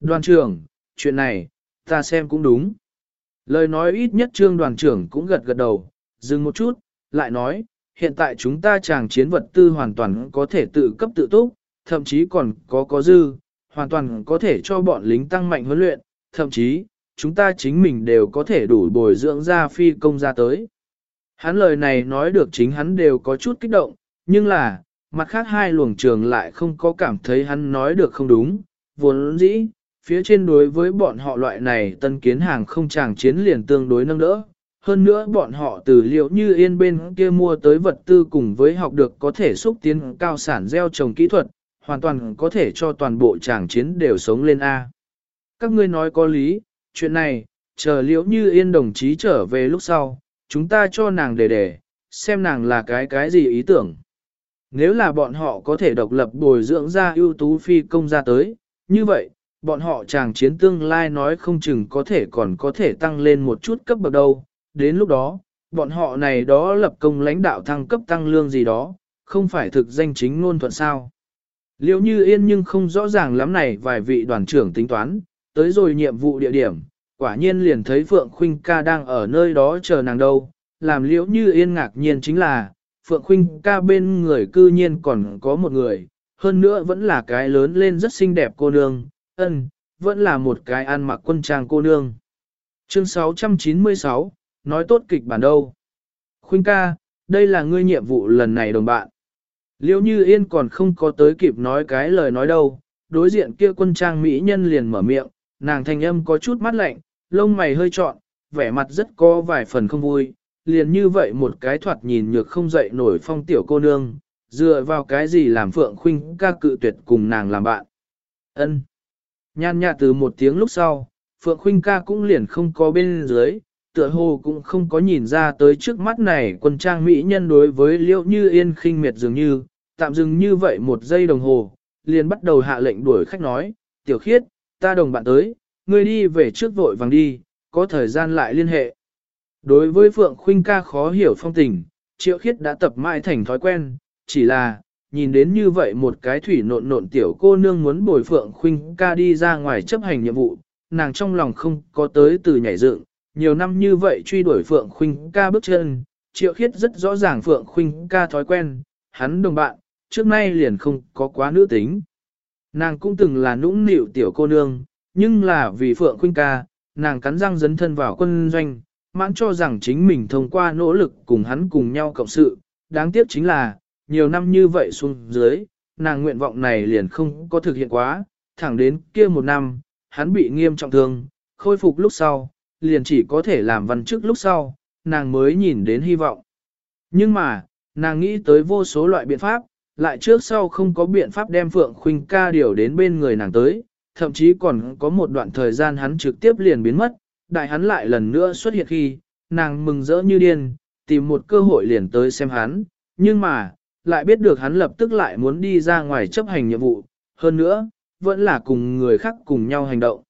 Đoàn trưởng, chuyện này, ta xem cũng đúng. Lời nói ít nhất trương đoàn trưởng cũng gật gật đầu, dừng một chút, lại nói, hiện tại chúng ta chàng chiến vật tư hoàn toàn có thể tự cấp tự túc, thậm chí còn có có dư, hoàn toàn có thể cho bọn lính tăng mạnh huấn luyện, thậm chí, chúng ta chính mình đều có thể đủ bồi dưỡng ra phi công ra tới. Hắn lời này nói được chính hắn đều có chút kích động, nhưng là, mặt khác hai luồng trường lại không có cảm thấy hắn nói được không đúng, vốn dĩ, phía trên đối với bọn họ loại này tân kiến hàng không chàng chiến liền tương đối nâng đỡ. Hơn nữa bọn họ từ liệu như yên bên kia mua tới vật tư cùng với học được có thể xúc tiến cao sản gieo trồng kỹ thuật, hoàn toàn có thể cho toàn bộ chàng chiến đều sống lên A. Các ngươi nói có lý, chuyện này, chờ liễu như yên đồng chí trở về lúc sau, chúng ta cho nàng để để, xem nàng là cái cái gì ý tưởng. Nếu là bọn họ có thể độc lập bồi dưỡng ra ưu tú phi công ra tới, như vậy, bọn họ chàng chiến tương lai nói không chừng có thể còn có thể tăng lên một chút cấp bậc đâu. Đến lúc đó, bọn họ này đó lập công lãnh đạo thăng cấp tăng lương gì đó, không phải thực danh chính ngôn thuận sao. Liệu như yên nhưng không rõ ràng lắm này vài vị đoàn trưởng tính toán, tới rồi nhiệm vụ địa điểm, quả nhiên liền thấy Phượng Khuynh ca đang ở nơi đó chờ nàng đâu, làm liễu như yên ngạc nhiên chính là, Phượng Khuynh ca bên người cư nhiên còn có một người, hơn nữa vẫn là cái lớn lên rất xinh đẹp cô nương, ân, vẫn là một cái ăn mặc quân trang cô nương. Chương 696, nói tốt kịch bản đâu. Khuynh ca, đây là ngươi nhiệm vụ lần này đồng bạn. Liễu như yên còn không có tới kịp nói cái lời nói đâu, đối diện kia quân trang mỹ nhân liền mở miệng, nàng thanh âm có chút mắt lạnh, lông mày hơi trọn, vẻ mặt rất có vài phần không vui, liền như vậy một cái thoạt nhìn nhược không dậy nổi phong tiểu cô nương, dựa vào cái gì làm Phượng Khuynh ca cự tuyệt cùng nàng làm bạn. Ân. Nhan nhạt từ một tiếng lúc sau, Phượng Khuynh ca cũng liền không có bên dưới, tựa hồ cũng không có nhìn ra tới trước mắt này quân trang mỹ nhân đối với liễu như yên khinh miệt dường như, tạm dừng như vậy một giây đồng hồ, liền bắt đầu hạ lệnh đuổi khách nói, tiểu khiết, ta đồng bạn tới, ngươi đi về trước vội vàng đi, có thời gian lại liên hệ. Đối với Phượng Khuynh ca khó hiểu phong tình, triệu khiết đã tập mãi thành thói quen, chỉ là, nhìn đến như vậy một cái thủy nộn nộn tiểu cô nương muốn bồi Phượng Khuynh ca đi ra ngoài chấp hành nhiệm vụ, nàng trong lòng không có tới từ nhảy dựng, nhiều năm như vậy truy đuổi Phượng Khuynh ca bước chân, triệu khiết rất rõ ràng Phượng Khuynh ca thói quen, hắn đồng bạn, trước nay liền không có quá nữ tính. Nàng cũng từng là nũng nịu tiểu cô nương, nhưng là vì Phượng Khuynh ca, nàng cắn răng dấn thân vào quân doanh, mãn cho rằng chính mình thông qua nỗ lực cùng hắn cùng nhau cộng sự, đáng tiếc chính là, nhiều năm như vậy xuống dưới, nàng nguyện vọng này liền không có thực hiện quá, thẳng đến kia một năm, hắn bị nghiêm trọng thương, khôi phục lúc sau, liền chỉ có thể làm văn chức lúc sau, nàng mới nhìn đến hy vọng. Nhưng mà, nàng nghĩ tới vô số loại biện pháp, lại trước sau không có biện pháp đem Phượng Khuynh ca điều đến bên người nàng tới, thậm chí còn có một đoạn thời gian hắn trực tiếp liền biến mất, đại hắn lại lần nữa xuất hiện khi, nàng mừng rỡ như điên, tìm một cơ hội liền tới xem hắn, nhưng mà, lại biết được hắn lập tức lại muốn đi ra ngoài chấp hành nhiệm vụ, hơn nữa, vẫn là cùng người khác cùng nhau hành động.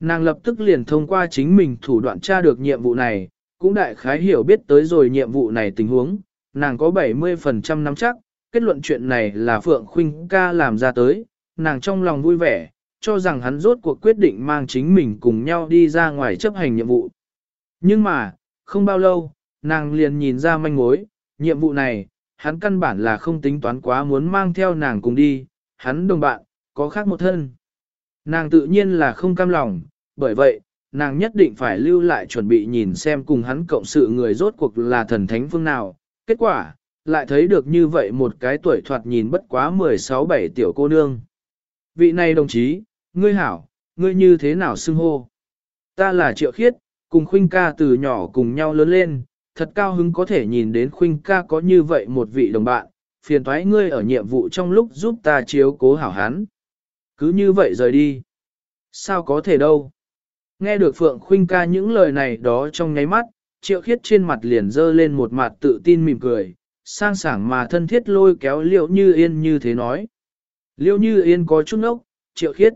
Nàng lập tức liền thông qua chính mình thủ đoạn tra được nhiệm vụ này, cũng đại khái hiểu biết tới rồi nhiệm vụ này tình huống, nàng có 70% nắm chắc, kết luận chuyện này là Phượng Khuynh ca làm ra tới, nàng trong lòng vui vẻ, cho rằng hắn rốt cuộc quyết định mang chính mình cùng nhau đi ra ngoài chấp hành nhiệm vụ. Nhưng mà, không bao lâu, nàng liền nhìn ra manh mối, nhiệm vụ này, hắn căn bản là không tính toán quá muốn mang theo nàng cùng đi, hắn đồng bạn, có khác một thân. Nàng tự nhiên là không cam lòng, bởi vậy, nàng nhất định phải lưu lại chuẩn bị nhìn xem cùng hắn cộng sự người rốt cuộc là thần thánh phương nào. Kết quả, lại thấy được như vậy một cái tuổi thoạt nhìn bất quá 16-17 tiểu cô nương. Vị này đồng chí, ngươi hảo, ngươi như thế nào xưng hô? Ta là Triệu Khiết, cùng Khuynh ca từ nhỏ cùng nhau lớn lên, thật cao hứng có thể nhìn đến Khuynh ca có như vậy một vị đồng bạn, phiền thoái ngươi ở nhiệm vụ trong lúc giúp ta chiếu cố hảo hắn. Cứ như vậy rời đi. Sao có thể đâu? Nghe được Phượng Khuynh ca những lời này đó trong nháy mắt, Triệu Khiết trên mặt liền dơ lên một mặt tự tin mỉm cười, sang sảng mà thân thiết lôi kéo Liễu Như Yên như thế nói. Liễu Như Yên có chút ốc, Triệu Khiết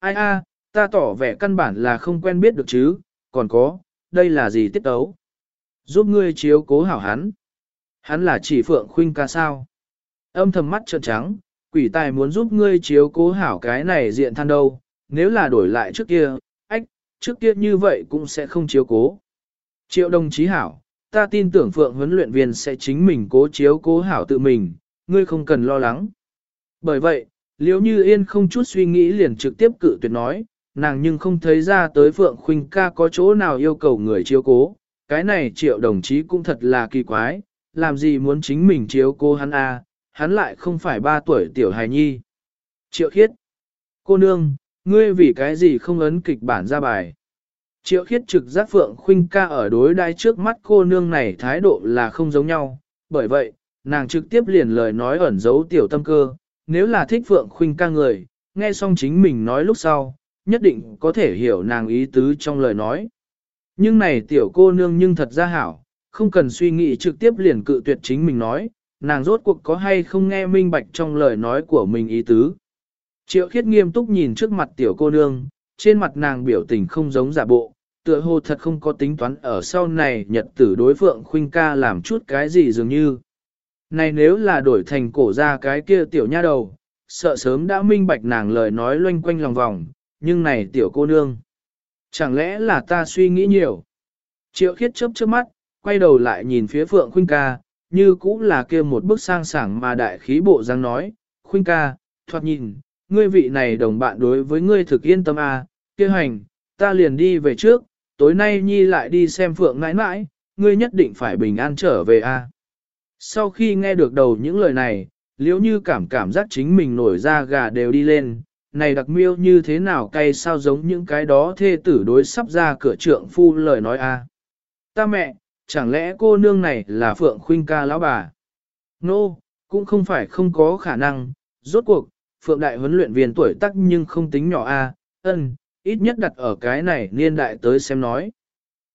ai a, ta tỏ vẻ căn bản là không quen biết được chứ, còn có, đây là gì tiết tấu? Giúp ngươi chiếu cố hảo hắn. Hắn là chỉ phượng khuynh ca sao? Âm thầm mắt trợn trắng, quỷ tài muốn giúp ngươi chiếu cố hảo cái này diện than đâu, nếu là đổi lại trước kia, ách, trước kia như vậy cũng sẽ không chiếu cố. Triệu đồng chí hảo, ta tin tưởng Phượng huấn luyện viên sẽ chính mình cố chiếu cố hảo tự mình, ngươi không cần lo lắng. Bởi vậy, liếu như yên không chút suy nghĩ liền trực tiếp cự tuyệt nói, nàng nhưng không thấy ra tới Phượng Khuynh ca có chỗ nào yêu cầu người chiếu cố, cái này triệu đồng chí cũng thật là kỳ quái, làm gì muốn chính mình chiếu cô hắn a? À, hắn lại không phải ba tuổi tiểu hài nhi. Triệu khiết, cô nương, ngươi vì cái gì không ấn kịch bản ra bài. Triệu khiết trực giác Phượng Khuynh ca ở đối đai trước mắt cô nương này thái độ là không giống nhau, bởi vậy, nàng trực tiếp liền lời nói ẩn giấu tiểu tâm cơ, nếu là thích Phượng Khuynh ca người, nghe xong chính mình nói lúc sau, nhất định có thể hiểu nàng ý tứ trong lời nói. Nhưng này tiểu cô nương nhưng thật ra hảo, không cần suy nghĩ trực tiếp liền cự tuyệt chính mình nói, nàng rốt cuộc có hay không nghe minh bạch trong lời nói của mình ý tứ. Triệu khiết nghiêm túc nhìn trước mặt tiểu cô nương, trên mặt nàng biểu tình không giống giả bộ, tựa hồ thật không có tính toán ở sau này nhật tử đối phượng khuynh ca làm chút cái gì dường như. Này nếu là đổi thành cổ ra cái kia tiểu nha đầu, sợ sớm đã minh bạch nàng lời nói loanh quanh lòng vòng, nhưng này tiểu cô nương. Chẳng lẽ là ta suy nghĩ nhiều? Triệu khiết chớp chớp mắt, quay đầu lại nhìn phía Phượng Khuynh ca, như cũng là kia một bức sang sảng mà đại khí bộ dáng nói, Khuynh ca, thoạt nhìn, ngươi vị này đồng bạn đối với ngươi thực yên tâm à, kia hành, ta liền đi về trước, tối nay nhi lại đi xem Phượng nãi nãi, ngươi nhất định phải bình an trở về a. À. Sau khi nghe được đầu những lời này, liếu như cảm cảm giác chính mình nổi da gà đều đi lên, này đặc miêu như thế nào cay sao giống những cái đó thê tử đối sắp ra cửa trượng phu lời nói a. À? Ta mẹ, chẳng lẽ cô nương này là Phượng Khuynh ca lão bà? Nô, no, cũng không phải không có khả năng, rốt cuộc, Phượng đại huấn luyện viên tuổi tác nhưng không tính nhỏ a, ân, ít nhất đặt ở cái này niên đại tới xem nói.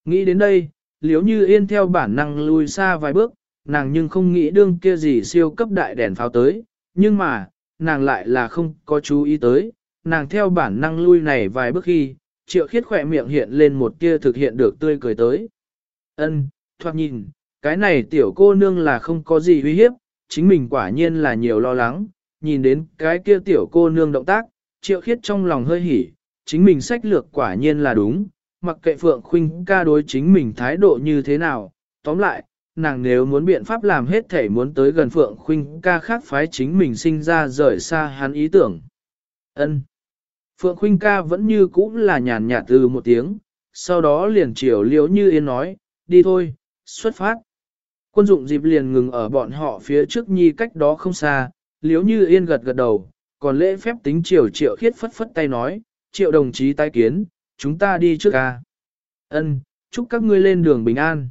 Nghĩ đến đây, liếu như yên theo bản năng lùi xa vài bước, nàng nhưng không nghĩ đương kia gì siêu cấp đại đèn pháo tới, nhưng mà, nàng lại là không có chú ý tới, nàng theo bản năng lui này vài bước khi, triệu khiết khỏe miệng hiện lên một tia thực hiện được tươi cười tới. Ân, thoát nhìn, cái này tiểu cô nương là không có gì uy hiếp, chính mình quả nhiên là nhiều lo lắng, nhìn đến cái kia tiểu cô nương động tác, triệu khiết trong lòng hơi hỉ, chính mình sách lược quả nhiên là đúng, mặc kệ Phượng Khuynh ca đối chính mình thái độ như thế nào, tóm lại, nàng nếu muốn biện pháp làm hết thể muốn tới gần Phượng Khuynh ca khác phái chính mình sinh ra rời xa hắn ý tưởng. Ân. Phượng Khuynh ca vẫn như cũ là nhàn nhạt từ một tiếng, sau đó liền chiều liếu như yên nói, đi thôi, xuất phát. Quân dụng dịp liền ngừng ở bọn họ phía trước nhi cách đó không xa, liếu như yên gật gật đầu, còn lễ phép tính chiều triệu khiết phất phất tay nói, triệu đồng chí tái kiến, chúng ta đi trước ca. Ân, chúc các ngươi lên đường bình an.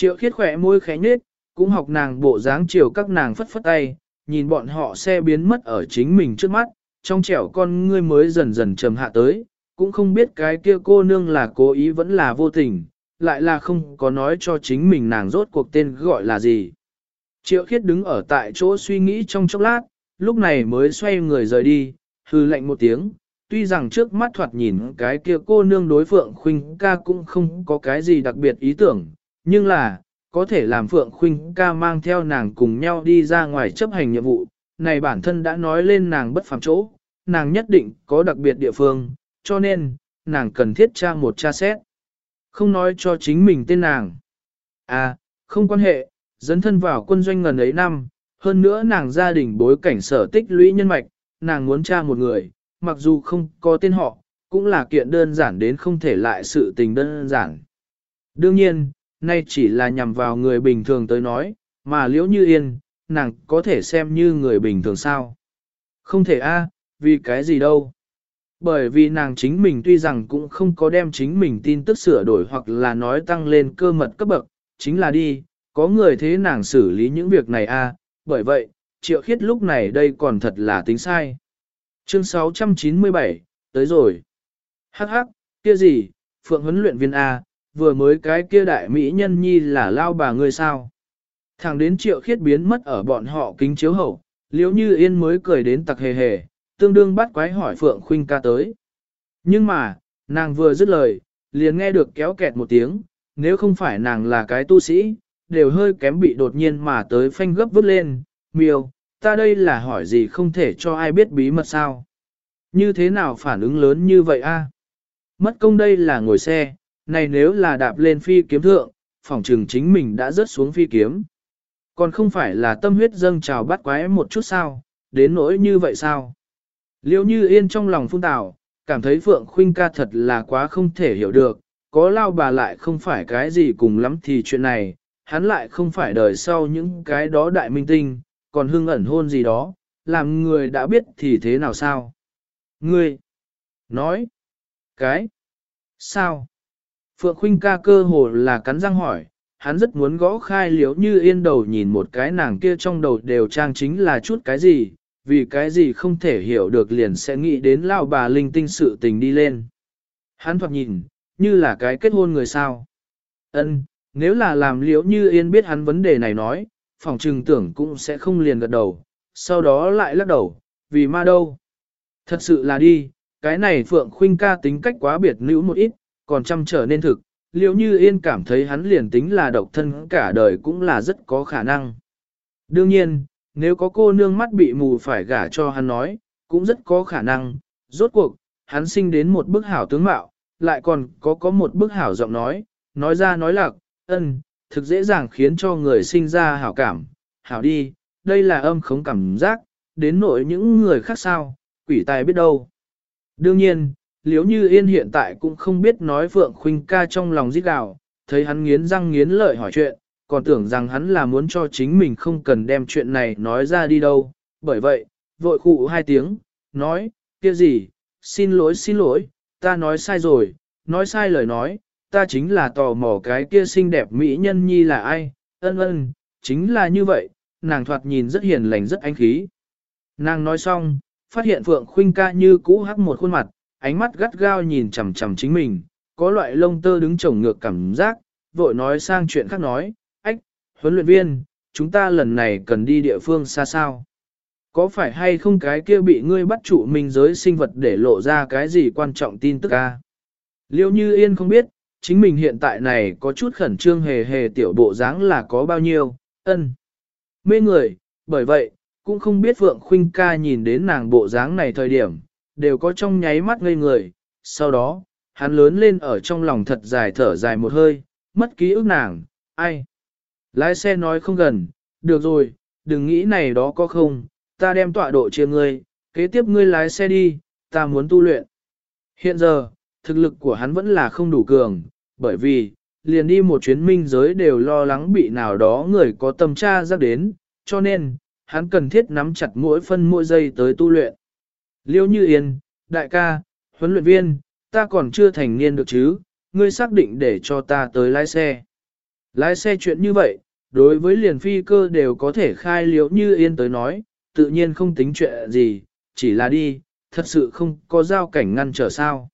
Triệu khiết khỏe môi khẽ nhết, cũng học nàng bộ dáng chiều các nàng phất phất tay, nhìn bọn họ xe biến mất ở chính mình trước mắt, trong trẻo con ngươi mới dần dần trầm hạ tới, cũng không biết cái kia cô nương là cố ý vẫn là vô tình, lại là không có nói cho chính mình nàng rốt cuộc tên gọi là gì. Triệu khiết đứng ở tại chỗ suy nghĩ trong chốc lát, lúc này mới xoay người rời đi, hư lạnh một tiếng, tuy rằng trước mắt thoạt nhìn cái kia cô nương đối Phượng Khuynh ca cũng không có cái gì đặc biệt ý tưởng, nhưng là, có thể làm Phượng Khuynh ca mang theo nàng cùng nhau đi ra ngoài chấp hành nhiệm vụ, này bản thân đã nói lên nàng bất phàm chỗ, nàng nhất định có đặc biệt địa phương, cho nên, nàng cần thiết tra một tra xét. Không nói cho chính mình tên nàng. À, không quan hệ, dẫn thân vào quân doanh ngần ấy năm, hơn nữa nàng gia đình bối cảnh sở tích lũy nhân mạch, nàng muốn tra một người, mặc dù không có tên họ, cũng là kiện đơn giản đến không thể lại sự tình đơn giản. Đương nhiên, nay chỉ là nhằm vào người bình thường tới nói, mà liễu như yên, nàng có thể xem như người bình thường sao. Không thể a, vì cái gì đâu. Bởi vì nàng chính mình tuy rằng cũng không có đem chính mình tin tức sửa đổi hoặc là nói tăng lên cơ mật cấp bậc, chính là đi, có người thế nàng xử lý những việc này a, bởi vậy, triệu khiết lúc này đây còn thật là tính sai. Chương 697, tới rồi. Hắc hắc, kia gì, phượng huấn luyện viên A, vừa mới cái kia đại mỹ nhân nhi là lao bà ngươi sao. Thẳng đến triệu khiết biến mất ở bọn họ kính chiếu hậu, liếu như yên mới cười đến tặc hề hề, tương đương bắt quái hỏi Phượng Khuynh ca tới. Nhưng mà, nàng vừa dứt lời, liền nghe được kéo kẹt một tiếng, nếu không phải nàng là cái tu sĩ, đều hơi kém bị đột nhiên mà tới phanh gấp vứt lên, miêu, ta đây là hỏi gì không thể cho ai biết bí mật sao. Như thế nào phản ứng lớn như vậy a? Mất công đây là ngồi xe, này nếu là đạp lên phi kiếm thượng, phỏng trừng chính mình đã rớt xuống phi kiếm. Còn không phải là tâm huyết dâng trào bắt quái một chút sao, đến nỗi như vậy sao? Liêu như yên trong lòng phun tào, cảm thấy Phượng Khuynh ca thật là quá không thể hiểu được, có lao bà lại không phải cái gì cùng lắm thì chuyện này, hắn lại không phải đời sau những cái đó đại minh tinh, còn hưng ẩn hôn gì đó, làm người đã biết thì thế nào sao? Ngươi, nói, cái, sao? Phượng Khuynh ca cơ hồ là cắn răng hỏi, hắn rất muốn gõ khai liếu như yên đầu nhìn một cái nàng kia trong đầu đều trang chính là chút cái gì, vì cái gì không thể hiểu được liền sẽ nghĩ đến lao bà linh tinh sự tình đi lên. Hắn thoạt nhìn, như là cái kết hôn người sao. Ân, nếu là làm liễu như yên biết hắn vấn đề này nói, phòng trừng tưởng cũng sẽ không liền gật đầu, sau đó lại lắc đầu, vì ma đâu. Thật sự là đi, cái này Phượng Khuynh ca tính cách quá biệt nữ một ít, còn chăm trở nên thực, liệu như yên cảm thấy hắn liền tính là độc thân cả đời cũng là rất có khả năng. Đương nhiên, nếu có cô nương mắt bị mù phải gả cho hắn nói, cũng rất có khả năng, rốt cuộc, hắn sinh đến một bức hảo tướng mạo, lại còn có có một bức hảo giọng nói, nói ra nói lạc, ân, thực dễ dàng khiến cho người sinh ra hảo cảm, hảo đi, đây là âm khống cảm giác, đến nỗi những người khác sao, quỷ tài biết đâu. Đương nhiên, liếu như yên hiện tại cũng không biết nói Phượng Khuynh ca trong lòng giết gào, thấy hắn nghiến răng nghiến lợi hỏi chuyện, còn tưởng rằng hắn là muốn cho chính mình không cần đem chuyện này nói ra đi đâu, bởi vậy, vội khụ hai tiếng, nói, kia gì, xin lỗi xin lỗi, ta nói sai rồi, nói sai lời nói, ta chính là tò mò cái kia xinh đẹp mỹ nhân nhi là ai, ân ân, chính là như vậy, nàng thoạt nhìn rất hiền lành rất ánh khí. Nàng nói xong, phát hiện Phượng Khuynh ca như cũ hắc một khuôn mặt, ánh mắt gắt gao nhìn chằm chằm chính mình, có loại lông tơ đứng trồng ngược cảm giác, vội nói sang chuyện khác nói, ách, huấn luyện viên, chúng ta lần này cần đi địa phương xa sao. Có phải hay không cái kia bị ngươi bắt trụ mình giới sinh vật để lộ ra cái gì quan trọng tin tức a? Liêu như yên không biết, chính mình hiện tại này có chút khẩn trương hề hề tiểu bộ dáng là có bao nhiêu, ân. Mê người, bởi vậy, cũng không biết vượng Khuynh ca nhìn đến nàng bộ dáng này thời điểm, đều có trong nháy mắt ngây người, sau đó, hắn lớn lên ở trong lòng thật dài thở dài một hơi, mất ký ức nàng, ai. Lái xe nói không gần, được rồi, đừng nghĩ này đó có không, ta đem tọa độ chia ngươi, kế tiếp ngươi lái xe đi, ta muốn tu luyện. Hiện giờ, thực lực của hắn vẫn là không đủ cường, bởi vì, liền đi một chuyến minh giới đều lo lắng bị nào đó người có tâm tra ra đến, cho nên, hắn cần thiết nắm chặt mỗi phân mỗi giây tới tu luyện. Liêu Như Yên, đại ca, huấn luyện viên, ta còn chưa thành niên được chứ, ngươi xác định để cho ta tới lái xe. Lái xe chuyện như vậy, đối với liền phi cơ đều có thể khai Liêu Như Yên tới nói, tự nhiên không tính chuyện gì, chỉ là đi, thật sự không có giao cảnh ngăn trở sao.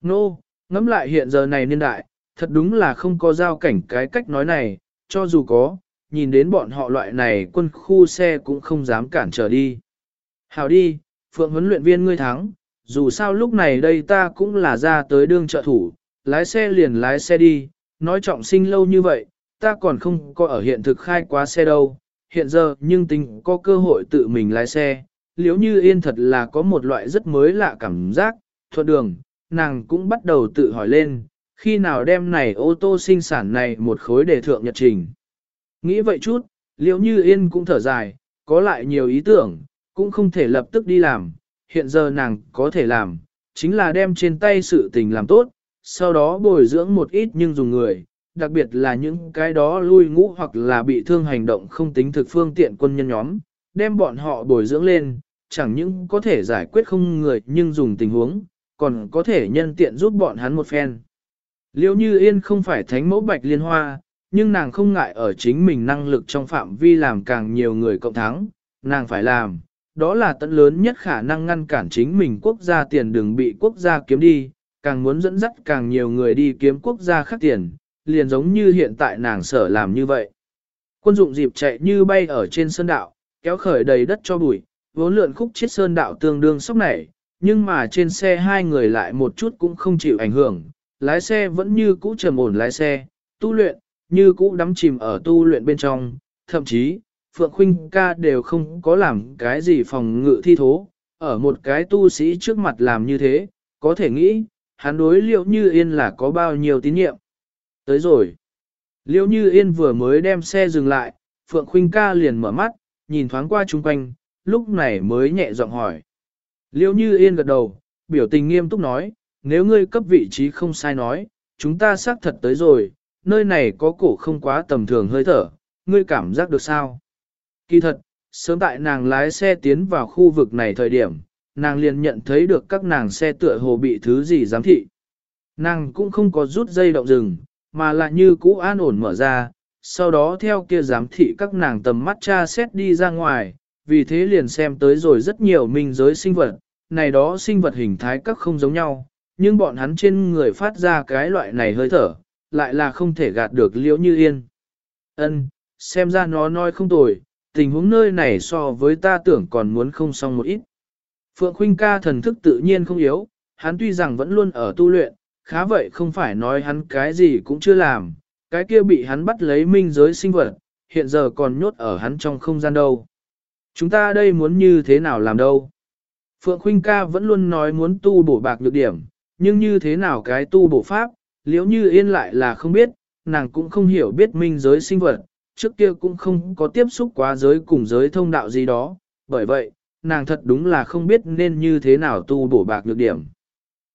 Nô, no, ngẫm lại hiện giờ này niên đại, thật đúng là không có giao cảnh cái cách nói này, cho dù có, nhìn đến bọn họ loại này quân khu xe cũng không dám cản trở đi. Hào đi, phượng huấn luyện viên ngươi thắng, dù sao lúc này đây ta cũng là ra tới đương trợ thủ, lái xe liền lái xe đi, nói trọng sinh lâu như vậy, ta còn không có ở hiện thực khai quá xe đâu, hiện giờ nhưng tình có cơ hội tự mình lái xe, liếu như yên thật là có một loại rất mới lạ cảm giác, thuận đường, nàng cũng bắt đầu tự hỏi lên, khi nào đem này ô tô sinh sản này một khối để thượng nhật trình. Nghĩ vậy chút, liếu như yên cũng thở dài, có lại nhiều ý tưởng, cũng không thể lập tức đi làm, hiện giờ nàng có thể làm, chính là đem trên tay sự tình làm tốt, sau đó bồi dưỡng một ít nhưng dùng người, đặc biệt là những cái đó lui ngũ hoặc là bị thương hành động không tính thực phương tiện quân nhân nhóm, đem bọn họ bồi dưỡng lên, chẳng những có thể giải quyết không người nhưng dùng tình huống, còn có thể nhân tiện giúp bọn hắn một phen. Liêu như yên không phải thánh mẫu bạch liên hoa, nhưng nàng không ngại ở chính mình năng lực trong phạm vi làm càng nhiều người cộng thắng, nàng phải làm, đó là tận lớn nhất khả năng ngăn cản chính mình quốc gia tiền đừng bị quốc gia kiếm đi, càng muốn dẫn dắt càng nhiều người đi kiếm quốc gia khác tiền, liền giống như hiện tại nàng sở làm như vậy. Quân dụng dịp chạy như bay ở trên sơn đạo, kéo khởi đầy đất cho bụi, vốn lượn khúc chiết sơn đạo tương đương sốc nảy, nhưng mà trên xe hai người lại một chút cũng không chịu ảnh hưởng, lái xe vẫn như cũ trầm ổn lái xe, tu luyện, như cũ đắm chìm ở tu luyện bên trong, thậm chí, Phượng Khuynh ca đều không có làm cái gì phòng ngự thi thố, ở một cái tu sĩ trước mặt làm như thế, có thể nghĩ, hắn đối liệu như yên là có bao nhiêu tín nhiệm. Tới rồi. liệu như yên vừa mới đem xe dừng lại, Phượng Khuynh ca liền mở mắt, nhìn thoáng qua chung quanh, lúc này mới nhẹ giọng hỏi. Liệu như yên gật đầu, biểu tình nghiêm túc nói, nếu ngươi cấp vị trí không sai nói, chúng ta xác thật tới rồi, nơi này có cổ không quá tầm thường hơi thở, ngươi cảm giác được sao? Kỳ thật, sớm tại nàng lái xe tiến vào khu vực này thời điểm, nàng liền nhận thấy được các nàng xe tựa hồ bị thứ gì giám thị. Nàng cũng không có rút dây động rừng, mà lại như cũ an ổn mở ra, sau đó theo kia giám thị các nàng tầm mắt tra xét đi ra ngoài, vì thế liền xem tới rồi rất nhiều minh giới sinh vật, này đó sinh vật hình thái các không giống nhau, nhưng bọn hắn trên người phát ra cái loại này hơi thở, lại là không thể gạt được liễu như yên. Ân, xem ra nó nói không tồi, tình huống nơi này so với ta tưởng còn muốn không xong một ít. Phượng Khuynh ca thần thức tự nhiên không yếu, hắn tuy rằng vẫn luôn ở tu luyện, khá vậy không phải nói hắn cái gì cũng chưa làm, cái kia bị hắn bắt lấy minh giới sinh vật, hiện giờ còn nhốt ở hắn trong không gian đâu. Chúng ta đây muốn như thế nào làm đâu? Phượng Khuynh ca vẫn luôn nói muốn tu bổ bạc nhược điểm, nhưng như thế nào cái tu bổ pháp, liễu như yên lại là không biết, nàng cũng không hiểu biết minh giới sinh vật, trước kia cũng không có tiếp xúc quá giới cùng giới thông đạo gì đó, bởi vậy, nàng thật đúng là không biết nên như thế nào tu bổ bạc nhược điểm.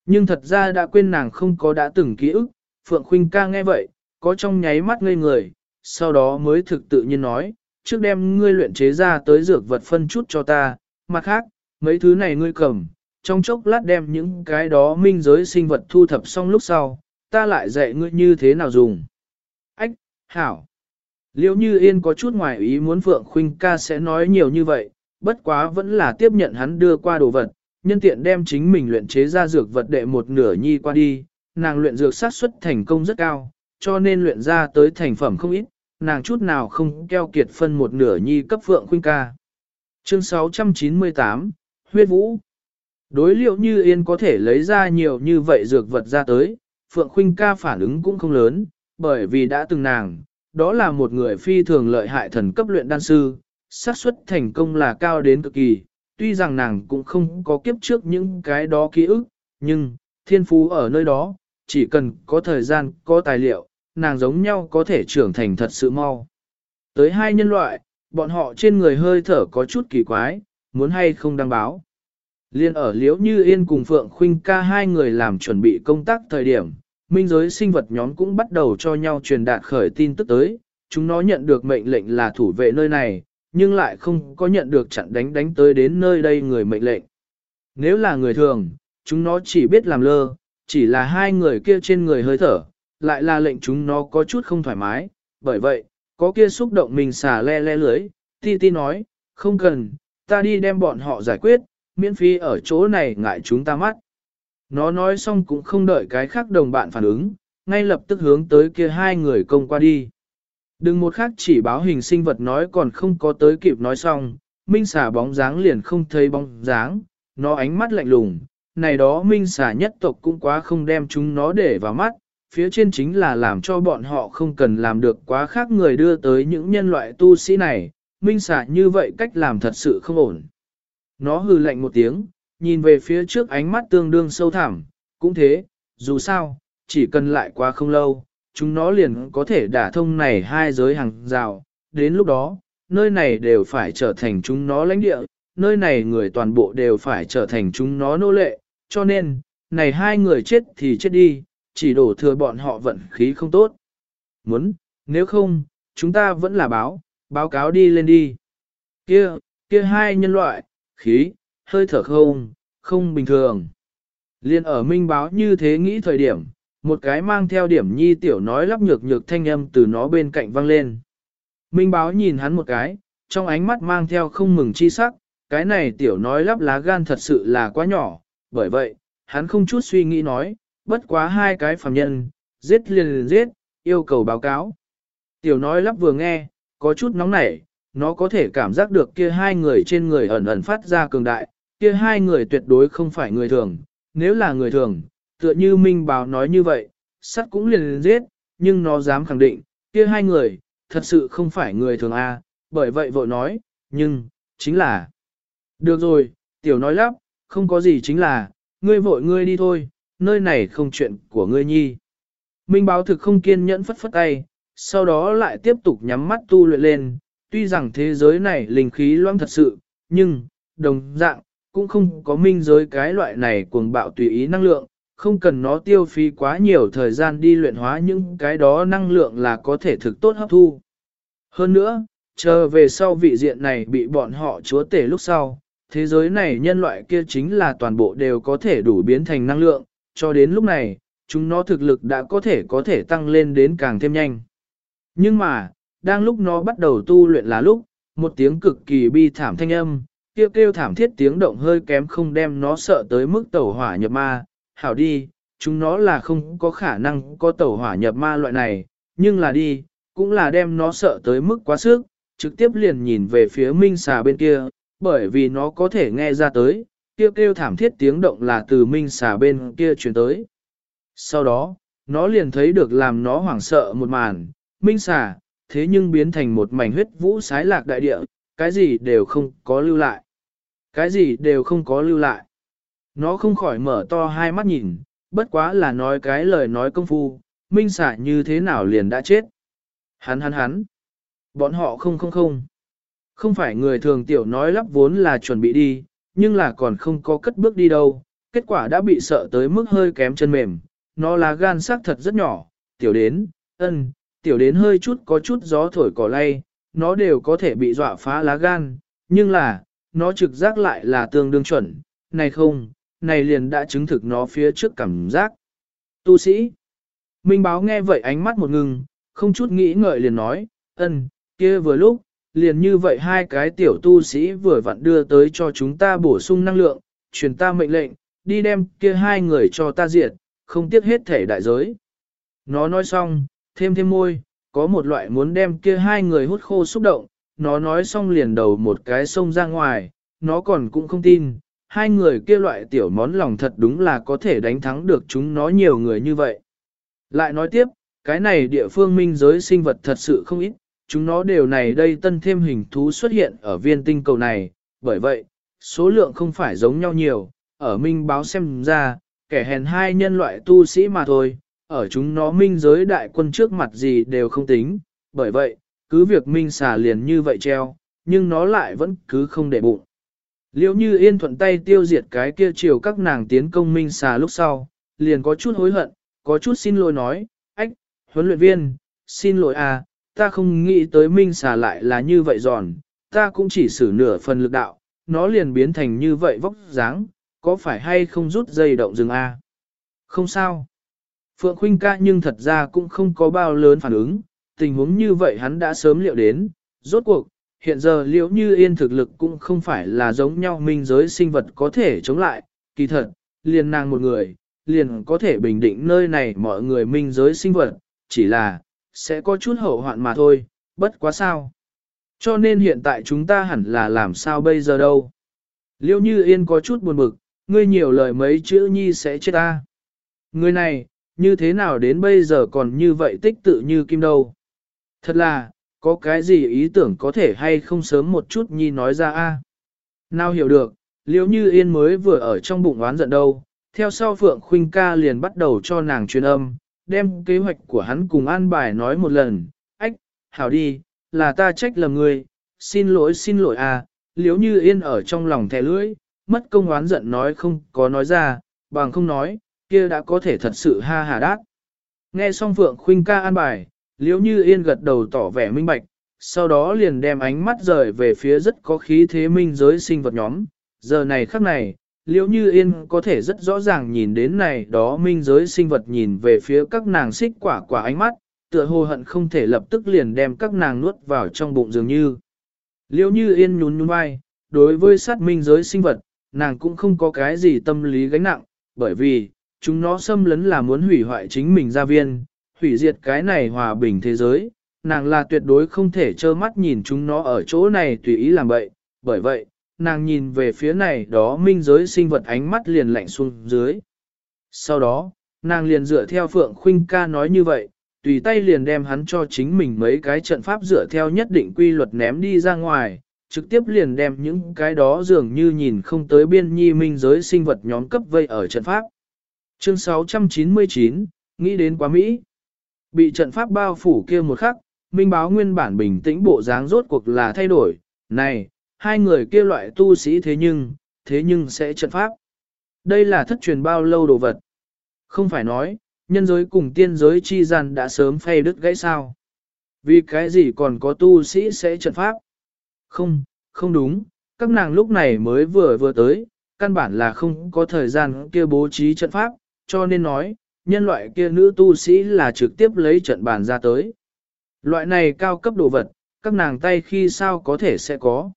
Nhưng thật ra đã quên nàng không có đã từng ký ức, Phượng Khuynh ca nghe vậy, có trong nháy mắt ngây người, sau đó mới thực tự nhiên nói, trước đem ngươi luyện chế ra tới dược vật phân chút cho ta, mặt khác, mấy thứ này ngươi cầm, trong chốc lát đem những cái đó minh giới sinh vật thu thập xong lúc sau, ta lại dạy ngươi như thế nào dùng. Ách, hảo. Liêu như yên có chút ngoài ý muốn Phượng Khuynh ca sẽ nói nhiều như vậy, bất quá vẫn là tiếp nhận hắn đưa qua đồ vật, nhân tiện đem chính mình luyện chế ra dược vật đệ một nửa nhi qua đi, nàng luyện dược sát suất thành công rất cao, cho nên luyện ra tới thành phẩm không ít, nàng chút nào không keo kiệt phân một nửa nhi cấp Phượng Khuynh ca. Chương 698, Huyết Vũ Đối liệu như yên có thể lấy ra nhiều như vậy dược vật ra tới, Phượng Khuynh ca phản ứng cũng không lớn, bởi vì đã từng nàng, đó là một người phi thường lợi hại thần cấp luyện đan sư, xác suất thành công là cao đến cực kỳ, tuy rằng nàng cũng không có kiếp trước những cái đó ký ức, nhưng, thiên phú ở nơi đó, chỉ cần có thời gian, có tài liệu, nàng giống nhau có thể trưởng thành thật sự mau. Tới hai nhân loại, bọn họ trên người hơi thở có chút kỳ quái, muốn hay không đăng báo. Liên ở liễu như yên cùng Phượng Khuynh ca hai người làm chuẩn bị công tác thời điểm, minh giới sinh vật nhóm cũng bắt đầu cho nhau truyền đạt khởi tin tức tới, chúng nó nhận được mệnh lệnh là thủ vệ nơi này, nhưng lại không có nhận được chặn đánh đánh tới đến nơi đây người mệnh lệnh. Nếu là người thường, chúng nó chỉ biết làm lơ, chỉ là hai người kia trên người hơi thở, lại là lệnh chúng nó có chút không thoải mái, bởi vậy, có kia xúc động mình xả le le lưới, ti ti nói, không cần, ta đi đem bọn họ giải quyết, miễn phí ở chỗ này ngại chúng ta mắt. Nó nói xong cũng không đợi cái khác đồng bạn phản ứng, ngay lập tức hướng tới kia hai người công qua đi. Đừng một khác chỉ báo hình sinh vật nói còn không có tới kịp nói xong, minh xà bóng dáng liền không thấy bóng dáng, nó ánh mắt lạnh lùng, này đó minh xà nhất tộc cũng quá không đem chúng nó để vào mắt, phía trên chính là làm cho bọn họ không cần làm được quá khác người đưa tới những nhân loại tu sĩ này, minh xà như vậy cách làm thật sự không ổn. Nó hừ lạnh một tiếng, nhìn về phía trước ánh mắt tương đương sâu thẳm, cũng thế, dù sao, chỉ cần lại qua không lâu, chúng nó liền có thể đả thông này hai giới hàng rào, đến lúc đó, nơi này đều phải trở thành chúng nó lãnh địa, nơi này người toàn bộ đều phải trở thành chúng nó nô lệ, cho nên, này hai người chết thì chết đi, chỉ đổ thừa bọn họ vận khí không tốt. Muốn, nếu không, chúng ta vẫn là báo, báo cáo đi lên đi. Kia, kia hai nhân loại, khí, hơi thở không, không bình thường. Liên ở minh báo như thế nghĩ thời điểm, một cái mang theo điểm nhi tiểu nói lắp nhược nhược thanh âm từ nó bên cạnh vang lên. Minh báo nhìn hắn một cái, trong ánh mắt mang theo không mừng chi sắc, cái này tiểu nói lắp lá gan thật sự là quá nhỏ, bởi vậy, hắn không chút suy nghĩ nói, bất quá hai cái phàm nhân, giết liền liền giết, yêu cầu báo cáo. Tiểu nói lắp vừa nghe, có chút nóng nảy, nó có thể cảm giác được kia hai người trên người ẩn ẩn phát ra cường đại, kia hai người tuyệt đối không phải người thường, nếu là người thường, tựa như Minh Báo nói như vậy, sắt cũng liền liền giết, nhưng nó dám khẳng định, kia hai người, thật sự không phải người thường a, bởi vậy vội nói, nhưng, chính là. Được rồi, tiểu nói lắp, không có gì chính là, ngươi vội ngươi đi thôi, nơi này không chuyện của ngươi nhi. Minh báo thực không kiên nhẫn phất phất tay, sau đó lại tiếp tục nhắm mắt tu luyện lên, tuy rằng thế giới này linh khí loãng thật sự, nhưng, đồng dạng, cũng không có minh giới cái loại này cuồng bạo tùy ý năng lượng, không cần nó tiêu phí quá nhiều thời gian đi luyện hóa những cái đó năng lượng là có thể thực tốt hấp thu. Hơn nữa, chờ về sau vị diện này bị bọn họ chúa tể lúc sau, thế giới này nhân loại kia chính là toàn bộ đều có thể đủ biến thành năng lượng, cho đến lúc này, chúng nó thực lực đã có thể có thể tăng lên đến càng thêm nhanh. Nhưng mà, đang lúc nó bắt đầu tu luyện là lúc, một tiếng cực kỳ bi thảm thanh âm, kêu kêu thảm thiết tiếng động hơi kém không đem nó sợ tới mức tẩu hỏa nhập ma, hảo đi, chúng nó là không có khả năng có tẩu hỏa nhập ma loại này, nhưng là đi, cũng là đem nó sợ tới mức quá sức, trực tiếp liền nhìn về phía minh xà bên kia, bởi vì nó có thể nghe ra tới, kêu kêu thảm thiết tiếng động là từ minh xà bên kia truyền tới. Sau đó, nó liền thấy được làm nó hoảng sợ một màn, minh xà, thế nhưng biến thành một mảnh huyết vũ sái lạc đại địa, cái gì đều không có lưu lại. Cái gì đều không có lưu lại. Nó không khỏi mở to hai mắt nhìn, bất quá là nói cái lời nói công phu, minh xả như thế nào liền đã chết. Hắn hắn hắn. Bọn họ không không không. Không phải người thường tiểu nói lắp vốn là chuẩn bị đi, nhưng là còn không có cất bước đi đâu, kết quả đã bị sợ tới mức hơi kém chân mềm, nó là gan sắc thật rất nhỏ, tiểu đến, ân, tiểu đến hơi chút có chút gió thổi cỏ lay, nó đều có thể bị dọa phá lá gan, nhưng là, nó trực giác lại là tương đương chuẩn, này không, này liền đã chứng thực nó phía trước cảm giác. Tu sĩ, Minh báo nghe vậy ánh mắt một ngừng, không chút nghĩ ngợi liền nói, ân, kia vừa lúc, liền như vậy hai cái tiểu tu sĩ vừa vặn đưa tới cho chúng ta bổ sung năng lượng, truyền ta mệnh lệnh, đi đem kia hai người cho ta diệt, không tiếc hết thể đại giới. Nó nói xong, thêm thêm môi, có một loại muốn đem kia hai người hút khô xúc động, nó nói xong liền đầu một cái sông ra ngoài, nó còn cũng không tin, hai người kia loại tiểu món lòng thật đúng là có thể đánh thắng được chúng nó nhiều người như vậy. Lại nói tiếp, cái này địa phương minh giới sinh vật thật sự không ít, chúng nó đều này đây tân thêm hình thú xuất hiện ở viên tinh cầu này, bởi vậy, số lượng không phải giống nhau nhiều, ở minh báo xem ra, kẻ hèn hai nhân loại tu sĩ mà thôi, ở chúng nó minh giới đại quân trước mặt gì đều không tính, bởi vậy, cứ việc minh xà liền như vậy treo, nhưng nó lại vẫn cứ không để bụng. liễu như yên thuận tay tiêu diệt cái kia chiều các nàng tiến công minh xà lúc sau, liền có chút hối hận, có chút xin lỗi nói, ách, huấn luyện viên, xin lỗi à, ta không nghĩ tới minh xà lại là như vậy giòn, ta cũng chỉ xử nửa phần lực đạo, nó liền biến thành như vậy vóc dáng, có phải hay không rút dây động rừng? À? Không sao. Phượng Khuynh ca nhưng thật ra cũng không có bao lớn phản ứng, tình huống như vậy hắn đã sớm liệu đến, rốt cuộc, hiện giờ liễu như yên thực lực cũng không phải là giống nhau minh giới sinh vật có thể chống lại, kỳ thật, liền nàng một người, liền có thể bình định nơi này mọi người minh giới sinh vật, chỉ là, sẽ có chút hậu hoạn mà thôi, bất quá sao. Cho nên hiện tại chúng ta hẳn là làm sao bây giờ đâu. Liêu như yên có chút buồn bực, ngươi nhiều lời mấy chữ nhi sẽ chết ta. Người này, như thế nào đến bây giờ còn như vậy tích tự như kim đâu. Thật là, có cái gì ý tưởng có thể hay không sớm một chút nhi nói ra a Nào hiểu được, liếu như yên mới vừa ở trong bụng oán giận đâu, theo sau Phượng Khuynh ca liền bắt đầu cho nàng truyền âm, đem kế hoạch của hắn cùng an bài nói một lần, ách, hảo đi, là ta trách lầm người xin lỗi xin lỗi à, liếu như yên ở trong lòng thẻ lưỡi, mất công oán giận nói không có nói ra, bằng không nói, kia đã có thể thật sự ha hà đát. Nghe xong Phượng Khuynh ca an bài, liếu như yên gật đầu tỏ vẻ minh bạch, sau đó liền đem ánh mắt rời về phía rất có khí thế minh giới sinh vật nhóm, giờ này khắc này, liễu như yên có thể rất rõ ràng nhìn đến này đó minh giới sinh vật nhìn về phía các nàng xích quả quả ánh mắt, tựa hồ hận không thể lập tức liền đem các nàng nuốt vào trong bụng dường như. Liễu như yên nhún nhún vai, đối với sát minh giới sinh vật, nàng cũng không có cái gì tâm lý gánh nặng, bởi vì, chúng nó xâm lấn là muốn hủy hoại chính mình gia viên, hủy diệt cái này hòa bình thế giới, nàng là tuyệt đối không thể trơ mắt nhìn chúng nó ở chỗ này tùy ý làm bậy, bởi vậy, nàng nhìn về phía này đó minh giới sinh vật ánh mắt liền lạnh xuống dưới. Sau đó, nàng liền dựa theo Phượng Khuynh ca nói như vậy, tùy tay liền đem hắn cho chính mình mấy cái trận pháp dựa theo nhất định quy luật ném đi ra ngoài, trực tiếp liền đem những cái đó dường như nhìn không tới biên nhi minh giới sinh vật nhóm cấp vây ở trận pháp. Chương 699, nghĩ đến quá Mỹ. Bị trận pháp bao phủ kia một khắc, minh báo nguyên bản bình tĩnh bộ dáng rốt cuộc là thay đổi. Này, hai người kia loại tu sĩ thế nhưng, thế nhưng sẽ trận pháp. Đây là thất truyền bao lâu đồ vật. Không phải nói, nhân giới cùng tiên giới chi gian đã sớm phay đứt gãy sao. Vì cái gì còn có tu sĩ sẽ trận pháp? Không, không đúng, các nàng lúc này mới vừa vừa tới, căn bản là không có thời gian kia bố trí trận pháp, cho nên nói, nhân loại kia nữ tu sĩ là trực tiếp lấy trận bàn ra tới. Loại này cao cấp đồ vật, các nàng tay khi sao có thể sẽ có.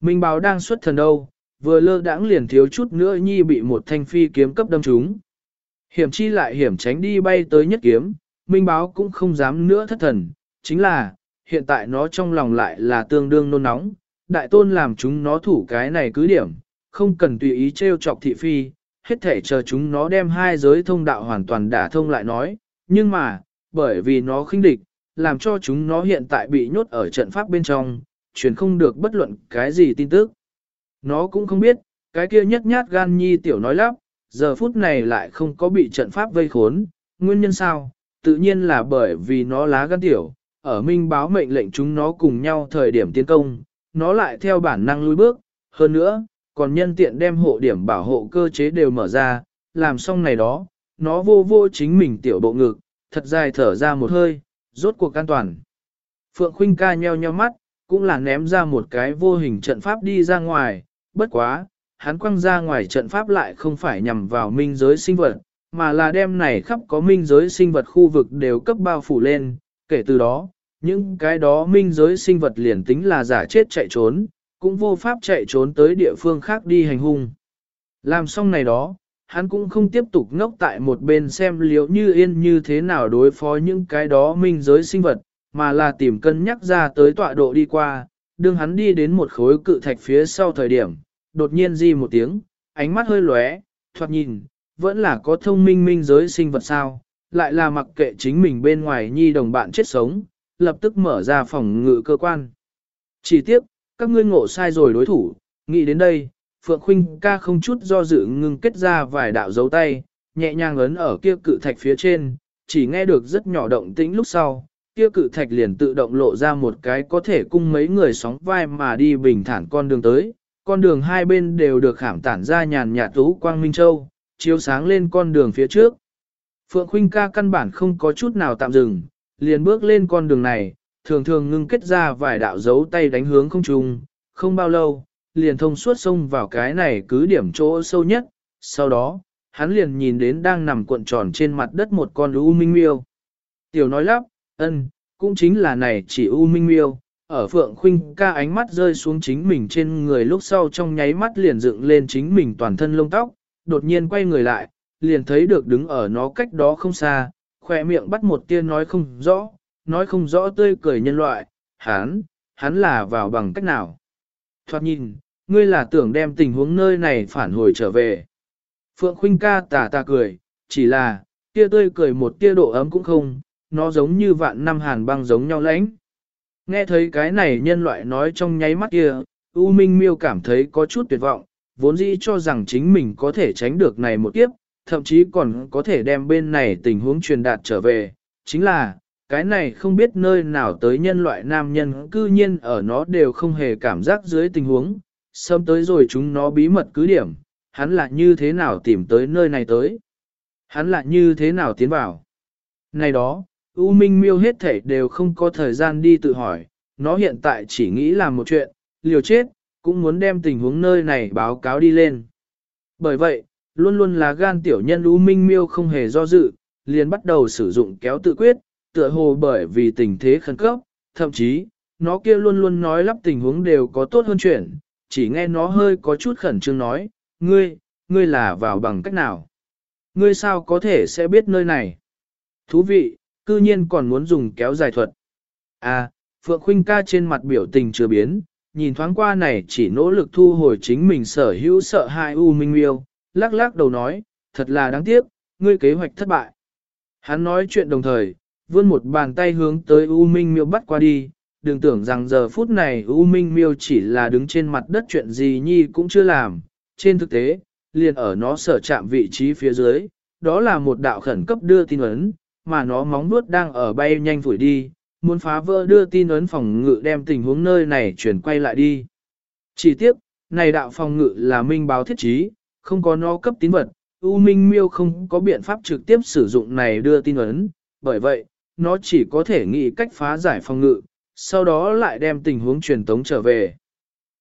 Minh báo đang xuất thần đâu, vừa lơ đãng liền thiếu chút nữa nhi bị một thanh phi kiếm cấp đâm trúng. Hiểm chi lại hiểm tránh đi bay tới nhất kiếm, Minh báo cũng không dám nữa thất thần, chính là, hiện tại nó trong lòng lại là tương đương nôn nóng, đại tôn làm chúng nó thủ cái này cứ điểm, không cần tùy ý trêu chọc thị phi, hết thể chờ chúng nó đem hai giới thông đạo hoàn toàn đả thông lại nói, nhưng mà, bởi vì nó khinh địch, làm cho chúng nó hiện tại bị nhốt ở trận pháp bên trong, truyền không được bất luận cái gì tin tức. Nó cũng không biết, cái kia nhất nhát gan nhi tiểu nói lắp, giờ phút này lại không có bị trận pháp vây khốn, nguyên nhân sao? Tự nhiên là bởi vì nó lá gan tiểu, ở minh báo mệnh lệnh chúng nó cùng nhau thời điểm tiến công, nó lại theo bản năng lùi bước, hơn nữa, còn nhân tiện đem hộ điểm bảo hộ cơ chế đều mở ra, làm xong này đó, nó vô vô chính mình tiểu bộ ngực, thật dài thở ra một hơi, rốt cuộc an toàn. Phượng Khuynh ca nheo nheo mắt, cũng là ném ra một cái vô hình trận pháp đi ra ngoài, bất quá, hắn quăng ra ngoài trận pháp lại không phải nhằm vào minh giới sinh vật, mà là đem này khắp có minh giới sinh vật khu vực đều cấp bao phủ lên, kể từ đó, những cái đó minh giới sinh vật liền tính là giả chết chạy trốn, cũng vô pháp chạy trốn tới địa phương khác đi hành hung. Làm xong này đó, hắn cũng không tiếp tục ngốc tại một bên xem liếu như yên như thế nào đối phó những cái đó minh giới sinh vật, mà là tìm cân nhắc ra tới tọa độ đi qua, đương hắn đi đến một khối cự thạch phía sau thời điểm, đột nhiên di một tiếng, ánh mắt hơi lóe, thoạt nhìn, vẫn là có thông minh minh giới sinh vật sao, lại là mặc kệ chính mình bên ngoài nhi đồng bạn chết sống, lập tức mở ra phòng ngự cơ quan. Chỉ tiếc, các ngươi ngộ sai rồi đối thủ, nghĩ đến đây, Phượng Khuynh ca không chút do dự ngưng kết ra vài đạo dấu tay, nhẹ nhàng ấn ở kia cự thạch phía trên, chỉ nghe được rất nhỏ động tĩnh lúc sau, kia cự thạch liền tự động lộ ra một cái có thể cung mấy người sóng vai mà đi bình thản con đường tới, con đường hai bên đều được khảm tản ra nhàn nhạt tú quang minh châu, chiếu sáng lên con đường phía trước. Phượng Khuynh ca căn bản không có chút nào tạm dừng, liền bước lên con đường này, thường thường ngưng kết ra vài đạo dấu tay đánh hướng không trung, không bao lâu, liền thông suốt sông vào cái này cứ điểm chỗ sâu nhất, sau đó, hắn liền nhìn đến đang nằm cuộn tròn trên mặt đất một con U Minh Miêu. Tiểu nói lắp, ân, cũng chính là này chỉ U Minh Miêu, ở Phượng Khuynh ca ánh mắt rơi xuống chính mình trên người lúc sau trong nháy mắt liền dựng lên chính mình toàn thân lông tóc, đột nhiên quay người lại, liền thấy được đứng ở nó cách đó không xa, khỏe miệng bắt một tia nói không rõ, nói không rõ tươi cười nhân loại, hắn, hắn là vào bằng cách nào. Thoát nhìn, ngươi là tưởng đem tình huống nơi này phản hồi trở về. Phượng Khuynh ca tà tà cười, chỉ là, tia tươi cười một tia độ ấm cũng không, nó giống như vạn năm hàn băng giống nhau lãnh. Nghe thấy cái này nhân loại nói trong nháy mắt kia, U Minh Miêu cảm thấy có chút tuyệt vọng, vốn dĩ cho rằng chính mình có thể tránh được này một kiếp, thậm chí còn có thể đem bên này tình huống truyền đạt trở về. Chính là, cái này không biết nơi nào tới nhân loại nam nhân cư nhiên ở nó đều không hề cảm giác dưới tình huống, Sớm tới rồi chúng nó bí mật cứ điểm, hắn là như thế nào tìm tới nơi này tới. Hắn là như thế nào tiến vào. Này đó, U Minh miêu hết thể đều không có thời gian đi tự hỏi, nó hiện tại chỉ nghĩ làm một chuyện, liều chết, cũng muốn đem tình huống nơi này báo cáo đi lên. Bởi vậy, luôn luôn là gan tiểu nhân U Minh miêu không hề do dự, liền bắt đầu sử dụng kéo tự quyết, tựa hồ bởi vì tình thế khẩn cấp, thậm chí, nó kia luôn luôn nói lắp tình huống đều có tốt hơn chuyện, chỉ nghe nó hơi có chút khẩn trương nói, ngươi, ngươi là vào bằng cách nào? Ngươi sao có thể sẽ biết nơi này? Thú vị, cư nhiên còn muốn dùng kéo dài thuật. À, Phượng Khuynh ca trên mặt biểu tình chưa biến, nhìn thoáng qua này chỉ nỗ lực thu hồi chính mình sở hữu sợ hai U Minh Miêu, lắc lắc đầu nói, thật là đáng tiếc, ngươi kế hoạch thất bại. Hắn nói chuyện đồng thời, vươn một bàn tay hướng tới U Minh Miêu bắt qua đi, đừng tưởng rằng giờ phút này U Minh Miêu chỉ là đứng trên mặt đất chuyện gì nhi cũng chưa làm, trên thực tế, liền ở nó sở chạm vị trí phía dưới, đó là một đạo khẩn cấp đưa tin ấn, mà nó móng vuốt đang ở bay nhanh phủi đi, muốn phá vỡ đưa tin ấn phòng ngự đem tình huống nơi này chuyển quay lại đi. Chỉ tiếc, này đạo phòng ngự là minh báo thiết trí, không có nó cấp tín vật, U Minh Miêu không có biện pháp trực tiếp sử dụng này đưa tin ấn, bởi vậy, nó chỉ có thể nghĩ cách phá giải phòng ngự, sau đó lại đem tình huống truyền tống trở về.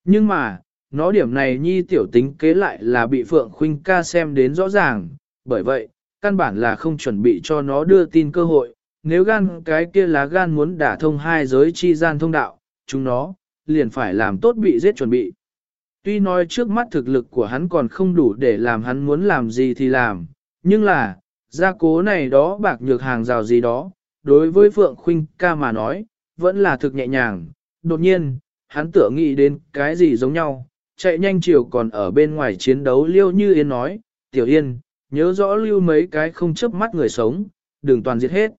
Nhưng mà, nó điểm này nhi tiểu tính kế lại là bị Phượng Khuynh ca xem đến rõ ràng, bởi vậy, căn bản là không chuẩn bị cho nó đưa tin cơ hội, nếu gan cái kia lá gan muốn đả thông hai giới chi gian thông đạo, chúng nó, liền phải làm tốt bị giết chuẩn bị. Tuy nói trước mắt thực lực của hắn còn không đủ để làm hắn muốn làm gì thì làm, nhưng là, gia cố này đó bạc nhược hàng rào gì đó, đối với Phượng Khuynh ca mà nói, vẫn là thực nhẹ nhàng. Đột nhiên, hắn tựa nghĩ đến cái gì giống nhau, chạy nhanh chiều còn ở bên ngoài chiến đấu liêu như yên nói, tiểu yên, nhớ rõ lưu mấy cái không chớp mắt người sống, đừng toàn giết hết.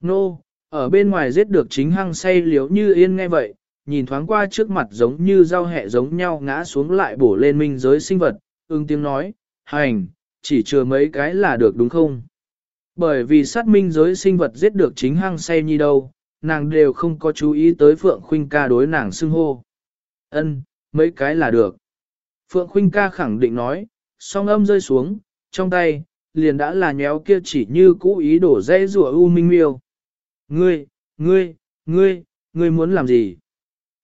Nô, ở bên ngoài giết được chính hăng say liếu như yên nghe vậy, nhìn thoáng qua trước mặt giống như rau hẹ giống nhau ngã xuống lại bổ lên minh giới sinh vật, ưng tiếng nói, hành, chỉ chừa mấy cái là được đúng không? Bởi vì sát minh giới sinh vật giết được chính hăng say nhi đâu, nàng đều không có chú ý tới Phượng Khuynh ca đối nàng xưng hô. Ân, mấy cái là được. Phượng Khuynh ca khẳng định nói, song âm rơi xuống, trong tay, liền đã là nhéo kia chỉ như cũ ý đổ dây rùa U Minh Miêu. Ngươi, ngươi, ngươi, ngươi muốn làm gì?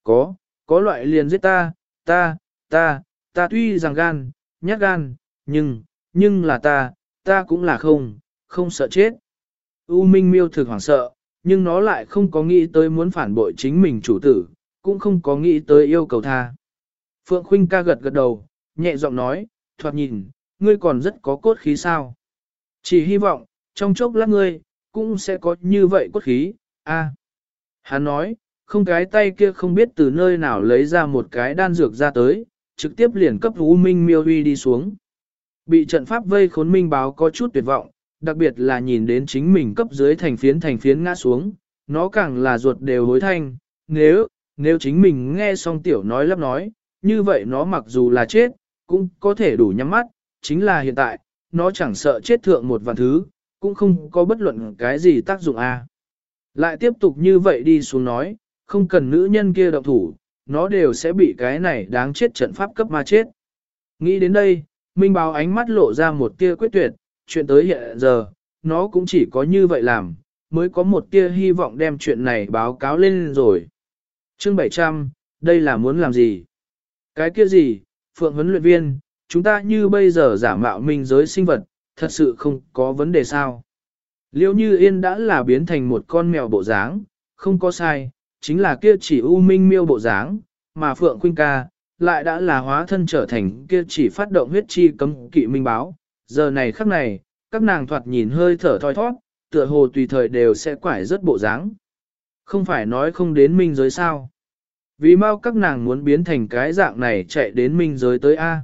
Có, có loại liền giết ta, ta, ta, ta tuy rằng gan, nhát gan, nhưng, nhưng là ta, ta cũng là không, không sợ chết. U Minh Miêu thực hoảng sợ, nhưng nó lại không có nghĩ tới muốn phản bội chính mình chủ tử, cũng không có nghĩ tới yêu cầu tha. Phượng Khuynh ca gật gật đầu, nhẹ giọng nói, thoạt nhìn, ngươi còn rất có cốt khí sao. Chỉ hy vọng, trong chốc lát ngươi, cũng sẽ có như vậy cốt khí, a. À. Hắn nói, không cái tay kia không biết từ nơi nào lấy ra một cái đan dược ra tới, trực tiếp liền cấp U Minh miêu huy đi xuống. Bị trận pháp vây khốn minh báo có chút tuyệt vọng, đặc biệt là nhìn đến chính mình cấp dưới thành phiến thành phiến ngã xuống, nó càng là ruột đều hối thanh, nếu, nếu chính mình nghe xong tiểu nói lắp nói, như vậy nó mặc dù là chết, cũng có thể đủ nhắm mắt, chính là hiện tại, nó chẳng sợ chết thượng một vạn thứ, cũng không có bất luận cái gì tác dụng a. À. Lại tiếp tục như vậy đi xuống nói, không cần nữ nhân kia động thủ, nó đều sẽ bị cái này đáng chết trận pháp cấp ma chết. Nghĩ đến đây, Minh báo ánh mắt lộ ra một tia quyết tuyệt, chuyện tới hiện giờ, nó cũng chỉ có như vậy làm, mới có một tia hy vọng đem chuyện này báo cáo lên rồi. Chương 700, đây là muốn làm gì? Cái kia gì, Phượng huấn luyện viên, chúng ta như bây giờ giả mạo minh giới sinh vật, thật sự không có vấn đề sao. Liêu như yên đã là biến thành một con mèo bộ dáng, không có sai, chính là kia chỉ u minh miêu bộ dáng, mà Phượng Khuynh ca, lại đã là hóa thân trở thành kia chỉ phát động huyết chi cấm kỵ minh báo. Giờ này khắc này, các nàng thoạt nhìn hơi thở thoi thoát, tựa hồ tùy thời đều sẽ quải rất bộ dáng. Không phải nói không đến minh giới sao. Vì mau các nàng muốn biến thành cái dạng này chạy đến minh giới tới A.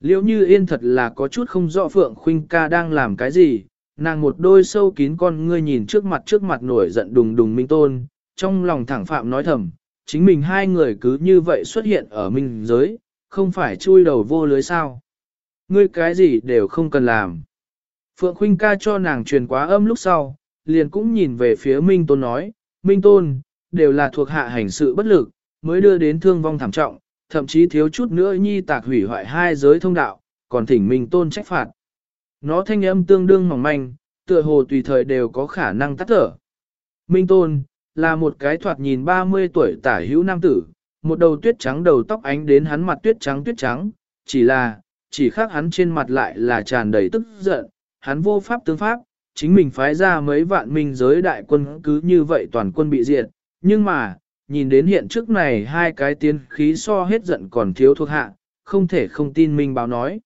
Liêu như yên thật là có chút không rõ Phượng Khuynh ca đang làm cái gì, nàng một đôi sâu kín con ngươi nhìn trước mặt trước mặt nổi giận đùng đùng minh tôn, trong lòng thẳng phạm nói thầm, chính mình hai người cứ như vậy xuất hiện ở minh giới, không phải chui đầu vô lưới sao. Ngươi cái gì đều không cần làm. Phượng Khuynh ca cho nàng truyền quá âm lúc sau, liền cũng nhìn về phía Minh Tôn nói, Minh Tôn, đều là thuộc hạ hành sự bất lực, mới đưa đến thương vong thảm trọng, thậm chí thiếu chút nữa nhi tạc hủy hoại hai giới thông đạo, còn thỉnh Minh Tôn trách phạt. Nó thanh âm tương đương mỏng manh, tựa hồ tùy thời đều có khả năng tắt thở. Minh Tôn, là một cái thoạt nhìn 30 tuổi tả hữu nam tử, một đầu tuyết trắng đầu tóc ánh đến hắn mặt tuyết trắng tuyết trắng, chỉ là, chỉ khác hắn trên mặt lại là tràn đầy tức giận, hắn vô pháp tương pháp, chính mình phái ra mấy vạn minh giới đại quân cứ như vậy toàn quân bị diệt, nhưng mà, nhìn đến hiện trước này hai cái tiên khí so hết giận còn thiếu thuộc hạ, không thể không tin minh báo nói.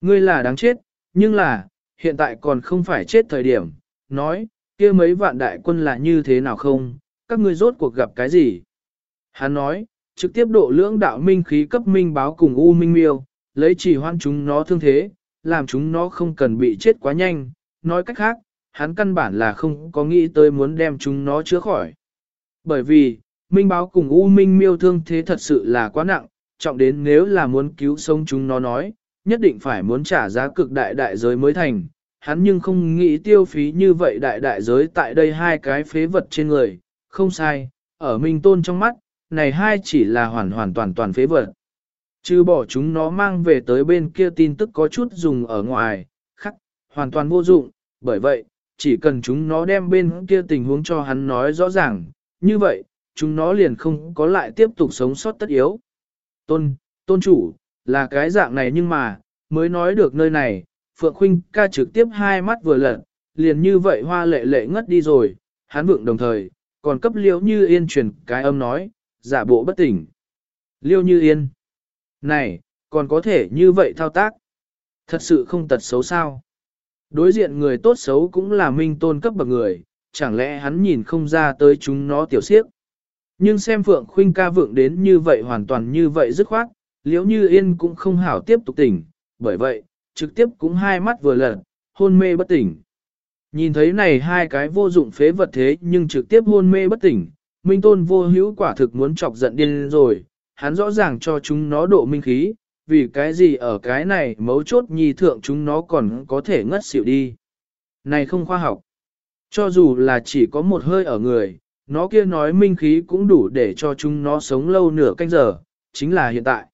Ngươi là đáng chết, nhưng là, hiện tại còn không phải chết thời điểm, nói, kia mấy vạn đại quân là như thế nào không, các ngươi rốt cuộc gặp cái gì? Hắn nói, trực tiếp độ lưỡng đạo minh khí cấp minh báo cùng U Minh Miêu, lấy chỉ hoan chúng nó thương thế, làm chúng nó không cần bị chết quá nhanh, nói cách khác, hắn căn bản là không có nghĩ tới muốn đem chúng nó chữa khỏi. Bởi vì, Minh báo cùng U Minh miêu thương thế thật sự là quá nặng, trọng đến nếu là muốn cứu sống chúng nó nói, nhất định phải muốn trả giá cực đại đại giới mới thành. Hắn nhưng không nghĩ tiêu phí như vậy đại đại giới tại đây hai cái phế vật trên người, không sai, ở Minh Tôn trong mắt, này hai chỉ là hoàn hoàn toàn toàn phế vật. Chứ bỏ chúng nó mang về tới bên kia tin tức có chút dùng ở ngoài, khắc, hoàn toàn vô dụng, bởi vậy, chỉ cần chúng nó đem bên kia tình huống cho hắn nói rõ ràng, như vậy, chúng nó liền không có lại tiếp tục sống sót tất yếu. Tôn, tôn chủ, là cái dạng này nhưng mà, mới nói được nơi này, Phượng Khuynh ca trực tiếp hai mắt vừa lật, liền như vậy hoa lệ lệ ngất đi rồi, hắn vượng đồng thời, còn cấp liễu như yên truyền cái âm nói, giả bộ bất tỉnh. Liêu như yên. Này, còn có thể như vậy thao tác. Thật sự không tật xấu sao. Đối diện người tốt xấu cũng là minh tôn cấp bậc người, chẳng lẽ hắn nhìn không ra tới chúng nó tiểu siếp. Nhưng xem Phượng Khuynh ca vượng đến như vậy hoàn toàn như vậy dứt khoát, liếu như yên cũng không hảo tiếp tục tỉnh, bởi vậy, trực tiếp cũng hai mắt vừa lật, hôn mê bất tỉnh. Nhìn thấy này hai cái vô dụng phế vật thế nhưng trực tiếp hôn mê bất tỉnh, Minh Tôn vô hữu quả thực muốn chọc giận điên rồi, hắn rõ ràng cho chúng nó độ minh khí, vì cái gì ở cái này mấu chốt nhi thượng chúng nó còn có thể ngất xỉu đi. Này không khoa học. Cho dù là chỉ có một hơi ở người, nó kia nói minh khí cũng đủ để cho chúng nó sống lâu nửa canh giờ, chính là hiện tại.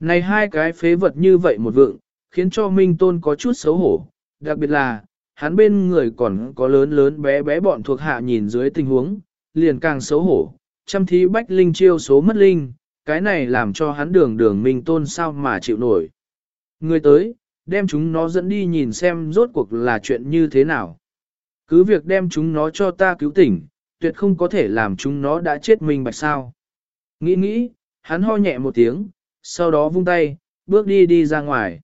Này hai cái phế vật như vậy một vượng, khiến cho Minh Tôn có chút xấu hổ, đặc biệt là, hắn bên người còn có lớn lớn bé bé bọn thuộc hạ nhìn dưới tình huống, liền càng xấu hổ, chăm thí bách linh chiêu số mất linh, cái này làm cho hắn đường đường Minh Tôn sao mà chịu nổi. Người tới, đem chúng nó dẫn đi nhìn xem rốt cuộc là chuyện như thế nào. Cứ việc đem chúng nó cho ta cứu tỉnh, tuyệt không có thể làm chúng nó đã chết mình bạch sao. Nghĩ nghĩ, hắn ho nhẹ một tiếng, sau đó vung tay, bước đi đi ra ngoài.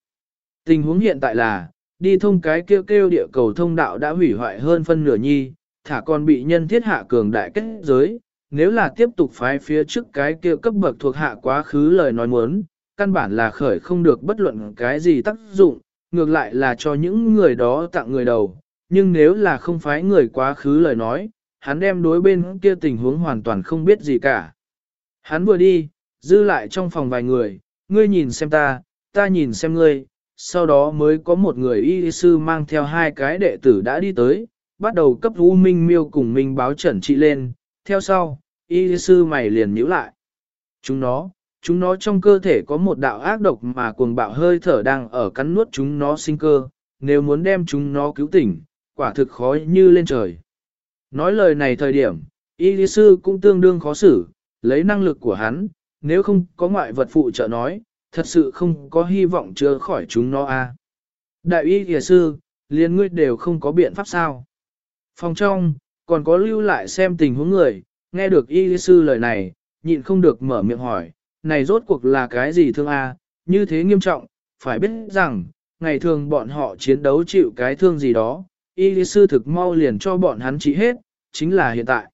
Tình huống hiện tại là, đi thông cái kêu kêu địa cầu thông đạo đã hủy hoại hơn phân nửa nhi, thả còn bị nhân thiết hạ cường đại kết giới. Nếu là tiếp tục phái phía trước cái kia cấp bậc thuộc hạ quá khứ lời nói muốn, căn bản là khởi không được bất luận cái gì tác dụng, ngược lại là cho những người đó tặng người đầu. Nhưng nếu là không phái người quá khứ lời nói, hắn đem đối bên kia tình huống hoàn toàn không biết gì cả. Hắn vừa đi, dư lại trong phòng vài người, ngươi nhìn xem ta, ta nhìn xem ngươi, sau đó mới có một người y sư mang theo hai cái đệ tử đã đi tới, bắt đầu cấp U Minh miêu cùng Minh báo chuẩn trị lên, theo sau, y sư mày liền nhíu lại. Chúng nó, chúng nó trong cơ thể có một đạo ác độc mà cuồng bạo hơi thở đang ở cắn nuốt chúng nó sinh cơ, nếu muốn đem chúng nó cứu tỉnh, quả thực khó như lên trời. Nói lời này thời điểm, y lý sư cũng tương đương khó xử, lấy năng lực của hắn, nếu không có ngoại vật phụ trợ nói, thật sự không có hy vọng chữa khỏi chúng nó a. Đại y lý sư, liền ngươi đều không có biện pháp sao. Phòng trong, còn có lưu lại xem tình huống người, nghe được y lý sư lời này, nhịn không được mở miệng hỏi, này rốt cuộc là cái gì thương a? như thế nghiêm trọng, phải biết rằng, ngày thường bọn họ chiến đấu chịu cái thương gì đó, y lý sư thực mau liền cho bọn hắn trị hết, chính là hiện tại.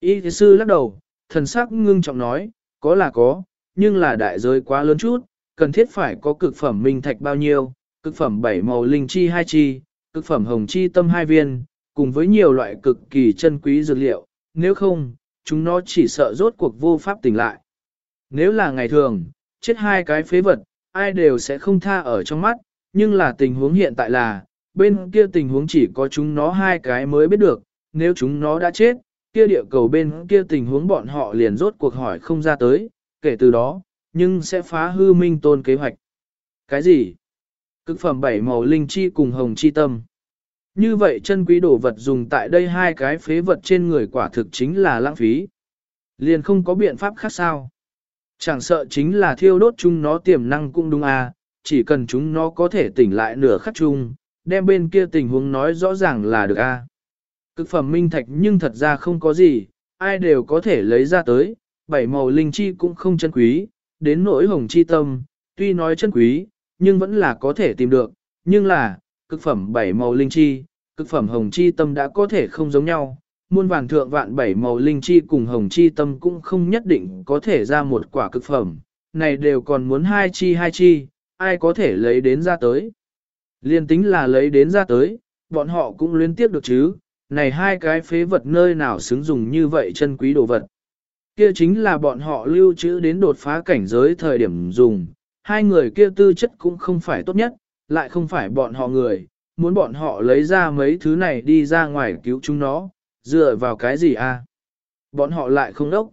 Y lý sư lắc đầu, thần sắc ngưng trọng nói, có là có, nhưng là đại giới quá lớn chút, cần thiết phải có cực phẩm minh thạch bao nhiêu, cực phẩm bảy màu linh chi hai chi, cực phẩm hồng chi tâm hai viên, cùng với nhiều loại cực kỳ chân quý dược liệu, nếu không, chúng nó chỉ sợ rốt cuộc vô pháp tỉnh lại. Nếu là ngày thường, chết hai cái phế vật, ai đều sẽ không tha ở trong mắt, nhưng là tình huống hiện tại là, bên kia tình huống chỉ có chúng nó hai cái mới biết được, nếu chúng nó đã chết, kia địa cầu bên kia tình huống bọn họ liền rốt cuộc hỏi không ra tới, kể từ đó, nhưng sẽ phá hư minh tôn kế hoạch. Cái gì? Cực phẩm bảy màu linh chi cùng hồng chi tâm. Như vậy chân quý đồ vật dùng tại đây hai cái phế vật trên người quả thực chính là lãng phí. Liền không có biện pháp khác sao. Chẳng sợ chính là thiêu đốt chúng nó tiềm năng cũng đúng à, chỉ cần chúng nó có thể tỉnh lại nửa khắc chung, đem bên kia tình huống nói rõ ràng là được a. Cực phẩm minh thạch nhưng thật ra không có gì, ai đều có thể lấy ra tới, bảy màu linh chi cũng không chân quý, đến nỗi hồng chi tâm, tuy nói chân quý, nhưng vẫn là có thể tìm được, nhưng là, cực phẩm bảy màu linh chi, cực phẩm hồng chi tâm đã có thể không giống nhau, muôn vàng thượng vạn bảy màu linh chi cùng hồng chi tâm cũng không nhất định có thể ra một quả cực phẩm, này đều còn muốn hai chi hai chi, ai có thể lấy đến ra tới. Liên tính là lấy đến ra tới, bọn họ cũng liên tiếp được chứ, này hai cái phế vật nơi nào xứng dùng như vậy chân quý đồ vật. Kia chính là bọn họ lưu trữ đến đột phá cảnh giới thời điểm dùng, hai người kia tư chất cũng không phải tốt nhất, lại không phải bọn họ người, muốn bọn họ lấy ra mấy thứ này đi ra ngoài cứu chúng nó, dựa vào cái gì a? Bọn họ lại không đốc.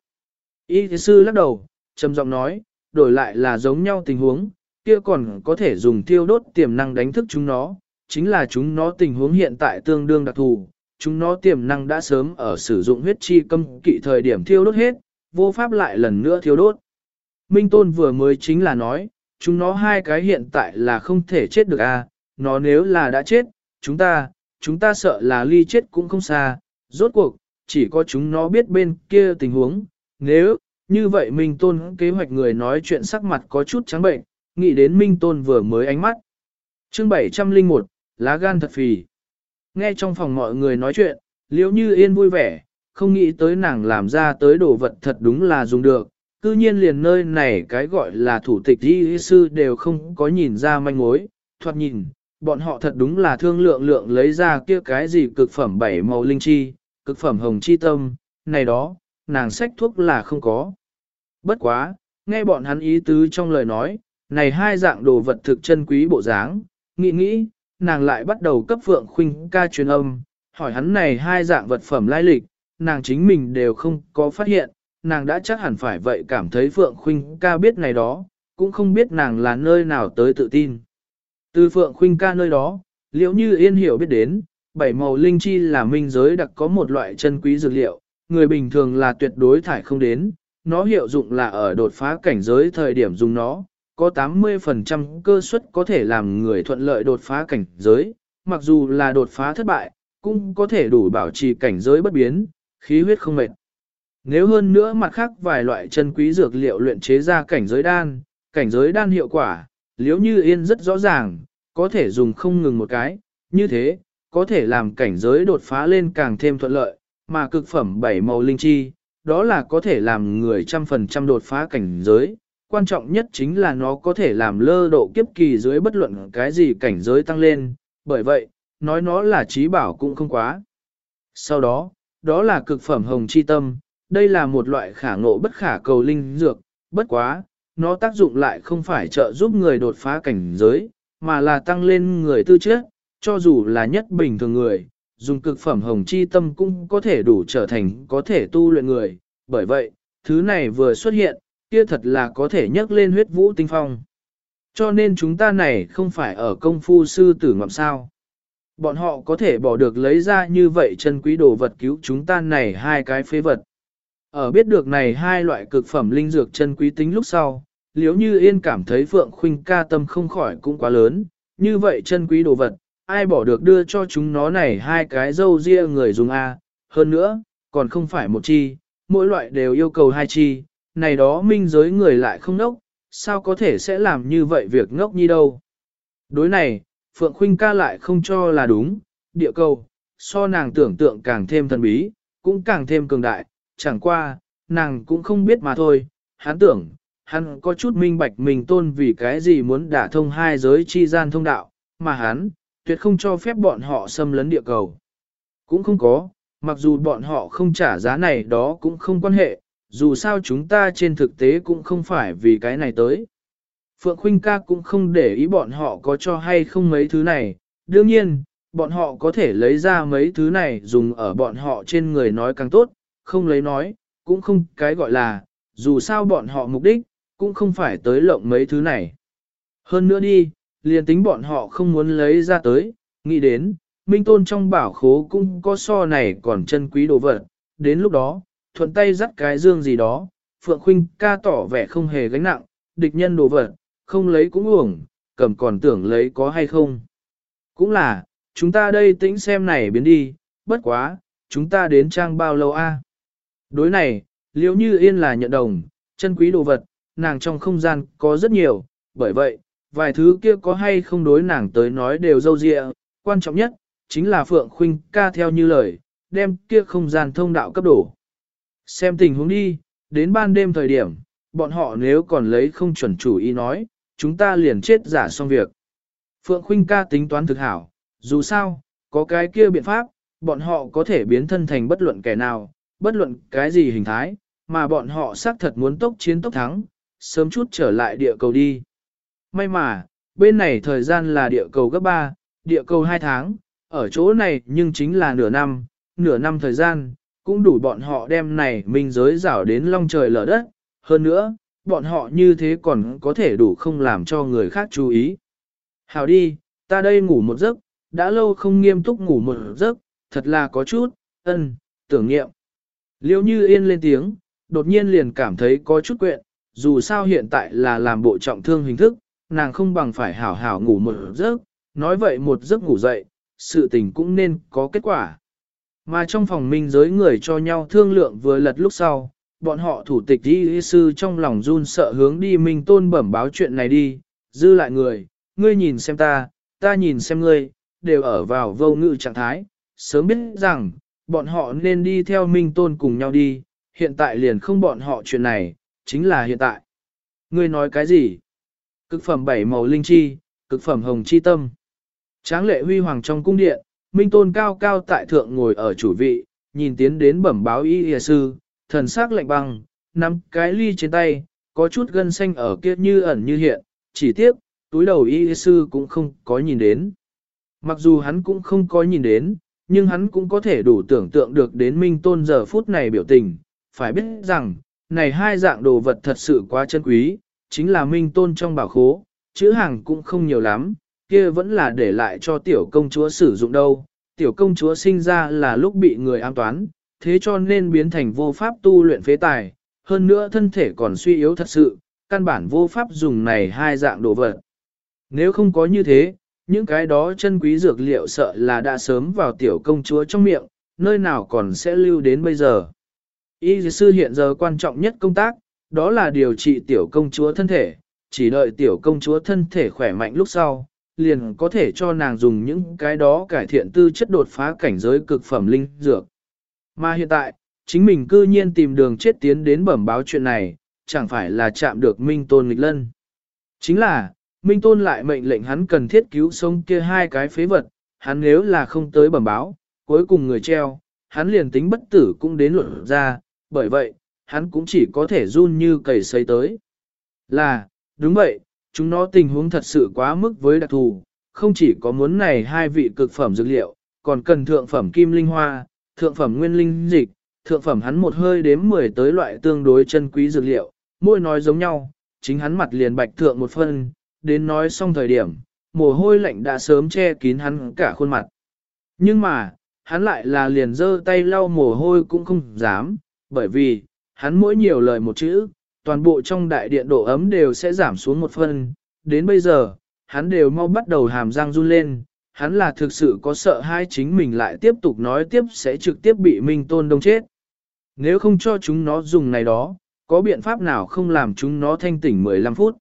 Y sư lắc đầu, trầm giọng nói, đổi lại là giống nhau tình huống, kia còn có thể dùng tiêu đốt tiềm năng đánh thức chúng nó, chính là chúng nó tình huống hiện tại tương đương đặc thù, chúng nó tiềm năng đã sớm ở sử dụng huyết chi cấm kỵ thời điểm thiêu đốt hết, vô pháp lại lần nữa thiêu đốt. Minh Tôn vừa mới chính là nói, chúng nó hai cái hiện tại là không thể chết được a, nó nếu là đã chết, chúng ta, chúng ta sợ là ly chết cũng không xa, rốt cuộc, chỉ có chúng nó biết bên kia tình huống, nếu, như vậy Minh Tôn kế hoạch người nói chuyện sắc mặt có chút trắng bệnh, nghĩ đến Minh Tôn vừa mới ánh mắt. chương 701, lá gan thật phì. Nghe trong phòng mọi người nói chuyện, liễu như yên vui vẻ, không nghĩ tới nàng làm ra tới đồ vật thật đúng là dùng được. Cư nhiên liền nơi này cái gọi là thủ tịch y sư đều không có nhìn ra manh mối, thoạt nhìn, bọn họ thật đúng là thương lượng lượng lấy ra kia cái gì cực phẩm bảy màu linh chi, cực phẩm hồng chi tâm, này đó, nàng sách thuốc là không có. Bất quá, nghe bọn hắn ý tứ trong lời nói, này hai dạng đồ vật thực chân quý bộ dáng, nghĩ nghĩ, nàng lại bắt đầu cấp Phượng Khuynh ca truyền âm, hỏi hắn này hai dạng vật phẩm lai lịch, nàng chính mình đều không có phát hiện, nàng đã chắc hẳn phải vậy cảm thấy Phượng Khuynh ca biết này đó, cũng không biết nàng là nơi nào tới tự tin. Từ Phượng Khuynh ca nơi đó, liễu như yên hiểu biết đến, bảy màu linh chi là minh giới đặc có một loại chân quý dược liệu, người bình thường là tuyệt đối thải không đến, nó hiệu dụng là ở đột phá cảnh giới thời điểm dùng nó, có 80% cơ suất có thể làm người thuận lợi đột phá cảnh giới, mặc dù là đột phá thất bại, cũng có thể đủ bảo trì cảnh giới bất biến, khí huyết không mệt. Nếu hơn nữa mặt khác vài loại chân quý dược liệu luyện chế ra cảnh giới đan, cảnh giới đan hiệu quả, liếu như yên rất rõ ràng, có thể dùng không ngừng một cái, như thế, có thể làm cảnh giới đột phá lên càng thêm thuận lợi, mà cực phẩm bảy màu linh chi, đó là có thể làm người trăm phần trăm đột phá cảnh giới, quan trọng nhất chính là nó có thể làm lơ độ kiếp kỳ dưới bất luận cái gì cảnh giới tăng lên, bởi vậy, nói nó là trí bảo cũng không quá. Sau đó, đó là cực phẩm hồng chi tâm, đây là một loại khả ngộ bất khả cầu linh dược, bất quá, nó tác dụng lại không phải trợ giúp người đột phá cảnh giới, mà là tăng lên người tư chất, cho dù là nhất bình thường người, dùng cực phẩm hồng chi tâm cũng có thể đủ trở thành có thể tu luyện người, bởi vậy, thứ này vừa xuất hiện, kia thật là có thể nhấc lên huyết vũ tinh phong. Cho nên chúng ta này không phải ở công phu sư tử ngọc sao. Bọn họ có thể bỏ được lấy ra như vậy chân quý đồ vật cứu chúng ta này hai cái phế vật. Ở biết được này hai loại cực phẩm linh dược chân quý tính lúc sau, liếu như yên cảm thấy Phượng Khuynh ca tâm không khỏi cũng quá lớn, như vậy chân quý đồ vật, ai bỏ được đưa cho chúng nó này hai cái dâu ria người dùng A, hơn nữa, còn không phải một chi, mỗi loại đều yêu cầu hai chi, này đó minh giới người lại không nốc sao có thể sẽ làm như vậy việc ngốc như đâu. Đối này, Phượng Khuynh ca lại không cho là đúng, địa cầu, so nàng tưởng tượng càng thêm thần bí, cũng càng thêm cường đại, chẳng qua, nàng cũng không biết mà thôi, hắn tưởng, hắn có chút minh bạch mình tôn vì cái gì muốn đả thông hai giới chi gian thông đạo, mà hắn, tuyệt không cho phép bọn họ xâm lấn địa cầu. Cũng không có, mặc dù bọn họ không trả giá này đó cũng không quan hệ, dù sao chúng ta trên thực tế cũng không phải vì cái này tới. Phượng Khuynh ca cũng không để ý bọn họ có cho hay không mấy thứ này, đương nhiên, bọn họ có thể lấy ra mấy thứ này dùng ở bọn họ trên người nói càng tốt, không lấy nói, cũng không cái gọi là, dù sao bọn họ mục đích, cũng không phải tới lộng mấy thứ này. Hơn nữa đi, liền tính bọn họ không muốn lấy ra tới, nghĩ đến, Minh Tôn trong bảo khố cũng có so này còn chân quý đồ vật, đến lúc đó, thuận tay dắt cái dương gì đó, Phượng Khuynh ca tỏ vẻ không hề gánh nặng, địch nhân đồ vật, không lấy cũng uổng, cầm còn tưởng lấy có hay không. Cũng là, chúng ta đây tĩnh xem này biến đi, bất quá, chúng ta đến trang bao lâu a? Đối này, liếu như yên là nhận đồng, chân quý đồ vật, nàng trong không gian có rất nhiều, bởi vậy, vài thứ kia có hay không đối nàng tới nói đều dâu dịa, quan trọng nhất, chính là Phượng Khuynh ca theo như lời, đem kia không gian thông đạo cấp đổ. Xem tình huống đi, đến ban đêm thời điểm, bọn họ nếu còn lấy không chuẩn chủ ý nói, chúng ta liền chết giả xong việc. Phượng Khuynh ca tính toán thực hảo, dù sao, có cái kia biện pháp, bọn họ có thể biến thân thành bất luận kẻ nào, bất luận cái gì hình thái, mà bọn họ xác thật muốn tốc chiến tốc thắng, sớm chút trở lại địa cầu đi. May mà, bên này thời gian là địa cầu gấp 3, địa cầu 2 tháng, ở chỗ này nhưng chính là nửa năm, nửa năm thời gian, cũng đủ bọn họ đem này minh giới rảo đến long trời lở đất, hơn nữa, bọn họ như thế còn có thể đủ không làm cho người khác chú ý. Hào đi, ta đây ngủ một giấc, đã lâu không nghiêm túc ngủ một giấc, thật là có chút, ân, tưởng nghiệm. Liêu như yên lên tiếng, đột nhiên liền cảm thấy có chút quyện, dù sao hiện tại là làm bộ trọng thương hình thức, nàng không bằng phải hảo hảo ngủ một giấc, nói vậy một giấc ngủ dậy, sự tình cũng nên có kết quả. Mà trong phòng minh giới người cho nhau thương lượng vừa lật lúc sau, bọn họ thủ tịch y sư trong lòng run sợ hướng đi minh tôn bẩm báo chuyện này đi, dư lại người, ngươi nhìn xem ta, ta nhìn xem ngươi, đều ở vào vô ngự trạng thái, sớm biết rằng, bọn họ nên đi theo minh tôn cùng nhau đi, hiện tại liền không bọn họ chuyện này, chính là hiện tại. Ngươi nói cái gì? Cực phẩm bảy màu linh chi, cực phẩm hồng chi tâm. Tráng lệ huy hoàng trong cung điện, minh tôn cao cao tại thượng ngồi ở chủ vị, nhìn tiến đến bẩm báo y y sư, thần sắc lạnh băng, nắm cái ly trên tay, có chút gân xanh ở kia như ẩn như hiện, chỉ tiếc, túi đầu y sư cũng không có nhìn đến. Mặc dù hắn cũng không có nhìn đến, nhưng hắn cũng có thể đủ tưởng tượng được đến minh tôn giờ phút này biểu tình, phải biết rằng, này hai dạng đồ vật thật sự quá chân quý, chính là minh tôn trong bảo khố, chữ hàng cũng không nhiều lắm, kia vẫn là để lại cho tiểu công chúa sử dụng đâu. Tiểu công chúa sinh ra là lúc bị người an toán, thế cho nên biến thành vô pháp tu luyện phế tài, hơn nữa thân thể còn suy yếu thật sự, căn bản vô pháp dùng này hai dạng đồ vật. Nếu không có như thế, những cái đó chân quý dược liệu sợ là đã sớm vào tiểu công chúa trong miệng, nơi nào còn sẽ lưu đến bây giờ. Y sư hiện giờ quan trọng nhất công tác, đó là điều trị tiểu công chúa thân thể, chỉ đợi tiểu công chúa thân thể khỏe mạnh lúc sau, liền có thể cho nàng dùng những cái đó cải thiện tư chất đột phá cảnh giới cực phẩm linh dược. Mà hiện tại, chính mình cư nhiên tìm đường chết tiến đến bẩm báo chuyện này, chẳng phải là chạm được Minh Tôn nghịch lân. Chính là, Minh Tôn lại mệnh lệnh hắn cần thiết cứu sống kia hai cái phế vật, hắn nếu là không tới bẩm báo, cuối cùng người treo, hắn liền tính bất tử cũng đến luận ra, bởi vậy, hắn cũng chỉ có thể run như cầy xây tới. Là, đúng vậy, chúng nó tình huống thật sự quá mức với đặc thù, không chỉ có muốn này hai vị cực phẩm dược liệu, còn cần thượng phẩm kim linh hoa, thượng phẩm nguyên linh dịch, thượng phẩm hắn một hơi đếm 10 tới loại tương đối chân quý dược liệu, mỗi nói giống nhau, chính hắn mặt liền bạch thượng một phân, đến nói xong thời điểm, mồ hôi lạnh đã sớm che kín hắn cả khuôn mặt. Nhưng mà, hắn lại là liền giơ tay lau mồ hôi cũng không dám, bởi vì, hắn mỗi nhiều lời một chữ, toàn bộ trong đại điện độ ấm đều sẽ giảm xuống một phần. đến bây giờ, hắn đều mau bắt đầu hàm răng run lên, hắn là thực sự có sợ hai chính mình lại tiếp tục nói tiếp sẽ trực tiếp bị Minh Tôn đông chết. Nếu không cho chúng nó dùng này đó, có biện pháp nào không làm chúng nó thanh tỉnh 15 phút.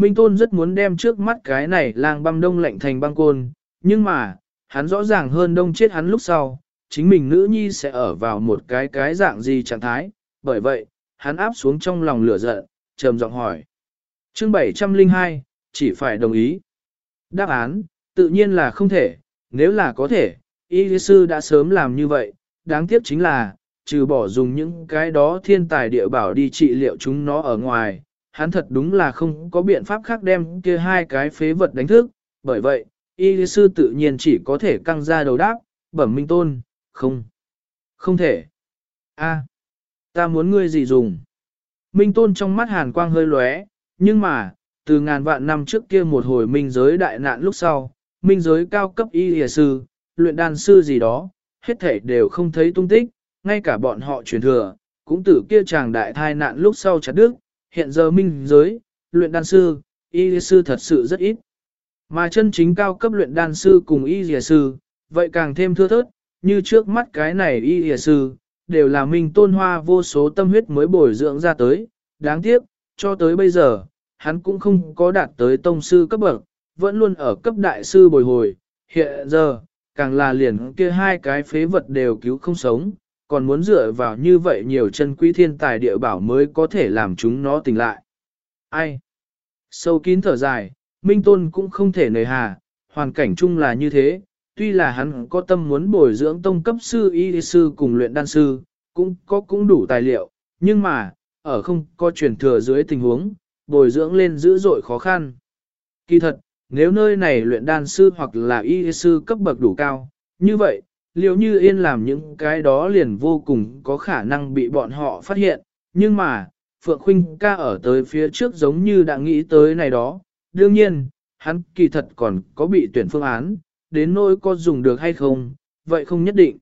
Minh Tôn rất muốn đem trước mắt cái này lang băm đông lạnh thành băng côn, nhưng mà, hắn rõ ràng hơn đông chết hắn lúc sau, chính mình nữ nhi sẽ ở vào một cái cái dạng gì trạng thái, bởi vậy, hắn áp xuống trong lòng lửa giận, trầm giọng hỏi. Chương 702, chỉ phải đồng ý. Đáp án, tự nhiên là không thể, nếu là có thể, y sư đã sớm làm như vậy, đáng tiếc chính là, trừ bỏ dùng những cái đó thiên tài địa bảo đi trị liệu chúng nó ở ngoài, hắn thật đúng là không có biện pháp khác đem kia hai cái phế vật đánh thức, bởi vậy, y sư tự nhiên chỉ có thể căng ra đầu đáp, bẩm minh tôn, không, không thể. A, ta muốn ngươi gì dùng? Minh tôn trong mắt hàn quang hơi lóe, nhưng mà, từ ngàn vạn năm trước kia một hồi minh giới đại nạn lúc sau, minh giới cao cấp y sư, luyện đan sư gì đó, hết thể đều không thấy tung tích, ngay cả bọn họ truyền thừa, cũng từ kia chàng đại thai nạn lúc sau chặt đức, hiện giờ minh giới, luyện đan sư, y sư thật sự rất ít. Mà chân chính cao cấp luyện đan sư cùng y dìa sư, vậy càng thêm thưa thớt, như trước mắt cái này y dìa sư, đều là minh tôn hoa vô số tâm huyết mới bồi dưỡng ra tới, đáng tiếc, cho tới bây giờ, hắn cũng không có đạt tới tông sư cấp bậc, vẫn luôn ở cấp đại sư bồi hồi, hiện giờ, càng là liền kia hai cái phế vật đều cứu không sống, còn muốn dựa vào như vậy nhiều chân quý thiên tài địa bảo mới có thể làm chúng nó tỉnh lại. Ai? Sâu kín thở dài, Minh Tôn cũng không thể nề hà, hoàn cảnh chung là như thế, tuy là hắn có tâm muốn bồi dưỡng tông cấp sư y sư cùng luyện đan sư, cũng có cũng đủ tài liệu, Nhưng mà, ở không có truyền thừa dưới tình huống, bồi dưỡng lên dữ dội khó khăn. Kỳ thật, nếu nơi này luyện đan sư hoặc là y sư cấp bậc đủ cao, như vậy, liệu như yên làm những cái đó liền vô cùng có khả năng bị bọn họ phát hiện, nhưng mà, Phượng Khuynh ca ở tới phía trước giống như đã nghĩ tới này đó, đương nhiên, hắn kỳ thật còn có bị tuyển phương án, đến nỗi có dùng được hay không, vậy không nhất định.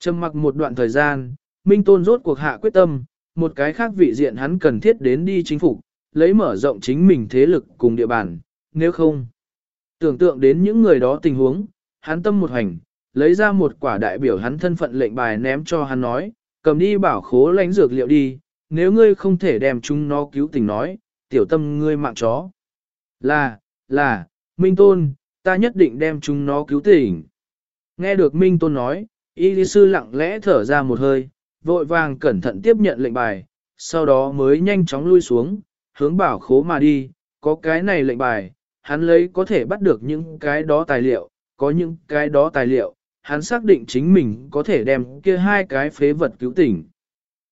Trầm mặc một đoạn thời gian, Minh Tôn rốt cuộc hạ quyết tâm, một cái khác vị diện hắn cần thiết đến đi chính phủ, lấy mở rộng chính mình thế lực cùng địa bàn, nếu không. Tưởng tượng đến những người đó tình huống, hắn tâm một hành, lấy ra một quả đại biểu hắn thân phận lệnh bài ném cho hắn nói, cầm đi bảo khố lãnh dược liệu đi, nếu ngươi không thể đem chúng nó cứu tình nói, tiểu tâm ngươi mạng chó. Là, là, Minh Tôn, ta nhất định đem chúng nó cứu tình. Nghe được Minh Tôn nói, y lý sư lặng lẽ thở ra một hơi, vội vàng cẩn thận tiếp nhận lệnh bài, sau đó mới nhanh chóng lui xuống, hướng bảo khố mà đi, có cái này lệnh bài, hắn lấy có thể bắt được những cái đó tài liệu, có những cái đó tài liệu, hắn xác định chính mình có thể đem kia hai cái phế vật cứu tỉnh.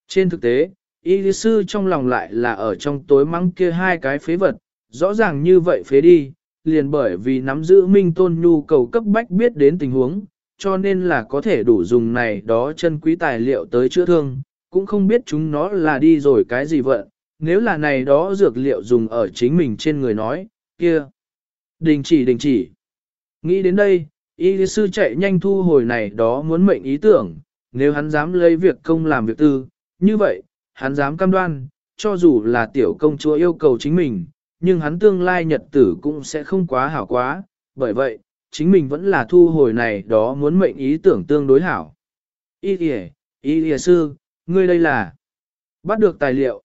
Trên thực tế, y lý sư trong lòng lại là ở trong tối mắng kia hai cái phế vật, rõ ràng như vậy phế đi, liền bởi vì nắm giữ minh tôn nhu cầu cấp bách biết đến tình huống, cho nên là có thể đủ dùng này đó chân quý tài liệu tới chữa thương, cũng không biết chúng nó là đi rồi cái gì vận, nếu là này đó dược liệu dùng ở chính mình trên người nói, kia. Đình chỉ đình chỉ. Nghĩ đến đây, y sư chạy nhanh thu hồi này đó muốn mệnh ý tưởng, nếu hắn dám lấy việc công làm việc tư, như vậy, hắn dám cam đoan, cho dù là tiểu công chúa yêu cầu chính mình, nhưng hắn tương lai nhật tử cũng sẽ không quá hảo quá, bởi vậy, chính mình vẫn là thu hồi này đó muốn mệnh ý tưởng tương đối hảo. Y kìa, y kìa sư, ngươi đây là bắt được tài liệu.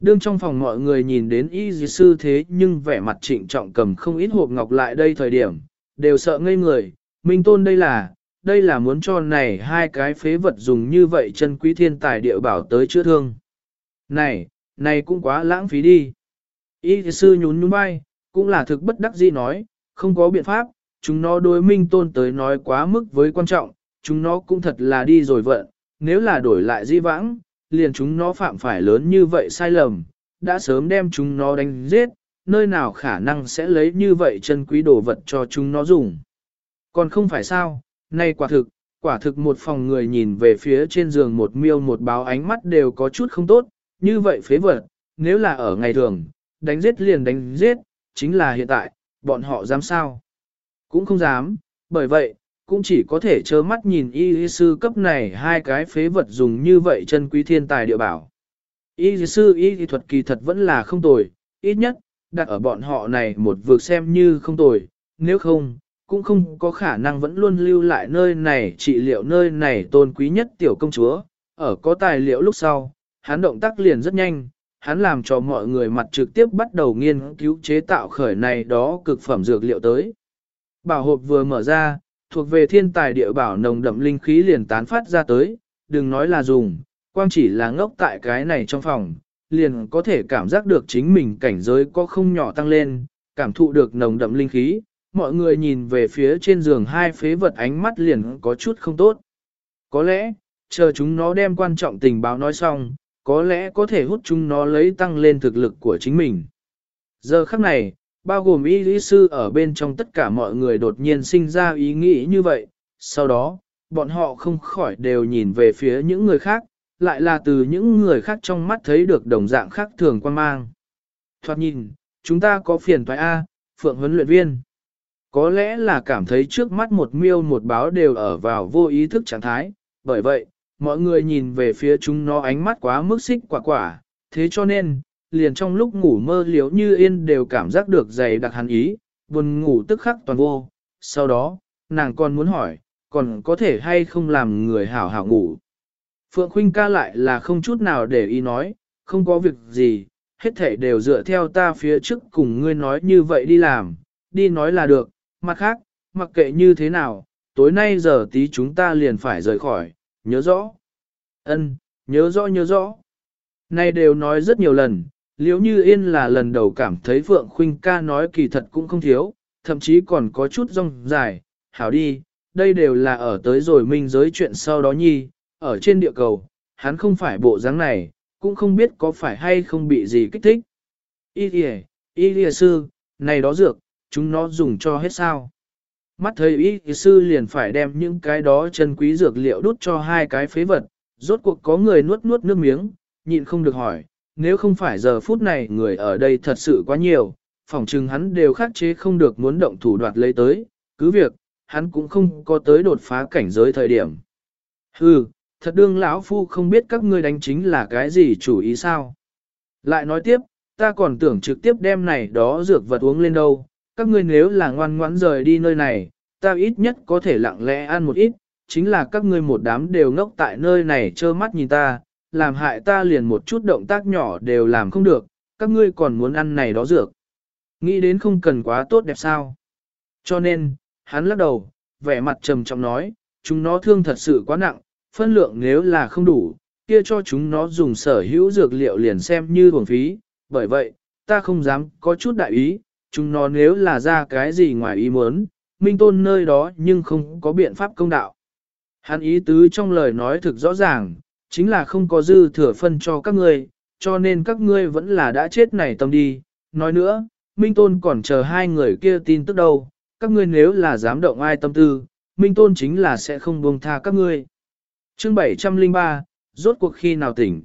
Đương trong phòng mọi người nhìn đến y dì sư thế nhưng vẻ mặt trịnh trọng cầm không ít hộp ngọc lại đây thời điểm, đều sợ ngây người, minh tôn đây là, đây là muốn cho này hai cái phế vật dùng như vậy chân quý thiên tài địa bảo tới chữa thương. Này, này cũng quá lãng phí đi. Y sư nhún nhún vai, cũng là thực bất đắc dĩ nói, không có biện pháp, chúng nó đối minh tôn tới nói quá mức với quan trọng, chúng nó cũng thật là đi rồi vận, nếu là đổi lại di vãng, liền chúng nó phạm phải lớn như vậy sai lầm, đã sớm đem chúng nó đánh giết, nơi nào khả năng sẽ lấy như vậy chân quý đồ vật cho chúng nó dùng. Còn không phải sao, nay quả thực, quả thực một phòng người nhìn về phía trên giường một miêu một báo ánh mắt đều có chút không tốt, như vậy phế vật, nếu là ở ngày thường, đánh giết liền đánh giết, chính là hiện tại, bọn họ dám sao? Cũng không dám, bởi vậy, cũng chỉ có thể trơ mắt nhìn y sư cấp này hai cái phế vật dùng như vậy chân quý thiên tài địa bảo. Y sư y thuật kỳ thật vẫn là không tồi, ít nhất, đặt ở bọn họ này một vực xem như không tồi, nếu không, cũng không có khả năng vẫn luôn lưu lại nơi này trị liệu nơi này tôn quý nhất tiểu công chúa, ở có tài liệu lúc sau, hắn động tác liền rất nhanh, hắn làm cho mọi người mặt trực tiếp bắt đầu nghiên cứu chế tạo khởi này đó cực phẩm dược liệu tới. Bảo hộp vừa mở ra, thuộc về thiên tài địa bảo nồng đậm linh khí liền tán phát ra tới, đừng nói là dùng, quang chỉ là ngốc tại cái này trong phòng, liền có thể cảm giác được chính mình cảnh giới có không nhỏ tăng lên, cảm thụ được nồng đậm linh khí, mọi người nhìn về phía trên giường hai phế vật ánh mắt liền có chút không tốt. Có lẽ, chờ chúng nó đem quan trọng tình báo nói xong, có lẽ có thể hút chúng nó lấy tăng lên thực lực của chính mình. Giờ khắc này, bao gồm y lý sư ở bên trong tất cả mọi người đột nhiên sinh ra ý nghĩ như vậy, sau đó, bọn họ không khỏi đều nhìn về phía những người khác, lại là từ những người khác trong mắt thấy được đồng dạng khác thường quan mang. Thoạt nhìn, chúng ta có phiền toái A, phượng huấn luyện viên. Có lẽ là cảm thấy trước mắt một miêu một báo đều ở vào vô ý thức trạng thái, bởi vậy, mọi người nhìn về phía chúng nó ánh mắt quá mức xích quả quả, thế cho nên, liền trong lúc ngủ mơ liếu như yên đều cảm giác được dày đặc hắn ý, buồn ngủ tức khắc toàn vô. Sau đó, nàng còn muốn hỏi, còn có thể hay không làm người hảo hảo ngủ. Phượng Khuynh ca lại là không chút nào để ý nói, không có việc gì, hết thể đều dựa theo ta phía trước cùng ngươi nói như vậy đi làm, đi nói là được, mặt khác, mặc kệ như thế nào, tối nay giờ tí chúng ta liền phải rời khỏi, nhớ rõ. Ân, nhớ rõ nhớ rõ. Này đều nói rất nhiều lần, liếu như yên là lần đầu cảm thấy Phượng Khuynh ca nói kỳ thật cũng không thiếu, thậm chí còn có chút rong dài, hảo đi, đây đều là ở tới rồi minh giới chuyện sau đó nhi, ở trên địa cầu, hắn không phải bộ dáng này, cũng không biết có phải hay không bị gì kích thích. Y kìa, y kìa sư, này đó dược, chúng nó dùng cho hết sao. Mắt thấy y sư liền phải đem những cái đó chân quý dược liệu đút cho hai cái phế vật, rốt cuộc có người nuốt nuốt nước miếng, nhịn không được hỏi, nếu không phải giờ phút này người ở đây thật sự quá nhiều, phỏng chừng hắn đều khắc chế không được muốn động thủ đoạt lấy tới, cứ việc, hắn cũng không có tới đột phá cảnh giới thời điểm. Hừ, thật đương lão phu không biết các ngươi đánh chính là cái gì chủ ý sao. Lại nói tiếp, ta còn tưởng trực tiếp đem này đó dược vật uống lên đâu, các ngươi nếu là ngoan ngoãn rời đi nơi này, ta ít nhất có thể lặng lẽ ăn một ít, chính là các ngươi một đám đều ngốc tại nơi này trơ mắt nhìn ta, làm hại ta liền một chút động tác nhỏ đều làm không được, các ngươi còn muốn ăn này đó dược. Nghĩ đến không cần quá tốt đẹp sao. Cho nên, hắn lắc đầu, vẻ mặt trầm trọng nói, chúng nó thương thật sự quá nặng, phân lượng nếu là không đủ, kia cho chúng nó dùng sở hữu dược liệu liền xem như thuồng phí, bởi vậy, ta không dám có chút đại ý, chúng nó nếu là ra cái gì ngoài ý muốn, minh tôn nơi đó nhưng không có biện pháp công đạo. Hắn ý tứ trong lời nói thực rõ ràng, chính là không có dư thừa phân cho các ngươi, cho nên các ngươi vẫn là đã chết này tâm đi. Nói nữa, Minh Tôn còn chờ hai người kia tin tức đâu, các ngươi nếu là dám động ai tâm tư, Minh Tôn chính là sẽ không buông tha các ngươi. Chương 703, rốt cuộc khi nào tỉnh?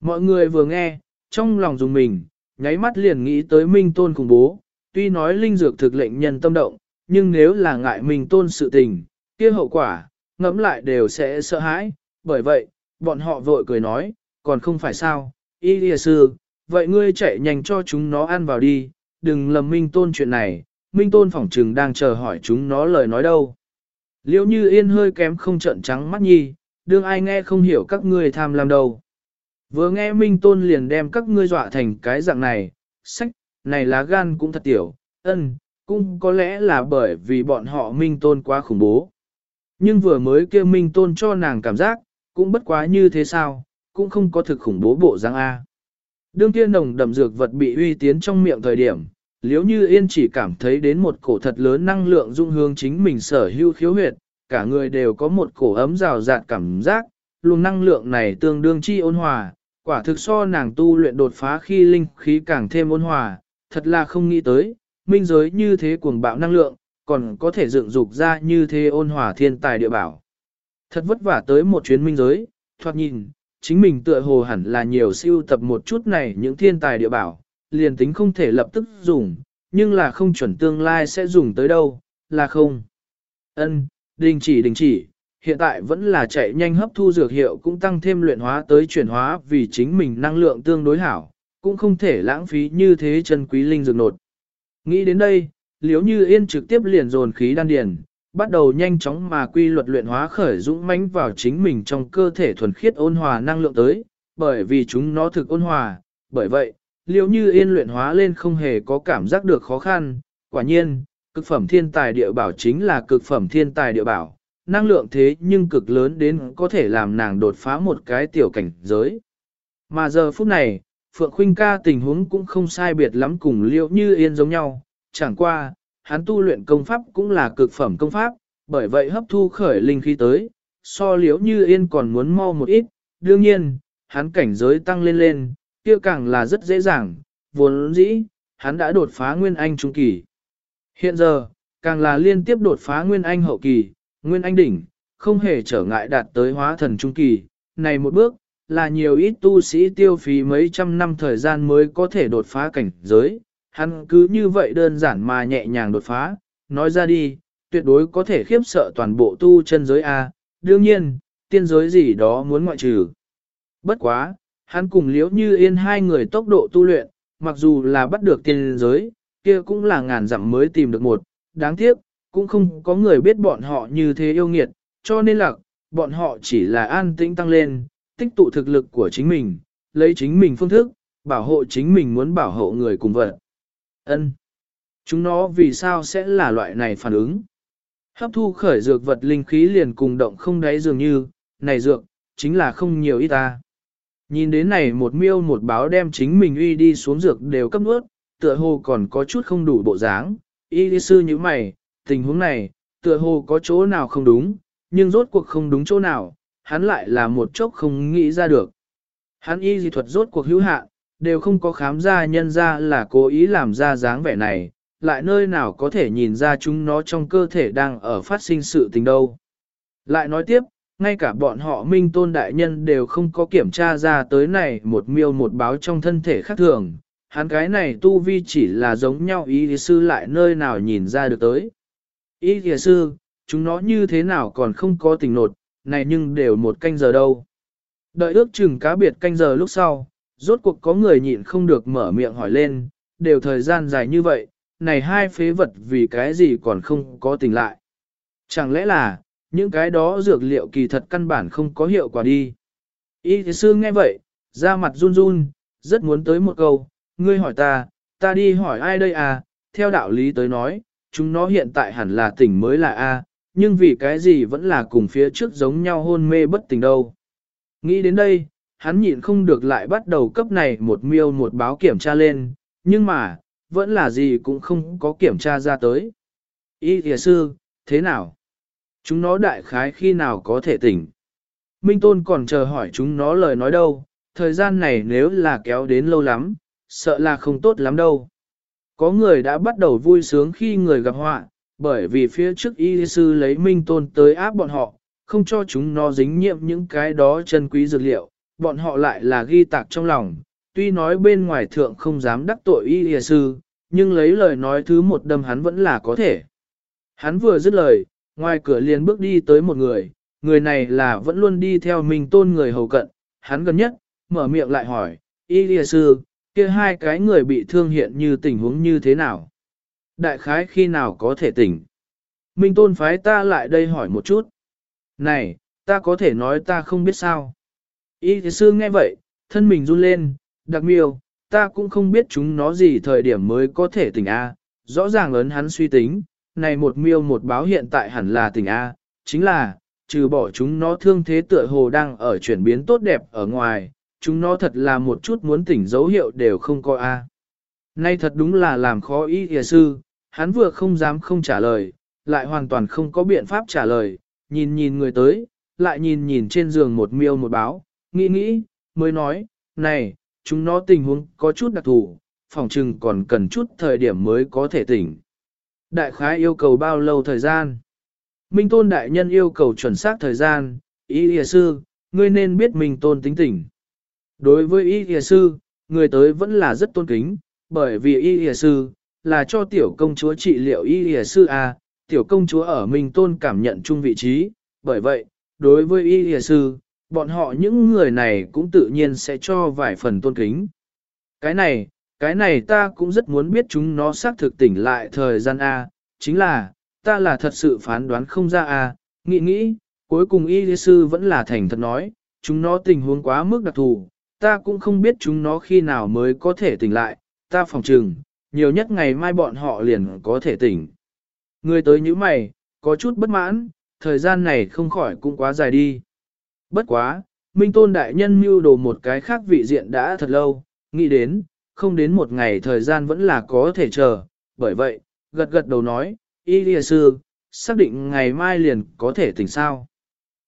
Mọi người vừa nghe, trong lòng dùng mình, nháy mắt liền nghĩ tới Minh Tôn khủng bố, tuy nói linh dược thực lệnh nhân tâm động, nhưng nếu là ngại Minh Tôn sự tình, kia hậu quả, ngẫm lại đều sẽ sợ hãi, bởi vậy, bọn họ vội cười nói, còn không phải sao, y lìa sư, vậy ngươi chạy nhanh cho chúng nó ăn vào đi, đừng lầm Minh Tôn chuyện này, Minh Tôn phỏng trừng đang chờ hỏi chúng nó lời nói đâu. Liễu như yên hơi kém không trợn trắng mắt nhi, đương ai nghe không hiểu các ngươi tham làm đâu. Vừa nghe Minh Tôn liền đem các ngươi dọa thành cái dạng này, sách, này lá gan cũng thật tiểu, ân, cũng có lẽ là bởi vì bọn họ Minh Tôn quá khủng bố. Nhưng vừa mới kêu Minh Tôn cho nàng cảm giác, cũng bất quá như thế sao, cũng không có thực khủng bố bộ răng A. Đương kia nồng đậm dược vật bị uy tiến trong miệng thời điểm, liếu như yên chỉ cảm thấy đến một cổ thật lớn năng lượng dung hướng chính mình sở hữu khiếu huyệt, cả người đều có một cổ ấm rào rạt cảm giác, luồng năng lượng này tương đương chi ôn hòa, quả thực so nàng tu luyện đột phá khi linh khí càng thêm ôn hòa, thật là không nghĩ tới, minh giới như thế cuồng bạo năng lượng, còn có thể dựng dục ra như thế ôn hòa thiên tài địa bảo. Thật vất vả tới một chuyến minh giới, thoạt nhìn, chính mình tựa hồ hẳn là nhiều siêu tập một chút này những thiên tài địa bảo, liền tính không thể lập tức dùng, nhưng là không chuẩn tương lai sẽ dùng tới đâu, là không. Ân, đình chỉ đình chỉ, hiện tại vẫn là chạy nhanh hấp thu dược hiệu cũng tăng thêm luyện hóa tới chuyển hóa vì chính mình năng lượng tương đối hảo, cũng không thể lãng phí như thế chân quý linh dược nột. Nghĩ đến đây, liếu như yên trực tiếp liền dồn khí đan điền, bắt đầu nhanh chóng mà quy luật luyện hóa khởi dũng mãnh vào chính mình trong cơ thể thuần khiết ôn hòa năng lượng tới, bởi vì chúng nó thực ôn hòa, bởi vậy, liếu như yên luyện hóa lên không hề có cảm giác được khó khăn, quả nhiên, cực phẩm thiên tài địa bảo chính là cực phẩm thiên tài địa bảo, năng lượng thế nhưng cực lớn đến có thể làm nàng đột phá một cái tiểu cảnh giới. Mà giờ phút này, Phượng Khuynh ca tình huống cũng không sai biệt lắm cùng liễu như yên giống nhau, chẳng qua, hắn tu luyện công pháp cũng là cực phẩm công pháp, bởi vậy hấp thu khởi linh khí tới, so liễu như yên còn muốn mau một ít, đương nhiên, hắn cảnh giới tăng lên lên, kia càng là rất dễ dàng, vốn dĩ, hắn đã đột phá Nguyên Anh trung kỳ. Hiện giờ, càng là liên tiếp đột phá Nguyên Anh hậu kỳ, Nguyên Anh đỉnh, không hề trở ngại đạt tới hóa thần trung kỳ, này một bước, là nhiều ít tu sĩ tiêu phí mấy trăm năm thời gian mới có thể đột phá cảnh giới, hắn cứ như vậy đơn giản mà nhẹ nhàng đột phá, nói ra đi, tuyệt đối có thể khiếp sợ toàn bộ tu chân giới A, đương nhiên, tiên giới gì đó muốn ngoại trừ. Bất quá, hắn cùng liễu như yên hai người tốc độ tu luyện, mặc dù là bắt được tiên giới, kia cũng là ngàn dặm mới tìm được một, đáng tiếc, cũng không có người biết bọn họ như thế yêu nghiệt, cho nên là, bọn họ chỉ là an tĩnh tăng lên, tích tụ thực lực của chính mình, lấy chính mình phương thức, bảo hộ chính mình muốn bảo hộ người cùng vật. Ân, Chúng nó vì sao sẽ là loại này phản ứng? Hấp thu khởi dược vật linh khí liền cùng động không đáy dường như, này dược, chính là không nhiều ít ta. Nhìn đến này một miêu một báo đem chính mình uy đi xuống dược đều cấp nuốt, tựa hồ còn có chút không đủ bộ dáng. Y lý sư như mày, tình huống này, tựa hồ có chỗ nào không đúng, nhưng rốt cuộc không đúng chỗ nào, hắn lại là một chốc không nghĩ ra được. Hắn y dị thuật rốt cuộc hữu hạn, đều không có khám ra nhân ra là cố ý làm ra dáng vẻ này, lại nơi nào có thể nhìn ra chúng nó trong cơ thể đang ở phát sinh sự tình đâu. Lại nói tiếp, ngay cả bọn họ minh tôn đại nhân đều không có kiểm tra ra tới này một miêu một báo trong thân thể khác thường, hắn cái này tu vi chỉ là giống nhau ý sư lại nơi nào nhìn ra được tới. y thìa sư, chúng nó như thế nào còn không có tình nột, này nhưng đều một canh giờ đâu. Đợi ước chừng cá biệt canh giờ lúc sau, rốt cuộc có người nhịn không được mở miệng hỏi lên, đều thời gian dài như vậy, này hai phế vật vì cái gì còn không có tỉnh lại. Chẳng lẽ là, những cái đó dược liệu kỳ thật căn bản không có hiệu quả đi. Y thế sư nghe vậy, ra mặt run run, rất muốn tới một câu, ngươi hỏi ta, ta đi hỏi ai đây à, theo đạo lý tới nói, chúng nó hiện tại hẳn là tỉnh mới là A, nhưng vì cái gì vẫn là cùng phía trước giống nhau hôn mê bất tỉnh đâu. Nghĩ đến đây, hắn nhịn không được lại bắt đầu cấp này một miêu một báo kiểm tra lên, nhưng mà, vẫn là gì cũng không có kiểm tra ra tới. Y thịa sư, thế nào? Chúng nó đại khái khi nào có thể tỉnh? Minh Tôn còn chờ hỏi chúng nó lời nói đâu, thời gian này nếu là kéo đến lâu lắm, sợ là không tốt lắm đâu. Có người đã bắt đầu vui sướng khi người gặp họa, bởi vì phía trước y sư lấy Minh Tôn tới áp bọn họ, không cho chúng nó dính nhiễm những cái đó chân quý dược liệu, bọn họ lại là ghi tạc trong lòng, tuy nói bên ngoài thượng không dám đắc tội y sư, nhưng lấy lời nói thứ một đâm hắn vẫn là có thể. Hắn vừa dứt lời, ngoài cửa liền bước đi tới một người, người này là vẫn luôn đi theo mình tôn người hầu cận, hắn gần nhất, mở miệng lại hỏi, y sư, kia hai cái người bị thương hiện như tình huống như thế nào? Đại khái khi nào có thể tỉnh? Minh tôn phái ta lại đây hỏi một chút. Này, ta có thể nói ta không biết sao. Y thế sư nghe vậy, thân mình run lên, đặc miêu, ta cũng không biết chúng nó gì thời điểm mới có thể tỉnh A, rõ ràng lớn hắn suy tính, này một miêu một báo hiện tại hẳn là tỉnh A, chính là, trừ bỏ chúng nó thương thế tựa hồ đang ở chuyển biến tốt đẹp ở ngoài, chúng nó thật là một chút muốn tỉnh dấu hiệu đều không có A. Nay thật đúng là làm khó y thìa sư, hắn vừa không dám không trả lời, lại hoàn toàn không có biện pháp trả lời, nhìn nhìn người tới, lại nhìn nhìn trên giường một miêu một báo, nghĩ nghĩ, mới nói, này, chúng nó tình huống có chút đặc thù, phòng trừng còn cần chút thời điểm mới có thể tỉnh. Đại khái yêu cầu bao lâu thời gian? Minh tôn đại nhân yêu cầu chuẩn xác thời gian, ý thìa sư, ngươi nên biết Minh tôn tính tỉnh. Đối với y y sư, người tới vẫn là rất tôn kính, bởi vì y y sư là cho tiểu công chúa trị liệu y y sư A, tiểu công chúa ở mình tôn cảm nhận chung vị trí, bởi vậy, đối với y y sư, bọn họ những người này cũng tự nhiên sẽ cho vài phần tôn kính. Cái này, cái này ta cũng rất muốn biết chúng nó xác thực tỉnh lại thời gian A, chính là, ta là thật sự phán đoán không ra A, nghĩ nghĩ, cuối cùng y y sư vẫn là thành thật nói, chúng nó tình huống quá mức đặc thù, ta cũng không biết chúng nó khi nào mới có thể tỉnh lại, ta phòng trừng, nhiều nhất ngày mai bọn họ liền có thể tỉnh. Người tới như mày, có chút bất mãn, thời gian này không khỏi cũng quá dài đi. Bất quá, Minh Tôn Đại Nhân mưu đồ một cái khác vị diện đã thật lâu, nghĩ đến, không đến một ngày thời gian vẫn là có thể chờ, bởi vậy, gật gật đầu nói, Y Lìa Sư, xác định ngày mai liền có thể tỉnh sao.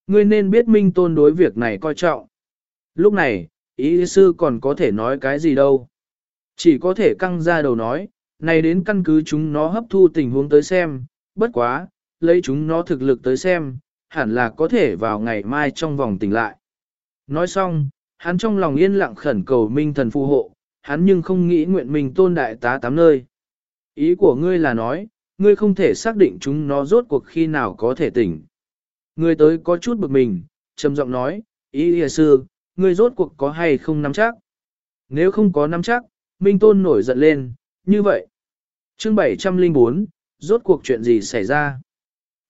Ngươi nên biết Minh Tôn đối việc này coi trọng. Lúc này, ý sư còn có thể nói cái gì đâu. Chỉ có thể căng ra đầu nói, này đến căn cứ chúng nó hấp thu tình huống tới xem, bất quá, lấy chúng nó thực lực tới xem, hẳn là có thể vào ngày mai trong vòng tỉnh lại. Nói xong, hắn trong lòng yên lặng khẩn cầu minh thần phù hộ, hắn nhưng không nghĩ nguyện mình tôn đại tá tám nơi. Ý của ngươi là nói, ngươi không thể xác định chúng nó rốt cuộc khi nào có thể tỉnh. Ngươi tới có chút bực mình, trầm giọng nói, ý lìa sư, ngươi rốt cuộc có hay không nắm chắc. Nếu không có nắm chắc, Minh Tôn nổi giận lên, như vậy. Chương 704, rốt cuộc chuyện gì xảy ra?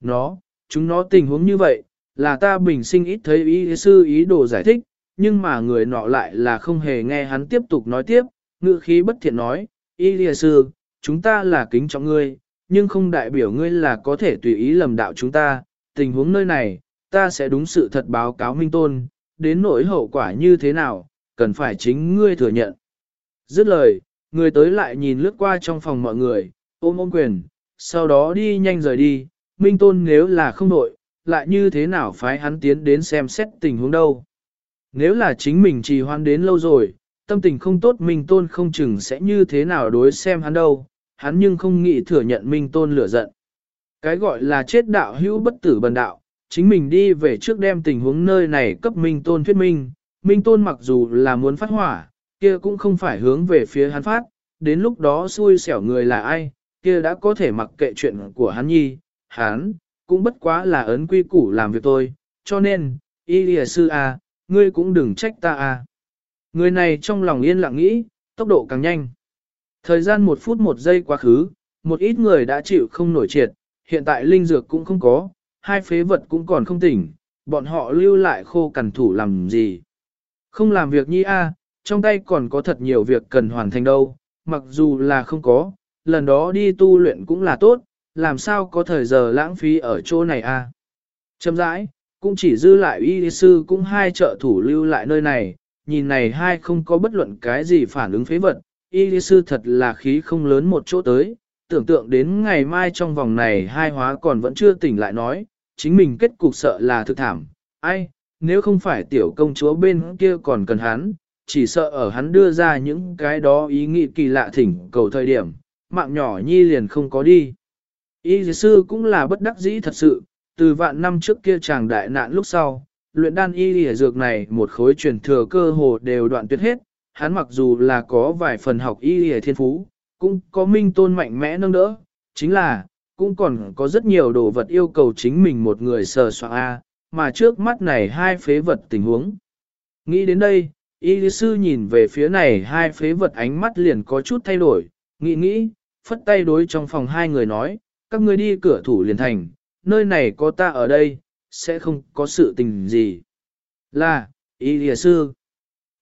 Nó, chúng nó tình huống như vậy, là ta bình sinh ít thấy ý sư ý đồ giải thích, nhưng mà người nọ lại là không hề nghe hắn tiếp tục nói tiếp, ngữ khí bất thiện nói, ý lìa sư, chúng ta là kính trọng ngươi, nhưng không đại biểu ngươi là có thể tùy ý lầm đạo chúng ta, tình huống nơi này, ta sẽ đúng sự thật báo cáo Minh Tôn, đến nỗi hậu quả như thế nào, cần phải chính ngươi thừa nhận. Dứt lời, người tới lại nhìn lướt qua trong phòng mọi người, ôm ôm quyền, sau đó đi nhanh rời đi, Minh Tôn nếu là không đội, lại như thế nào phái hắn tiến đến xem xét tình huống đâu. Nếu là chính mình trì hoãn đến lâu rồi, tâm tình không tốt Minh Tôn không chừng sẽ như thế nào đối xem hắn đâu, hắn nhưng không nghĩ thừa nhận Minh Tôn lửa giận. Cái gọi là chết đạo hữu bất tử bần đạo, chính mình đi về trước đem tình huống nơi này cấp Minh Tôn thuyết minh, Minh Tôn mặc dù là muốn phát hỏa, kia cũng không phải hướng về phía hắn phát, đến lúc đó xui xẻo người là ai, kia đã có thể mặc kệ chuyện của hắn nhi, hắn, cũng bất quá là ấn quy củ làm việc tôi, cho nên, y lìa sư a, à, ngươi cũng đừng trách ta a. À. Người này trong lòng yên lặng nghĩ, tốc độ càng nhanh. Thời gian một phút một giây quá khứ, một ít người đã chịu không nổi triệt, hiện tại linh dược cũng không có, hai phế vật cũng còn không tỉnh, bọn họ lưu lại khô cằn thủ làm gì. Không làm việc nhi a, trong tay còn có thật nhiều việc cần hoàn thành đâu, mặc dù là không có, lần đó đi tu luyện cũng là tốt, làm sao có thời giờ lãng phí ở chỗ này a? À? Châm rãi, cũng chỉ dư lại y sư cũng hai trợ thủ lưu lại nơi này, nhìn này hai không có bất luận cái gì phản ứng phế vật, y sư thật là khí không lớn một chỗ tới, tưởng tượng đến ngày mai trong vòng này hai hóa còn vẫn chưa tỉnh lại nói, chính mình kết cục sợ là thực thảm, ai, nếu không phải tiểu công chúa bên kia còn cần hắn, chỉ sợ ở hắn đưa ra những cái đó ý nghĩ kỳ lạ thỉnh cầu thời điểm, mạng nhỏ nhi liền không có đi. Y sư cũng là bất đắc dĩ thật sự, từ vạn năm trước kia chàng đại nạn lúc sau, luyện đan y lìa dược này một khối truyền thừa cơ hồ đều đoạn tuyệt hết, hắn mặc dù là có vài phần học y lìa thiên phú, cũng có minh tôn mạnh mẽ nâng đỡ, chính là, cũng còn có rất nhiều đồ vật yêu cầu chính mình một người sờ soạn A, mà trước mắt này hai phế vật tình huống. Nghĩ đến đây, y sư nhìn về phía này hai phế vật ánh mắt liền có chút thay đổi, nghĩ nghĩ, phất tay đối trong phòng hai người nói, các ngươi đi cửa thủ liền thành, nơi này có ta ở đây, sẽ không có sự tình gì. Là, y lý sư.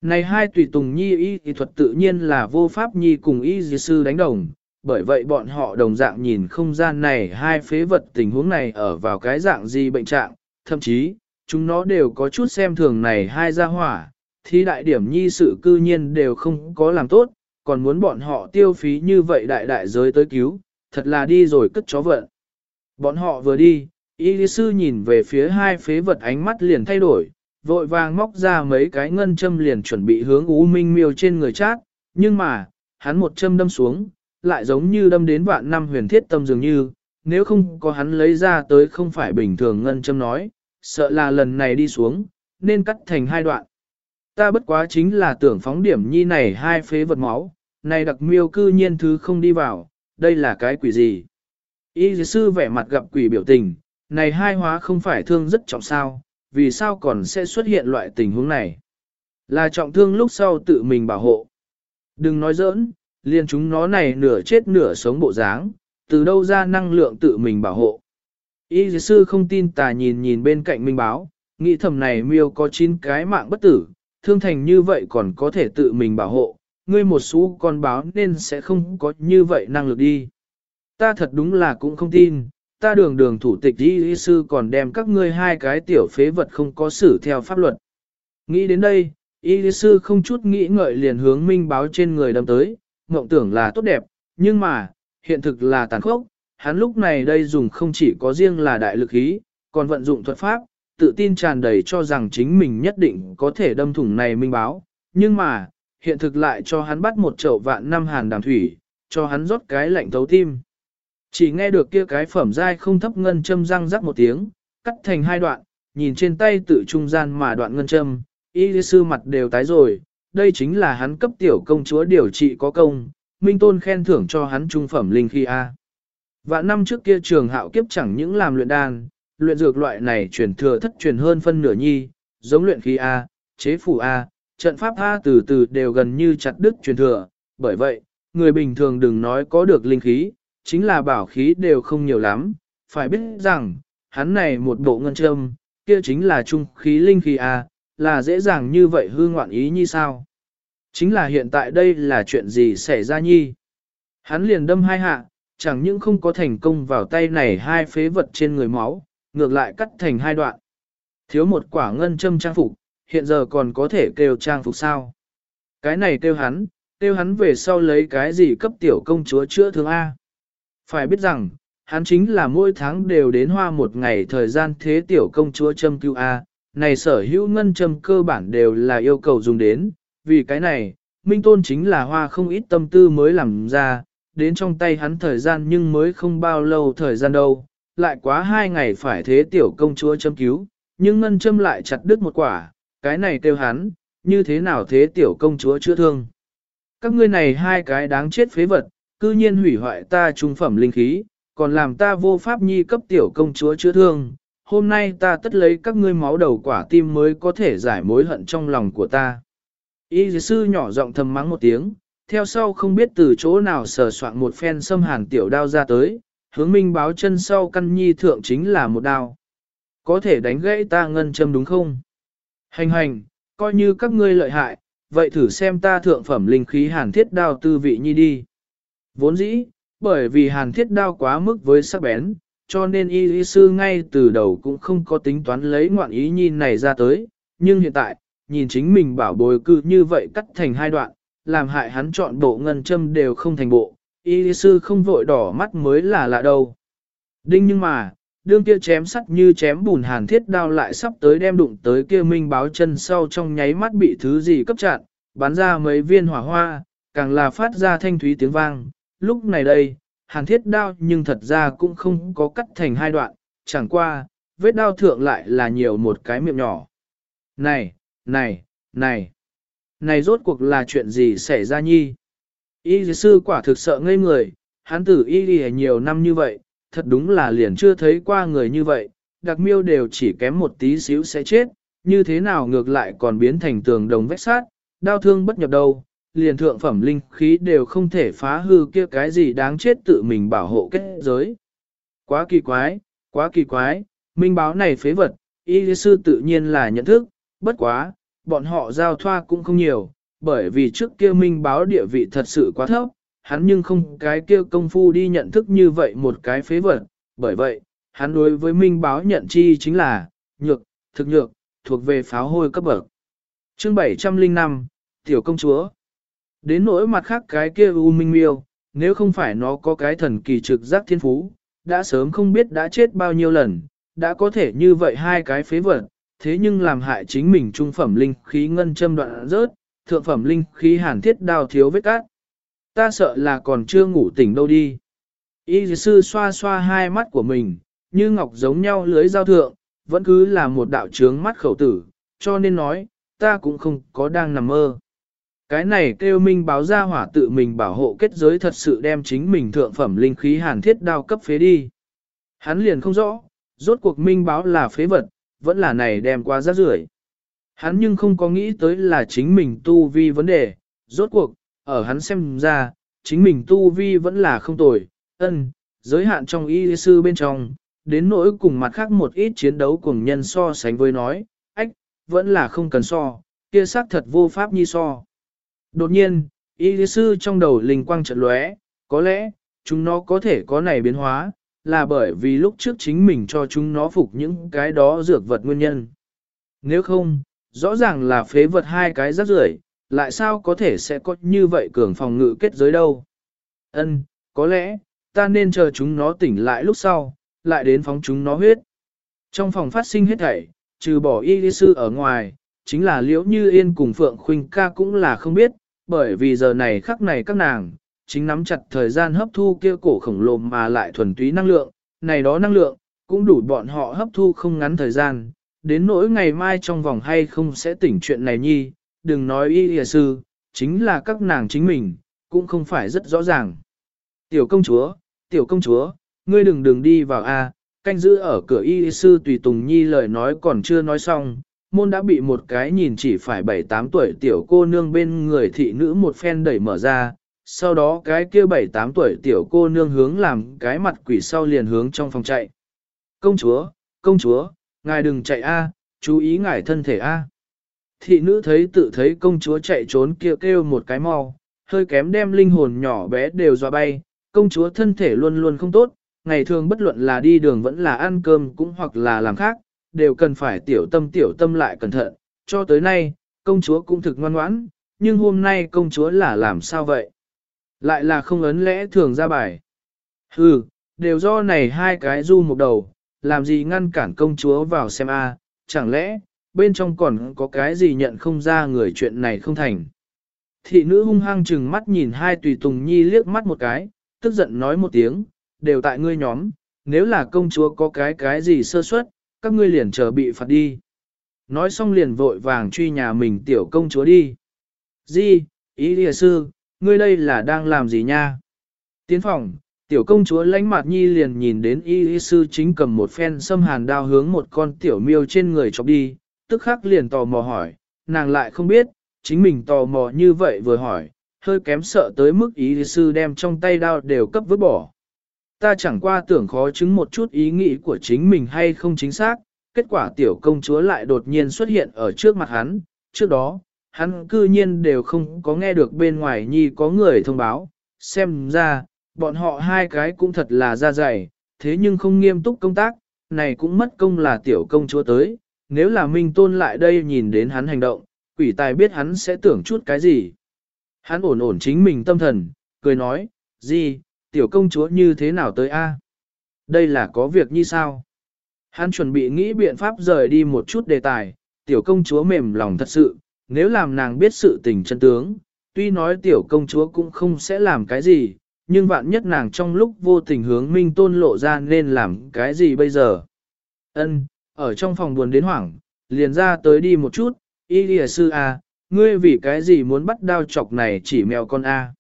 Này hai tùy tùng nhi y thì thuật tự nhiên là vô pháp nhi cùng y lý sư đánh đồng, bởi vậy bọn họ đồng dạng nhìn không gian này hai phế vật tình huống này ở vào cái dạng gì bệnh trạng, thậm chí, chúng nó đều có chút xem thường này hai gia hỏa, thì đại điểm nhi sự cư nhiên đều không có làm tốt, còn muốn bọn họ tiêu phí như vậy đại đại giới tới cứu, thật là đi rồi cất chó vận. Bọn họ vừa đi, y lý sư nhìn về phía hai phế vật ánh mắt liền thay đổi, vội vàng móc ra mấy cái ngân châm liền chuẩn bị hướng ú Minh miêu trên người chát, nhưng mà, hắn một châm đâm xuống, lại giống như đâm đến vạn năm huyền thiết tâm dường như, nếu không có hắn lấy ra tới không phải bình thường ngân châm nói, sợ là lần này đi xuống, nên cắt thành hai đoạn. Ta bất quá chính là tưởng phóng điểm nhi này hai phế vật máu, này đặc miêu cư nhiên thứ không đi vào, đây là cái quỷ gì? Y sư vẻ mặt gặp quỷ biểu tình, này hai hóa không phải thương rất trọng sao, vì sao còn sẽ xuất hiện loại tình huống này? Là trọng thương lúc sau tự mình bảo hộ. Đừng nói giỡn, liền chúng nó này nửa chết nửa sống bộ dáng, từ đâu ra năng lượng tự mình bảo hộ. Y sư không tin tà nhìn nhìn bên cạnh minh báo, nghĩ thầm này miêu có 9 cái mạng bất tử, thương thành như vậy còn có thể tự mình bảo hộ, ngươi một số con báo nên sẽ không có như vậy năng lực đi. Ta thật đúng là cũng không tin, ta đường đường thủ tịch y sư còn đem các ngươi hai cái tiểu phế vật không có xử theo pháp luật. Nghĩ đến đây, y sư không chút nghĩ ngợi liền hướng minh báo trên người đâm tới, mộng tưởng là tốt đẹp, nhưng mà, hiện thực là tàn khốc, hắn lúc này đây dùng không chỉ có riêng là đại lực ý, còn vận dụng thuật pháp, tự tin tràn đầy cho rằng chính mình nhất định có thể đâm thủng này minh báo, nhưng mà, hiện thực lại cho hắn bắt một chậu vạn năm hàn đàm thủy, cho hắn rót cái lạnh thấu tim. Chỉ nghe được kia cái phẩm dai không thấp ngân châm răng rắc một tiếng, cắt thành hai đoạn, nhìn trên tay tự trung gian mà đoạn ngân châm, y sư mặt đều tái rồi, đây chính là hắn cấp tiểu công chúa điều trị có công, Minh Tôn khen thưởng cho hắn trung phẩm linh khi A. Vạn năm trước kia trường hạo kiếp chẳng những làm luyện đan, luyện dược loại này truyền thừa thất truyền hơn phân nửa nhi, giống luyện khí A, chế phủ A, trận pháp A từ từ đều gần như chặt đứt truyền thừa, bởi vậy, người bình thường đừng nói có được linh khí, chính là bảo khí đều không nhiều lắm, phải biết rằng, hắn này một bộ ngân châm, kia chính là trung khí linh khí A, là dễ dàng như vậy hư ngoạn ý như sao. Chính là hiện tại đây là chuyện gì xảy ra nhi. Hắn liền đâm hai hạ, chẳng những không có thành công vào tay này hai phế vật trên người máu, ngược lại cắt thành hai đoạn. Thiếu một quả ngân châm trang phục, hiện giờ còn có thể kêu trang phục sao. Cái này kêu hắn, kêu hắn về sau lấy cái gì cấp tiểu công chúa chữa thương A. Phải biết rằng, hắn chính là mỗi tháng đều đến hoa một ngày thời gian thế tiểu công chúa châm cứu A, này sở hữu ngân châm cơ bản đều là yêu cầu dùng đến, vì cái này, Minh Tôn chính là hoa không ít tâm tư mới làm ra, đến trong tay hắn thời gian nhưng mới không bao lâu thời gian đâu, lại quá hai ngày phải thế tiểu công chúa châm cứu, nhưng ngân châm lại chặt đứt một quả, cái này kêu hắn, như thế nào thế tiểu công chúa chữa thương. Các ngươi này hai cái đáng chết phế vật, cư nhiên hủy hoại ta trung phẩm linh khí, còn làm ta vô pháp nhi cấp tiểu công chúa chữa thương. Hôm nay ta tất lấy các ngươi máu đầu quả tim mới có thể giải mối hận trong lòng của ta. Y sư nhỏ giọng thầm mắng một tiếng, theo sau không biết từ chỗ nào sờ soạn một phen xâm hàn tiểu đao ra tới, hướng minh báo chân sau căn nhi thượng chính là một đao. Có thể đánh gãy ta ngân châm đúng không? Hành hành, coi như các ngươi lợi hại, vậy thử xem ta thượng phẩm linh khí hàn thiết đao tư vị nhi đi. Vốn dĩ, bởi vì hàn thiết đao quá mức với sắc bén, cho nên y Y sư ngay từ đầu cũng không có tính toán lấy ngoạn ý nhi này ra tới, nhưng hiện tại, nhìn chính mình bảo bồi cư như vậy cắt thành hai đoạn, làm hại hắn chọn bộ ngân châm đều không thành bộ, y sư không vội đỏ mắt mới là lạ đâu. Đinh nhưng mà, đương kia chém sắt như chém bùn hàn thiết đao lại sắp tới đem đụng tới kia minh báo chân sau trong nháy mắt bị thứ gì cấp chặn, bắn ra mấy viên hỏa hoa, càng là phát ra thanh thúy tiếng vang. Lúc này đây, hàn thiết đao nhưng thật ra cũng không có cắt thành hai đoạn, chẳng qua, vết đao thượng lại là nhiều một cái miệng nhỏ. Này, này, này, này rốt cuộc là chuyện gì xảy ra nhi? Y sư quả thực sợ ngây người, hắn tử y nhiều năm như vậy, thật đúng là liền chưa thấy qua người như vậy, đặc miêu đều chỉ kém một tí xíu sẽ chết, như thế nào ngược lại còn biến thành tường đồng vách sát, đau thương bất nhập đâu, liền thượng phẩm linh khí đều không thể phá hư kia cái gì đáng chết tự mình bảo hộ kết giới. Quá kỳ quái, quá kỳ quái, minh báo này phế vật, y sư tự nhiên là nhận thức, bất quá, bọn họ giao thoa cũng không nhiều, bởi vì trước kia minh báo địa vị thật sự quá thấp, hắn nhưng không cái kia công phu đi nhận thức như vậy một cái phế vật, bởi vậy, hắn đối với minh báo nhận chi chính là, nhược, thực nhược, thuộc về pháo hôi cấp bậc. Chương 705, Tiểu Công Chúa Đến nỗi mặt khác cái kia U Minh Miêu, nếu không phải nó có cái thần kỳ trực giác thiên phú, đã sớm không biết đã chết bao nhiêu lần, đã có thể như vậy hai cái phế vật, thế nhưng làm hại chính mình trung phẩm linh khí ngân châm đoạn rớt, thượng phẩm linh khí hàn thiết Đao thiếu vết cát ta sợ là còn chưa ngủ tỉnh đâu đi. Y sư xoa xoa hai mắt của mình, như ngọc giống nhau lưới giao thượng, vẫn cứ là một đạo trướng mắt khẩu tử, cho nên nói, ta cũng không có đang nằm mơ. Cái này kêu minh báo ra hỏa tự mình bảo hộ kết giới thật sự đem chính mình thượng phẩm linh khí hàn thiết đao cấp phế đi. Hắn liền không rõ, rốt cuộc minh báo là phế vật, vẫn là này đem qua rác rưởi. Hắn nhưng không có nghĩ tới là chính mình tu vi vấn đề, rốt cuộc, ở hắn xem ra, chính mình tu vi vẫn là không tồi, ân, giới hạn trong y sư bên trong, đến nỗi cùng mặt khác một ít chiến đấu cùng nhân so sánh với nói, ách, vẫn là không cần so, kia xác thật vô pháp nhi so. Đột nhiên, y sư trong đầu linh quang trận lóe, có lẽ, chúng nó có thể có này biến hóa, là bởi vì lúc trước chính mình cho chúng nó phục những cái đó dược vật nguyên nhân. Nếu không, rõ ràng là phế vật hai cái rác rưởi, lại sao có thể sẽ có như vậy cường phòng ngự kết giới đâu. Ân, có lẽ, ta nên chờ chúng nó tỉnh lại lúc sau, lại đến phóng chúng nó huyết. Trong phòng phát sinh hết thảy, trừ bỏ y lý sư ở ngoài, chính là liễu như yên cùng Phượng Khuynh ca cũng là không biết, bởi vì giờ này khắc này các nàng, chính nắm chặt thời gian hấp thu kia cổ khổng lồ mà lại thuần túy năng lượng, này đó năng lượng, cũng đủ bọn họ hấp thu không ngắn thời gian, đến nỗi ngày mai trong vòng hay không sẽ tỉnh chuyện này nhi, đừng nói y y sư, chính là các nàng chính mình, cũng không phải rất rõ ràng. Tiểu công chúa, tiểu công chúa, ngươi đừng đừng đi vào a, canh giữ ở cửa y y sư tùy tùng nhi lời nói còn chưa nói xong, môn đã bị một cái nhìn chỉ phải 7-8 tuổi tiểu cô nương bên người thị nữ một phen đẩy mở ra, sau đó cái kia 7-8 tuổi tiểu cô nương hướng làm cái mặt quỷ sau liền hướng trong phòng chạy. Công chúa, công chúa, ngài đừng chạy a, chú ý ngài thân thể a. Thị nữ thấy tự thấy công chúa chạy trốn kia kêu, kêu một cái mau, hơi kém đem linh hồn nhỏ bé đều dọa bay, công chúa thân thể luôn luôn không tốt, ngày thường bất luận là đi đường vẫn là ăn cơm cũng hoặc là làm khác, đều cần phải tiểu tâm tiểu tâm lại cẩn thận, cho tới nay, công chúa cũng thực ngoan ngoãn, nhưng hôm nay công chúa là làm sao vậy? Lại là không ấn lẽ thường ra bài. Hừ, đều do này hai cái du một đầu, làm gì ngăn cản công chúa vào xem a chẳng lẽ, bên trong còn có cái gì nhận không ra người chuyện này không thành. Thị nữ hung hăng chừng mắt nhìn hai tùy tùng nhi liếc mắt một cái, tức giận nói một tiếng, đều tại ngươi nhóm, nếu là công chúa có cái cái gì sơ suất, các ngươi liền chờ bị phạt đi. Nói xong liền vội vàng truy nhà mình tiểu công chúa đi. Di, ý lìa sư, ngươi đây là đang làm gì nha? Tiến phòng, tiểu công chúa lãnh mặt nhi liền nhìn đến y y sư chính cầm một phen xâm hàn đao hướng một con tiểu miêu trên người chọc đi, tức khắc liền tò mò hỏi, nàng lại không biết, chính mình tò mò như vậy vừa hỏi, hơi kém sợ tới mức ý sư đem trong tay đao đều cấp vứt bỏ. Ta chẳng qua tưởng khó chứng một chút ý nghĩ của chính mình hay không chính xác, kết quả tiểu công chúa lại đột nhiên xuất hiện ở trước mặt hắn, trước đó, hắn cư nhiên đều không có nghe được bên ngoài nhi có người thông báo, xem ra, bọn họ hai cái cũng thật là ra dày, thế nhưng không nghiêm túc công tác, này cũng mất công là tiểu công chúa tới, nếu là Minh Tôn lại đây nhìn đến hắn hành động, quỷ tài biết hắn sẽ tưởng chút cái gì. Hắn ổn ổn chính mình tâm thần, cười nói, gì, tiểu công chúa như thế nào tới a? Đây là có việc như sao? Hắn chuẩn bị nghĩ biện pháp rời đi một chút đề tài, tiểu công chúa mềm lòng thật sự, nếu làm nàng biết sự tình chân tướng, tuy nói tiểu công chúa cũng không sẽ làm cái gì, nhưng vạn nhất nàng trong lúc vô tình hướng minh tôn lộ ra nên làm cái gì bây giờ. Ân, ở trong phòng buồn đến hoảng, liền ra tới đi một chút, y lìa sư a, ngươi vì cái gì muốn bắt đao chọc này chỉ mèo con a.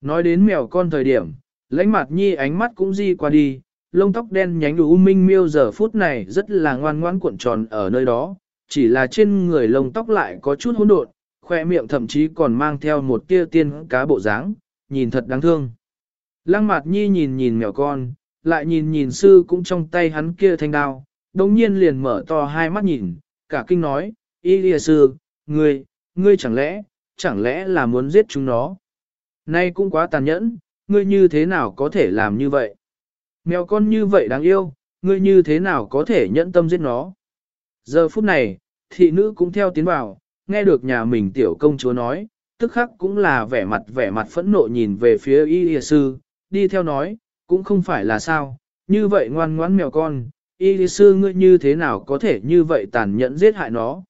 Nói đến mèo con thời điểm, lãnh mặt nhi ánh mắt cũng di qua đi, lông tóc đen nhánh đủ minh miêu giờ phút này rất là ngoan ngoãn cuộn tròn ở nơi đó, chỉ là trên người lông tóc lại có chút hỗn độn, khoe miệng thậm chí còn mang theo một tia tiên cá bộ dáng, nhìn thật đáng thương. Lăng mạt nhi nhìn nhìn mèo con, lại nhìn nhìn sư cũng trong tay hắn kia thanh đao, đồng nhiên liền mở to hai mắt nhìn, cả kinh nói, y lìa sư, ngươi, ngươi chẳng lẽ, chẳng lẽ là muốn giết chúng nó? Nay cũng quá tàn nhẫn, ngươi như thế nào có thể làm như vậy? Mèo con như vậy đáng yêu, ngươi như thế nào có thể nhẫn tâm giết nó? Giờ phút này, thị nữ cũng theo tiến vào, nghe được nhà mình tiểu công chúa nói, tức khắc cũng là vẻ mặt vẻ mặt phẫn nộ nhìn về phía y lìa sư, đi theo nói, cũng không phải là sao, như vậy ngoan ngoãn mèo con, y sư ngươi như thế nào có thể như vậy tàn nhẫn giết hại nó.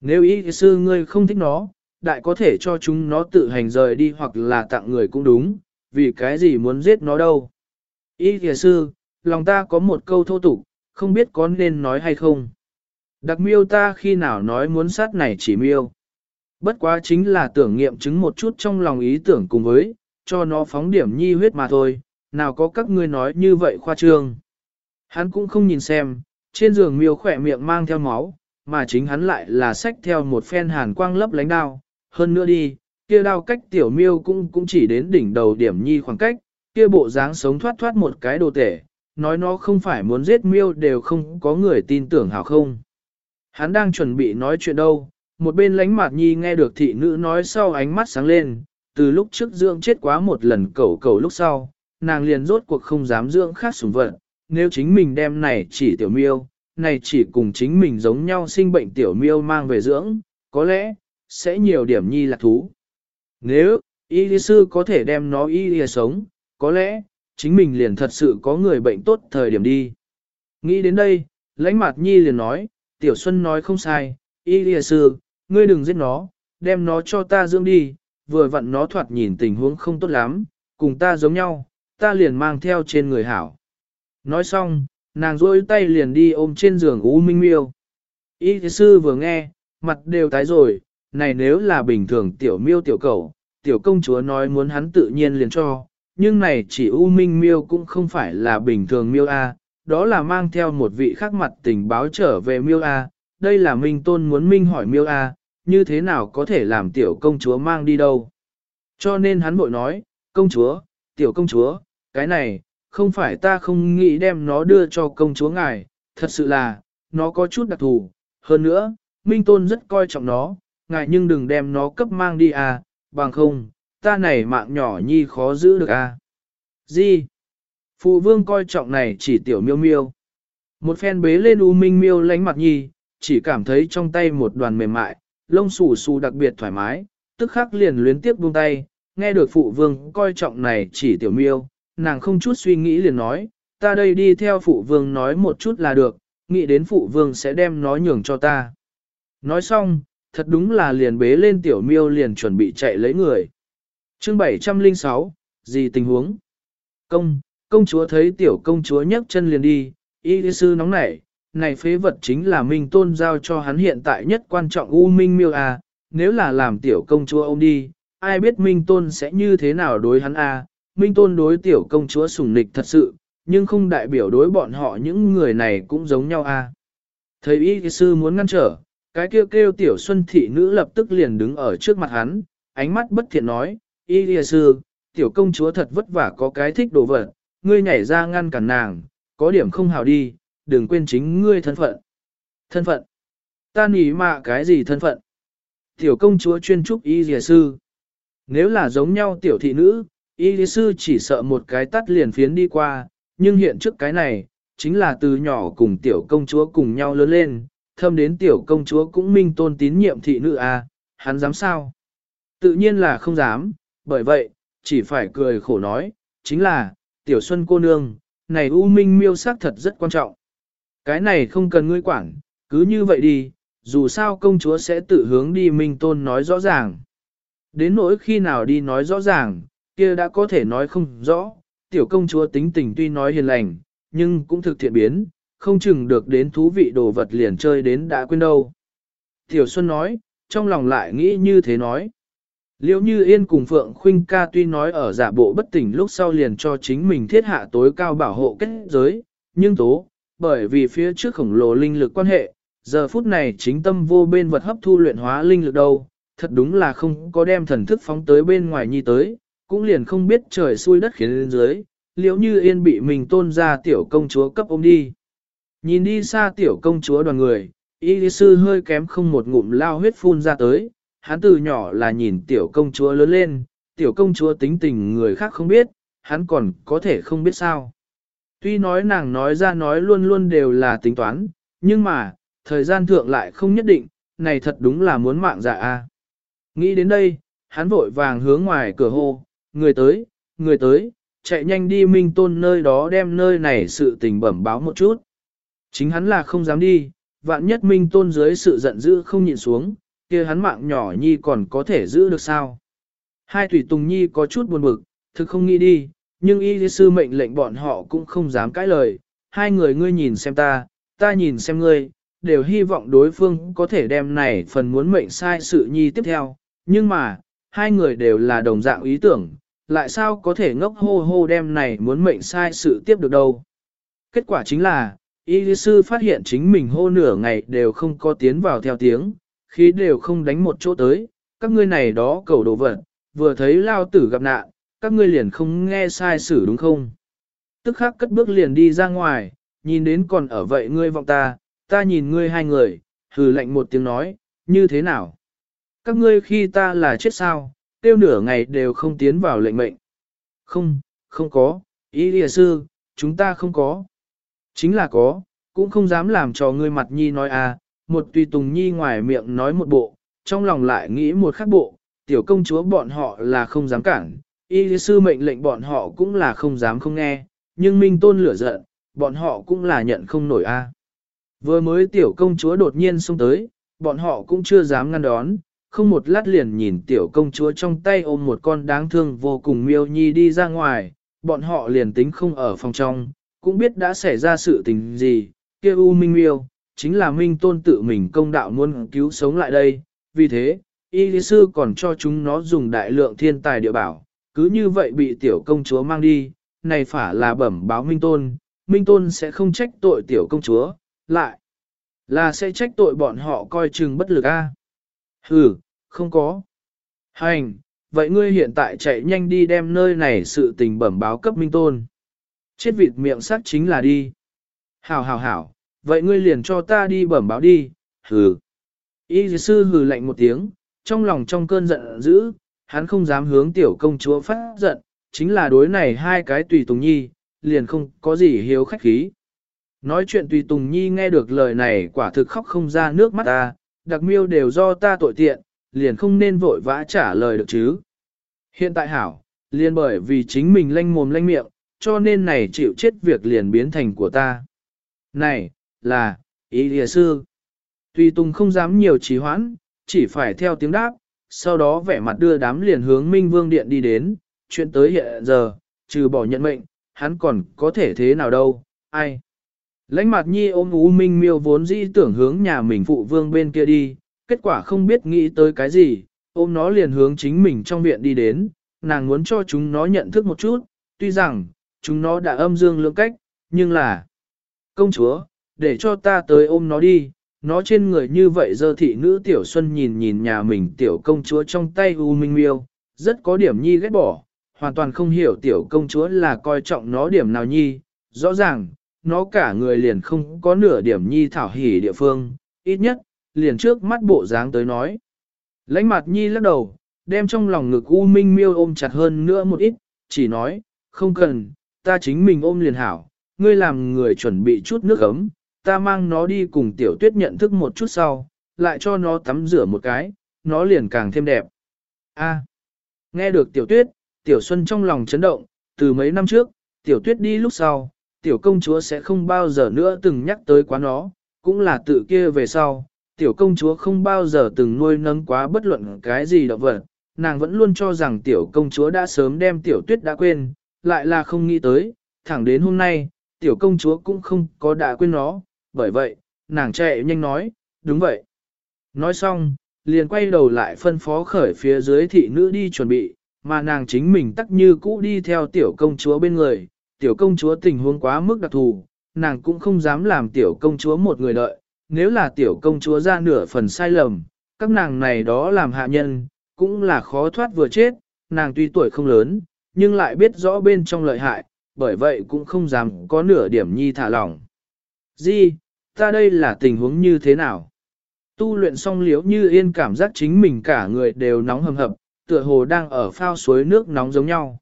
Nếu y sư ngươi không thích nó, đại có thể cho chúng nó tự hành rời đi hoặc là tặng người cũng đúng, vì cái gì muốn giết nó đâu. Y y sư, lòng ta có một câu thô tục, không biết có nên nói hay không. Đặc miêu ta khi nào nói muốn sát này chỉ miêu. Bất quá chính là tưởng nghiệm chứng một chút trong lòng ý tưởng cùng với, cho nó phóng điểm nhi huyết mà thôi, nào có các ngươi nói như vậy khoa trương. Hắn cũng không nhìn xem, trên giường miêu khỏe miệng mang theo máu, mà chính hắn lại là sách theo một phen hàn quang lấp lánh đao. Hơn nữa đi, kia đao cách tiểu miêu cũng cũng chỉ đến đỉnh đầu điểm nhi khoảng cách, kia bộ dáng sống thoát thoát một cái đồ tể, nói nó không phải muốn giết miêu đều không có người tin tưởng hảo không. Hắn đang chuẩn bị nói chuyện đâu, một bên lánh mạt nhi nghe được thị nữ nói sau ánh mắt sáng lên, từ lúc trước dưỡng chết quá một lần cẩu cẩu lúc sau, nàng liền rốt cuộc không dám dưỡng khác sủng vật, nếu chính mình đem này chỉ tiểu miêu, này chỉ cùng chính mình giống nhau sinh bệnh tiểu miêu mang về dưỡng, có lẽ, sẽ nhiều điểm nhi lạc thú. Nếu, y lý sư có thể đem nó y lý sống, có lẽ, chính mình liền thật sự có người bệnh tốt thời điểm đi. Nghĩ đến đây, lãnh mặt nhi liền nói, Tiểu Xuân nói không sai, y lìa sư, ngươi đừng giết nó, đem nó cho ta dưỡng đi, vừa vặn nó thoạt nhìn tình huống không tốt lắm, cùng ta giống nhau, ta liền mang theo trên người hảo. Nói xong, nàng rôi tay liền đi ôm trên giường U Minh Miêu. Y thế sư vừa nghe, mặt đều tái rồi, này nếu là bình thường tiểu miêu tiểu cầu, tiểu công chúa nói muốn hắn tự nhiên liền cho, nhưng này chỉ U Minh Miêu cũng không phải là bình thường miêu A, đó là mang theo một vị khác mặt tình báo trở về miêu A, đây là Minh Tôn muốn Minh hỏi miêu A, như thế nào có thể làm tiểu công chúa mang đi đâu. Cho nên hắn bội nói, công chúa, tiểu công chúa, cái này, không phải ta không nghĩ đem nó đưa cho công chúa ngài, thật sự là, nó có chút đặc thù, hơn nữa, Minh Tôn rất coi trọng nó, ngài nhưng đừng đem nó cấp mang đi à, bằng không, ta này mạng nhỏ nhi khó giữ được à. Gì? Phụ vương coi trọng này chỉ tiểu miêu miêu. Một phen bế lên u minh miêu lánh mặt nhi, chỉ cảm thấy trong tay một đoàn mềm mại, lông xù xù đặc biệt thoải mái, tức khắc liền luyến tiếp buông tay, nghe được phụ vương coi trọng này chỉ tiểu miêu, nàng không chút suy nghĩ liền nói, ta đây đi theo phụ vương nói một chút là được, nghĩ đến phụ vương sẽ đem nó nhường cho ta. Nói xong, thật đúng là liền bế lên tiểu miêu liền chuẩn bị chạy lấy người. chương 706, gì tình huống? Công, công chúa thấy tiểu công chúa nhấc chân liền đi, y sư nóng nảy, này phế vật chính là Minh Tôn giao cho hắn hiện tại nhất quan trọng U Minh Miêu à, nếu là làm tiểu công chúa ông đi, ai biết Minh Tôn sẽ như thế nào đối hắn à, Minh Tôn đối tiểu công chúa sủng nịch thật sự, nhưng không đại biểu đối bọn họ những người này cũng giống nhau à. Thầy y sư muốn ngăn trở, cái kêu kêu tiểu xuân thị nữ lập tức liền đứng ở trước mặt hắn, ánh mắt bất thiện nói, y sư, tiểu công chúa thật vất vả có cái thích đồ vật, ngươi nhảy ra ngăn cản nàng, có điểm không hào đi, đừng quên chính ngươi thân phận. Thân phận? Ta nỉ mạ cái gì thân phận? Tiểu công chúa chuyên trúc y dìa sư. Nếu là giống nhau tiểu thị nữ, y dìa sư chỉ sợ một cái tắt liền phiến đi qua, nhưng hiện trước cái này, chính là từ nhỏ cùng tiểu công chúa cùng nhau lớn lên, thâm đến tiểu công chúa cũng minh tôn tín nhiệm thị nữ à, hắn dám sao? Tự nhiên là không dám, bởi vậy, chỉ phải cười khổ nói, chính là, tiểu xuân cô nương, này U Minh miêu sắc thật rất quan trọng. Cái này không cần ngươi quản, cứ như vậy đi, dù sao công chúa sẽ tự hướng đi Minh Tôn nói rõ ràng. Đến nỗi khi nào đi nói rõ ràng, kia đã có thể nói không rõ, tiểu công chúa tính tình tuy nói hiền lành, nhưng cũng thực thiện biến, không chừng được đến thú vị đồ vật liền chơi đến đã quên đâu. Tiểu Xuân nói, trong lòng lại nghĩ như thế nói. Liễu như yên cùng Phượng Khuynh ca tuy nói ở giả bộ bất tỉnh lúc sau liền cho chính mình thiết hạ tối cao bảo hộ kết giới, nhưng tố, bởi vì phía trước khổng lồ linh lực quan hệ, giờ phút này chính tâm vô bên vật hấp thu luyện hóa linh lực đâu, thật đúng là không có đem thần thức phóng tới bên ngoài nhi tới, cũng liền không biết trời xui đất khiến lên dưới, liễu như yên bị mình tôn ra tiểu công chúa cấp ôm đi. Nhìn đi xa tiểu công chúa đoàn người, y lý sư hơi kém không một ngụm lao huyết phun ra tới, hắn từ nhỏ là nhìn tiểu công chúa lớn lên, tiểu công chúa tính tình người khác không biết, hắn còn có thể không biết sao. Tuy nói nàng nói ra nói luôn luôn đều là tính toán, nhưng mà, thời gian thượng lại không nhất định, này thật đúng là muốn mạng dạ a. Nghĩ đến đây, hắn vội vàng hướng ngoài cửa hô, người tới, người tới, chạy nhanh đi minh tôn nơi đó đem nơi này sự tình bẩm báo một chút. Chính hắn là không dám đi, vạn nhất minh tôn dưới sự giận dữ không nhịn xuống, kia hắn mạng nhỏ nhi còn có thể giữ được sao. Hai tùy tùng nhi có chút buồn bực, thực không nghĩ đi, nhưng y sư mệnh lệnh bọn họ cũng không dám cãi lời. Hai người ngươi nhìn xem ta, ta nhìn xem ngươi, đều hy vọng đối phương có thể đem này phần muốn mệnh sai sự nhi tiếp theo. Nhưng mà, hai người đều là đồng dạng ý tưởng, lại sao có thể ngốc hô hô đem này muốn mệnh sai sự tiếp được đâu. Kết quả chính là, y sư phát hiện chính mình hô nửa ngày đều không có tiến vào theo tiếng, khí đều không đánh một chỗ tới, các ngươi này đó cầu đồ vật, vừa thấy lao tử gặp nạn, các ngươi liền không nghe sai xử đúng không? Tức khắc cất bước liền đi ra ngoài, nhìn đến còn ở vậy ngươi vọng ta, ta nhìn ngươi hai người, hừ lạnh một tiếng nói, như thế nào? Các ngươi khi ta là chết sao, tiêu nửa ngày đều không tiến vào lệnh mệnh. Không, không có, ý địa sư, chúng ta không có. Chính là có, cũng không dám làm cho ngươi mặt nhi nói à, một tùy tùng nhi ngoài miệng nói một bộ, trong lòng lại nghĩ một khác bộ, tiểu công chúa bọn họ là không dám cản, y sư mệnh lệnh bọn họ cũng là không dám không nghe, nhưng minh tôn lửa giận, bọn họ cũng là nhận không nổi a. Vừa mới tiểu công chúa đột nhiên xông tới, bọn họ cũng chưa dám ngăn đón, không một lát liền nhìn tiểu công chúa trong tay ôm một con đáng thương vô cùng miêu nhi đi ra ngoài, bọn họ liền tính không ở phòng trong, cũng biết đã xảy ra sự tình gì, kia u minh miêu, chính là minh tôn tự mình công đạo muốn cứu sống lại đây, vì thế, y lý sư còn cho chúng nó dùng đại lượng thiên tài địa bảo, cứ như vậy bị tiểu công chúa mang đi, này phả là bẩm báo minh tôn, minh tôn sẽ không trách tội tiểu công chúa, lại là sẽ trách tội bọn họ coi chừng bất lực a. À? Hừ, không có. Hành, vậy ngươi hiện tại chạy nhanh đi đem nơi này sự tình bẩm báo cấp minh tôn. Chết vịt miệng sắc chính là đi. Hảo hảo hảo, vậy ngươi liền cho ta đi bẩm báo đi, hừ. Y sư hừ lạnh một tiếng, trong lòng trong cơn giận dữ, hắn không dám hướng tiểu công chúa phát giận, chính là đối này hai cái tùy tùng nhi, liền không có gì hiếu khách khí. Nói chuyện tùy tùng nhi nghe được lời này quả thực khóc không ra nước mắt ta, đặc miêu đều do ta tội tiện, liền không nên vội vã trả lời được chứ. Hiện tại hảo, liền bởi vì chính mình lanh mồm lanh miệng, cho nên này chịu chết việc liền biến thành của ta. Này, là, ý địa sư. Tùy Tùng không dám nhiều trì hoãn, chỉ phải theo tiếng đáp, sau đó vẻ mặt đưa đám liền hướng Minh Vương Điện đi đến, chuyện tới hiện giờ, trừ bỏ nhận mệnh, hắn còn có thể thế nào đâu, ai. Lãnh mặt nhi ôm U Minh miêu vốn dĩ tưởng hướng nhà mình phụ vương bên kia đi, kết quả không biết nghĩ tới cái gì, ôm nó liền hướng chính mình trong viện đi đến, nàng muốn cho chúng nó nhận thức một chút, tuy rằng, chúng nó đã âm dương lưỡng cách, nhưng là... Công chúa, để cho ta tới ôm nó đi, nó trên người như vậy dơ thị nữ tiểu xuân nhìn nhìn nhà mình tiểu công chúa trong tay U Minh Miêu, rất có điểm nhi ghét bỏ, hoàn toàn không hiểu tiểu công chúa là coi trọng nó điểm nào nhi, rõ ràng, nó cả người liền không có nửa điểm nhi thảo hỉ địa phương, ít nhất, liền trước mắt bộ dáng tới nói. Lãnh mặt nhi lắc đầu, đem trong lòng ngực U Minh Miêu ôm chặt hơn nữa một ít, chỉ nói, không cần, ta chính mình ôm liền hảo, ngươi làm người chuẩn bị chút nước ấm, ta mang nó đi cùng tiểu tuyết nhận thức một chút sau, lại cho nó tắm rửa một cái, nó liền càng thêm đẹp. A. nghe được tiểu tuyết, tiểu xuân trong lòng chấn động, từ mấy năm trước, tiểu tuyết đi lúc sau, tiểu công chúa sẽ không bao giờ nữa từng nhắc tới quá nó, cũng là tự kia về sau, tiểu công chúa không bao giờ từng nuôi nấng quá bất luận cái gì động vật, nàng vẫn luôn cho rằng tiểu công chúa đã sớm đem tiểu tuyết đã quên, lại là không nghĩ tới, thẳng đến hôm nay, tiểu công chúa cũng không có đã quên nó, bởi vậy, nàng chạy nhanh nói, đúng vậy. Nói xong, liền quay đầu lại phân phó khởi phía dưới thị nữ đi chuẩn bị, mà nàng chính mình tắc như cũ đi theo tiểu công chúa bên người, tiểu công chúa tình huống quá mức đặc thù, nàng cũng không dám làm tiểu công chúa một người đợi, nếu là tiểu công chúa ra nửa phần sai lầm, các nàng này đó làm hạ nhân, cũng là khó thoát vừa chết, nàng tuy tuổi không lớn, nhưng lại biết rõ bên trong lợi hại, bởi vậy cũng không dám có nửa điểm nhi thả lỏng. Di, ta đây là tình huống như thế nào? Tu luyện xong liếu như yên cảm giác chính mình cả người đều nóng hầm hập, tựa hồ đang ở phao suối nước nóng giống nhau.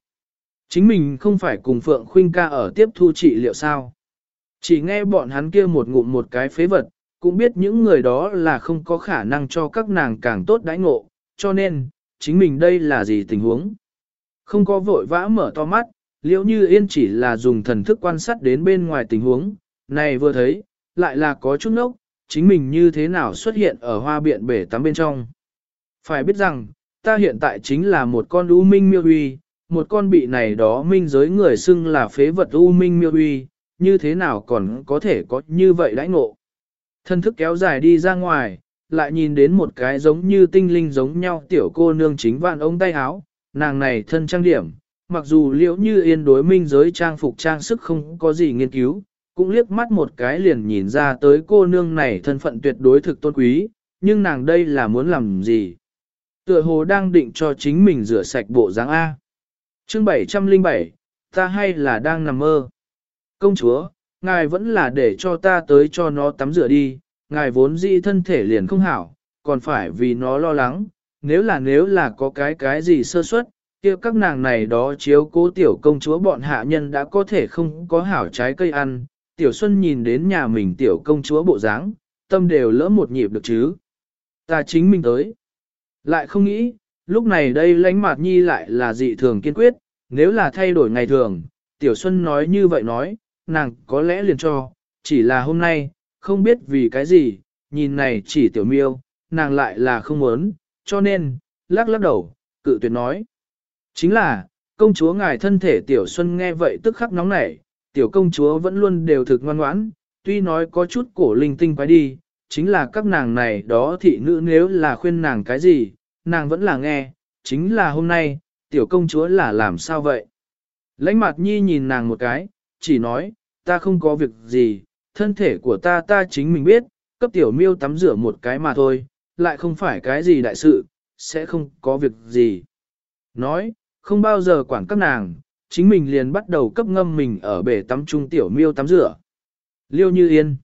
Chính mình không phải cùng Phượng Khuynh ca ở tiếp thu trị liệu sao? Chỉ nghe bọn hắn kia một ngụm một cái phế vật, cũng biết những người đó là không có khả năng cho các nàng càng tốt đãi ngộ, cho nên, chính mình đây là gì tình huống? Không có vội vã mở to mắt, liễu như yên chỉ là dùng thần thức quan sát đến bên ngoài tình huống, này vừa thấy, lại là có chút nốc, chính mình như thế nào xuất hiện ở hoa biện bể tắm bên trong. Phải biết rằng, ta hiện tại chính là một con u minh miêu huy, một con bị này đó minh giới người xưng là phế vật u minh miêu huy, như thế nào còn có thể có như vậy đãi ngộ. Thân thức kéo dài đi ra ngoài, lại nhìn đến một cái giống như tinh linh giống nhau tiểu cô nương chính vạn ông tay áo, nàng này thân trang điểm, mặc dù liễu như yên đối minh giới trang phục trang sức không có gì nghiên cứu, cũng liếc mắt một cái liền nhìn ra tới cô nương này thân phận tuyệt đối thực tôn quý, nhưng nàng đây là muốn làm gì? Tựa hồ đang định cho chính mình rửa sạch bộ dáng A. chương 707, ta hay là đang nằm mơ? Công chúa, ngài vẫn là để cho ta tới cho nó tắm rửa đi, ngài vốn dĩ thân thể liền không hảo, còn phải vì nó lo lắng, nếu là nếu là có cái cái gì sơ suất, kia các nàng này đó chiếu cố tiểu công chúa bọn hạ nhân đã có thể không có hảo trái cây ăn, tiểu xuân nhìn đến nhà mình tiểu công chúa bộ dáng, tâm đều lỡ một nhịp được chứ. Ta chính mình tới. Lại không nghĩ, lúc này đây lãnh mạt nhi lại là dị thường kiên quyết, nếu là thay đổi ngày thường, tiểu xuân nói như vậy nói, nàng có lẽ liền cho, chỉ là hôm nay, không biết vì cái gì, nhìn này chỉ tiểu miêu, nàng lại là không muốn, cho nên, lắc lắc đầu, cự tuyệt nói. Chính là, công chúa ngài thân thể tiểu xuân nghe vậy tức khắc nóng nảy, tiểu công chúa vẫn luôn đều thực ngoan ngoãn, tuy nói có chút cổ linh tinh quái đi, chính là các nàng này đó thị nữ nếu là khuyên nàng cái gì, nàng vẫn là nghe, chính là hôm nay, tiểu công chúa là làm sao vậy? Lãnh mặt nhi nhìn nàng một cái, chỉ nói, ta không có việc gì, thân thể của ta ta chính mình biết, cấp tiểu miêu tắm rửa một cái mà thôi, lại không phải cái gì đại sự, sẽ không có việc gì. Nói, không bao giờ quản các nàng, chính mình liền bắt đầu cấp ngâm mình ở bể tắm trung tiểu miêu tắm rửa. Liêu như yên.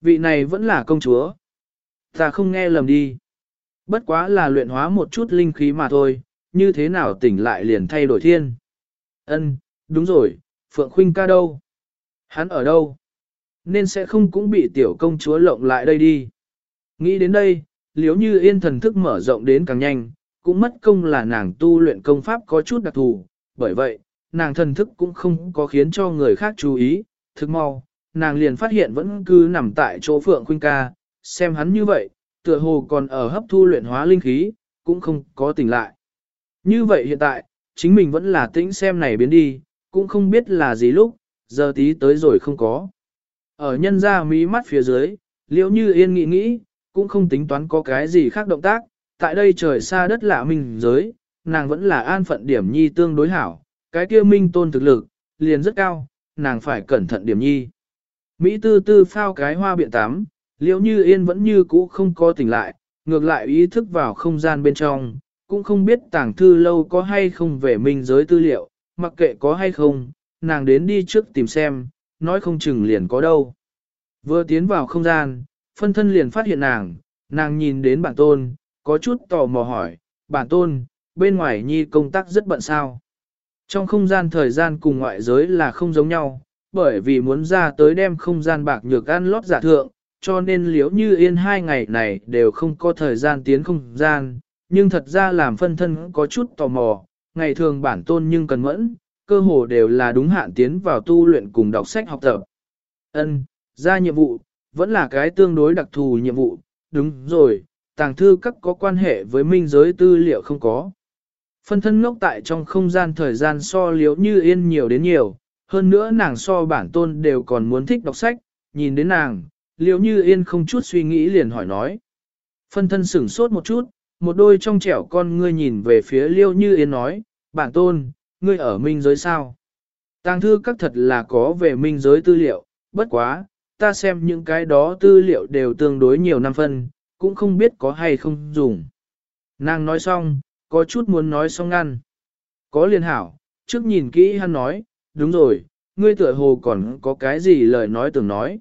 Vị này vẫn là công chúa. Ta không nghe lầm đi. Bất quá là luyện hóa một chút linh khí mà thôi, như thế nào tỉnh lại liền thay đổi thiên. Ân, đúng rồi, Phượng Khuynh ca đâu? Hắn ở đâu? Nên sẽ không cũng bị tiểu công chúa lộng lại đây đi. Nghĩ đến đây, liếu như yên thần thức mở rộng đến càng nhanh, cũng mất công là nàng tu luyện công pháp có chút đặc thù, bởi vậy, nàng thần thức cũng không có khiến cho người khác chú ý, thực mau, nàng liền phát hiện vẫn cứ nằm tại chỗ Phượng Khuynh ca, xem hắn như vậy, tựa hồ còn ở hấp thu luyện hóa linh khí, cũng không có tỉnh lại. Như vậy hiện tại, chính mình vẫn là tĩnh xem này biến đi, cũng không biết là gì lúc, giờ tí tới rồi không có. Ở nhân ra mí mắt phía dưới, liễu như yên nghĩ nghĩ, cũng không tính toán có cái gì khác động tác, tại đây trời xa đất lạ mình giới, nàng vẫn là an phận điểm nhi tương đối hảo, cái kia minh tôn thực lực, liền rất cao, nàng phải cẩn thận điểm nhi. Mỹ tư tư phao cái hoa biện tám, liễu như yên vẫn như cũ không có tỉnh lại, ngược lại ý thức vào không gian bên trong, cũng không biết tàng thư lâu có hay không về minh giới tư liệu, mặc kệ có hay không, nàng đến đi trước tìm xem, nói không chừng liền có đâu. Vừa tiến vào không gian, phân thân liền phát hiện nàng, nàng nhìn đến bản tôn, có chút tò mò hỏi, bản tôn, bên ngoài nhi công tác rất bận sao. Trong không gian thời gian cùng ngoại giới là không giống nhau, bởi vì muốn ra tới đem không gian bạc nhược ăn lót giả thượng, cho nên liếu như yên hai ngày này đều không có thời gian tiến không gian, nhưng thật ra làm phân thân có chút tò mò, ngày thường bản tôn nhưng cần mẫn, cơ hồ đều là đúng hạn tiến vào tu luyện cùng đọc sách học tập. Ân, ra nhiệm vụ, vẫn là cái tương đối đặc thù nhiệm vụ, đúng rồi, tàng thư các có quan hệ với minh giới tư liệu không có. Phân thân ngốc tại trong không gian thời gian so liếu như yên nhiều đến nhiều, hơn nữa nàng so bản tôn đều còn muốn thích đọc sách, nhìn đến nàng, liếu như yên không chút suy nghĩ liền hỏi nói. Phân thân sửng sốt một chút, một đôi trong trẻo con ngươi nhìn về phía liêu như yên nói, bản tôn, ngươi ở minh giới sao? Tàng thư các thật là có về minh giới tư liệu, bất quá, ta xem những cái đó tư liệu đều tương đối nhiều năm phân, cũng không biết có hay không dùng. Nàng nói xong, có chút muốn nói xong ngăn. Có liên hảo, trước nhìn kỹ hắn nói, đúng rồi, ngươi tựa hồ còn có cái gì lời nói tưởng nói.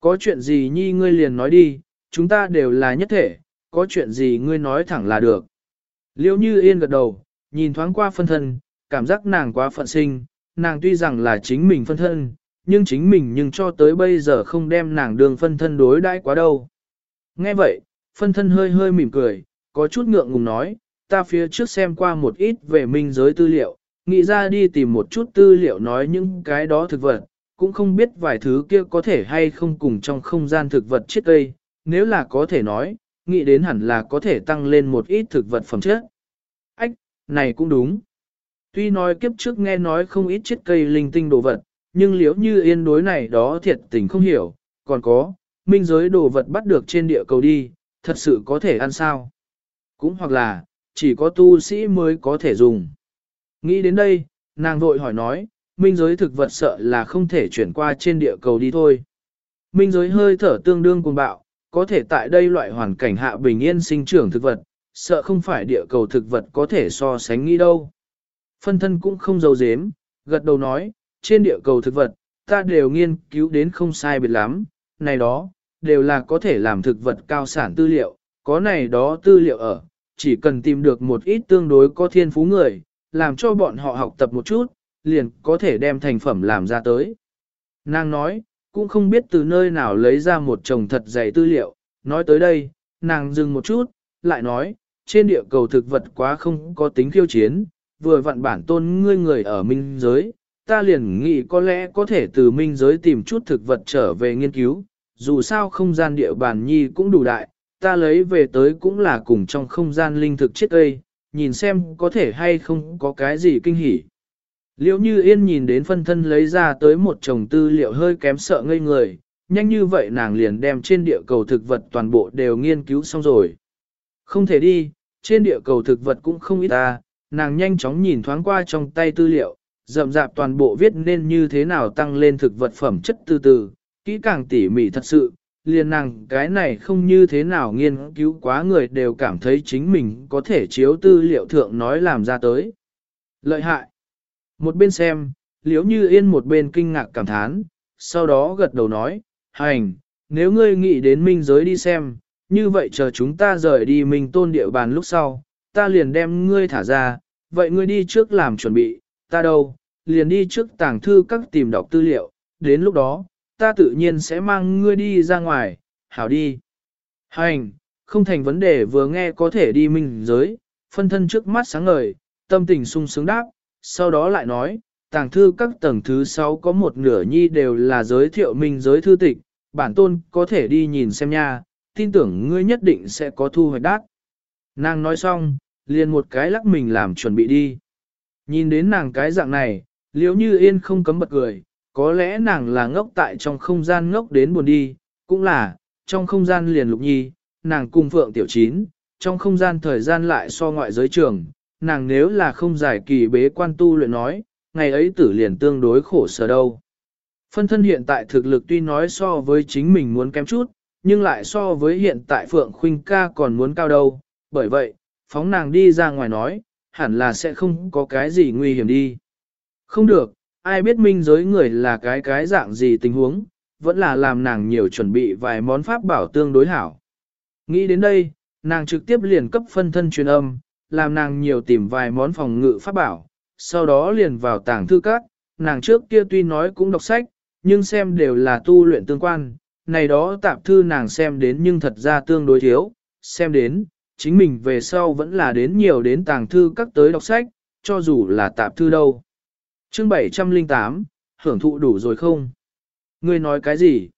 Có chuyện gì nhi ngươi liền nói đi, chúng ta đều là nhất thể, có chuyện gì ngươi nói thẳng là được. Liêu như yên gật đầu, nhìn thoáng qua phân thân, cảm giác nàng quá phận sinh, nàng tuy rằng là chính mình phân thân, nhưng chính mình nhưng cho tới bây giờ không đem nàng đường phân thân đối đãi quá đâu. Nghe vậy, phân thân hơi hơi mỉm cười, có chút ngượng ngùng nói, ta phía trước xem qua một ít về minh giới tư liệu, nghĩ ra đi tìm một chút tư liệu nói những cái đó thực vật, cũng không biết vài thứ kia có thể hay không cùng trong không gian thực vật chết cây, nếu là có thể nói, nghĩ đến hẳn là có thể tăng lên một ít thực vật phẩm chất. Ách, này cũng đúng. Tuy nói kiếp trước nghe nói không ít chết cây linh tinh đồ vật, nhưng liếu như yên đối này đó thiệt tình không hiểu, còn có, minh giới đồ vật bắt được trên địa cầu đi, thật sự có thể ăn sao. Cũng hoặc là, chỉ có tu sĩ mới có thể dùng. Nghĩ đến đây, nàng vội hỏi nói, minh giới thực vật sợ là không thể chuyển qua trên địa cầu đi thôi. Minh giới hơi thở tương đương cùng bạo, có thể tại đây loại hoàn cảnh hạ bình yên sinh trưởng thực vật, sợ không phải địa cầu thực vật có thể so sánh nghĩ đâu. Phân thân cũng không giấu dếm, gật đầu nói, trên địa cầu thực vật, ta đều nghiên cứu đến không sai biệt lắm, này đó, đều là có thể làm thực vật cao sản tư liệu, có này đó tư liệu ở, chỉ cần tìm được một ít tương đối có thiên phú người, làm cho bọn họ học tập một chút, liền có thể đem thành phẩm làm ra tới. Nàng nói, cũng không biết từ nơi nào lấy ra một chồng thật dày tư liệu, nói tới đây, nàng dừng một chút, lại nói, trên địa cầu thực vật quá không có tính khiêu chiến, vừa vặn bản tôn ngươi người ở minh giới, ta liền nghĩ có lẽ có thể từ minh giới tìm chút thực vật trở về nghiên cứu, dù sao không gian địa bàn nhi cũng đủ đại, ta lấy về tới cũng là cùng trong không gian linh thực chết cây, nhìn xem có thể hay không có cái gì kinh hỉ. Liễu như yên nhìn đến phân thân lấy ra tới một chồng tư liệu hơi kém sợ ngây người, nhanh như vậy nàng liền đem trên địa cầu thực vật toàn bộ đều nghiên cứu xong rồi. Không thể đi, trên địa cầu thực vật cũng không ít ta, nàng nhanh chóng nhìn thoáng qua trong tay tư liệu, rậm rạp toàn bộ viết nên như thế nào tăng lên thực vật phẩm chất từ từ, kỹ càng tỉ mỉ thật sự, liền nàng cái này không như thế nào nghiên cứu quá người đều cảm thấy chính mình có thể chiếu tư liệu thượng nói làm ra tới. Lợi hại. Một bên xem, liếu như yên một bên kinh ngạc cảm thán, sau đó gật đầu nói, hành, nếu ngươi nghĩ đến minh giới đi xem, như vậy chờ chúng ta rời đi mình tôn địa bàn lúc sau, ta liền đem ngươi thả ra, vậy ngươi đi trước làm chuẩn bị, ta đâu, liền đi trước tàng thư các tìm đọc tư liệu, đến lúc đó, ta tự nhiên sẽ mang ngươi đi ra ngoài, hảo đi. Hành, không thành vấn đề vừa nghe có thể đi minh giới, phân thân trước mắt sáng ngời, tâm tình sung sướng đáp, sau đó lại nói, tàng thư các tầng thứ 6 có một nửa nhi đều là giới thiệu minh giới thư tịch, bản tôn có thể đi nhìn xem nha, tin tưởng ngươi nhất định sẽ có thu hoạch đắt. Nàng nói xong, liền một cái lắc mình làm chuẩn bị đi. Nhìn đến nàng cái dạng này, liếu như yên không cấm bật cười, có lẽ nàng là ngốc tại trong không gian ngốc đến buồn đi, cũng là, trong không gian liền lục nhi, nàng cùng phượng tiểu chín, trong không gian thời gian lại so ngoại giới trường, nàng nếu là không giải kỳ bế quan tu luyện nói, ngày ấy tử liền tương đối khổ sở đâu. Phân thân hiện tại thực lực tuy nói so với chính mình muốn kém chút, nhưng lại so với hiện tại Phượng Khuynh ca còn muốn cao đâu, bởi vậy, phóng nàng đi ra ngoài nói, hẳn là sẽ không có cái gì nguy hiểm đi. Không được, ai biết minh giới người là cái cái dạng gì tình huống, vẫn là làm nàng nhiều chuẩn bị vài món pháp bảo tương đối hảo. Nghĩ đến đây, nàng trực tiếp liền cấp phân thân truyền âm, làm nàng nhiều tìm vài món phòng ngự pháp bảo, sau đó liền vào tàng thư các, nàng trước kia tuy nói cũng đọc sách, nhưng xem đều là tu luyện tương quan, này đó tạp thư nàng xem đến nhưng thật ra tương đối thiếu, xem đến, chính mình về sau vẫn là đến nhiều đến tàng thư các tới đọc sách, cho dù là tạp thư đâu. Chương 708, hưởng thụ đủ rồi không? Ngươi nói cái gì?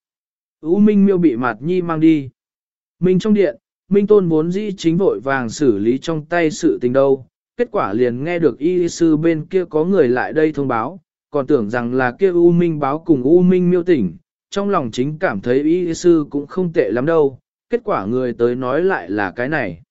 U Minh miêu bị Mạt Nhi mang đi. Minh trong điện, Minh Tôn vốn dĩ chính vội vàng xử lý trong tay sự tình đâu. Kết quả liền nghe được y sư bên kia có người lại đây thông báo, còn tưởng rằng là kia U Minh báo cùng U Minh miêu tỉnh, trong lòng chính cảm thấy y sư cũng không tệ lắm đâu, kết quả người tới nói lại là cái này.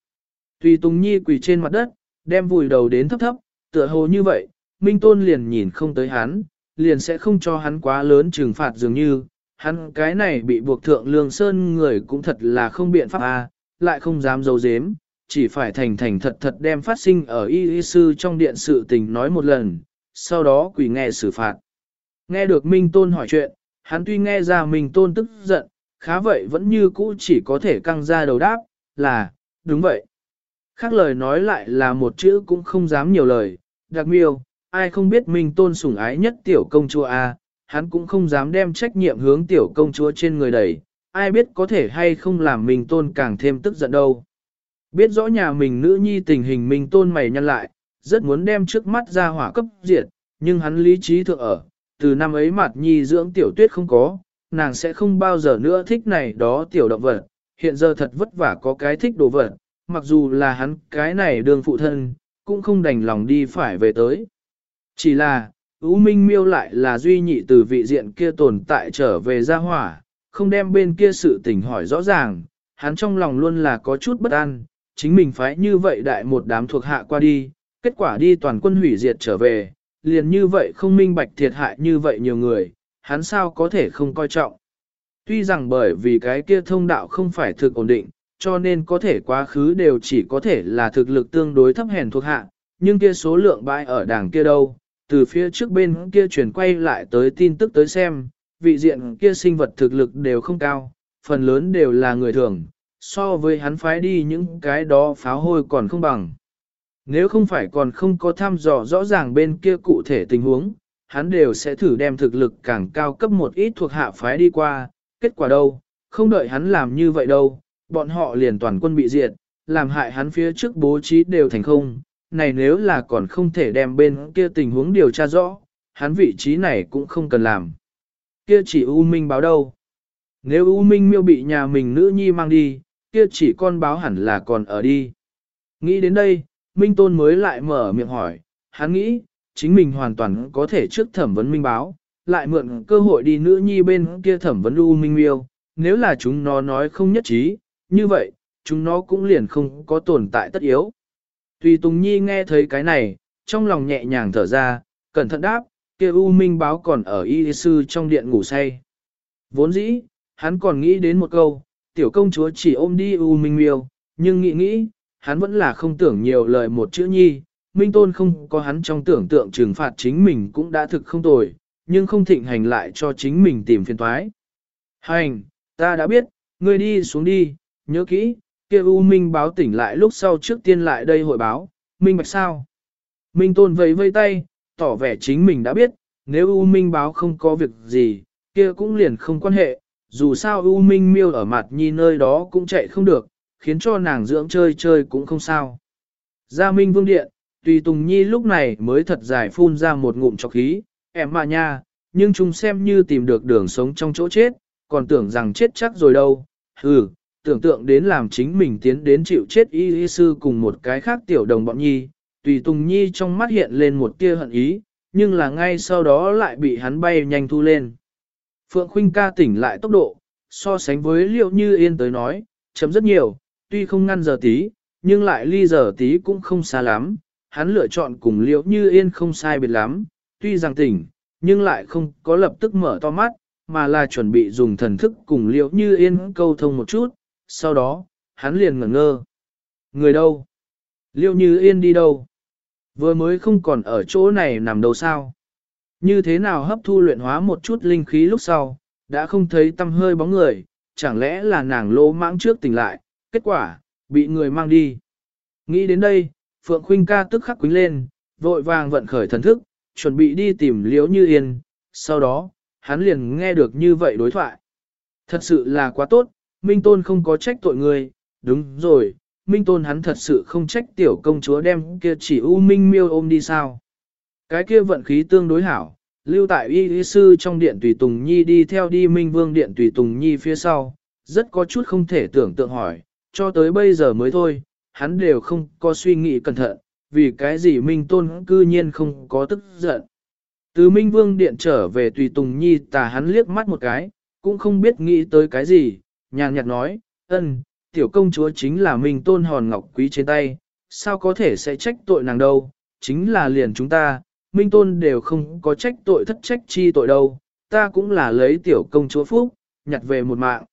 Tùy Tùng Nhi quỳ trên mặt đất, đem vùi đầu đến thấp thấp, tựa hồ như vậy, Minh Tôn liền nhìn không tới hắn, liền sẽ không cho hắn quá lớn trừng phạt dường như, hắn cái này bị buộc thượng lương sơn người cũng thật là không biện pháp a, lại không dám giấu giếm, chỉ phải thành thành thật thật đem phát sinh ở y y sư trong điện sự tình nói một lần, sau đó quỷ nghe xử phạt. Nghe được Minh Tôn hỏi chuyện, hắn tuy nghe ra Minh Tôn tức giận, khá vậy vẫn như cũ chỉ có thể căng ra đầu đáp, là, đúng vậy. Khác lời nói lại là một chữ cũng không dám nhiều lời, đặc miêu, ai không biết Minh Tôn sủng ái nhất tiểu công chúa A, hắn cũng không dám đem trách nhiệm hướng tiểu công chúa trên người đẩy, ai biết có thể hay không làm Minh Tôn càng thêm tức giận đâu. Biết rõ nhà mình nữ nhi tình hình Minh Tôn mày nhăn lại, rất muốn đem trước mắt ra hỏa cấp diệt, nhưng hắn lý trí thượng ở, từ năm ấy mặt nhi dưỡng tiểu tuyết không có, nàng sẽ không bao giờ nữa thích này đó tiểu động vật, hiện giờ thật vất vả có cái thích đồ vật, mặc dù là hắn cái này đường phụ thân, cũng không đành lòng đi phải về tới. Chỉ là, U Minh miêu lại là duy nhị từ vị diện kia tồn tại trở về gia hỏa, không đem bên kia sự tình hỏi rõ ràng, hắn trong lòng luôn là có chút bất an, chính mình phải như vậy đại một đám thuộc hạ qua đi, kết quả đi toàn quân hủy diệt trở về, liền như vậy không minh bạch thiệt hại như vậy nhiều người, hắn sao có thể không coi trọng. Tuy rằng bởi vì cái kia thông đạo không phải thực ổn định, cho nên có thể quá khứ đều chỉ có thể là thực lực tương đối thấp hèn thuộc hạ, nhưng kia số lượng bãi ở đảng kia đâu, từ phía trước bên kia chuyển quay lại tới tin tức tới xem, vị diện kia sinh vật thực lực đều không cao, phần lớn đều là người thường, so với hắn phái đi những cái đó pháo hôi còn không bằng. Nếu không phải còn không có thăm dò rõ ràng bên kia cụ thể tình huống, hắn đều sẽ thử đem thực lực càng cao cấp một ít thuộc hạ phái đi qua, kết quả đâu, không đợi hắn làm như vậy đâu, bọn họ liền toàn quân bị diệt, làm hại hắn phía trước bố trí đều thành không, này nếu là còn không thể đem bên kia tình huống điều tra rõ, hắn vị trí này cũng không cần làm. Kia chỉ U Minh báo đâu. Nếu U Minh miêu bị nhà mình nữ nhi mang đi, kia chỉ con báo hẳn là còn ở đi. Nghĩ đến đây, Minh Tôn mới lại mở miệng hỏi, hắn nghĩ, chính mình hoàn toàn có thể trước thẩm vấn Minh báo, lại mượn cơ hội đi nữ nhi bên kia thẩm vấn U Minh miêu, nếu là chúng nó nói không nhất trí, như vậy, chúng nó cũng liền không có tồn tại tất yếu. Tùy Tùng Nhi nghe thấy cái này, trong lòng nhẹ nhàng thở ra, cẩn thận đáp, kia U Minh báo còn ở y sư trong điện ngủ say. Vốn dĩ, hắn còn nghĩ đến một câu, tiểu công chúa chỉ ôm đi U Minh miêu, nhưng nghĩ nghĩ, hắn vẫn là không tưởng nhiều lời một chữ nhi, Minh Tôn không có hắn trong tưởng tượng trừng phạt chính mình cũng đã thực không tồi, nhưng không thịnh hành lại cho chính mình tìm phiền toái. Hành, ta đã biết, ngươi đi xuống đi, nhớ kỹ, kia U Minh báo tỉnh lại lúc sau trước tiên lại đây hội báo, Minh bạch sao? Minh Tôn vẫy vây tay, tỏ vẻ chính mình đã biết, nếu U Minh báo không có việc gì, kia cũng liền không quan hệ, dù sao U Minh miêu ở mặt nhi nơi đó cũng chạy không được, khiến cho nàng dưỡng chơi chơi cũng không sao. Gia Minh Vương Điện, tùy Tùng Nhi lúc này mới thật dài phun ra một ngụm chọc khí, em mà nha, nhưng chúng xem như tìm được đường sống trong chỗ chết, còn tưởng rằng chết chắc rồi đâu, hừ, tưởng tượng đến làm chính mình tiến đến chịu chết y y sư cùng một cái khác tiểu đồng bọn nhi, tùy tùng nhi trong mắt hiện lên một tia hận ý, nhưng là ngay sau đó lại bị hắn bay nhanh thu lên. Phượng Khuynh ca tỉnh lại tốc độ, so sánh với liệu như yên tới nói, chấm rất nhiều, tuy không ngăn giờ tí, nhưng lại ly giờ tí cũng không xa lắm, hắn lựa chọn cùng liệu như yên không sai biệt lắm, tuy rằng tỉnh, nhưng lại không có lập tức mở to mắt, mà là chuẩn bị dùng thần thức cùng liệu như yên câu thông một chút, sau đó, hắn liền ngẩn ngơ. Người đâu? Liêu như yên đi đâu? Vừa mới không còn ở chỗ này nằm đâu sao? Như thế nào hấp thu luyện hóa một chút linh khí lúc sau, đã không thấy tâm hơi bóng người, chẳng lẽ là nàng lỗ mãng trước tỉnh lại, kết quả, bị người mang đi. Nghĩ đến đây, Phượng Khuynh ca tức khắc quính lên, vội vàng vận khởi thần thức, chuẩn bị đi tìm liễu như yên, sau đó, hắn liền nghe được như vậy đối thoại. Thật sự là quá tốt, Minh Tôn không có trách tội người, đúng rồi, Minh Tôn hắn thật sự không trách tiểu công chúa đem kia chỉ U Minh miêu ôm đi sao. Cái kia vận khí tương đối hảo, lưu tại y y sư trong điện tùy tùng nhi đi theo đi Minh Vương điện tùy tùng nhi phía sau, rất có chút không thể tưởng tượng hỏi, cho tới bây giờ mới thôi, hắn đều không có suy nghĩ cẩn thận, vì cái gì Minh Tôn cư nhiên không có tức giận. Từ Minh Vương điện trở về tùy tùng nhi tà hắn liếc mắt một cái, cũng không biết nghĩ tới cái gì, nhàn nhạt nói, ân, tiểu công chúa chính là Minh Tôn hòn ngọc quý trên tay, sao có thể sẽ trách tội nàng đâu, chính là liền chúng ta, Minh Tôn đều không có trách tội thất trách chi tội đâu, ta cũng là lấy tiểu công chúa phúc, nhặt về một mạng.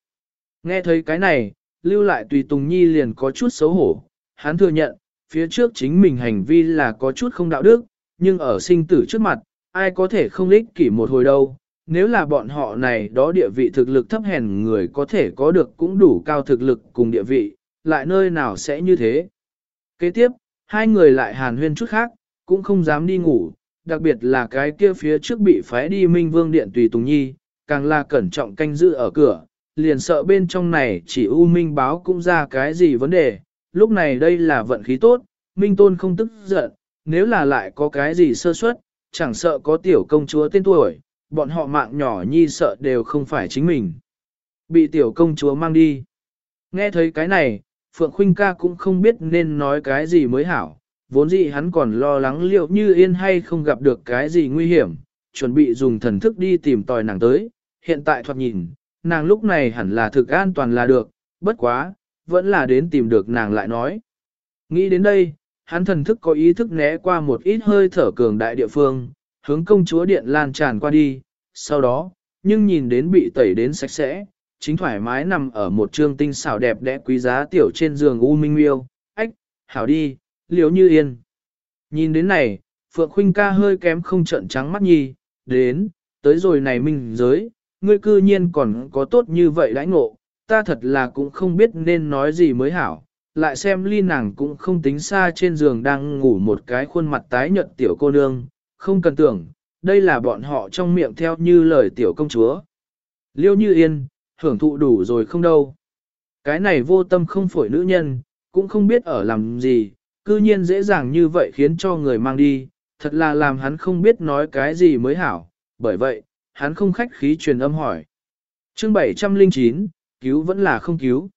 Nghe thấy cái này, lưu lại tùy Tùng Nhi liền có chút xấu hổ, hắn thừa nhận, phía trước chính mình hành vi là có chút không đạo đức, nhưng ở sinh tử trước mặt, ai có thể không lích kỷ một hồi đâu. Nếu là bọn họ này đó địa vị thực lực thấp hèn người có thể có được cũng đủ cao thực lực cùng địa vị, lại nơi nào sẽ như thế. Kế tiếp, hai người lại hàn huyên chút khác, cũng không dám đi ngủ, đặc biệt là cái kia phía trước bị phái đi Minh Vương Điện Tùy Tùng Nhi, càng là cẩn trọng canh giữ ở cửa, liền sợ bên trong này chỉ U Minh báo cũng ra cái gì vấn đề, lúc này đây là vận khí tốt, Minh Tôn không tức giận, nếu là lại có cái gì sơ suất, chẳng sợ có tiểu công chúa tên tuổi, bọn họ mạng nhỏ nhi sợ đều không phải chính mình. Bị tiểu công chúa mang đi. Nghe thấy cái này, Phượng Khuynh ca cũng không biết nên nói cái gì mới hảo, vốn dĩ hắn còn lo lắng liệu như yên hay không gặp được cái gì nguy hiểm, chuẩn bị dùng thần thức đi tìm tòi nàng tới, hiện tại thoạt nhìn, nàng lúc này hẳn là thực an toàn là được, bất quá, vẫn là đến tìm được nàng lại nói. Nghĩ đến đây, hắn thần thức có ý thức né qua một ít hơi thở cường đại địa phương, hướng công chúa điện lan tràn qua đi, sau đó, nhưng nhìn đến bị tẩy đến sạch sẽ, chính thoải mái nằm ở một trương tinh xảo đẹp đẽ quý giá tiểu trên giường U Minh Miêu, ách, hảo đi, liếu như yên. Nhìn đến này, Phượng Khuynh ca hơi kém không trận trắng mắt nhi, đến, tới rồi này mình giới, ngươi cư nhiên còn có tốt như vậy đãi ngộ, ta thật là cũng không biết nên nói gì mới hảo. Lại xem ly nàng cũng không tính xa trên giường đang ngủ một cái khuôn mặt tái nhợt tiểu cô nương, không cần tưởng, đây là bọn họ trong miệng theo như lời tiểu công chúa. Liêu như yên, hưởng thụ đủ rồi không đâu. Cái này vô tâm không phổi nữ nhân, cũng không biết ở làm gì, cư nhiên dễ dàng như vậy khiến cho người mang đi, thật là làm hắn không biết nói cái gì mới hảo, bởi vậy, hắn không khách khí truyền âm hỏi. Chương 709, cứu vẫn là không cứu.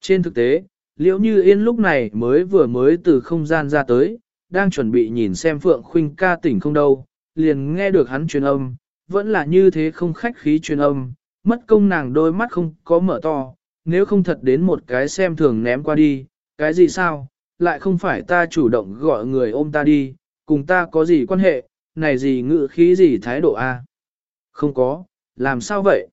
Trên thực tế, liễu như yên lúc này mới vừa mới từ không gian ra tới, đang chuẩn bị nhìn xem Phượng Khuynh ca tỉnh không đâu, liền nghe được hắn truyền âm, vẫn là như thế không khách khí truyền âm, mất công nàng đôi mắt không có mở to, nếu không thật đến một cái xem thường ném qua đi, cái gì sao, lại không phải ta chủ động gọi người ôm ta đi, cùng ta có gì quan hệ, này gì ngự khí gì thái độ a? Không có, làm sao vậy?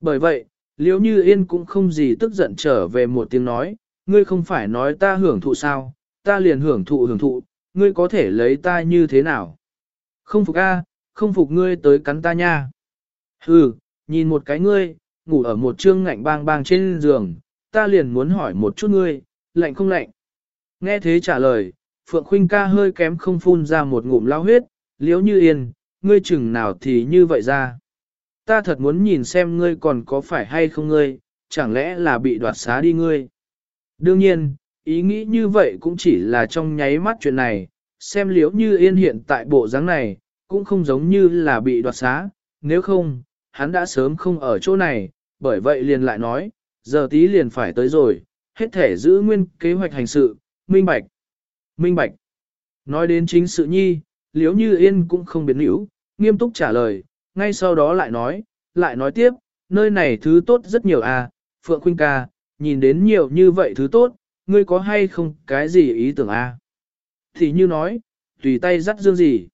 Bởi vậy, liếu như yên cũng không gì tức giận trở về một tiếng nói, ngươi không phải nói ta hưởng thụ sao, ta liền hưởng thụ hưởng thụ, ngươi có thể lấy ta như thế nào? Không phục a, không phục ngươi tới cắn ta nha. Hừ, nhìn một cái ngươi, ngủ ở một trương ngạnh bang bang trên giường, ta liền muốn hỏi một chút ngươi, lạnh không lạnh? Nghe thế trả lời, Phượng Khuynh ca hơi kém không phun ra một ngụm lao huyết, liếu như yên, ngươi chừng nào thì như vậy ra. Ta thật muốn nhìn xem ngươi còn có phải hay không ngươi, chẳng lẽ là bị đoạt xá đi ngươi. Đương nhiên, ý nghĩ như vậy cũng chỉ là trong nháy mắt chuyện này, xem liếu như yên hiện tại bộ dáng này, cũng không giống như là bị đoạt xá, nếu không, hắn đã sớm không ở chỗ này, bởi vậy liền lại nói, giờ tí liền phải tới rồi, hết thể giữ nguyên kế hoạch hành sự, minh bạch. Minh bạch. Nói đến chính sự nhi, liếu như yên cũng không biến hữu, nghiêm túc trả lời, ngay sau đó lại nói, lại nói tiếp, nơi này thứ tốt rất nhiều à, Phượng Khuynh ca, nhìn đến nhiều như vậy thứ tốt, ngươi có hay không cái gì ý tưởng à? Thì như nói, tùy tay dắt dương gì.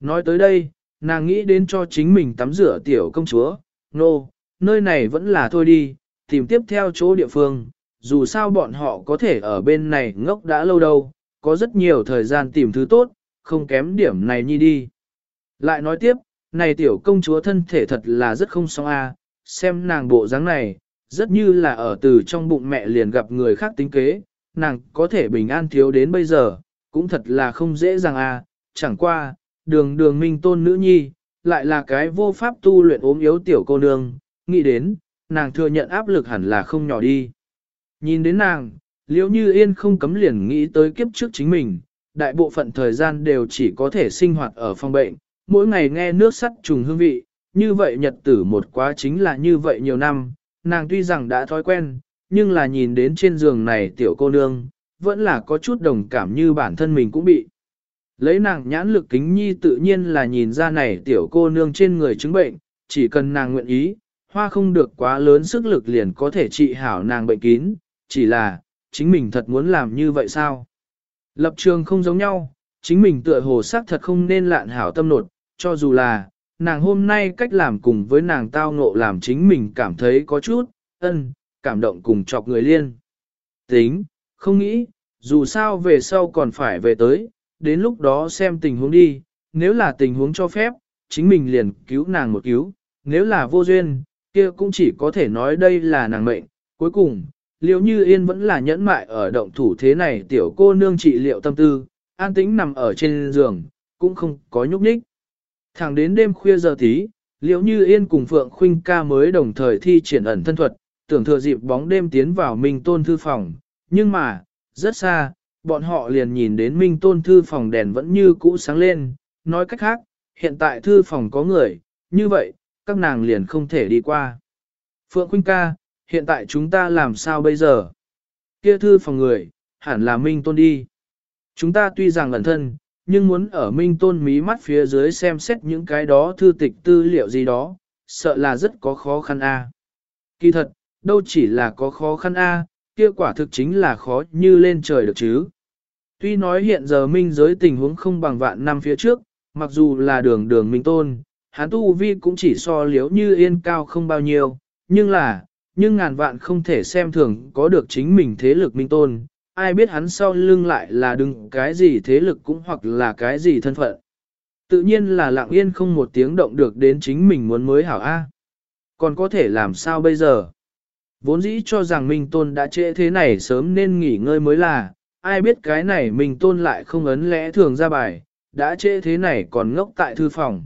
Nói tới đây, nàng nghĩ đến cho chính mình tắm rửa tiểu công chúa, nô, no, nơi này vẫn là thôi đi, tìm tiếp theo chỗ địa phương, dù sao bọn họ có thể ở bên này ngốc đã lâu đâu, có rất nhiều thời gian tìm thứ tốt, không kém điểm này nhi đi. Lại nói tiếp, này tiểu công chúa thân thể thật là rất không xong a, xem nàng bộ dáng này, rất như là ở từ trong bụng mẹ liền gặp người khác tính kế, nàng có thể bình an thiếu đến bây giờ, cũng thật là không dễ dàng a, chẳng qua, đường đường minh tôn nữ nhi, lại là cái vô pháp tu luyện ốm yếu tiểu cô nương, nghĩ đến, nàng thừa nhận áp lực hẳn là không nhỏ đi. Nhìn đến nàng, liễu như yên không cấm liền nghĩ tới kiếp trước chính mình, đại bộ phận thời gian đều chỉ có thể sinh hoạt ở phòng bệnh, mỗi ngày nghe nước sắt trùng hương vị, như vậy nhật tử một quá chính là như vậy nhiều năm, nàng tuy rằng đã thói quen, nhưng là nhìn đến trên giường này tiểu cô nương, vẫn là có chút đồng cảm như bản thân mình cũng bị. Lấy nàng nhãn lực kính nhi tự nhiên là nhìn ra này tiểu cô nương trên người chứng bệnh, chỉ cần nàng nguyện ý, hoa không được quá lớn sức lực liền có thể trị hảo nàng bệnh kín, chỉ là, chính mình thật muốn làm như vậy sao? Lập trường không giống nhau, chính mình tựa hồ sắc thật không nên lạn hảo tâm nột, cho dù là, nàng hôm nay cách làm cùng với nàng tao ngộ làm chính mình cảm thấy có chút, ân, cảm động cùng chọc người liên. Tính, không nghĩ, dù sao về sau còn phải về tới, đến lúc đó xem tình huống đi, nếu là tình huống cho phép, chính mình liền cứu nàng một cứu, nếu là vô duyên, kia cũng chỉ có thể nói đây là nàng mệnh. Cuối cùng, liệu như yên vẫn là nhẫn mại ở động thủ thế này tiểu cô nương trị liệu tâm tư, an tĩnh nằm ở trên giường, cũng không có nhúc nhích. Thẳng đến đêm khuya giờ tí, liễu như yên cùng Phượng Khuynh ca mới đồng thời thi triển ẩn thân thuật, tưởng thừa dịp bóng đêm tiến vào Minh Tôn thư phòng, nhưng mà, rất xa, bọn họ liền nhìn đến Minh Tôn thư phòng đèn vẫn như cũ sáng lên, nói cách khác, hiện tại thư phòng có người, như vậy, các nàng liền không thể đi qua. Phượng Khuynh ca, hiện tại chúng ta làm sao bây giờ? Kia thư phòng người, hẳn là Minh Tôn đi. Chúng ta tuy rằng ẩn thân, nhưng muốn ở Minh Tôn mí mắt phía dưới xem xét những cái đó thư tịch tư liệu gì đó, sợ là rất có khó khăn a. Kỳ thật, đâu chỉ là có khó khăn a, kia quả thực chính là khó như lên trời được chứ. Tuy nói hiện giờ minh giới tình huống không bằng vạn năm phía trước, mặc dù là đường đường minh tôn, hắn tu vi cũng chỉ so liếu như yên cao không bao nhiêu, nhưng là, nhưng ngàn vạn không thể xem thường có được chính mình thế lực minh tôn, ai biết hắn sau lưng lại là đừng cái gì thế lực cũng hoặc là cái gì thân phận. Tự nhiên là lặng yên không một tiếng động được đến chính mình muốn mới hảo A. Còn có thể làm sao bây giờ? Vốn dĩ cho rằng Minh Tôn đã trễ thế này sớm nên nghỉ ngơi mới là, ai biết cái này Minh Tôn lại không ấn lẽ thường ra bài, đã trễ thế này còn ngốc tại thư phòng.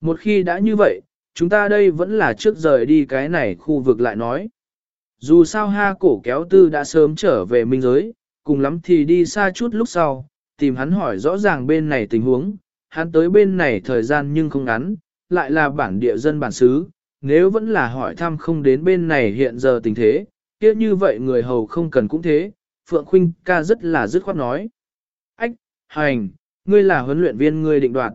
Một khi đã như vậy, chúng ta đây vẫn là trước rời đi cái này khu vực lại nói. Dù sao ha cổ kéo tư đã sớm trở về minh giới, cùng lắm thì đi xa chút lúc sau, tìm hắn hỏi rõ ràng bên này tình huống, hắn tới bên này thời gian nhưng không ngắn, lại là bản địa dân bản xứ, nếu vẫn là hỏi thăm không đến bên này hiện giờ tình thế, kia như vậy người hầu không cần cũng thế, Phượng Khuynh ca rất là dứt khoát nói. Ách, hành, ngươi là huấn luyện viên ngươi định đoạt.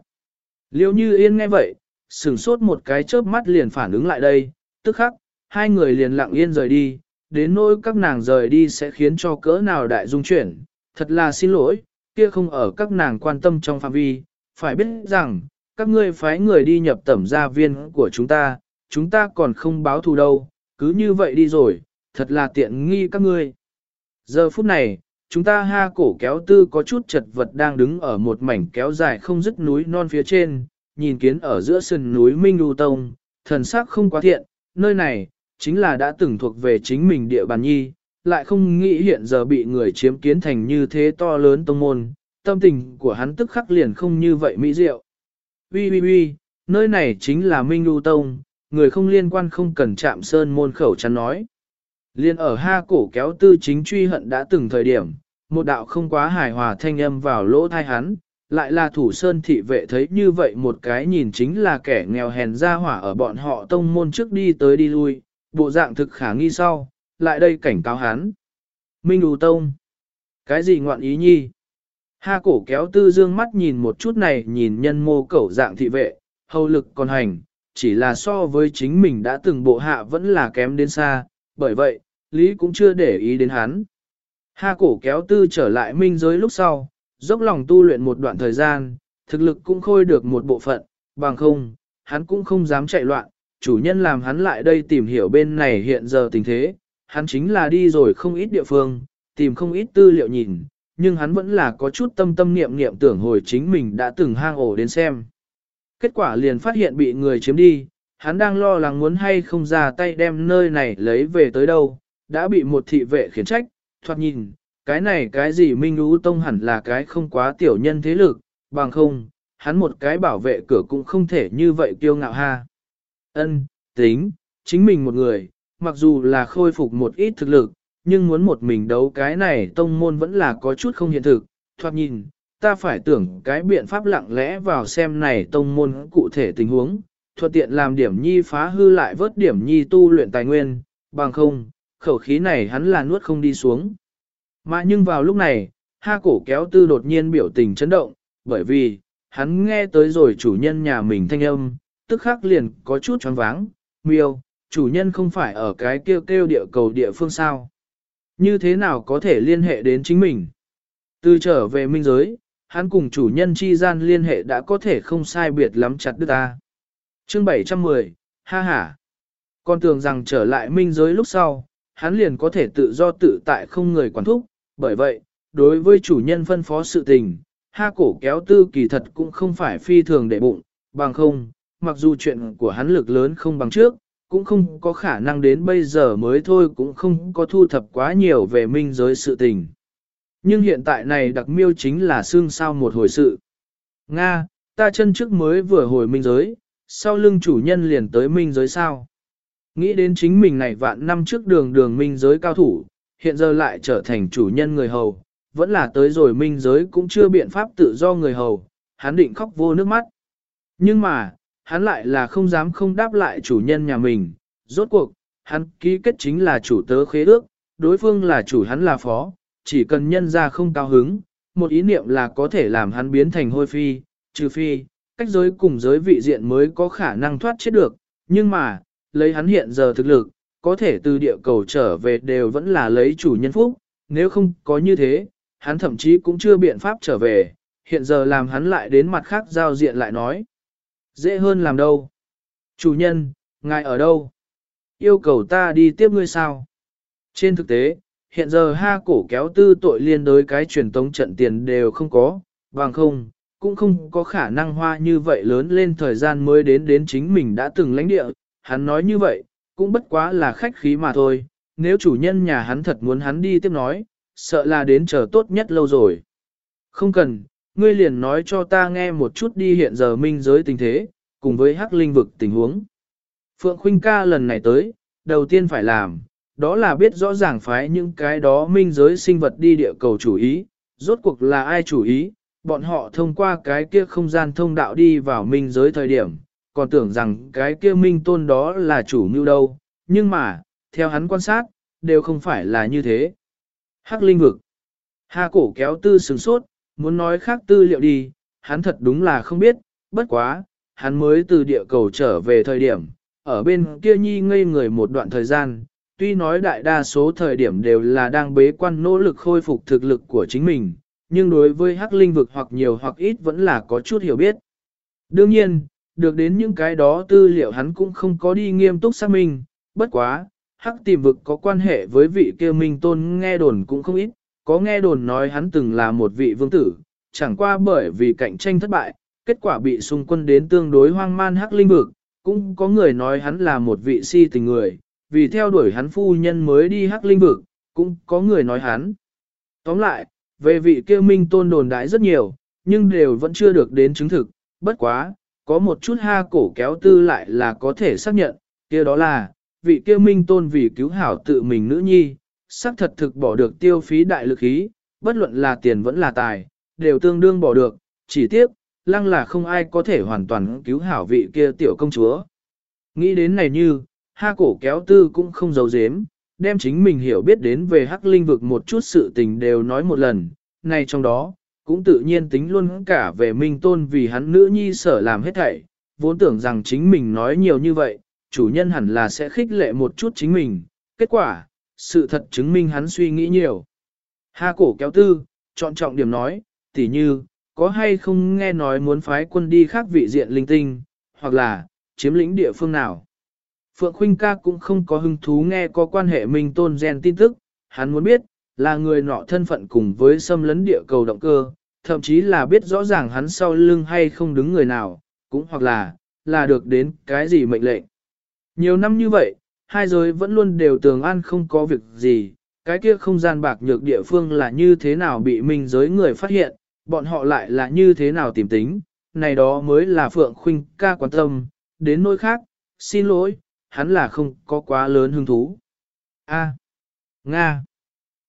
Liêu như yên nghe vậy, sửng sốt một cái chớp mắt liền phản ứng lại đây, tức khắc, hai người liền lặng yên rời đi, đến nỗi các nàng rời đi sẽ khiến cho cỡ nào đại dung chuyển, thật là xin lỗi, kia không ở các nàng quan tâm trong phạm vi, phải biết rằng, các ngươi phái người đi nhập tẩm gia viên của chúng ta, chúng ta còn không báo thù đâu, cứ như vậy đi rồi, thật là tiện nghi các ngươi. Giờ phút này, chúng ta ha cổ kéo tư có chút chật vật đang đứng ở một mảnh kéo dài không dứt núi non phía trên, nhìn kiến ở giữa sườn núi Minh Đu Tông, thần sắc không quá thiện, nơi này, chính là đã từng thuộc về chính mình địa bàn nhi, lại không nghĩ hiện giờ bị người chiếm kiến thành như thế to lớn tông môn, tâm tình của hắn tức khắc liền không như vậy mỹ diệu. Ui ui ui, nơi này chính là Minh Lưu Tông, người không liên quan không cần chạm sơn môn khẩu chắn nói. Liên ở ha cổ kéo tư chính truy hận đã từng thời điểm, một đạo không quá hài hòa thanh âm vào lỗ thai hắn, lại là thủ sơn thị vệ thấy như vậy một cái nhìn chính là kẻ nghèo hèn ra hỏa ở bọn họ tông môn trước đi tới đi lui, bộ dạng thực khả nghi sau, lại đây cảnh cáo hắn. Minh Đù Tông. Cái gì ngoạn ý nhi? Ha cổ kéo tư dương mắt nhìn một chút này nhìn nhân mô cẩu dạng thị vệ, hầu lực còn hành, chỉ là so với chính mình đã từng bộ hạ vẫn là kém đến xa, bởi vậy, Lý cũng chưa để ý đến hắn. Ha cổ kéo tư trở lại minh giới lúc sau, dốc lòng tu luyện một đoạn thời gian, thực lực cũng khôi được một bộ phận, bằng không, hắn cũng không dám chạy loạn, chủ nhân làm hắn lại đây tìm hiểu bên này hiện giờ tình thế, hắn chính là đi rồi không ít địa phương, tìm không ít tư liệu nhìn, nhưng hắn vẫn là có chút tâm tâm niệm niệm tưởng hồi chính mình đã từng hang ổ đến xem. Kết quả liền phát hiện bị người chiếm đi, hắn đang lo lắng muốn hay không ra tay đem nơi này lấy về tới đâu, đã bị một thị vệ khiển trách, thoạt nhìn, cái này cái gì Minh Lũ Tông hẳn là cái không quá tiểu nhân thế lực, bằng không, hắn một cái bảo vệ cửa cũng không thể như vậy kiêu ngạo ha. Ân, tính, chính mình một người, mặc dù là khôi phục một ít thực lực, nhưng muốn một mình đấu cái này tông môn vẫn là có chút không hiện thực, thoạt nhìn, ta phải tưởng cái biện pháp lặng lẽ vào xem này tông môn cụ thể tình huống, thuận tiện làm điểm nhi phá hư lại vớt điểm nhi tu luyện tài nguyên, bằng không, khẩu khí này hắn là nuốt không đi xuống. Mà nhưng vào lúc này, ha cổ kéo tư đột nhiên biểu tình chấn động, bởi vì, hắn nghe tới rồi chủ nhân nhà mình thanh âm, tức khắc liền có chút choáng váng, miêu, chủ nhân không phải ở cái kêu kêu địa cầu địa phương sao. Như thế nào có thể liên hệ đến chính mình? Từ trở về minh giới, hắn cùng chủ nhân chi gian liên hệ đã có thể không sai biệt lắm chặt đứt ta. Chương 710, ha ha. Con tưởng rằng trở lại minh giới lúc sau, hắn liền có thể tự do tự tại không người quản thúc, bởi vậy, đối với chủ nhân phân phó sự tình, ha cổ kéo tư kỳ thật cũng không phải phi thường để bụng, bằng không, mặc dù chuyện của hắn lực lớn không bằng trước, cũng không có khả năng đến bây giờ mới thôi cũng không có thu thập quá nhiều về minh giới sự tình. Nhưng hiện tại này đặc miêu chính là xương sao một hồi sự. Nga, ta chân trước mới vừa hồi minh giới, sau lưng chủ nhân liền tới minh giới sao. Nghĩ đến chính mình này vạn năm trước đường đường minh giới cao thủ, hiện giờ lại trở thành chủ nhân người hầu, vẫn là tới rồi minh giới cũng chưa biện pháp tự do người hầu, hắn định khóc vô nước mắt. Nhưng mà, hắn lại là không dám không đáp lại chủ nhân nhà mình, rốt cuộc, hắn ký kết chính là chủ tớ khế ước, đối phương là chủ hắn là phó, chỉ cần nhân ra không cao hứng, một ý niệm là có thể làm hắn biến thành hôi phi, trừ phi, cách giới cùng giới vị diện mới có khả năng thoát chết được, nhưng mà, lấy hắn hiện giờ thực lực, có thể từ địa cầu trở về đều vẫn là lấy chủ nhân phúc, nếu không có như thế, hắn thậm chí cũng chưa biện pháp trở về, hiện giờ làm hắn lại đến mặt khác giao diện lại nói. Dễ hơn làm đâu? Chủ nhân, ngài ở đâu? Yêu cầu ta đi tiếp ngươi sao? Trên thực tế, hiện giờ ha cổ kéo tư tội liên đối cái truyền tống trận tiền đều không có, bằng không, cũng không có khả năng hoa như vậy lớn lên thời gian mới đến đến chính mình đã từng lãnh địa. Hắn nói như vậy, cũng bất quá là khách khí mà thôi, nếu chủ nhân nhà hắn thật muốn hắn đi tiếp nói, sợ là đến chờ tốt nhất lâu rồi. Không cần, ngươi liền nói cho ta nghe một chút đi hiện giờ minh giới tình thế, cùng với hắc linh vực tình huống. Phượng Khuynh ca lần này tới, đầu tiên phải làm, đó là biết rõ ràng phái những cái đó minh giới sinh vật đi địa cầu chủ ý, rốt cuộc là ai chủ ý, bọn họ thông qua cái kia không gian thông đạo đi vào minh giới thời điểm, còn tưởng rằng cái kia minh tôn đó là chủ mưu đâu, nhưng mà, theo hắn quan sát, đều không phải là như thế. Hắc linh vực. Hà cổ kéo tư sừng sốt, muốn nói khác tư liệu đi, hắn thật đúng là không biết, bất quá, hắn mới từ địa cầu trở về thời điểm, ở bên kia nhi ngây người một đoạn thời gian, tuy nói đại đa số thời điểm đều là đang bế quan nỗ lực khôi phục thực lực của chính mình, nhưng đối với hắc linh vực hoặc nhiều hoặc ít vẫn là có chút hiểu biết. Đương nhiên, được đến những cái đó tư liệu hắn cũng không có đi nghiêm túc xác minh, bất quá, hắc tìm vực có quan hệ với vị kia minh tôn nghe đồn cũng không ít, có nghe đồn nói hắn từng là một vị vương tử, chẳng qua bởi vì cạnh tranh thất bại, kết quả bị xung quân đến tương đối hoang man hắc linh vực, cũng có người nói hắn là một vị si tình người, vì theo đuổi hắn phu nhân mới đi hắc linh vực, cũng có người nói hắn. Tóm lại, về vị kia minh tôn đồn đại rất nhiều, nhưng đều vẫn chưa được đến chứng thực, bất quá, có một chút ha cổ kéo tư lại là có thể xác nhận, kia đó là, vị kia minh tôn vì cứu hảo tự mình nữ nhi, xác thật thực bỏ được tiêu phí đại lực khí, bất luận là tiền vẫn là tài, đều tương đương bỏ được, chỉ tiếc, lăng là không ai có thể hoàn toàn cứu hảo vị kia tiểu công chúa. Nghĩ đến này như, ha cổ kéo tư cũng không giấu giếm, đem chính mình hiểu biết đến về hắc linh vực một chút sự tình đều nói một lần, này trong đó, cũng tự nhiên tính luôn cả về minh tôn vì hắn nữ nhi sở làm hết thảy, vốn tưởng rằng chính mình nói nhiều như vậy, chủ nhân hẳn là sẽ khích lệ một chút chính mình, kết quả, sự thật chứng minh hắn suy nghĩ nhiều. Ha cổ kéo tư, chọn trọng điểm nói, tỉ như, có hay không nghe nói muốn phái quân đi khác vị diện linh tinh, hoặc là, chiếm lĩnh địa phương nào. Phượng Khuynh ca cũng không có hứng thú nghe có quan hệ minh tôn gen tin tức, hắn muốn biết, là người nọ thân phận cùng với xâm lấn địa cầu động cơ, thậm chí là biết rõ ràng hắn sau lưng hay không đứng người nào, cũng hoặc là, là được đến cái gì mệnh lệnh. Nhiều năm như vậy, hai giới vẫn luôn đều tường an không có việc gì, cái kia không gian bạc nhược địa phương là như thế nào bị minh giới người phát hiện, bọn họ lại là như thế nào tìm tính, này đó mới là Phượng Khuynh ca quan tâm, đến nỗi khác, xin lỗi, hắn là không có quá lớn hứng thú. A. Nga.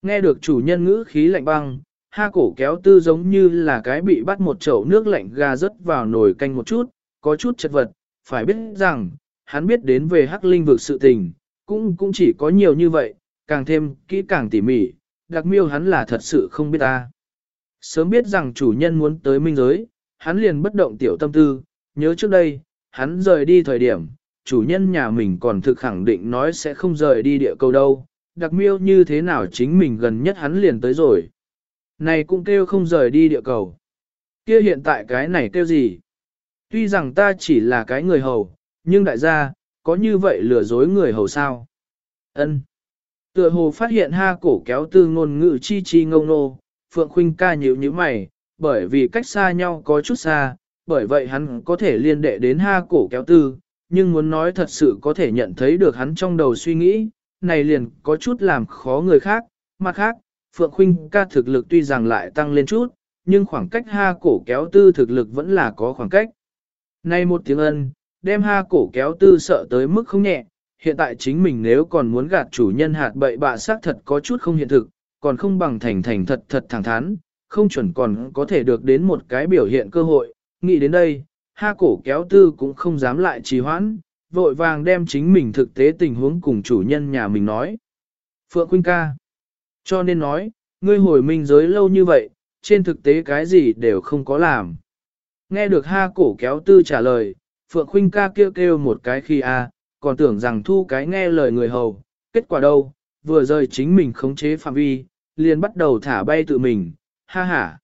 Nghe được chủ nhân ngữ khí lạnh băng, ha cổ kéo tư giống như là cái bị bắt một chậu nước lạnh ga rớt vào nồi canh một chút, có chút chật vật, phải biết rằng, hắn biết đến về hắc linh vực sự tình, cũng cũng chỉ có nhiều như vậy, càng thêm kỹ càng tỉ mỉ, đặc miêu hắn là thật sự không biết ta. Sớm biết rằng chủ nhân muốn tới minh giới, hắn liền bất động tiểu tâm tư, nhớ trước đây, hắn rời đi thời điểm, chủ nhân nhà mình còn thực khẳng định nói sẽ không rời đi địa cầu đâu, đặc miêu như thế nào chính mình gần nhất hắn liền tới rồi. Này cũng kêu không rời đi địa cầu. Kia hiện tại cái này kêu gì? Tuy rằng ta chỉ là cái người hầu, nhưng đại gia, có như vậy lừa dối người hầu sao? Ân. Tựa hồ phát hiện ha cổ kéo tư ngôn ngữ chi chi ngông nô, Phượng Khuynh ca nhíu nhíu mày, bởi vì cách xa nhau có chút xa, bởi vậy hắn có thể liên đệ đến ha cổ kéo tư, nhưng muốn nói thật sự có thể nhận thấy được hắn trong đầu suy nghĩ, này liền có chút làm khó người khác, mặt khác, Phượng Khuynh ca thực lực tuy rằng lại tăng lên chút, nhưng khoảng cách ha cổ kéo tư thực lực vẫn là có khoảng cách. Nay một tiếng ân, đem ha cổ kéo tư sợ tới mức không nhẹ, hiện tại chính mình nếu còn muốn gạt chủ nhân hạt bậy bạ xác thật có chút không hiện thực, còn không bằng thành thành thật thật thẳng thắn, không chuẩn còn có thể được đến một cái biểu hiện cơ hội. Nghĩ đến đây, ha cổ kéo tư cũng không dám lại trì hoãn, vội vàng đem chính mình thực tế tình huống cùng chủ nhân nhà mình nói. Phượng Quynh ca. Cho nên nói, ngươi hồi minh giới lâu như vậy, trên thực tế cái gì đều không có làm. Nghe được ha cổ kéo tư trả lời, Phượng Khuynh ca kêu kêu một cái khi a, còn tưởng rằng thu cái nghe lời người hầu, kết quả đâu, vừa rời chính mình khống chế phạm vi, liền bắt đầu thả bay tự mình, ha ha.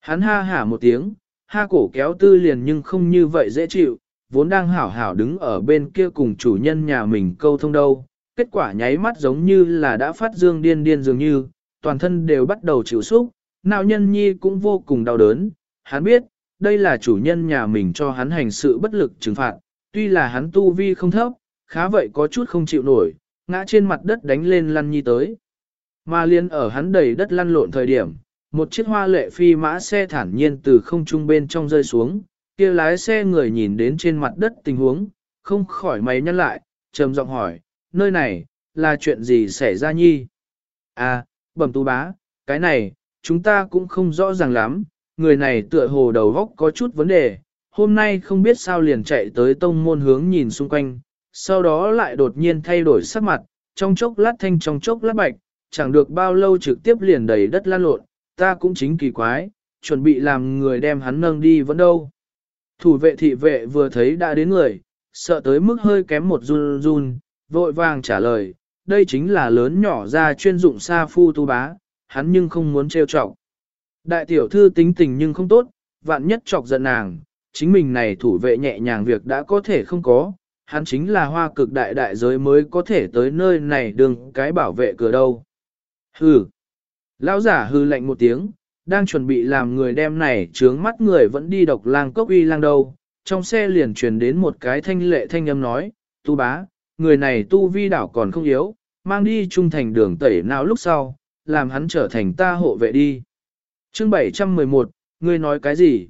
Hắn ha hả một tiếng, ha cổ kéo tư liền nhưng không như vậy dễ chịu, vốn đang hảo hảo đứng ở bên kia cùng chủ nhân nhà mình câu thông đâu, kết quả nháy mắt giống như là đã phát dương điên điên dường như, toàn thân đều bắt đầu chịu xúc, nào nhân nhi cũng vô cùng đau đớn, hắn biết, đây là chủ nhân nhà mình cho hắn hành sự bất lực trừng phạt, tuy là hắn tu vi không thấp, khá vậy có chút không chịu nổi, ngã trên mặt đất đánh lên lăn nhi tới. Mà liên ở hắn đầy đất lăn lộn thời điểm, một chiếc hoa lệ phi mã xe thản nhiên từ không trung bên trong rơi xuống, kia lái xe người nhìn đến trên mặt đất tình huống, không khỏi mày nhăn lại, trầm giọng hỏi, nơi này, là chuyện gì xảy ra nhi? À, bẩm tú bá, cái này, chúng ta cũng không rõ ràng lắm, người này tựa hồ đầu góc có chút vấn đề, hôm nay không biết sao liền chạy tới tông môn hướng nhìn xung quanh, sau đó lại đột nhiên thay đổi sắc mặt, trong chốc lát thanh trong chốc lát bạch, chẳng được bao lâu trực tiếp liền đầy đất lan lộn, ta cũng chính kỳ quái, chuẩn bị làm người đem hắn nâng đi vẫn đâu. Thủ vệ thị vệ vừa thấy đã đến người, sợ tới mức hơi kém một run run, vội vàng trả lời, đây chính là lớn nhỏ ra chuyên dụng sa phu tu bá, hắn nhưng không muốn trêu chọc. Đại tiểu thư tính tình nhưng không tốt, vạn nhất chọc giận nàng, chính mình này thủ vệ nhẹ nhàng việc đã có thể không có, hắn chính là hoa cực đại đại giới mới có thể tới nơi này đừng cái bảo vệ cửa đâu. Hừ. Lão giả hư lạnh một tiếng, đang chuẩn bị làm người đem này trướng mắt người vẫn đi độc lang cốc uy lang đâu. Trong xe liền truyền đến một cái thanh lệ thanh âm nói, tu bá, người này tu vi đảo còn không yếu, mang đi trung thành đường tẩy nào lúc sau, làm hắn trở thành ta hộ vệ đi. Chương 711, ngươi nói cái gì?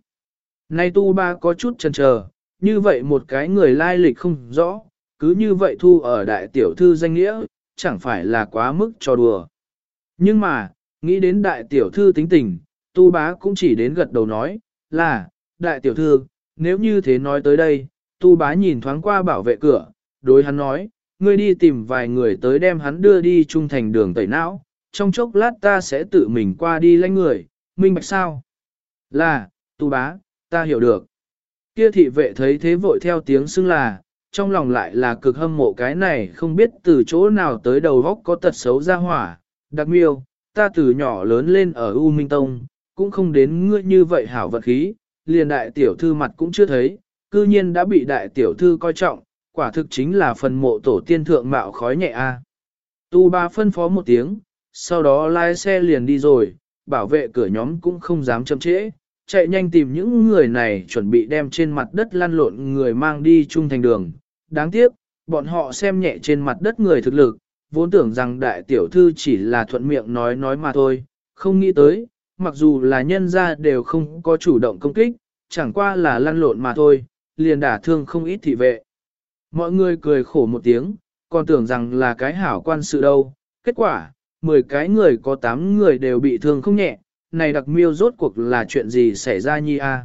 Nay tu ba có chút chần chờ, như vậy một cái người lai lịch không rõ, cứ như vậy thu ở đại tiểu thư danh nghĩa, chẳng phải là quá mức cho đùa. Nhưng mà, nghĩ đến đại tiểu thư tính tình, tu bá cũng chỉ đến gật đầu nói, là, đại tiểu thư, nếu như thế nói tới đây, tu bá nhìn thoáng qua bảo vệ cửa, đối hắn nói, ngươi đi tìm vài người tới đem hắn đưa đi trung thành đường tẩy não, trong chốc lát ta sẽ tự mình qua đi lãnh người, minh bạch sao? Là, tu bá, ta hiểu được. Kia thị vệ thấy thế vội theo tiếng xưng là, trong lòng lại là cực hâm mộ cái này không biết từ chỗ nào tới đầu góc có tật xấu ra hỏa. Đặc miêu, ta từ nhỏ lớn lên ở U Minh Tông, cũng không đến ngươi như vậy hảo vật khí, liền đại tiểu thư mặt cũng chưa thấy, cư nhiên đã bị đại tiểu thư coi trọng, quả thực chính là phần mộ tổ tiên thượng mạo khói nhẹ a. Tu ba phân phó một tiếng, sau đó lái xe liền đi rồi, bảo vệ cửa nhóm cũng không dám chậm trễ, chạy nhanh tìm những người này chuẩn bị đem trên mặt đất lăn lộn người mang đi chung thành đường. Đáng tiếc, bọn họ xem nhẹ trên mặt đất người thực lực, vốn tưởng rằng đại tiểu thư chỉ là thuận miệng nói nói mà thôi, không nghĩ tới, mặc dù là nhân gia đều không có chủ động công kích, chẳng qua là lăn lộn mà thôi, liền đả thương không ít thị vệ. Mọi người cười khổ một tiếng, còn tưởng rằng là cái hảo quan sự đâu, kết quả, 10 cái người có 8 người đều bị thương không nhẹ, này đặc miêu rốt cuộc là chuyện gì xảy ra nhi a?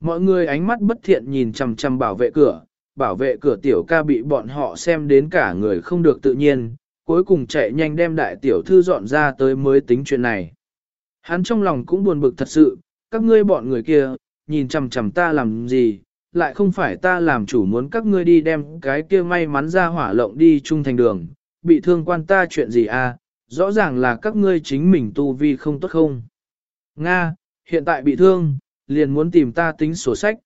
Mọi người ánh mắt bất thiện nhìn chằm chằm bảo vệ cửa, bảo vệ cửa tiểu ca bị bọn họ xem đến cả người không được tự nhiên, cuối cùng chạy nhanh đem đại tiểu thư dọn ra tới mới tính chuyện này. Hắn trong lòng cũng buồn bực thật sự, các ngươi bọn người kia, nhìn chằm chằm ta làm gì, lại không phải ta làm chủ muốn các ngươi đi đem cái kia may mắn ra hỏa lộng đi chung thành đường, bị thương quan ta chuyện gì à, rõ ràng là các ngươi chính mình tu vi không tốt không. Nga, hiện tại bị thương, liền muốn tìm ta tính sổ sách.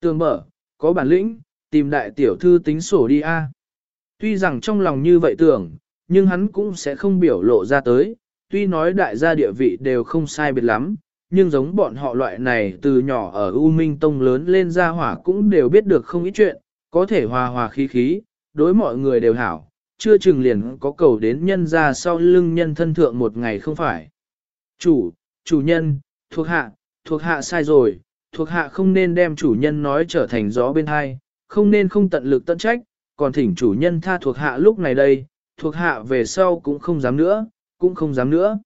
Tường mở, có bản lĩnh, tìm đại tiểu thư tính sổ đi a. Tuy rằng trong lòng như vậy tưởng, nhưng hắn cũng sẽ không biểu lộ ra tới, tuy nói đại gia địa vị đều không sai biệt lắm, nhưng giống bọn họ loại này từ nhỏ ở U Minh Tông lớn lên ra hỏa cũng đều biết được không ít chuyện, có thể hòa hòa khí khí, đối mọi người đều hảo, chưa chừng liền có cầu đến nhân ra sau lưng nhân thân thượng một ngày không phải. Chủ, chủ nhân, thuộc hạ, thuộc hạ sai rồi, thuộc hạ không nên đem chủ nhân nói trở thành gió bên hai, không nên không tận lực tận trách, còn thỉnh chủ nhân tha thuộc hạ lúc này đây, thuộc hạ về sau cũng không dám nữa, cũng không dám nữa.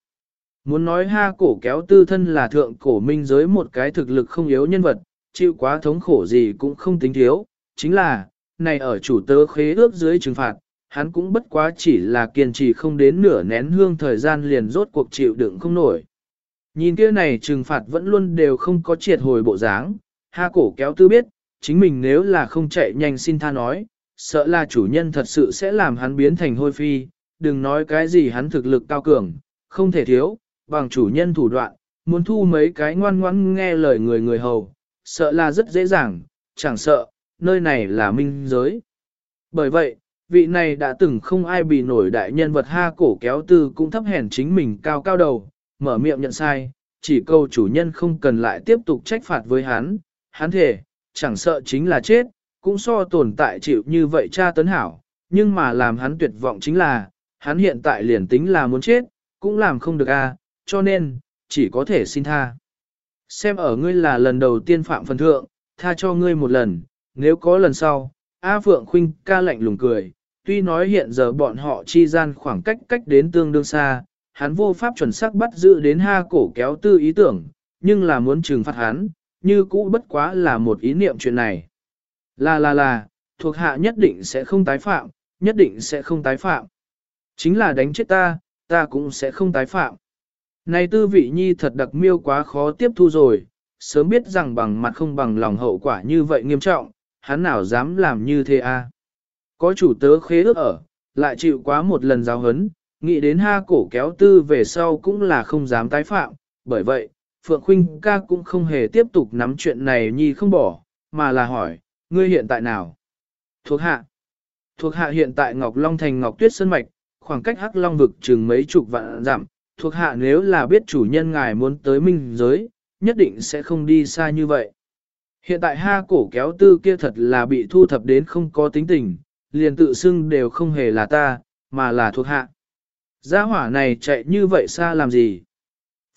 Muốn nói ha cổ kéo tư thân là thượng cổ minh giới một cái thực lực không yếu nhân vật, chịu quá thống khổ gì cũng không tính thiếu, chính là, này ở chủ tớ khế ước dưới trừng phạt, hắn cũng bất quá chỉ là kiên trì không đến nửa nén hương thời gian liền rốt cuộc chịu đựng không nổi. Nhìn kia này trừng phạt vẫn luôn đều không có triệt hồi bộ dáng, ha cổ kéo tư biết, chính mình nếu là không chạy nhanh xin tha nói, sợ là chủ nhân thật sự sẽ làm hắn biến thành hôi phi, đừng nói cái gì hắn thực lực cao cường, không thể thiếu, bằng chủ nhân thủ đoạn, muốn thu mấy cái ngoan ngoãn nghe lời người người hầu, sợ là rất dễ dàng, chẳng sợ, nơi này là minh giới. Bởi vậy, vị này đã từng không ai bị nổi đại nhân vật ha cổ kéo tư cũng thấp hèn chính mình cao cao đầu, mở miệng nhận sai, chỉ câu chủ nhân không cần lại tiếp tục trách phạt với hắn, hắn thể, chẳng sợ chính là chết, cũng so tồn tại chịu như vậy cha tấn hảo, nhưng mà làm hắn tuyệt vọng chính là, hắn hiện tại liền tính là muốn chết, cũng làm không được a, cho nên, chỉ có thể xin tha. Xem ở ngươi là lần đầu tiên phạm phần thượng, tha cho ngươi một lần, nếu có lần sau, A Phượng Khuynh ca lạnh lùng cười, tuy nói hiện giờ bọn họ chi gian khoảng cách cách đến tương đương xa, hắn vô pháp chuẩn xác bắt giữ đến ha cổ kéo tư ý tưởng, nhưng là muốn trừng phạt hắn, như cũ bất quá là một ý niệm chuyện này. Là là là, thuộc hạ nhất định sẽ không tái phạm, nhất định sẽ không tái phạm. Chính là đánh chết ta, ta cũng sẽ không tái phạm. Này tư vị nhi thật đặc miêu quá khó tiếp thu rồi, sớm biết rằng bằng mặt không bằng lòng hậu quả như vậy nghiêm trọng, hắn nào dám làm như thế a? À? Có chủ tớ khế ước ở, lại chịu quá một lần giáo hấn, nghĩ đến ha cổ kéo tư về sau cũng là không dám tái phạm, bởi vậy, Phượng Khuynh ca cũng không hề tiếp tục nắm chuyện này nhi không bỏ, mà là hỏi, ngươi hiện tại nào? Thuộc hạ. Thuộc hạ hiện tại Ngọc Long Thành Ngọc Tuyết Sơn Mạch, khoảng cách Hắc Long vực chừng mấy chục vạn dặm, thuộc hạ nếu là biết chủ nhân ngài muốn tới minh giới, nhất định sẽ không đi xa như vậy. Hiện tại ha cổ kéo tư kia thật là bị thu thập đến không có tính tình, liền tự xưng đều không hề là ta, mà là thuộc hạ. Gia hỏa này chạy như vậy xa làm gì?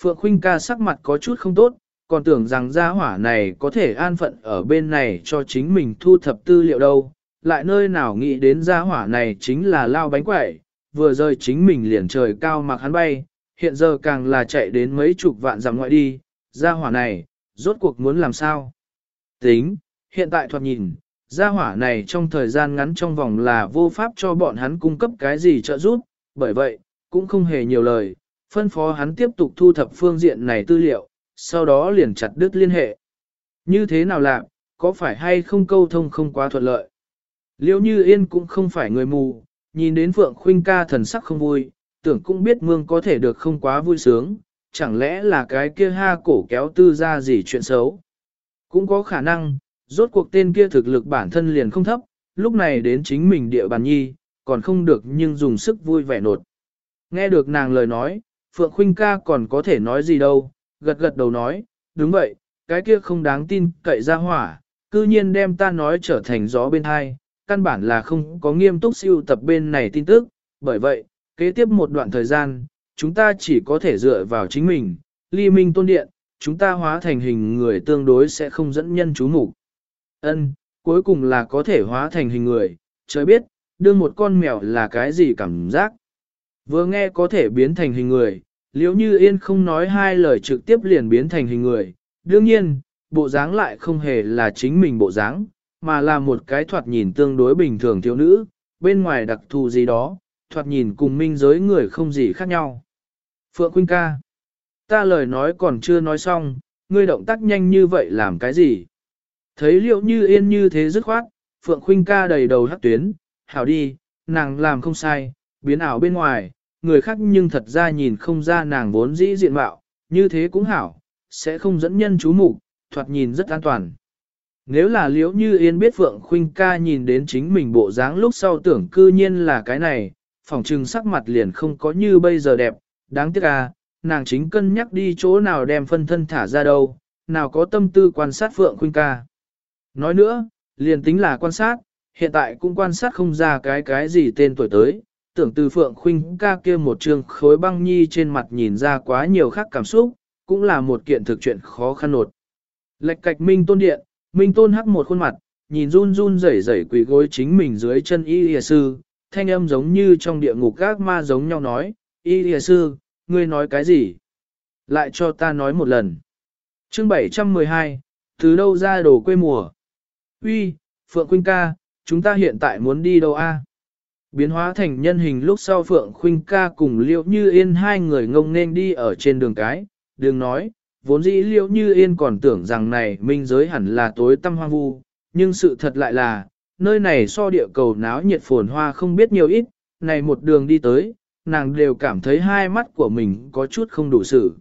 Phượng Khuynh ca sắc mặt có chút không tốt, còn tưởng rằng gia hỏa này có thể an phận ở bên này cho chính mình thu thập tư liệu đâu. Lại nơi nào nghĩ đến gia hỏa này chính là lao bánh quẩy, vừa rơi chính mình liền trời cao mặc hắn bay, hiện giờ càng là chạy đến mấy chục vạn dặm ngoại đi, gia hỏa này, rốt cuộc muốn làm sao? Tính, hiện tại thoạt nhìn, Gia hỏa này trong thời gian ngắn trong vòng là vô pháp cho bọn hắn cung cấp cái gì trợ giúp, bởi vậy, cũng không hề nhiều lời, phân phó hắn tiếp tục thu thập phương diện này tư liệu, sau đó liền chặt đứt liên hệ. Như thế nào làm, có phải hay không câu thông không quá thuận lợi? Liêu như yên cũng không phải người mù, nhìn đến Phượng Khuynh ca thần sắc không vui, tưởng cũng biết mương có thể được không quá vui sướng, chẳng lẽ là cái kia ha cổ kéo tư ra gì chuyện xấu. Cũng có khả năng, rốt cuộc tên kia thực lực bản thân liền không thấp, lúc này đến chính mình địa bàn nhi, còn không được nhưng dùng sức vui vẻ nột. Nghe được nàng lời nói, Phượng Khuynh ca còn có thể nói gì đâu, gật gật đầu nói, đúng vậy, cái kia không đáng tin cậy ra hỏa, cư nhiên đem ta nói trở thành gió bên hai, căn bản là không có nghiêm túc siêu tập bên này tin tức, bởi vậy, kế tiếp một đoạn thời gian, chúng ta chỉ có thể dựa vào chính mình, ly minh tôn điện, chúng ta hóa thành hình người tương đối sẽ không dẫn nhân chú mục Ân, cuối cùng là có thể hóa thành hình người, trời biết, đương một con mèo là cái gì cảm giác. Vừa nghe có thể biến thành hình người, liếu như yên không nói hai lời trực tiếp liền biến thành hình người. Đương nhiên, bộ dáng lại không hề là chính mình bộ dáng, mà là một cái thoạt nhìn tương đối bình thường thiếu nữ, bên ngoài đặc thù gì đó, thoạt nhìn cùng minh giới người không gì khác nhau. Phượng Quynh ca, ta lời nói còn chưa nói xong, ngươi động tác nhanh như vậy làm cái gì? Thấy liệu như yên như thế dứt khoát, Phượng Khuynh ca đầy đầu hắc tuyến, hảo đi, nàng làm không sai, biến ảo bên ngoài, người khác nhưng thật ra nhìn không ra nàng vốn dĩ diện mạo, như thế cũng hảo, sẽ không dẫn nhân chú mục, thoạt nhìn rất an toàn. Nếu là liễu như yên biết Phượng Khuynh ca nhìn đến chính mình bộ dáng lúc sau tưởng cư nhiên là cái này, phòng trừng sắc mặt liền không có như bây giờ đẹp, đáng tiếc à, nàng chính cân nhắc đi chỗ nào đem phân thân thả ra đâu, nào có tâm tư quan sát Phượng Khuynh ca. Nói nữa, liền tính là quan sát, hiện tại cũng quan sát không ra cái cái gì tên tuổi tới, tưởng từ Phượng Khuynh ca kia một trường khối băng nhi trên mặt nhìn ra quá nhiều khác cảm xúc, cũng là một kiện thực chuyện khó khăn nột. Lệch cạch Minh Tôn Điện, Minh Tôn hắc một khuôn mặt, nhìn run run rẩy rẩy quỳ gối chính mình dưới chân Y Lìa Sư, thanh âm giống như trong địa ngục các ma giống nhau nói, Y Lìa Sư, ngươi nói cái gì? Lại cho ta nói một lần. chương 712, từ đâu ra đồ quê mùa? Uy, Phượng Khuynh ca, chúng ta hiện tại muốn đi đâu a? Biến hóa thành nhân hình lúc sau Phượng Khuynh ca cùng Liễu Như Yên hai người ngông nên đi ở trên đường cái, Đường nói, vốn dĩ Liễu Như Yên còn tưởng rằng này minh giới hẳn là tối tăm hoang vu, nhưng sự thật lại là, nơi này so địa cầu náo nhiệt phồn hoa không biết nhiều ít, này một đường đi tới, nàng đều cảm thấy hai mắt của mình có chút không đủ sự.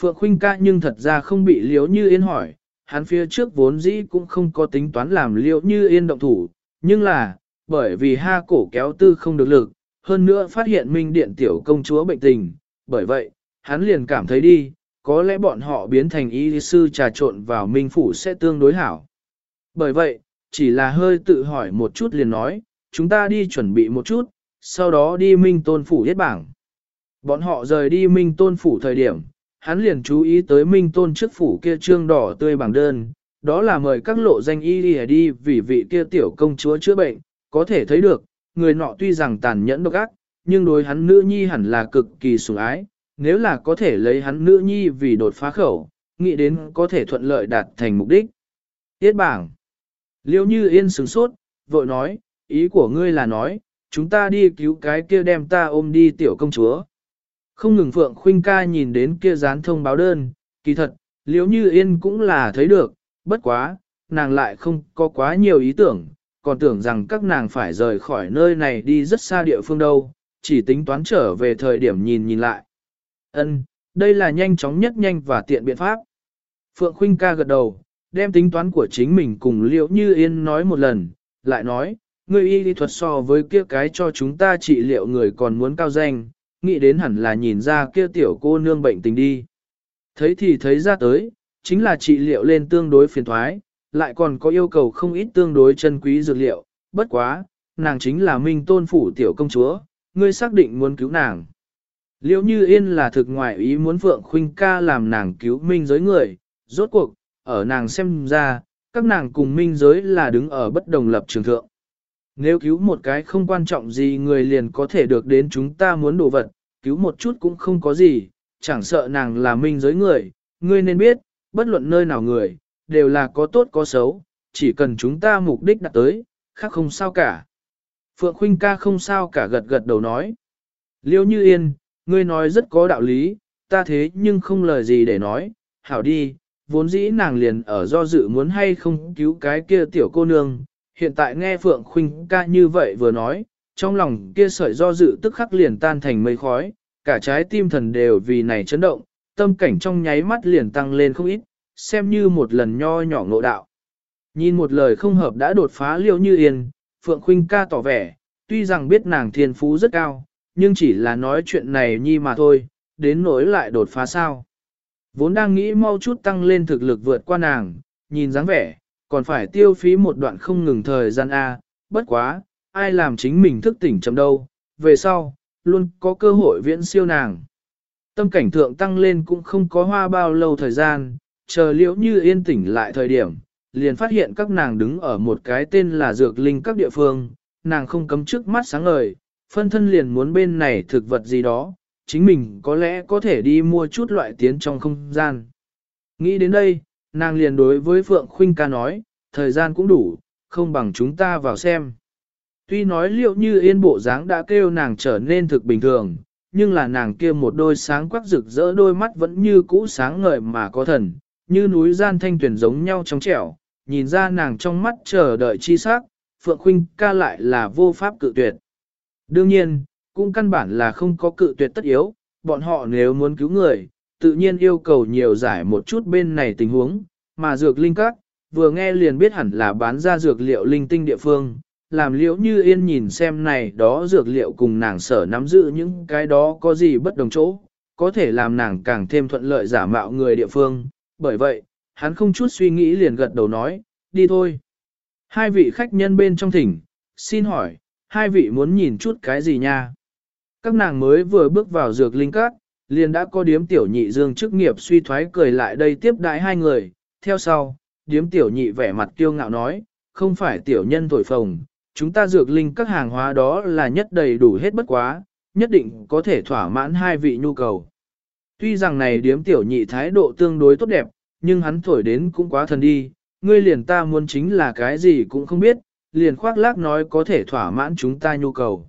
Phượng Khuynh ca nhưng thật ra không bị Liễu Như Yên hỏi, hắn phía trước vốn dĩ cũng không có tính toán làm liệu Như Yên động thủ, nhưng là, bởi vì ha cổ kéo tư không được lực, hơn nữa phát hiện minh điện tiểu công chúa bệnh tình, bởi vậy, hắn liền cảm thấy đi, có lẽ bọn họ biến thành y sư trà trộn vào minh phủ sẽ tương đối hảo. Bởi vậy, chỉ là hơi tự hỏi một chút liền nói, chúng ta đi chuẩn bị một chút, sau đó đi minh tôn phủ yết bảng. Bọn họ rời đi minh tôn phủ thời điểm, hắn liền chú ý tới minh tôn trước phủ kia trương đỏ tươi bằng đơn, đó là mời các lộ danh y đi, đi vì vị kia tiểu công chúa chữa bệnh, có thể thấy được, người nọ tuy rằng tàn nhẫn độc ác, nhưng đối hắn nữ nhi hẳn là cực kỳ sủng ái, nếu là có thể lấy hắn nữ nhi vì đột phá khẩu, nghĩ đến có thể thuận lợi đạt thành mục đích. Tiết bảng. Liêu như yên sướng sốt, vội nói, ý của ngươi là nói, chúng ta đi cứu cái kia đem ta ôm đi tiểu công chúa. Không ngừng Phượng Khuynh ca nhìn đến kia dán thông báo đơn, kỳ thật, liếu như yên cũng là thấy được, bất quá, nàng lại không có quá nhiều ý tưởng, còn tưởng rằng các nàng phải rời khỏi nơi này đi rất xa địa phương đâu, chỉ tính toán trở về thời điểm nhìn nhìn lại. Ân, đây là nhanh chóng nhất nhanh và tiện biện pháp. Phượng Khuynh ca gật đầu, đem tính toán của chính mình cùng Liễu Như Yên nói một lần, lại nói, người y lý thuật so với kia cái cho chúng ta trị liệu người còn muốn cao danh, nghĩ đến hẳn là nhìn ra kia tiểu cô nương bệnh tình đi. Thấy thì thấy ra tới, chính là trị liệu lên tương đối phiền thoái, lại còn có yêu cầu không ít tương đối chân quý dược liệu, bất quá, nàng chính là minh tôn phủ tiểu công chúa, ngươi xác định muốn cứu nàng. Liệu như yên là thực ngoại ý muốn Phượng Khuynh ca làm nàng cứu minh giới người, rốt cuộc, ở nàng xem ra, các nàng cùng minh giới là đứng ở bất đồng lập trường thượng. Nếu cứu một cái không quan trọng gì người liền có thể được đến chúng ta muốn đồ vật, cứu một chút cũng không có gì, chẳng sợ nàng là minh giới người, ngươi nên biết, bất luận nơi nào người, đều là có tốt có xấu, chỉ cần chúng ta mục đích đạt tới, khác không sao cả. Phượng Khuynh ca không sao cả gật gật đầu nói. Liêu như yên, ngươi nói rất có đạo lý, ta thế nhưng không lời gì để nói, hảo đi, vốn dĩ nàng liền ở do dự muốn hay không cứu cái kia tiểu cô nương, hiện tại nghe Phượng Khuynh ca như vậy vừa nói, trong lòng kia sợi do dự tức khắc liền tan thành mây khói, cả trái tim thần đều vì này chấn động, tâm cảnh trong nháy mắt liền tăng lên không ít, xem như một lần nho nhỏ ngộ đạo. Nhìn một lời không hợp đã đột phá liêu như yên, Phượng Khuynh ca tỏ vẻ, tuy rằng biết nàng thiên phú rất cao, nhưng chỉ là nói chuyện này nhi mà thôi, đến nỗi lại đột phá sao. Vốn đang nghĩ mau chút tăng lên thực lực vượt qua nàng, nhìn dáng vẻ, còn phải tiêu phí một đoạn không ngừng thời gian A, bất quá, ai làm chính mình thức tỉnh chấm đâu, về sau, luôn có cơ hội viễn siêu nàng. Tâm cảnh thượng tăng lên cũng không có hoa bao lâu thời gian, chờ liễu như yên tỉnh lại thời điểm, liền phát hiện các nàng đứng ở một cái tên là dược linh các địa phương, nàng không cấm trước mắt sáng ngời, phân thân liền muốn bên này thực vật gì đó, chính mình có lẽ có thể đi mua chút loại tiến trong không gian. Nghĩ đến đây, nàng liền đối với Phượng Khuynh ca nói, thời gian cũng đủ, không bằng chúng ta vào xem. Tuy nói liệu như yên bộ dáng đã kêu nàng trở nên thực bình thường, nhưng là nàng kia một đôi sáng quắc rực rỡ đôi mắt vẫn như cũ sáng ngời mà có thần, như núi gian thanh tuyển giống nhau trong trẻo, nhìn ra nàng trong mắt chờ đợi chi sắc, Phượng Khuynh ca lại là vô pháp cự tuyệt. Đương nhiên, cũng căn bản là không có cự tuyệt tất yếu, bọn họ nếu muốn cứu người, tự nhiên yêu cầu nhiều giải một chút bên này tình huống, mà dược linh các, vừa nghe liền biết hẳn là bán ra dược liệu linh tinh địa phương, làm liễu như yên nhìn xem này đó dược liệu cùng nàng sở nắm giữ những cái đó có gì bất đồng chỗ, có thể làm nàng càng thêm thuận lợi giả mạo người địa phương, bởi vậy, hắn không chút suy nghĩ liền gật đầu nói, đi thôi. Hai vị khách nhân bên trong thỉnh, xin hỏi, hai vị muốn nhìn chút cái gì nha? Các nàng mới vừa bước vào dược linh các, liền đã có điếm tiểu nhị dương chức nghiệp suy thoái cười lại đây tiếp đãi hai người, theo sau, điếm tiểu nhị vẻ mặt kiêu ngạo nói, không phải tiểu nhân thổi phồng, chúng ta dược linh các hàng hóa đó là nhất đầy đủ hết bất quá, nhất định có thể thỏa mãn hai vị nhu cầu. Tuy rằng này điếm tiểu nhị thái độ tương đối tốt đẹp, nhưng hắn thổi đến cũng quá thần đi, ngươi liền ta muốn chính là cái gì cũng không biết, liền khoác lác nói có thể thỏa mãn chúng ta nhu cầu.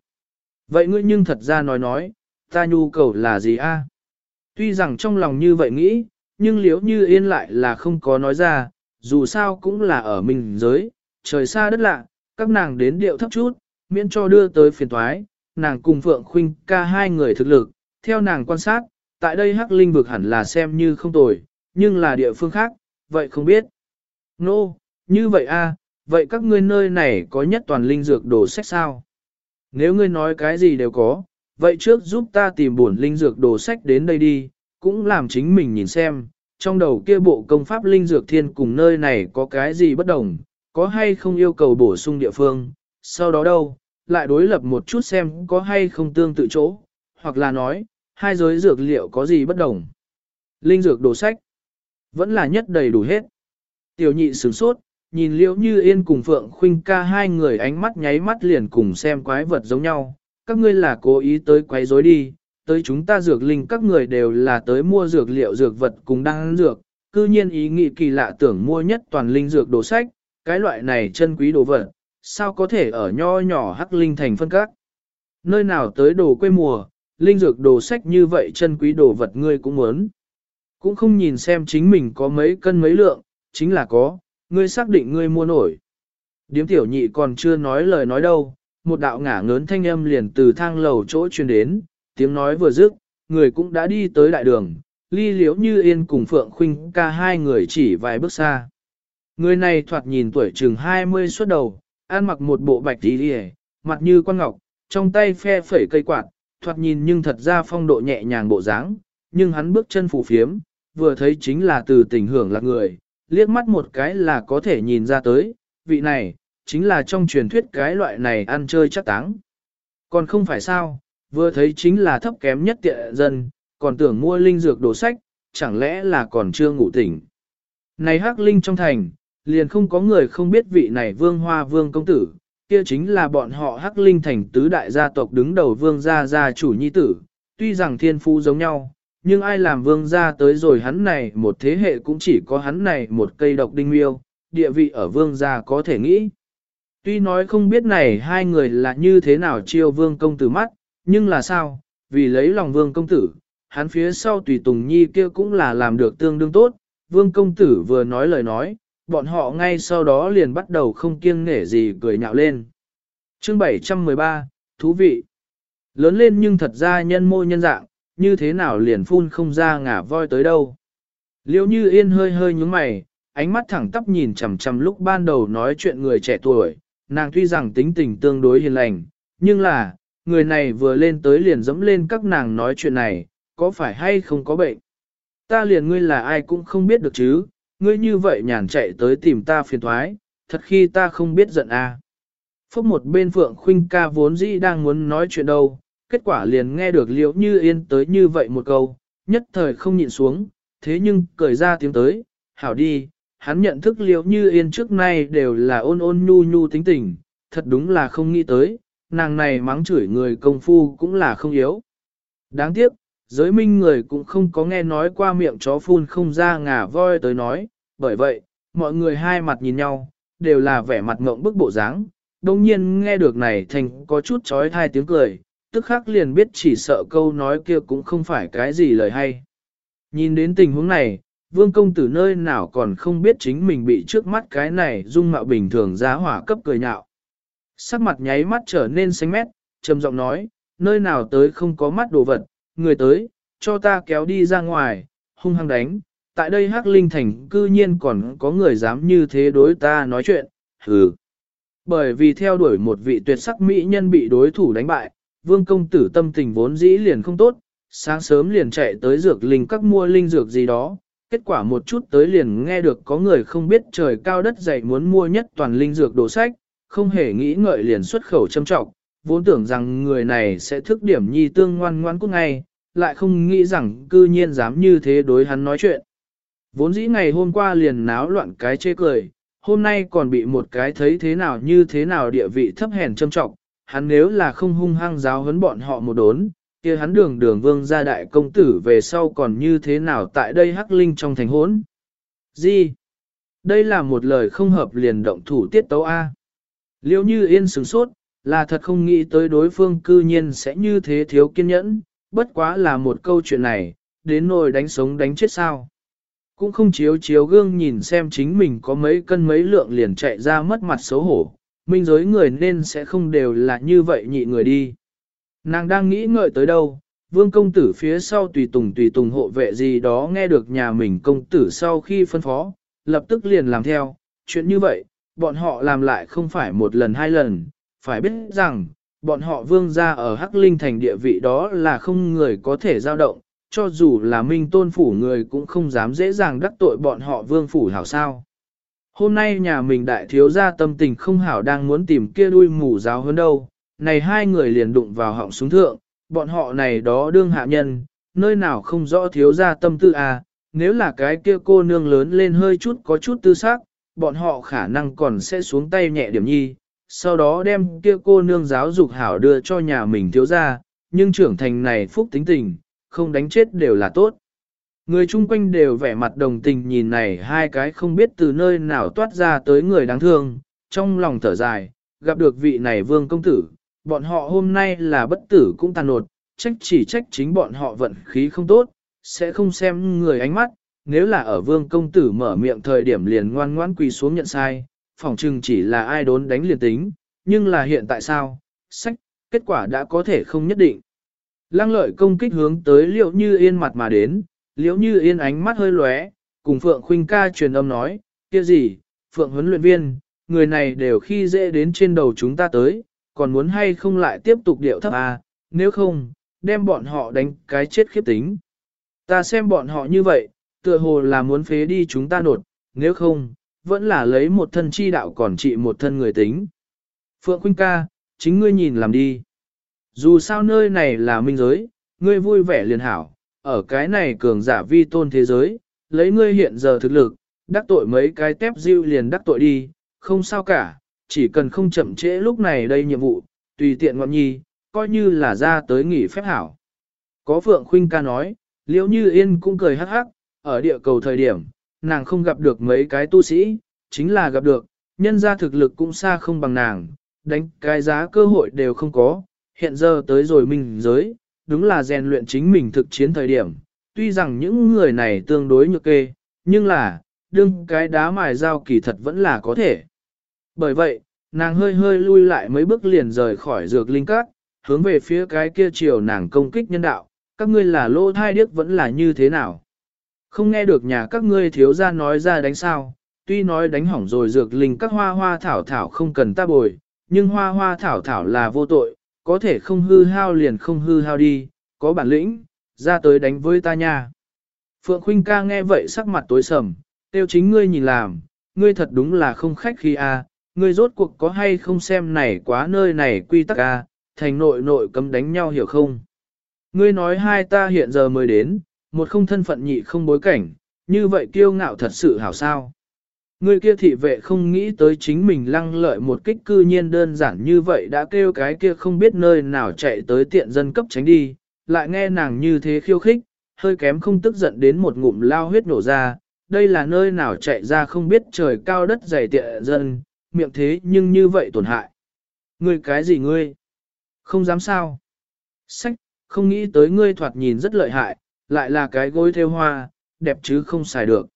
Vậy ngươi nhưng thật ra nói nói, ta nhu cầu là gì a? Tuy rằng trong lòng như vậy nghĩ, nhưng liếu như yên lại là không có nói ra, dù sao cũng là ở mình giới, trời xa đất lạ, các nàng đến điệu thấp chút, miễn cho đưa tới phiền toái, nàng cùng Phượng Khuynh ca hai người thực lực, theo nàng quan sát, tại đây hắc linh vực hẳn là xem như không tồi, nhưng là địa phương khác, vậy không biết. Nô, no, như vậy a, vậy các ngươi nơi này có nhất toàn linh dược đồ sách sao? Nếu ngươi nói cái gì đều có, vậy trước giúp ta tìm buồn linh dược đồ sách đến đây đi, cũng làm chính mình nhìn xem, trong đầu kia bộ công pháp linh dược thiên cùng nơi này có cái gì bất đồng, có hay không yêu cầu bổ sung địa phương, sau đó đâu, lại đối lập một chút xem có hay không tương tự chỗ, hoặc là nói, hai giới dược liệu có gì bất đồng. Linh dược đồ sách, vẫn là nhất đầy đủ hết. Tiểu nhị sửng sốt, nhìn liễu như yên cùng Phượng Khuynh ca hai người ánh mắt nháy mắt liền cùng xem quái vật giống nhau. Các ngươi là cố ý tới quấy rối đi, tới chúng ta dược linh các người đều là tới mua dược liệu dược vật cùng đăng dược, cư nhiên ý nghĩ kỳ lạ tưởng mua nhất toàn linh dược đồ sách, cái loại này chân quý đồ vật, sao có thể ở nho nhỏ hắc linh thành phân các. Nơi nào tới đồ quê mùa, linh dược đồ sách như vậy chân quý đồ vật ngươi cũng muốn. Cũng không nhìn xem chính mình có mấy cân mấy lượng, chính là có, ngươi xác định ngươi mua nổi. Điếm tiểu nhị còn chưa nói lời nói đâu, một đạo ngả ngớn thanh âm liền từ thang lầu chỗ truyền đến, tiếng nói vừa dứt, người cũng đã đi tới đại đường, ly liếu như yên cùng Phượng Khuynh ca hai người chỉ vài bước xa. Người này thoạt nhìn tuổi chừng 20 xuất đầu, ăn mặc một bộ bạch tí liề, mặt như quan ngọc, trong tay phe phẩy cây quạt, thoạt nhìn nhưng thật ra phong độ nhẹ nhàng bộ dáng, nhưng hắn bước chân phù phiếm, vừa thấy chính là từ tình hưởng lạc người, liếc mắt một cái là có thể nhìn ra tới, vị này, chính là trong truyền thuyết cái loại này ăn chơi chắc táng. Còn không phải sao, vừa thấy chính là thấp kém nhất tiện dân, còn tưởng mua linh dược đồ sách, chẳng lẽ là còn chưa ngủ tỉnh. Này hắc linh trong thành, liền không có người không biết vị này vương hoa vương công tử, kia chính là bọn họ hắc linh thành tứ đại gia tộc đứng đầu vương gia gia chủ nhi tử, tuy rằng thiên phu giống nhau, nhưng ai làm vương gia tới rồi hắn này một thế hệ cũng chỉ có hắn này một cây độc đinh miêu, địa vị ở vương gia có thể nghĩ. Tuy nói không biết này hai người là như thế nào chiêu vương công tử mắt, nhưng là sao, vì lấy lòng vương công tử, hắn phía sau tùy tùng nhi kia cũng là làm được tương đương tốt, vương công tử vừa nói lời nói, bọn họ ngay sau đó liền bắt đầu không kiêng nể gì cười nhạo lên. Chương 713, Thú vị. Lớn lên nhưng thật ra nhân mô nhân dạng, như thế nào liền phun không ra ngả voi tới đâu. Liêu như yên hơi hơi nhúng mày, ánh mắt thẳng tắp nhìn chằm chằm lúc ban đầu nói chuyện người trẻ tuổi, nàng tuy rằng tính tình tương đối hiền lành, nhưng là, người này vừa lên tới liền dẫm lên các nàng nói chuyện này, có phải hay không có bệnh. Ta liền ngươi là ai cũng không biết được chứ, ngươi như vậy nhàn chạy tới tìm ta phiền thoái, thật khi ta không biết giận a. À. Phúc một bên Phượng Khuynh ca vốn dĩ đang muốn nói chuyện đâu, kết quả liền nghe được liễu như yên tới như vậy một câu, nhất thời không nhịn xuống, thế nhưng cười ra tiếng tới, hảo đi, hắn nhận thức liễu như yên trước nay đều là ôn ôn nhu nhu tính tình, thật đúng là không nghĩ tới, nàng này mắng chửi người công phu cũng là không yếu. Đáng tiếc, giới minh người cũng không có nghe nói qua miệng chó phun không ra ngà voi tới nói, bởi vậy, mọi người hai mặt nhìn nhau, đều là vẻ mặt ngộng bức bộ dáng. Đông nhiên nghe được này thành có chút trói thai tiếng cười, tức khắc liền biết chỉ sợ câu nói kia cũng không phải cái gì lời hay. Nhìn đến tình huống này, vương công tử nơi nào còn không biết chính mình bị trước mắt cái này dung mạo bình thường giá hỏa cấp cười nhạo. Sắc mặt nháy mắt trở nên xanh mét, trầm giọng nói, nơi nào tới không có mắt đồ vật, người tới, cho ta kéo đi ra ngoài, hung hăng đánh. Tại đây Hắc Linh Thành cư nhiên còn có người dám như thế đối ta nói chuyện, hừ. Bởi vì theo đuổi một vị tuyệt sắc mỹ nhân bị đối thủ đánh bại, vương công tử tâm tình vốn dĩ liền không tốt, sáng sớm liền chạy tới dược linh các mua linh dược gì đó, kết quả một chút tới liền nghe được có người không biết trời cao đất dày muốn mua nhất toàn linh dược đồ sách, không hề nghĩ ngợi liền xuất khẩu châm trọng, vốn tưởng rằng người này sẽ thức điểm nhi tương ngoan ngoan cút ngay, lại không nghĩ rằng cư nhiên dám như thế đối hắn nói chuyện. Vốn dĩ ngày hôm qua liền náo loạn cái chê cười, hôm nay còn bị một cái thấy thế nào như thế nào địa vị thấp hèn châm trọng, hắn nếu là không hung hăng giáo huấn bọn họ một đốn, kia hắn đường đường vương gia đại công tử về sau còn như thế nào tại đây hắc linh trong thành hốn. Gì? Đây là một lời không hợp liền động thủ tiết tấu A. Liêu như yên sửng sốt, là thật không nghĩ tới đối phương cư nhiên sẽ như thế thiếu kiên nhẫn, bất quá là một câu chuyện này, đến nồi đánh sống đánh chết sao. Cũng không chiếu chiếu gương nhìn xem chính mình có mấy cân mấy lượng liền chạy ra mất mặt xấu hổ, minh giới người nên sẽ không đều là như vậy nhị người đi. Nàng đang nghĩ ngợi tới đâu, vương công tử phía sau tùy tùng tùy tùng hộ vệ gì đó nghe được nhà mình công tử sau khi phân phó, lập tức liền làm theo, chuyện như vậy, bọn họ làm lại không phải một lần hai lần, phải biết rằng, bọn họ vương gia ở Hắc Linh thành địa vị đó là không người có thể giao động, cho dù là minh tôn phủ người cũng không dám dễ dàng đắc tội bọn họ vương phủ hảo sao. Hôm nay nhà mình đại thiếu gia tâm tình không hảo đang muốn tìm kia đuôi mù giáo hơn đâu, này hai người liền đụng vào họng súng thượng, bọn họ này đó đương hạ nhân, nơi nào không rõ thiếu gia tâm tư à, nếu là cái kia cô nương lớn lên hơi chút có chút tư xác, bọn họ khả năng còn sẽ xuống tay nhẹ điểm nhi, sau đó đem kia cô nương giáo dục hảo đưa cho nhà mình thiếu gia, nhưng trưởng thành này phúc tính tình, không đánh chết đều là tốt. Người chung quanh đều vẻ mặt đồng tình nhìn này hai cái không biết từ nơi nào toát ra tới người đáng thương, trong lòng thở dài, gặp được vị này vương công tử, bọn họ hôm nay là bất tử cũng tàn nột, trách chỉ trách chính bọn họ vận khí không tốt, sẽ không xem người ánh mắt, nếu là ở vương công tử mở miệng thời điểm liền ngoan ngoãn quỳ xuống nhận sai, phỏng chừng chỉ là ai đốn đánh liền tính, nhưng là hiện tại sao, sách, kết quả đã có thể không nhất định. Lăng lợi công kích hướng tới liệu như yên mặt mà đến, liễu như yên ánh mắt hơi lóe, cùng Phượng Khuynh ca truyền âm nói, kia gì, Phượng huấn luyện viên, người này đều khi dễ đến trên đầu chúng ta tới, còn muốn hay không lại tiếp tục điệu thấp à, nếu không, đem bọn họ đánh cái chết khiếp tính. Ta xem bọn họ như vậy, tựa hồ là muốn phế đi chúng ta nột, nếu không, vẫn là lấy một thân chi đạo còn trị một thân người tính. Phượng Khuynh ca, chính ngươi nhìn làm đi. Dù sao nơi này là minh giới, ngươi vui vẻ liền hảo, ở cái này cường giả vi tôn thế giới, lấy ngươi hiện giờ thực lực, đắc tội mấy cái tép diêu liền đắc tội đi, không sao cả, chỉ cần không chậm trễ lúc này đây nhiệm vụ, tùy tiện ngọn nhi, coi như là ra tới nghỉ phép hảo. Có Phượng Khuynh ca nói, liễu như yên cũng cười hắc hắc, ở địa cầu thời điểm, nàng không gặp được mấy cái tu sĩ, chính là gặp được, nhân ra thực lực cũng xa không bằng nàng, đánh cái giá cơ hội đều không có, hiện giờ tới rồi mình giới, đúng là rèn luyện chính mình thực chiến thời điểm, tuy rằng những người này tương đối nhược kê, nhưng là, đương cái đá mài dao kỳ thật vẫn là có thể. Bởi vậy, nàng hơi hơi lui lại mấy bước liền rời khỏi dược linh các, hướng về phía cái kia chiều nàng công kích nhân đạo, các ngươi là lô thai điếc vẫn là như thế nào. Không nghe được nhà các ngươi thiếu ra nói ra đánh sao, tuy nói đánh hỏng rồi dược linh các hoa hoa thảo thảo không cần ta bồi, nhưng hoa hoa thảo thảo là vô tội, có thể không hư hao liền không hư hao đi, có bản lĩnh, ra tới đánh với ta nha. Phượng Khuynh ca nghe vậy sắc mặt tối sầm, tiêu chính ngươi nhìn làm, ngươi thật đúng là không khách khi a, à, ngươi rốt cuộc có hay không xem này quá nơi này quy tắc a, thành nội nội cấm đánh nhau hiểu không? Ngươi nói hai ta hiện giờ mới đến, một không thân phận nhị không bối cảnh, như vậy kiêu ngạo thật sự hảo sao? Ngươi kia thị vệ không nghĩ tới chính mình lăng lợi một kích cư nhiên đơn giản như vậy đã kêu cái kia không biết nơi nào chạy tới tiện dân cấp tránh đi, lại nghe nàng như thế khiêu khích, hơi kém không tức giận đến một ngụm lao huyết nổ ra, đây là nơi nào chạy ra không biết trời cao đất dày tiện dân, miệng thế nhưng như vậy tổn hại. Ngươi cái gì ngươi? Không dám sao? Sách, không nghĩ tới ngươi thoạt nhìn rất lợi hại, lại là cái gối theo hoa, đẹp chứ không xài được.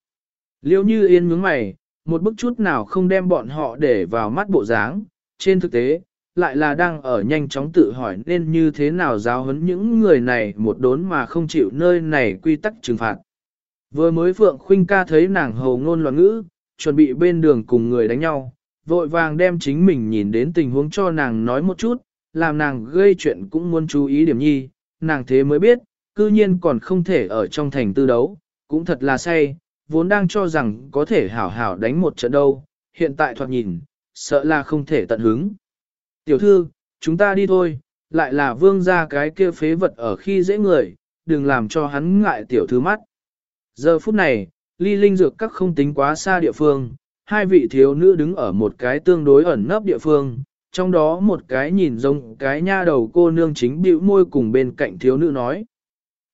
Liêu như yên nhướng mày, một bức chút nào không đem bọn họ để vào mắt bộ dáng, trên thực tế, lại là đang ở nhanh chóng tự hỏi nên như thế nào giáo huấn những người này một đốn mà không chịu nơi này quy tắc trừng phạt. Vừa mới Phượng Khuynh ca thấy nàng hầu ngôn loạn ngữ, chuẩn bị bên đường cùng người đánh nhau, vội vàng đem chính mình nhìn đến tình huống cho nàng nói một chút, làm nàng gây chuyện cũng muốn chú ý điểm nhi, nàng thế mới biết, cư nhiên còn không thể ở trong thành tư đấu, cũng thật là say, vốn đang cho rằng có thể hảo hảo đánh một trận đâu, hiện tại thoạt nhìn, sợ là không thể tận hứng. Tiểu thư, chúng ta đi thôi, lại là vương ra cái kia phế vật ở khi dễ người, đừng làm cho hắn ngại tiểu thư mắt. Giờ phút này, ly linh dược các không tính quá xa địa phương, hai vị thiếu nữ đứng ở một cái tương đối ẩn nấp địa phương, trong đó một cái nhìn giống cái nha đầu cô nương chính bĩu môi cùng bên cạnh thiếu nữ nói.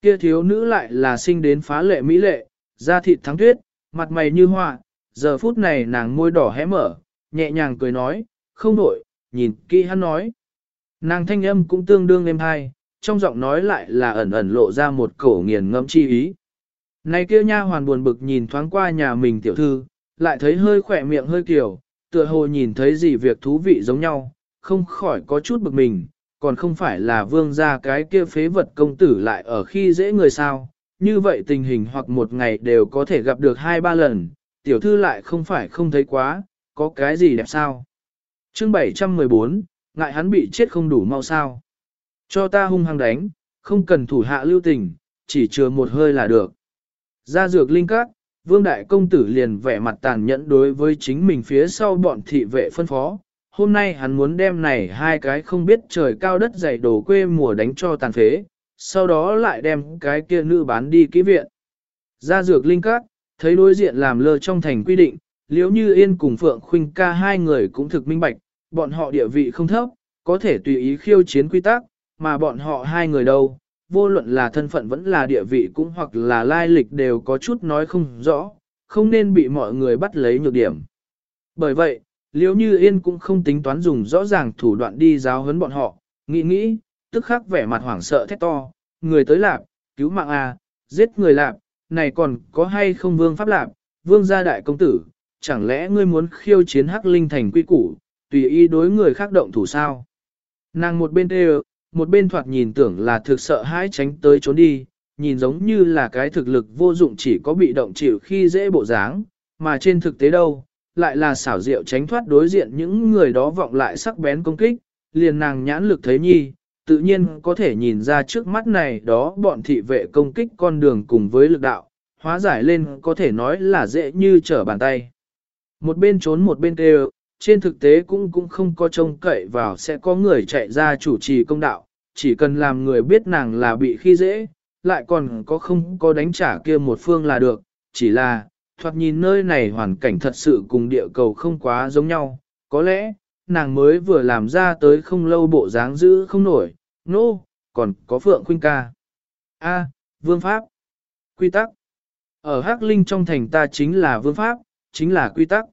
Kia thiếu nữ lại là sinh đến phá lệ mỹ lệ, da thịt thắng tuyết, mặt mày như hoa, giờ phút này nàng môi đỏ hé mở, nhẹ nhàng cười nói, không nổi, nhìn kỹ hắn nói. Nàng thanh âm cũng tương đương êm hai, trong giọng nói lại là ẩn ẩn lộ ra một cổ nghiền ngẫm chi ý. Này kia nha hoàn buồn bực nhìn thoáng qua nhà mình tiểu thư, lại thấy hơi khỏe miệng hơi kiểu, tựa hồ nhìn thấy gì việc thú vị giống nhau, không khỏi có chút bực mình, còn không phải là vương gia cái kia phế vật công tử lại ở khi dễ người sao, như vậy tình hình hoặc một ngày đều có thể gặp được hai ba lần, tiểu thư lại không phải không thấy quá, có cái gì đẹp sao. Chương 714, ngại hắn bị chết không đủ mau sao. Cho ta hung hăng đánh, không cần thủ hạ lưu tình, chỉ chừa một hơi là được. Ra dược linh cát, vương đại công tử liền vẻ mặt tàn nhẫn đối với chính mình phía sau bọn thị vệ phân phó. Hôm nay hắn muốn đem này hai cái không biết trời cao đất dày đổ quê mùa đánh cho tàn phế, sau đó lại đem cái kia nữ bán đi ký viện. Ra dược linh các, thấy đối diện làm lơ trong thành quy định, liếu như yên cùng Phượng Khuynh ca hai người cũng thực minh bạch, bọn họ địa vị không thấp, có thể tùy ý khiêu chiến quy tắc, mà bọn họ hai người đâu, vô luận là thân phận vẫn là địa vị cũng hoặc là lai lịch đều có chút nói không rõ, không nên bị mọi người bắt lấy nhược điểm. Bởi vậy, liếu như yên cũng không tính toán dùng rõ ràng thủ đoạn đi giáo huấn bọn họ, nghĩ nghĩ, tức khắc vẻ mặt hoảng sợ thét to, người tới lạp, cứu mạng à, giết người lạp, này còn có hay không vương pháp lạp, vương gia đại công tử, chẳng lẽ ngươi muốn khiêu chiến hắc linh thành quy củ, tùy ý đối người khác động thủ sao? Nàng một bên đều, một bên thoạt nhìn tưởng là thực sợ hãi tránh tới trốn đi, nhìn giống như là cái thực lực vô dụng chỉ có bị động chịu khi dễ bộ dáng, mà trên thực tế đâu, lại là xảo diệu tránh thoát đối diện những người đó vọng lại sắc bén công kích, liền nàng nhãn lực thấy nhi, tự nhiên có thể nhìn ra trước mắt này đó bọn thị vệ công kích con đường cùng với lực đạo, hóa giải lên có thể nói là dễ như trở bàn tay. Một bên trốn một bên kêu, trên thực tế cũng cũng không có trông cậy vào sẽ có người chạy ra chủ trì công đạo, chỉ cần làm người biết nàng là bị khi dễ, lại còn có không có đánh trả kia một phương là được, chỉ là, thoạt nhìn nơi này hoàn cảnh thật sự cùng địa cầu không quá giống nhau, có lẽ, nàng mới vừa làm ra tới không lâu bộ dáng giữ không nổi, nô, no, còn có Phượng Khuynh ca. A, vương pháp. Quy tắc. Ở Hắc Linh trong thành ta chính là vương pháp, chính là quy tắc.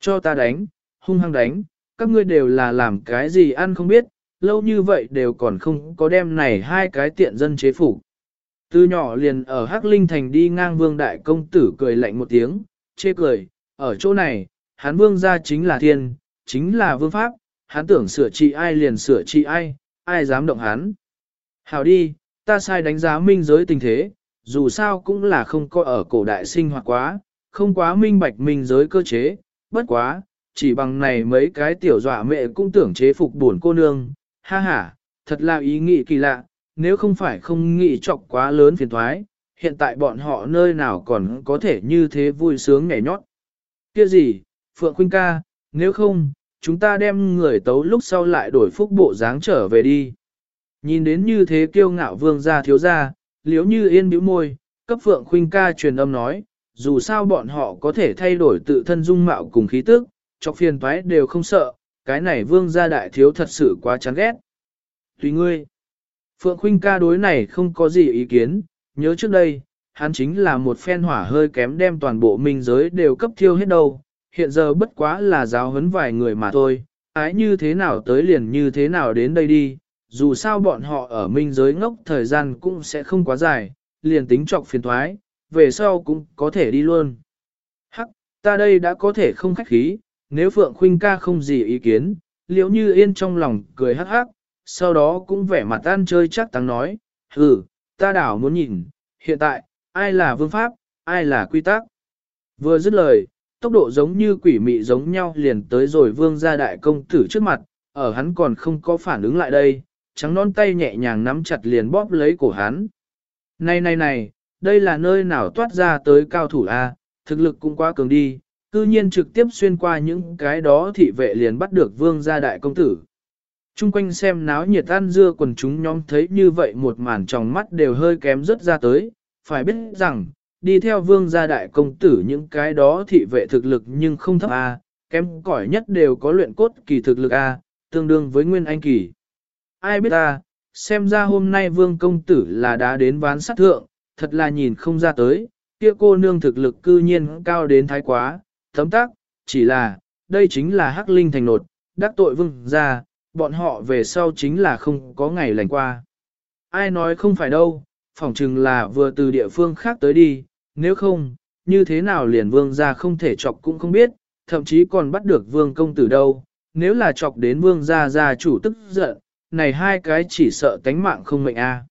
Cho ta đánh, hung hăng đánh, các ngươi đều là làm cái gì ăn không biết, lâu như vậy đều còn không có đem này hai cái tiện dân chế phủ. Từ nhỏ liền ở Hắc Linh Thành đi ngang vương đại công tử cười lạnh một tiếng, chê cười, ở chỗ này, hắn vương gia chính là thiên, chính là vương pháp, hắn tưởng sửa trị ai liền sửa trị ai, ai dám động hắn. Hảo đi, ta sai đánh giá minh giới tình thế, dù sao cũng là không có ở cổ đại sinh hoạt quá, không quá minh bạch minh giới cơ chế, bất quá, chỉ bằng này mấy cái tiểu dọa mẹ cũng tưởng chế phục buồn cô nương, ha ha, thật là ý nghĩ kỳ lạ, nếu không phải không nghĩ chọc quá lớn phiền thoái, hiện tại bọn họ nơi nào còn có thể như thế vui sướng nhảy nhót. Kia gì, Phượng Khuynh ca, nếu không, chúng ta đem người tấu lúc sau lại đổi phúc bộ dáng trở về đi. Nhìn đến như thế kiêu ngạo vương gia thiếu gia, liếu như yên bĩu môi, cấp Phượng Khuynh ca truyền âm nói, dù sao bọn họ có thể thay đổi tự thân dung mạo cùng khí tức, chọc phiền toái đều không sợ, cái này vương gia đại thiếu thật sự quá chán ghét. Tùy ngươi. Phượng Khuynh ca đối này không có gì ý kiến, nhớ trước đây, hắn chính là một phen hỏa hơi kém đem toàn bộ minh giới đều cấp thiêu hết đâu, hiện giờ bất quá là giáo huấn vài người mà thôi, ái như thế nào tới liền như thế nào đến đây đi, dù sao bọn họ ở minh giới ngốc thời gian cũng sẽ không quá dài, liền tính trọc phiền thoái, về sau cũng có thể đi luôn. Hắc, ta đây đã có thể không khách khí, nếu Phượng Khuynh ca không gì ý kiến, liễu như yên trong lòng cười hắc hắc, sau đó cũng vẻ mặt tan chơi chắc tăng nói, hừ, ta đảo muốn nhìn, hiện tại, ai là vương pháp, ai là quy tắc. Vừa dứt lời, tốc độ giống như quỷ mị giống nhau liền tới rồi vương gia đại công tử trước mặt, ở hắn còn không có phản ứng lại đây, trắng non tay nhẹ nhàng nắm chặt liền bóp lấy cổ hắn. Này này này, đây là nơi nào toát ra tới cao thủ A, thực lực cũng quá cường đi, cư nhiên trực tiếp xuyên qua những cái đó thị vệ liền bắt được vương gia đại công tử. Trung quanh xem náo nhiệt ăn dưa quần chúng nhóm thấy như vậy một màn trong mắt đều hơi kém rất ra tới, phải biết rằng, đi theo vương gia đại công tử những cái đó thị vệ thực lực nhưng không thấp A, kém cỏi nhất đều có luyện cốt kỳ thực lực A, tương đương với nguyên anh kỳ. Ai biết ta, xem ra hôm nay vương công tử là đã đến ván sát thượng, thật là nhìn không ra tới, kia cô nương thực lực cư nhiên cao đến thái quá, tấm tác, chỉ là, đây chính là hắc linh thành nột, đắc tội vương gia, bọn họ về sau chính là không có ngày lành qua. Ai nói không phải đâu, phỏng chừng là vừa từ địa phương khác tới đi, nếu không, như thế nào liền vương gia không thể chọc cũng không biết, thậm chí còn bắt được vương công tử đâu, nếu là chọc đến vương gia gia chủ tức giận, này hai cái chỉ sợ tánh mạng không mệnh a.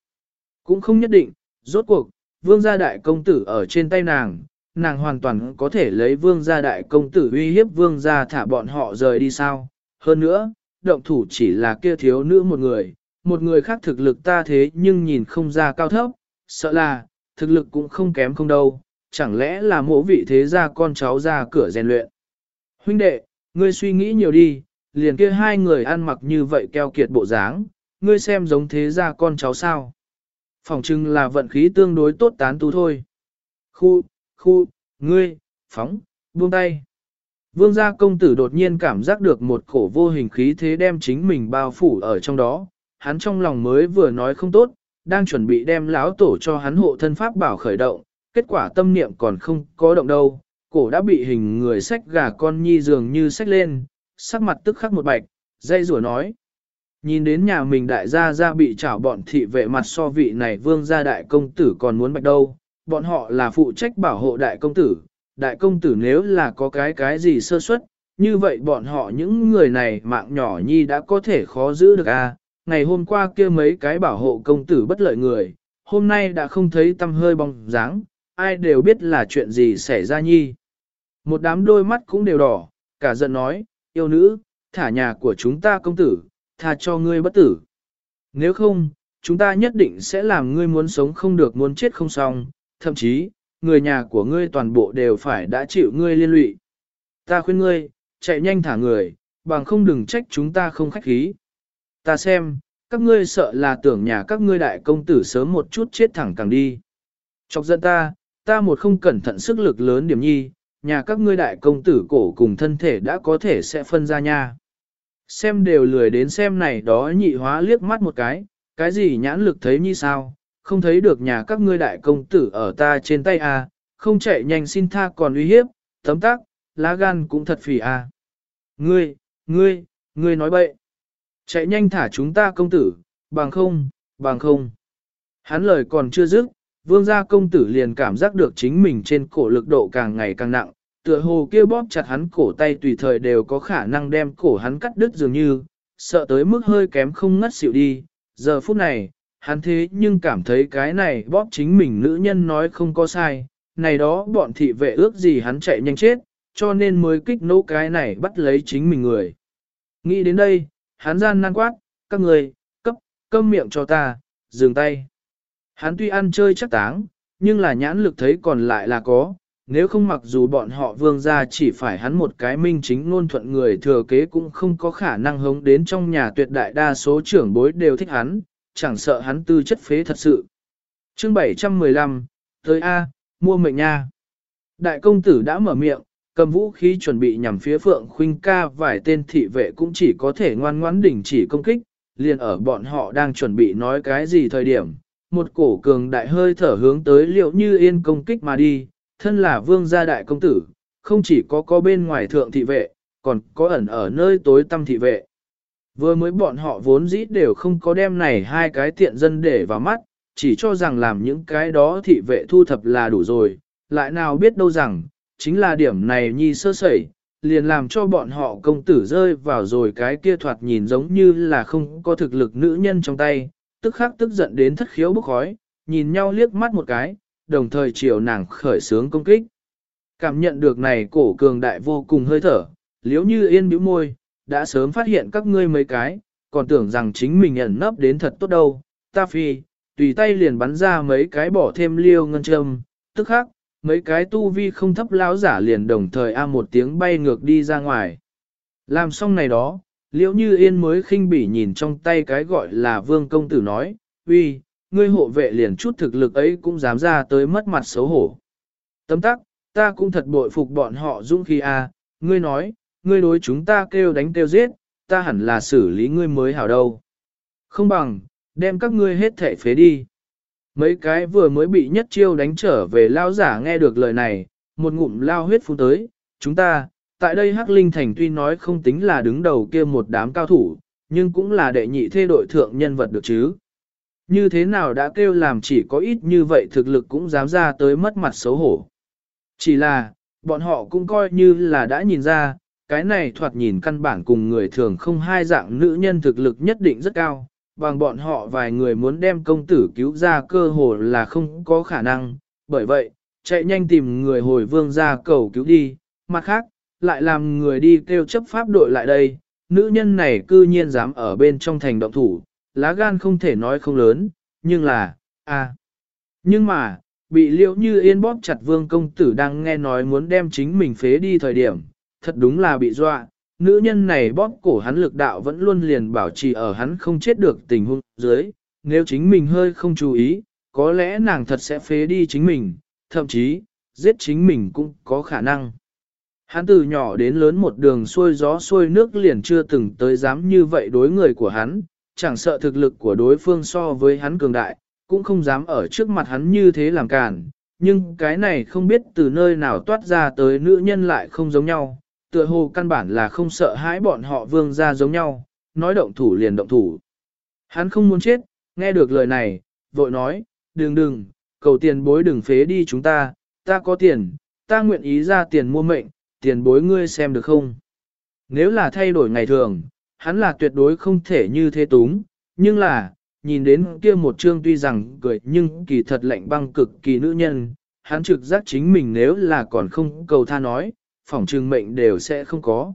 Cũng không nhất định, rốt cuộc, vương gia đại công tử ở trên tay nàng, nàng hoàn toàn có thể lấy vương gia đại công tử uy hiếp vương gia thả bọn họ rời đi sao. Hơn nữa, động thủ chỉ là kia thiếu nữ một người, một người khác thực lực ta thế nhưng nhìn không ra cao thấp, sợ là, thực lực cũng không kém không đâu, chẳng lẽ là mỗi vị thế gia con cháu ra cửa rèn luyện. Huynh đệ, ngươi suy nghĩ nhiều đi, liền kia hai người ăn mặc như vậy keo kiệt bộ dáng, ngươi xem giống thế gia con cháu sao. Phòng chừng là vận khí tương đối tốt tán tú thôi. Khu, khu, ngươi, phóng, buông tay. Vương gia công tử đột nhiên cảm giác được một cổ vô hình khí thế đem chính mình bao phủ ở trong đó, hắn trong lòng mới vừa nói không tốt, đang chuẩn bị đem lão tổ cho hắn hộ thân pháp bảo khởi động, kết quả tâm niệm còn không có động đâu, cổ đã bị hình người sách gà con nhi dường như sách lên, sắc mặt tức khắc một bạch, dây rủa nói. Nhìn đến nhà mình đại gia gia bị chảo bọn thị vệ mặt so vị này vương gia đại công tử còn muốn bạch đâu, bọn họ là phụ trách bảo hộ đại công tử, đại công tử nếu là có cái cái gì sơ suất, như vậy bọn họ những người này mạng nhỏ nhi đã có thể khó giữ được a. À. Ngày hôm qua kia mấy cái bảo hộ công tử bất lợi người, hôm nay đã không thấy tâm hơi bóng dáng, ai đều biết là chuyện gì xảy ra nhi. Một đám đôi mắt cũng đều đỏ, cả giận nói, yêu nữ, thả nhà của chúng ta công tử, tha cho ngươi bất tử. Nếu không, chúng ta nhất định sẽ làm ngươi muốn sống không được muốn chết không xong, thậm chí, người nhà của ngươi toàn bộ đều phải đã chịu ngươi liên lụy. Ta khuyên ngươi, chạy nhanh thả người, bằng không đừng trách chúng ta không khách khí. Ta xem, các ngươi sợ là tưởng nhà các ngươi đại công tử sớm một chút chết thẳng càng đi. Chọc giận ta, ta một không cẩn thận sức lực lớn điểm nhi, nhà các ngươi đại công tử cổ cùng thân thể đã có thể sẽ phân ra nha. Xem đều lười đến xem này đó nhị hóa liếc mắt một cái, cái gì nhãn lực thấy như sao, không thấy được nhà các ngươi đại công tử ở ta trên tay à, không chạy nhanh xin tha còn uy hiếp, tấm tắc, lá gan cũng thật phì à. Ngươi, ngươi, ngươi nói bậy. Chạy nhanh thả chúng ta công tử, bằng không, bằng không. Hắn lời còn chưa dứt, vương gia công tử liền cảm giác được chính mình trên cổ lực độ càng ngày càng nặng, tựa hồ kia bóp chặt hắn cổ tay tùy thời đều có khả năng đem cổ hắn cắt đứt dường như, sợ tới mức hơi kém không ngất xỉu đi. Giờ phút này, hắn thế nhưng cảm thấy cái này bóp chính mình nữ nhân nói không có sai, này đó bọn thị vệ ước gì hắn chạy nhanh chết, cho nên mới kích nỗ cái này bắt lấy chính mình người. Nghĩ đến đây, hắn gian nan quát, các người, cấp, câm miệng cho ta, dừng tay. Hắn tuy ăn chơi chắc táng, nhưng là nhãn lực thấy còn lại là có, nếu không mặc dù bọn họ vương ra chỉ phải hắn một cái minh chính ngôn thuận người thừa kế cũng không có khả năng hống đến trong nhà tuyệt đại đa số trưởng bối đều thích hắn, chẳng sợ hắn tư chất phế thật sự. chương 715, tới A, mua mệnh nha. Đại công tử đã mở miệng, cầm vũ khí chuẩn bị nhằm phía phượng khuynh ca vài tên thị vệ cũng chỉ có thể ngoan ngoãn đỉnh chỉ công kích, liền ở bọn họ đang chuẩn bị nói cái gì thời điểm. Một cổ cường đại hơi thở hướng tới liệu như yên công kích mà đi, thân là vương gia đại công tử, không chỉ có có bên ngoài thượng thị vệ, còn có ẩn ở nơi tối tâm thị vệ. Vừa mới bọn họ vốn dĩ đều không có đem này hai cái tiện dân để vào mắt, chỉ cho rằng làm những cái đó thị vệ thu thập là đủ rồi, lại nào biết đâu rằng, chính là điểm này nhi sơ sẩy, liền làm cho bọn họ công tử rơi vào rồi cái kia thoạt nhìn giống như là không có thực lực nữ nhân trong tay, tức khắc tức giận đến thất khiếu bức khói, nhìn nhau liếc mắt một cái, đồng thời chiều nàng khởi sướng công kích. Cảm nhận được này cổ cường đại vô cùng hơi thở, liếu như yên bĩu môi, đã sớm phát hiện các ngươi mấy cái, còn tưởng rằng chính mình ẩn nấp đến thật tốt đâu, ta phi, tùy tay liền bắn ra mấy cái bỏ thêm liêu ngân châm, tức khắc, mấy cái tu vi không thấp lão giả liền đồng thời a một tiếng bay ngược đi ra ngoài. Làm xong này đó, liễu như yên mới khinh bỉ nhìn trong tay cái gọi là vương công tử nói, uy, ngươi hộ vệ liền chút thực lực ấy cũng dám ra tới mất mặt xấu hổ. Tấm tắc, ta cũng thật bội phục bọn họ dũng khi a, ngươi nói, ngươi đối chúng ta kêu đánh kêu giết, ta hẳn là xử lý ngươi mới hảo đâu. Không bằng, đem các ngươi hết thể phế đi. Mấy cái vừa mới bị nhất chiêu đánh trở về lao giả nghe được lời này, một ngụm lao huyết phun tới, chúng ta, tại đây Hắc Linh Thành tuy nói không tính là đứng đầu kia một đám cao thủ, nhưng cũng là đệ nhị thê đội thượng nhân vật được chứ. Như thế nào đã kêu làm chỉ có ít như vậy thực lực cũng dám ra tới mất mặt xấu hổ. Chỉ là, bọn họ cũng coi như là đã nhìn ra, cái này thoạt nhìn căn bản cùng người thường không hai dạng nữ nhân thực lực nhất định rất cao, bằng bọn họ vài người muốn đem công tử cứu ra cơ hồ là không có khả năng, bởi vậy, chạy nhanh tìm người hồi vương ra cầu cứu đi, mặt khác, lại làm người đi kêu chấp pháp đội lại đây, nữ nhân này cư nhiên dám ở bên trong thành động thủ, lá gan không thể nói không lớn, nhưng là, à, nhưng mà, bị liễu như yên bóp chặt vương công tử đang nghe nói muốn đem chính mình phế đi thời điểm, thật đúng là bị dọa, nữ nhân này bóp cổ hắn lực đạo vẫn luôn liền bảo trì ở hắn không chết được tình huống dưới, nếu chính mình hơi không chú ý, có lẽ nàng thật sẽ phế đi chính mình, thậm chí, giết chính mình cũng có khả năng. Hắn từ nhỏ đến lớn một đường xuôi gió xuôi nước liền chưa từng tới dám như vậy đối người của hắn, chẳng sợ thực lực của đối phương so với hắn cường đại, cũng không dám ở trước mặt hắn như thế làm cản. Nhưng cái này không biết từ nơi nào toát ra tới nữ nhân lại không giống nhau, tựa hồ căn bản là không sợ hãi bọn họ vương ra giống nhau, nói động thủ liền động thủ. Hắn không muốn chết, nghe được lời này, vội nói, đừng đừng, cầu tiền bối đừng phế đi chúng ta, ta có tiền, ta nguyện ý ra tiền mua mệnh, tiền bối ngươi xem được không? Nếu là thay đổi ngày thường, hắn là tuyệt đối không thể như thế túng, nhưng là, nhìn đến kia một chương tuy rằng cười nhưng kỳ thật lạnh băng cực kỳ nữ nhân, hắn trực giác chính mình nếu là còn không cầu tha nói, phỏng trừng mệnh đều sẽ không có.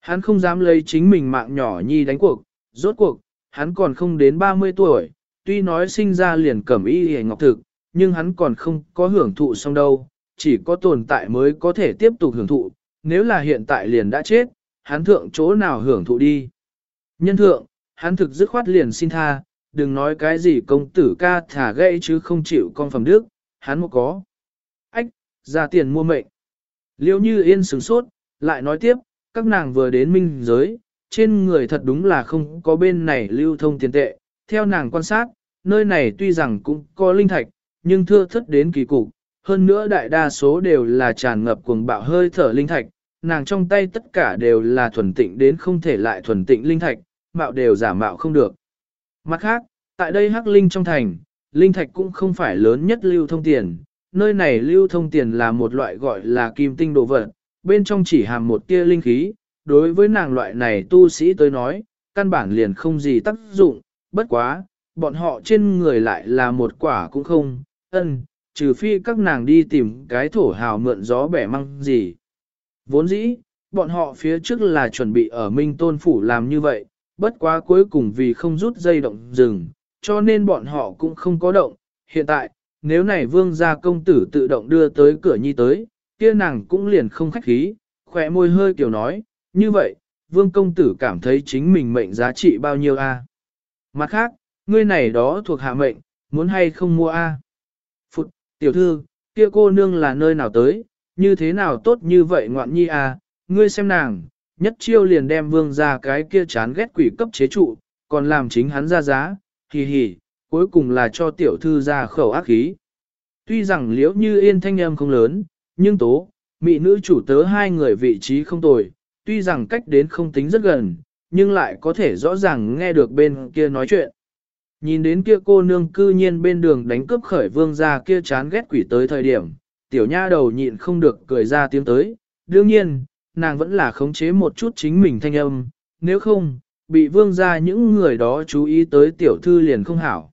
Hắn không dám lấy chính mình mạng nhỏ nhi đánh cuộc, rốt cuộc, hắn còn không đến 30 tuổi, tuy nói sinh ra liền cẩm y hề ngọc thực, nhưng hắn còn không có hưởng thụ xong đâu, chỉ có tồn tại mới có thể tiếp tục hưởng thụ, nếu là hiện tại liền đã chết, hắn thượng chỗ nào hưởng thụ đi. Nhân thượng, hắn thực dứt khoát liền xin tha, đừng nói cái gì công tử ca thả gãy chứ không chịu con phẩm đức, hắn một có. Ách, ra tiền mua mệnh. Liêu như yên sửng sốt, lại nói tiếp, các nàng vừa đến minh giới, trên người thật đúng là không có bên này lưu thông tiền tệ. Theo nàng quan sát, nơi này tuy rằng cũng có linh thạch, nhưng thưa thất đến kỳ cục, hơn nữa đại đa số đều là tràn ngập cuồng bạo hơi thở linh thạch, nàng trong tay tất cả đều là thuần tịnh đến không thể lại thuần tịnh linh thạch, mạo đều giả mạo không được. Mặt khác, tại đây hắc linh trong thành, linh thạch cũng không phải lớn nhất lưu thông tiền, nơi này lưu thông tiền là một loại gọi là kim tinh đồ vật, bên trong chỉ hàm một tia linh khí, đối với nàng loại này tu sĩ tới nói, căn bản liền không gì tác dụng, bất quá, bọn họ trên người lại là một quả cũng không, ân, trừ phi các nàng đi tìm cái thổ hào mượn gió bẻ măng gì. Vốn dĩ, bọn họ phía trước là chuẩn bị ở Minh Tôn Phủ làm như vậy, bất quá cuối cùng vì không rút dây động rừng, cho nên bọn họ cũng không có động. Hiện tại, nếu này vương gia công tử tự động đưa tới cửa nhi tới, kia nàng cũng liền không khách khí, khỏe môi hơi kiểu nói, như vậy, vương công tử cảm thấy chính mình mệnh giá trị bao nhiêu a? Mặt khác, ngươi này đó thuộc hạ mệnh, muốn hay không mua a? Phụt, tiểu thư, kia cô nương là nơi nào tới, như thế nào tốt như vậy ngoạn nhi a? Ngươi xem nàng, nhất chiêu liền đem vương ra cái kia chán ghét quỷ cấp chế trụ, còn làm chính hắn ra giá, hì hì, cuối cùng là cho tiểu thư ra khẩu ác khí. Tuy rằng liễu như yên thanh âm không lớn, nhưng tố, mỹ nữ chủ tớ hai người vị trí không tồi, tuy rằng cách đến không tính rất gần, nhưng lại có thể rõ ràng nghe được bên kia nói chuyện. Nhìn đến kia cô nương cư nhiên bên đường đánh cướp khởi vương ra kia chán ghét quỷ tới thời điểm, tiểu nha đầu nhịn không được cười ra tiếng tới. Đương nhiên, nàng vẫn là khống chế một chút chính mình thanh âm, nếu không, bị vương ra những người đó chú ý tới tiểu thư liền không hảo.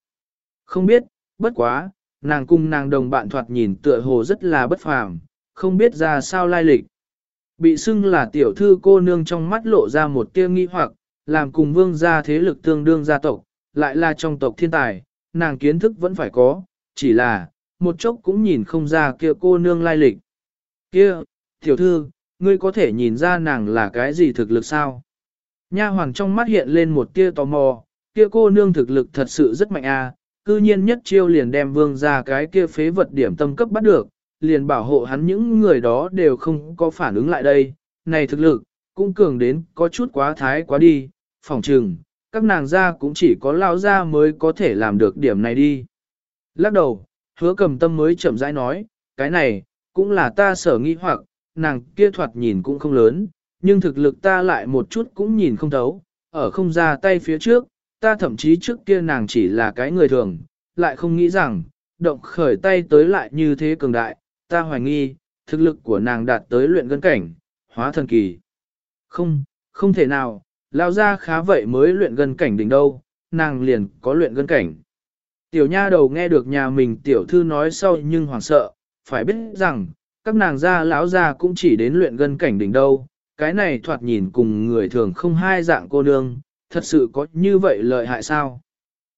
Không biết, bất quá, nàng cùng nàng đồng bạn thoạt nhìn tựa hồ rất là bất phàm, không biết ra sao lai lịch. Bị xưng là tiểu thư cô nương trong mắt lộ ra một tia nghi hoặc, làm cùng vương gia thế lực tương đương gia tộc, lại là trong tộc thiên tài, nàng kiến thức vẫn phải có, chỉ là, một chốc cũng nhìn không ra kia cô nương lai lịch. Kia, tiểu thư, ngươi có thể nhìn ra nàng là cái gì thực lực sao? Nha hoàng trong mắt hiện lên một tia tò mò, kia cô nương thực lực thật sự rất mạnh a, cư nhiên nhất chiêu liền đem vương ra cái kia phế vật điểm tâm cấp bắt được, liền bảo hộ hắn những người đó đều không có phản ứng lại đây, này thực lực, cũng cường đến có chút quá thái quá đi, phòng trừng, các nàng ra cũng chỉ có lao ra mới có thể làm được điểm này đi. Lắc đầu, hứa cầm tâm mới chậm rãi nói, cái này, cũng là ta sở nghi hoặc, nàng kia thoạt nhìn cũng không lớn, nhưng thực lực ta lại một chút cũng nhìn không thấu, ở không ra tay phía trước, ta thậm chí trước kia nàng chỉ là cái người thường, lại không nghĩ rằng, động khởi tay tới lại như thế cường đại, ta hoài nghi, thực lực của nàng đạt tới luyện gân cảnh, hóa thần kỳ. Không, không thể nào, lao ra khá vậy mới luyện gân cảnh đỉnh đâu, nàng liền có luyện gân cảnh. Tiểu nha đầu nghe được nhà mình tiểu thư nói sau nhưng hoảng sợ, phải biết rằng, các nàng gia lão gia cũng chỉ đến luyện gân cảnh đỉnh đâu, cái này thoạt nhìn cùng người thường không hai dạng cô nương, thật sự có như vậy lợi hại sao?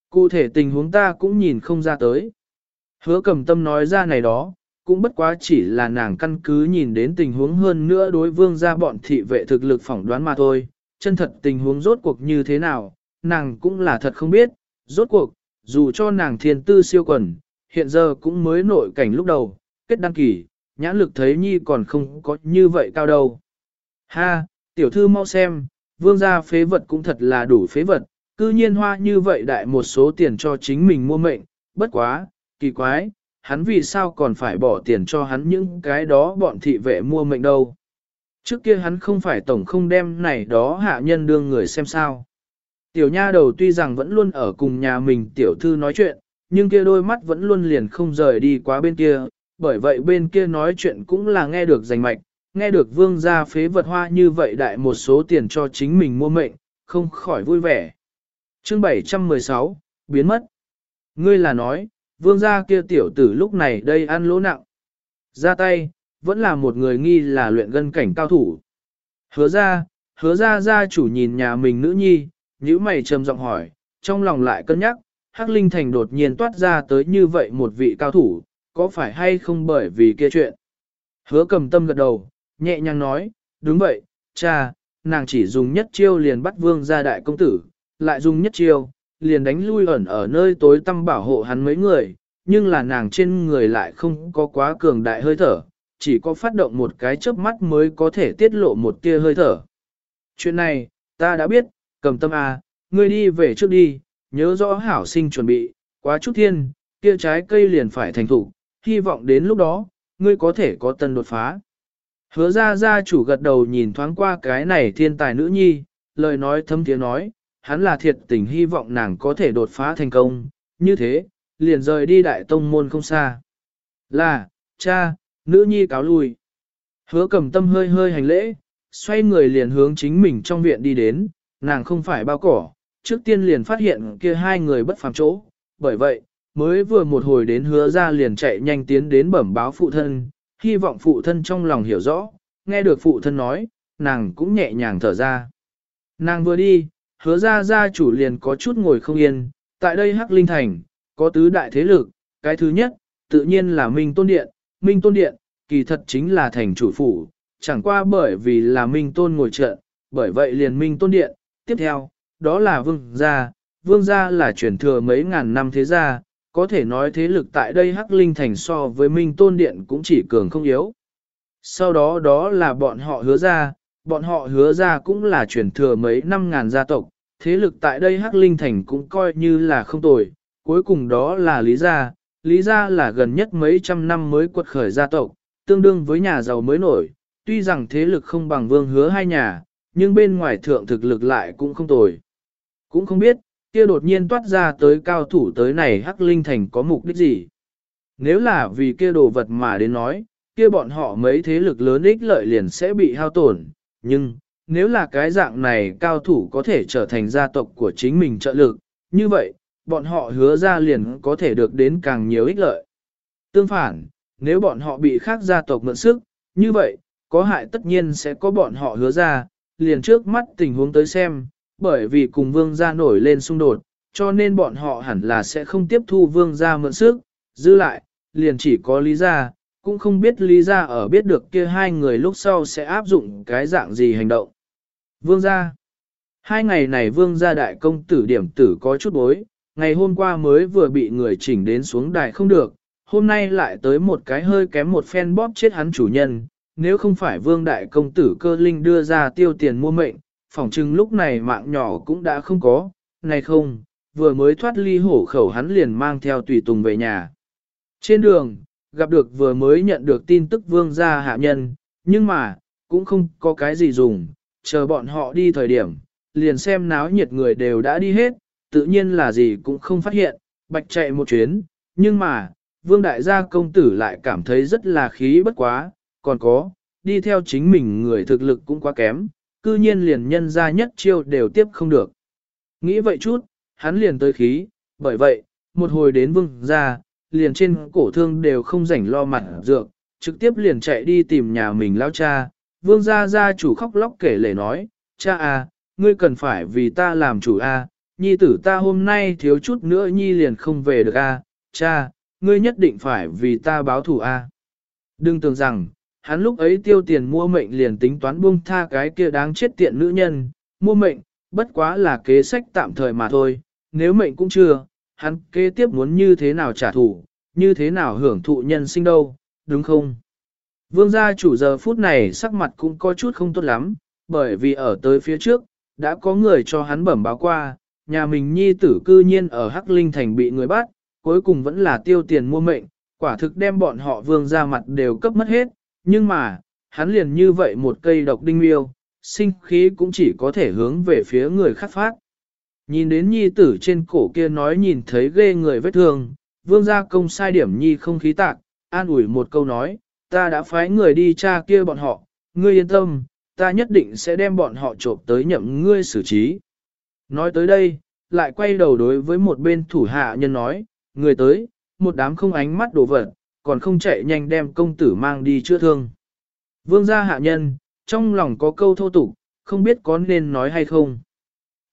Cụ thể tình huống ta cũng nhìn không ra tới. Hứa cầm tâm nói ra này đó, cũng bất quá chỉ là nàng căn cứ nhìn đến tình huống hơn nữa đối vương ra bọn thị vệ thực lực phỏng đoán mà thôi, chân thật tình huống rốt cuộc như thế nào, nàng cũng là thật không biết, rốt cuộc, dù cho nàng thiên tư siêu quần, hiện giờ cũng mới nội cảnh lúc đầu, kết đăng kỳ, nhãn lực thấy nhi còn không có như vậy cao đâu. Ha, tiểu thư mau xem, vương gia phế vật cũng thật là đủ phế vật, cư nhiên hoa như vậy đại một số tiền cho chính mình mua mệnh, bất quá, kỳ quái, hắn vì sao còn phải bỏ tiền cho hắn những cái đó bọn thị vệ mua mệnh đâu. Trước kia hắn không phải tổng không đem này đó hạ nhân đương người xem sao. Tiểu nha đầu tuy rằng vẫn luôn ở cùng nhà mình tiểu thư nói chuyện, nhưng kia đôi mắt vẫn luôn liền không rời đi quá bên kia, bởi vậy bên kia nói chuyện cũng là nghe được rành mạch, nghe được vương gia phế vật hoa như vậy đại một số tiền cho chính mình mua mệnh, không khỏi vui vẻ. Chương 716, biến mất. Ngươi là nói, vương gia kia tiểu tử lúc này đây ăn lỗ nặng. Ra tay, vẫn là một người nghi là luyện gân cảnh cao thủ. Hứa ra, hứa ra gia chủ nhìn nhà mình nữ nhi, nhíu mày trầm giọng hỏi, trong lòng lại cân nhắc, Hắc Linh Thành đột nhiên toát ra tới như vậy một vị cao thủ, có phải hay không bởi vì kia chuyện. Hứa cầm tâm gật đầu, nhẹ nhàng nói, đúng vậy, cha, nàng chỉ dùng nhất chiêu liền bắt vương gia đại công tử, lại dùng nhất chiêu, liền đánh lui ẩn ở nơi tối tăm bảo hộ hắn mấy người, nhưng là nàng trên người lại không có quá cường đại hơi thở, chỉ có phát động một cái chớp mắt mới có thể tiết lộ một tia hơi thở. Chuyện này, ta đã biết, cầm tâm à, ngươi đi về trước đi, nhớ rõ hảo sinh chuẩn bị, quá chút thiên, kia trái cây liền phải thành thủ, hy vọng đến lúc đó, ngươi có thể có tân đột phá. Hứa ra gia chủ gật đầu nhìn thoáng qua cái này thiên tài nữ nhi, lời nói thấm tiếng nói, hắn là thiệt tình hy vọng nàng có thể đột phá thành công, như thế, liền rời đi đại tông môn không xa. Là, cha, nữ nhi cáo lui. Hứa cầm tâm hơi hơi hành lễ, xoay người liền hướng chính mình trong viện đi đến, nàng không phải bao cỏ, trước tiên liền phát hiện kia hai người bất phàm chỗ, bởi vậy, mới vừa một hồi đến hứa ra liền chạy nhanh tiến đến bẩm báo phụ thân, hy vọng phụ thân trong lòng hiểu rõ, nghe được phụ thân nói, nàng cũng nhẹ nhàng thở ra. Nàng vừa đi, hứa ra gia chủ liền có chút ngồi không yên, tại đây Hắc Linh Thành, có tứ đại thế lực, cái thứ nhất, tự nhiên là Minh Tôn Điện, Minh Tôn Điện, kỳ thật chính là thành chủ phủ, chẳng qua bởi vì là Minh Tôn ngồi trận, bởi vậy liền Minh Tôn Điện, tiếp theo, đó là Vương Gia, Vương Gia là truyền thừa mấy ngàn năm thế gia, có thể nói thế lực tại đây Hắc Linh Thành so với Minh Tôn Điện cũng chỉ cường không yếu. Sau đó đó là bọn họ hứa ra, bọn họ hứa ra cũng là truyền thừa mấy năm ngàn gia tộc, thế lực tại đây Hắc Linh Thành cũng coi như là không tồi, cuối cùng đó là Lý Gia, Lý Gia là gần nhất mấy trăm năm mới quật khởi gia tộc, tương đương với nhà giàu mới nổi, tuy rằng thế lực không bằng vương hứa hai nhà, nhưng bên ngoài thượng thực lực lại cũng không tồi. Cũng không biết, kia đột nhiên toát ra tới cao thủ tới này Hắc Linh Thành có mục đích gì. Nếu là vì kia đồ vật mà đến nói, kia bọn họ mấy thế lực lớn ích lợi liền sẽ bị hao tổn, nhưng, nếu là cái dạng này cao thủ có thể trở thành gia tộc của chính mình trợ lực, như vậy, bọn họ hứa ra liền có thể được đến càng nhiều ích lợi. Tương phản, nếu bọn họ bị khác gia tộc mượn sức, như vậy, có hại tất nhiên sẽ có bọn họ hứa ra, liền trước mắt tình huống tới xem, bởi vì cùng vương gia nổi lên xung đột, cho nên bọn họ hẳn là sẽ không tiếp thu vương gia mượn sức, giữ lại, liền chỉ có lý gia, cũng không biết lý gia ở biết được kia hai người lúc sau sẽ áp dụng cái dạng gì hành động. Vương gia Hai ngày này vương gia đại công tử điểm tử có chút bối, ngày hôm qua mới vừa bị người chỉnh đến xuống đài không được, hôm nay lại tới một cái hơi kém một phen bóp chết hắn chủ nhân, nếu không phải vương đại công tử cơ linh đưa ra tiêu tiền mua mệnh, phỏng chừng lúc này mạng nhỏ cũng đã không có, này không, vừa mới thoát ly hổ khẩu hắn liền mang theo tùy tùng về nhà. Trên đường, gặp được vừa mới nhận được tin tức vương gia hạ nhân, nhưng mà, cũng không có cái gì dùng, chờ bọn họ đi thời điểm, liền xem náo nhiệt người đều đã đi hết, tự nhiên là gì cũng không phát hiện, bạch chạy một chuyến, nhưng mà, vương đại gia công tử lại cảm thấy rất là khí bất quá, còn có, đi theo chính mình người thực lực cũng quá kém, cư nhiên liền nhân ra nhất chiêu đều tiếp không được. Nghĩ vậy chút, hắn liền tới khí, bởi vậy, một hồi đến vương gia, liền trên cổ thương đều không rảnh lo mặt dược, trực tiếp liền chạy đi tìm nhà mình lao cha, vương gia gia chủ khóc lóc kể lể nói, cha à, ngươi cần phải vì ta làm chủ a, à, nhi tử ta hôm nay thiếu chút nữa nhi liền không về được a, à, cha, ngươi nhất định phải vì ta báo thù a. À. Đừng tưởng rằng, hắn lúc ấy tiêu tiền mua mệnh liền tính toán buông tha cái kia đáng chết tiện nữ nhân, mua mệnh, bất quá là kế sách tạm thời mà thôi, nếu mệnh cũng chưa, hắn kế tiếp muốn như thế nào trả thù, như thế nào hưởng thụ nhân sinh đâu, đúng không? Vương gia chủ giờ phút này sắc mặt cũng có chút không tốt lắm, bởi vì ở tới phía trước, đã có người cho hắn bẩm báo qua, nhà mình nhi tử cư nhiên ở Hắc Linh Thành bị người bắt, cuối cùng vẫn là tiêu tiền mua mệnh, quả thực đem bọn họ vương ra mặt đều cấp mất hết, nhưng mà, hắn liền như vậy một cây độc đinh miêu, sinh khí cũng chỉ có thể hướng về phía người khác phát. Nhìn đến nhi tử trên cổ kia nói nhìn thấy ghê người vết thương, vương gia công sai điểm nhi không khí tạc, an ủi một câu nói, ta đã phái người đi tra kia bọn họ, ngươi yên tâm, ta nhất định sẽ đem bọn họ trộm tới nhậm ngươi xử trí. Nói tới đây, lại quay đầu đối với một bên thủ hạ nhân nói, người tới, một đám không ánh mắt đổ vật, còn không chạy nhanh đem công tử mang đi chữa thương. Vương gia hạ nhân, trong lòng có câu thô tục, không biết có nên nói hay không.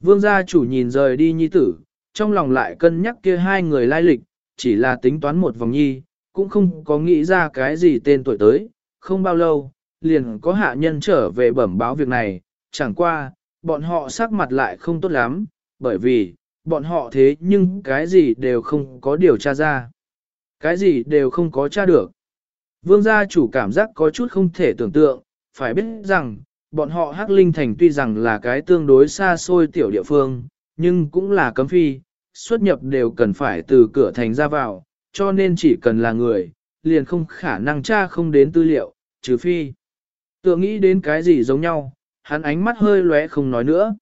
Vương gia chủ nhìn rời đi nhi tử, trong lòng lại cân nhắc kia hai người lai lịch, chỉ là tính toán một vòng nhi, cũng không có nghĩ ra cái gì tên tuổi tới, không bao lâu, liền có hạ nhân trở về bẩm báo việc này, chẳng qua, bọn họ sắc mặt lại không tốt lắm, bởi vì, bọn họ thế nhưng cái gì đều không có điều tra ra. Cái gì đều không có tra được. Vương gia chủ cảm giác có chút không thể tưởng tượng, phải biết rằng, bọn họ Hắc Linh Thành tuy rằng là cái tương đối xa xôi tiểu địa phương, nhưng cũng là cấm phi, xuất nhập đều cần phải từ cửa thành ra vào, cho nên chỉ cần là người, liền không khả năng tra không đến tư liệu, trừ phi. Tựa nghĩ đến cái gì giống nhau, hắn ánh mắt hơi lóe không nói nữa.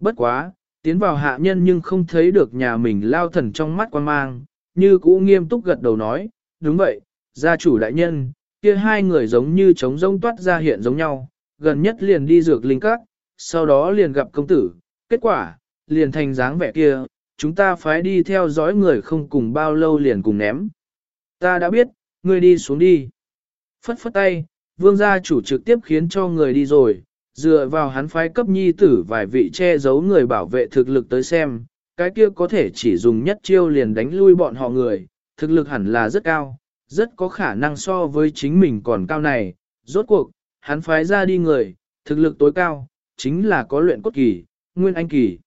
Bất quá, tiến vào hạ nhân nhưng không thấy được nhà mình lao thần trong mắt quan mang, như cũ nghiêm túc gật đầu nói, đúng vậy, gia chủ đại nhân, kia hai người giống như trống rông toát ra hiện giống nhau, gần nhất liền đi dược linh các, sau đó liền gặp công tử, kết quả, liền thành dáng vẻ kia, chúng ta phải đi theo dõi người không cùng bao lâu liền cùng ném. Ta đã biết, ngươi đi xuống đi. Phất phất tay, vương gia chủ trực tiếp khiến cho người đi rồi, dựa vào hắn phái cấp nhi tử vài vị che giấu người bảo vệ thực lực tới xem, cái kia có thể chỉ dùng nhất chiêu liền đánh lui bọn họ người, thực lực hẳn là rất cao, rất có khả năng so với chính mình còn cao này, rốt cuộc, hắn phái ra đi người, thực lực tối cao, chính là có luyện cốt kỳ, nguyên anh kỳ.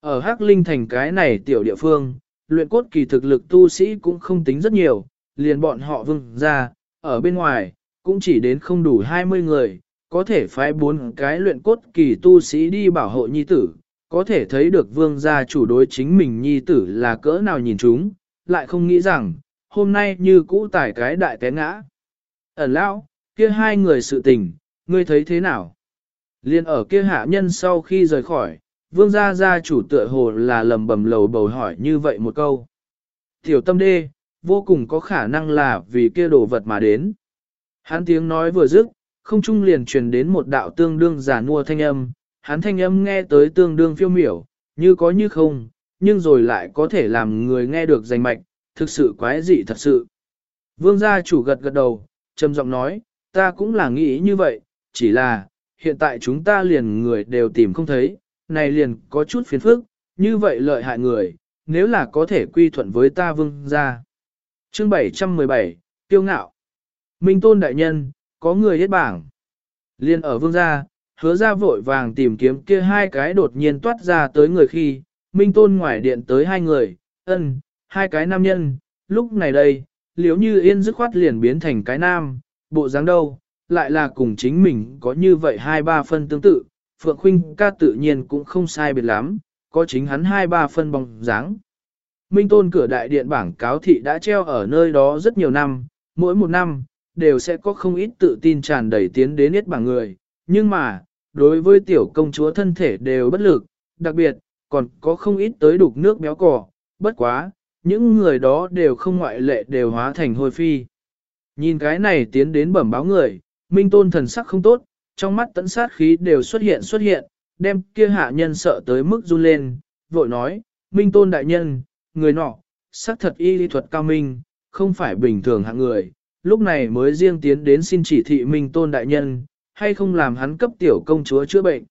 Ở Hắc Linh thành cái này tiểu địa phương, luyện cốt kỳ thực lực tu sĩ cũng không tính rất nhiều, liền bọn họ vương ra, ở bên ngoài, cũng chỉ đến không đủ 20 người, có thể phái bốn cái luyện cốt kỳ tu sĩ đi bảo hộ nhi tử, có thể thấy được vương gia chủ đối chính mình nhi tử là cỡ nào nhìn chúng, lại không nghĩ rằng, hôm nay như cũ tải cái đại té ngã. Ẩn lão, kia hai người sự tình, ngươi thấy thế nào? Liên ở kia hạ nhân sau khi rời khỏi, vương gia gia chủ tựa hồ là lầm bầm lầu bầu hỏi như vậy một câu. Tiểu tâm đê, vô cùng có khả năng là vì kia đồ vật mà đến. Hắn tiếng nói vừa dứt, không trung liền truyền đến một đạo tương đương giả nua thanh âm, hắn thanh âm nghe tới tương đương phiêu miểu, như có như không, nhưng rồi lại có thể làm người nghe được danh mạch, thực sự quái dị thật sự. Vương gia chủ gật gật đầu, trầm giọng nói, ta cũng là nghĩ như vậy, chỉ là, hiện tại chúng ta liền người đều tìm không thấy, này liền có chút phiền phức, như vậy lợi hại người, nếu là có thể quy thuận với ta vương gia. Chương 717, Tiêu ngạo. Minh tôn đại nhân, có người hết bảng. Liên ở vương gia, hứa ra vội vàng tìm kiếm kia hai cái đột nhiên toát ra tới người khi, Minh tôn ngoài điện tới hai người, ân, hai cái nam nhân, lúc này đây, liếu như yên dứt khoát liền biến thành cái nam, bộ dáng đâu, lại là cùng chính mình có như vậy hai ba phân tương tự, Phượng Khuynh ca tự nhiên cũng không sai biệt lắm, có chính hắn hai ba phân bóng dáng. Minh tôn cửa đại điện bảng cáo thị đã treo ở nơi đó rất nhiều năm, mỗi một năm, đều sẽ có không ít tự tin tràn đầy tiến đến yết bảng người, nhưng mà, đối với tiểu công chúa thân thể đều bất lực, đặc biệt, còn có không ít tới đục nước béo cỏ, bất quá, những người đó đều không ngoại lệ đều hóa thành hôi phi. Nhìn cái này tiến đến bẩm báo người, Minh Tôn thần sắc không tốt, trong mắt tẫn sát khí đều xuất hiện xuất hiện, đem kia hạ nhân sợ tới mức run lên, vội nói, Minh Tôn đại nhân, người nọ, sắc thật y lý thuật cao minh, không phải bình thường hạng người, lúc này mới riêng tiến đến xin chỉ thị Minh Tôn đại nhân, hay không làm hắn cấp tiểu công chúa chữa bệnh.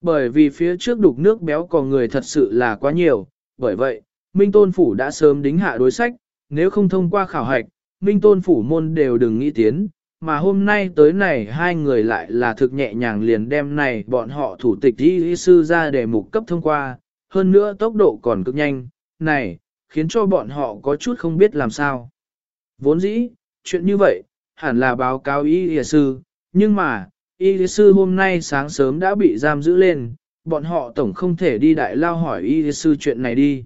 Bởi vì phía trước đục nước béo có người thật sự là quá nhiều, bởi vậy, Minh Tôn Phủ đã sớm đính hạ đối sách, nếu không thông qua khảo hạch, Minh Tôn Phủ môn đều đừng nghĩ tiến, mà hôm nay tới này hai người lại là thực nhẹ nhàng liền đem này bọn họ thủ tịch y sư ra để mục cấp thông qua, hơn nữa tốc độ còn cực nhanh, này, khiến cho bọn họ có chút không biết làm sao. Vốn dĩ, chuyện như vậy, hẳn là báo cáo y sư, nhưng mà, y sư hôm nay sáng sớm đã bị giam giữ lên, bọn họ tổng không thể đi đại lao hỏi y sư chuyện này đi.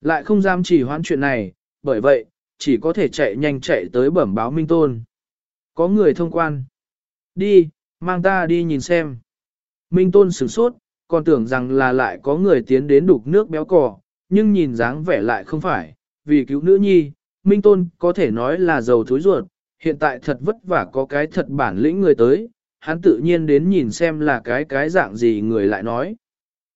Lại không dám chỉ hoãn chuyện này, bởi vậy, chỉ có thể chạy nhanh chạy tới bẩm báo Minh Tôn. Có người thông quan. Đi, mang ta đi nhìn xem. Minh Tôn sửng sốt, còn tưởng rằng là lại có người tiến đến đục nước béo cò, nhưng nhìn dáng vẻ lại không phải, vì cứu nữ nhi, Minh Tôn có thể nói là giàu thối ruột, hiện tại thật vất vả có cái thật bản lĩnh người tới, hắn tự nhiên đến nhìn xem là cái cái dạng gì người lại nói.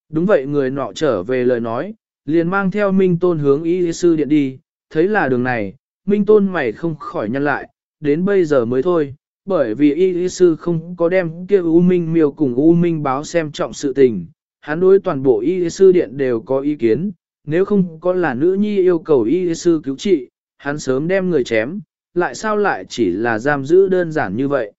Đúng vậy người nọ trở về lời nói, liền mang theo Minh Tôn hướng y sư điện đi, thấy là đường này, Minh Tôn mày không khỏi nhăn lại, đến bây giờ mới thôi, bởi vì y sư không có đem kia U Minh miêu cùng U Minh báo xem trọng sự tình, hắn đối toàn bộ y sư điện đều có ý kiến, nếu không có là nữ nhi yêu cầu y sư cứu trị, hắn sớm đem người chém, lại sao lại chỉ là giam giữ đơn giản như vậy.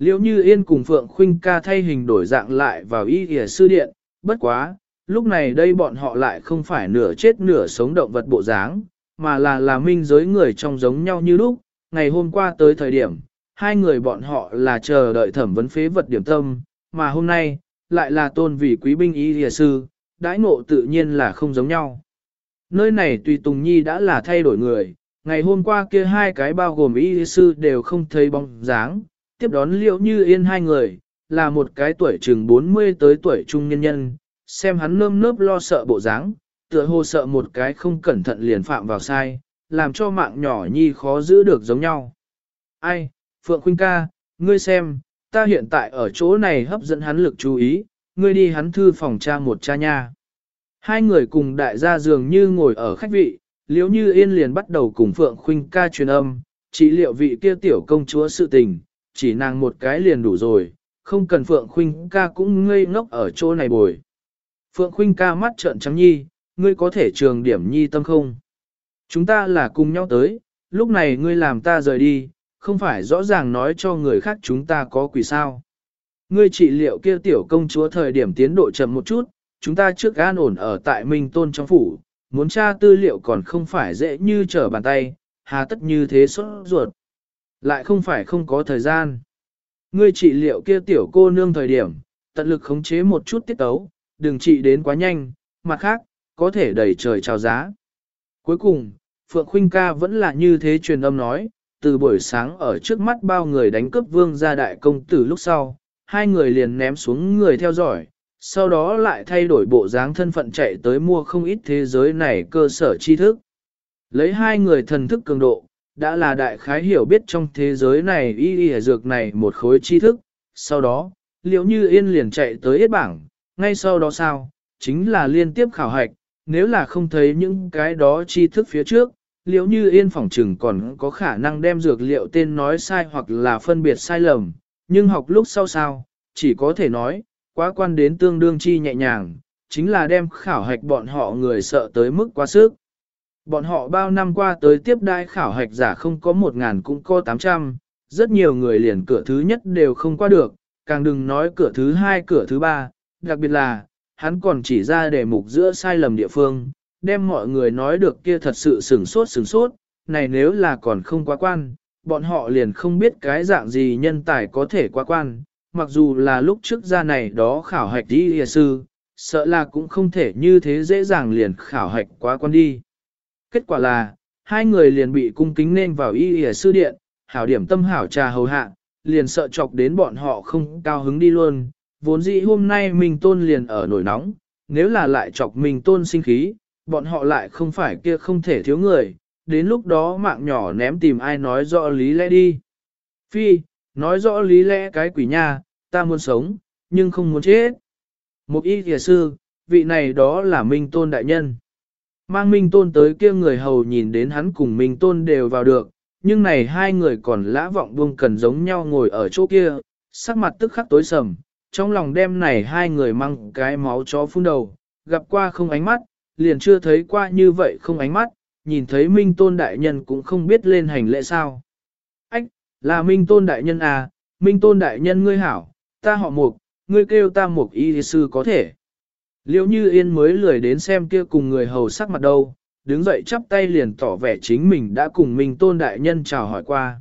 Liễu như yên cùng Phượng Khuynh ca thay hình đổi dạng lại vào y y sư điện, bất quá, lúc này đây bọn họ lại không phải nửa chết nửa sống động vật bộ dáng, mà là là minh giới người trong giống nhau như lúc, ngày hôm qua tới thời điểm, hai người bọn họ là chờ đợi thẩm vấn phế vật điểm tâm, mà hôm nay, lại là tôn vị quý binh y y sư, đãi ngộ tự nhiên là không giống nhau. Nơi này tùy Tùng Nhi đã là thay đổi người, ngày hôm qua kia hai cái bao gồm y sư đều không thấy bóng dáng, tiếp đón liễu như yên hai người, là một cái tuổi chừng 40 tới tuổi trung nhân nhân, xem hắn nơm nớp lo sợ bộ dáng, tựa hồ sợ một cái không cẩn thận liền phạm vào sai, làm cho mạng nhỏ nhi khó giữ được giống nhau. Ai, Phượng Khuynh ca, ngươi xem, ta hiện tại ở chỗ này hấp dẫn hắn lực chú ý, ngươi đi hắn thư phòng cha một cha nha. Hai người cùng đại gia dường như ngồi ở khách vị, liếu như yên liền bắt đầu cùng Phượng Khuynh ca truyền âm, chỉ liệu vị kia tiểu công chúa sự tình, chỉ nàng một cái liền đủ rồi, không cần Phượng Khuynh ca cũng ngây ngốc ở chỗ này bồi. Phượng Khuynh ca mắt trợn trắng nhi, ngươi có thể trường điểm nhi tâm không? Chúng ta là cùng nhau tới, lúc này ngươi làm ta rời đi, không phải rõ ràng nói cho người khác chúng ta có quỷ sao. Ngươi trị liệu kia tiểu công chúa thời điểm tiến độ chậm một chút, chúng ta trước an ổn ở tại Minh Tôn trong phủ, muốn tra tư liệu còn không phải dễ như trở bàn tay, hà tất như thế sốt ruột. Lại không phải không có thời gian. Ngươi trị liệu kia tiểu cô nương thời điểm, tận lực khống chế một chút tiết tấu, đừng trị đến quá nhanh, mặt khác, có thể đẩy trời chào giá. Cuối cùng, Phượng Khuynh ca vẫn là như thế truyền âm nói, từ buổi sáng ở trước mắt bao người đánh cướp vương gia đại công tử lúc sau, hai người liền ném xuống người theo dõi, sau đó lại thay đổi bộ dáng thân phận chạy tới mua không ít thế giới này cơ sở tri thức. Lấy hai người thần thức cường độ, đã là đại khái hiểu biết trong thế giới này y y dược này một khối tri thức, sau đó, liệu như yên liền chạy tới hết bảng, ngay sau đó sao, chính là liên tiếp khảo hạch, nếu là không thấy những cái đó tri thức phía trước, liệu như yên phỏng trừng còn có khả năng đem dược liệu tên nói sai hoặc là phân biệt sai lầm, nhưng học lúc sau sao, chỉ có thể nói, quá quan đến tương đương chi nhẹ nhàng, chính là đem khảo hạch bọn họ người sợ tới mức quá sức. Bọn họ bao năm qua tới tiếp đai khảo hạch giả không có một ngàn cũng có tám trăm, rất nhiều người liền cửa thứ nhất đều không qua được, càng đừng nói cửa thứ hai cửa thứ ba, đặc biệt là, hắn còn chỉ ra đề mục giữa sai lầm địa phương, đem mọi người nói được kia thật sự sửng sốt sửng sốt, này nếu là còn không quá quan, bọn họ liền không biết cái dạng gì nhân tài có thể quá quan, mặc dù là lúc trước ra này đó khảo hạch đi hìa sư, sợ là cũng không thể như thế dễ dàng liền khảo hạch quá quan đi. Kết quả là, hai người liền bị cung kính nên vào y y sư điện, hảo điểm tâm hảo trà hầu hạ, liền sợ chọc đến bọn họ không cao hứng đi luôn, vốn dĩ hôm nay mình tôn liền ở nổi nóng, nếu là lại chọc mình tôn sinh khí, bọn họ lại không phải kia không thể thiếu người, đến lúc đó mạng nhỏ ném tìm ai nói rõ lý lẽ đi. Phi, nói rõ lý lẽ cái quỷ nha, ta muốn sống, nhưng không muốn chết. Một y thịa sư, vị này đó là Minh Tôn Đại Nhân. Mang Minh Tôn tới kia người hầu nhìn đến hắn cùng Minh Tôn đều vào được, nhưng này hai người còn lã vọng buông cần giống nhau ngồi ở chỗ kia, sắc mặt tức khắc tối sầm, trong lòng đêm này hai người mang cái máu chó phun đầu, gặp qua không ánh mắt, liền chưa thấy qua như vậy không ánh mắt, nhìn thấy Minh Tôn Đại Nhân cũng không biết lên hành lễ sao. Ách, là Minh Tôn Đại Nhân à, Minh Tôn Đại Nhân ngươi hảo, ta họ mục, ngươi kêu ta mục y sư có thể. Liêu như yên mới lười đến xem kia cùng người hầu sắc mặt đâu, đứng dậy chắp tay liền tỏ vẻ chính mình đã cùng Minh Tôn Đại Nhân chào hỏi qua.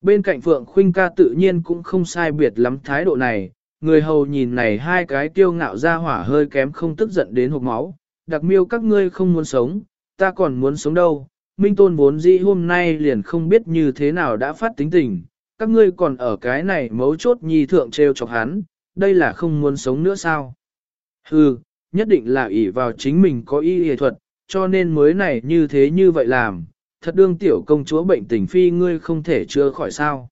Bên cạnh Phượng Khuynh ca tự nhiên cũng không sai biệt lắm thái độ này, người hầu nhìn này hai cái tiêu ngạo ra hỏa hơi kém không tức giận đến hộp máu, đặc miêu các ngươi không muốn sống, ta còn muốn sống đâu, Minh Tôn vốn dĩ hôm nay liền không biết như thế nào đã phát tính tình, các ngươi còn ở cái này mấu chốt nhi thượng treo chọc hắn, đây là không muốn sống nữa sao? Hừ, nhất định là ỷ vào chính mình có y y thuật, cho nên mới này như thế như vậy làm, thật đương tiểu công chúa bệnh tình phi ngươi không thể chữa khỏi sao.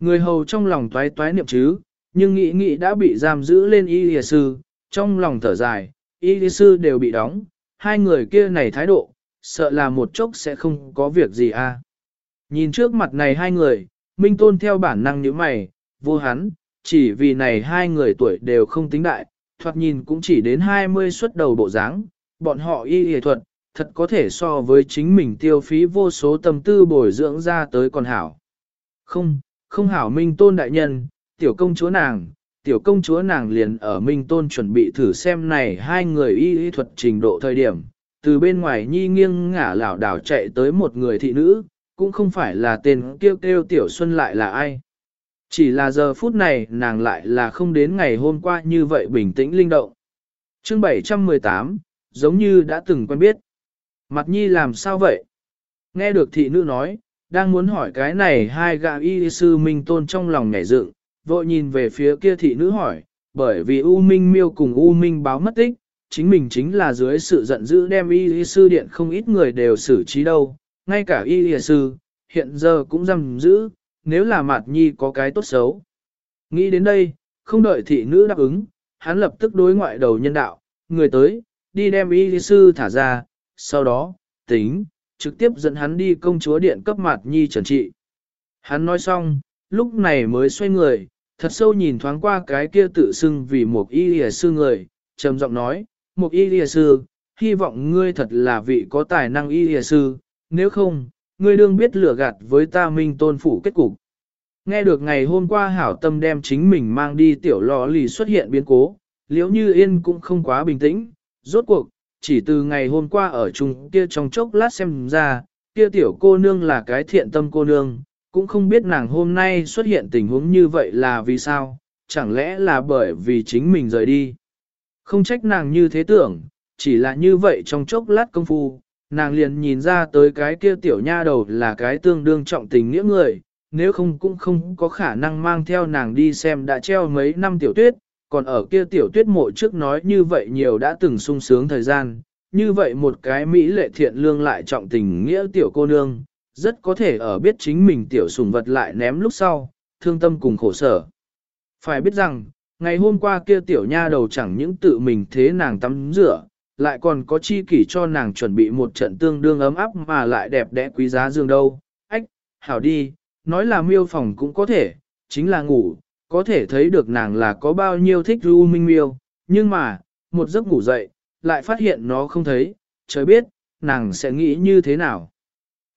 Người hầu trong lòng toái toái niệm chứ, nhưng nghĩ nghĩ đã bị giam giữ lên y y sư, trong lòng thở dài, y y sư đều bị đóng, hai người kia này thái độ, sợ là một chốc sẽ không có việc gì a. À. Nhìn trước mặt này hai người, Minh Tôn theo bản năng như mày, vô hắn, chỉ vì này hai người tuổi đều không tính đại, thoạt nhìn cũng chỉ đến 20 xuất đầu bộ dáng, bọn họ y y thuật, thật có thể so với chính mình tiêu phí vô số tâm tư bồi dưỡng ra tới còn hảo. Không, không hảo Minh Tôn đại nhân, tiểu công chúa nàng, tiểu công chúa nàng liền ở Minh Tôn chuẩn bị thử xem này hai người y y thuật trình độ thời điểm, từ bên ngoài nhi nghiêng ngả lảo đảo chạy tới một người thị nữ, cũng không phải là tên kêu kêu tiểu xuân lại là ai. Chỉ là giờ phút này nàng lại là không đến ngày hôm qua như vậy bình tĩnh linh động. chương 718, giống như đã từng quen biết. Mặt nhi làm sao vậy? Nghe được thị nữ nói, đang muốn hỏi cái này hai gã y sư Minh Tôn trong lòng nhảy dựng, vội nhìn về phía kia thị nữ hỏi, bởi vì U Minh miêu cùng U Minh báo mất tích, chính mình chính là dưới sự giận dữ đem y sư điện không ít người đều xử trí đâu, ngay cả y sư, hiện giờ cũng giam giữ, nếu là mạt nhi có cái tốt xấu. Nghĩ đến đây, không đợi thị nữ đáp ứng, hắn lập tức đối ngoại đầu nhân đạo, người tới, đi đem y sư thả ra, sau đó, tính, trực tiếp dẫn hắn đi công chúa điện cấp mạt nhi trần trị. Hắn nói xong, lúc này mới xoay người, thật sâu nhìn thoáng qua cái kia tự xưng vì một y lìa sư người, trầm giọng nói, một y lìa sư, hy vọng ngươi thật là vị có tài năng y lìa sư, nếu không, ngươi đương biết lửa gạt với ta minh tôn phủ kết cục. Nghe được ngày hôm qua hảo tâm đem chính mình mang đi tiểu lò lì xuất hiện biến cố, liếu như yên cũng không quá bình tĩnh, rốt cuộc, chỉ từ ngày hôm qua ở chung kia trong chốc lát xem ra, kia tiểu cô nương là cái thiện tâm cô nương, cũng không biết nàng hôm nay xuất hiện tình huống như vậy là vì sao, chẳng lẽ là bởi vì chính mình rời đi. Không trách nàng như thế tưởng, chỉ là như vậy trong chốc lát công phu, nàng liền nhìn ra tới cái kia tiểu nha đầu là cái tương đương trọng tình nghĩa người, nếu không cũng không có khả năng mang theo nàng đi xem đã treo mấy năm tiểu tuyết, còn ở kia tiểu tuyết mộ trước nói như vậy nhiều đã từng sung sướng thời gian, như vậy một cái mỹ lệ thiện lương lại trọng tình nghĩa tiểu cô nương, rất có thể ở biết chính mình tiểu sùng vật lại ném lúc sau, thương tâm cùng khổ sở. Phải biết rằng, ngày hôm qua kia tiểu nha đầu chẳng những tự mình thế nàng tắm rửa, lại còn có chi kỷ cho nàng chuẩn bị một trận tương đương ấm áp mà lại đẹp đẽ quý giá dương đâu. Ách, hảo đi, nói là miêu phòng cũng có thể, chính là ngủ, có thể thấy được nàng là có bao nhiêu thích ru minh miêu, nhưng mà, một giấc ngủ dậy, lại phát hiện nó không thấy, trời biết, nàng sẽ nghĩ như thế nào.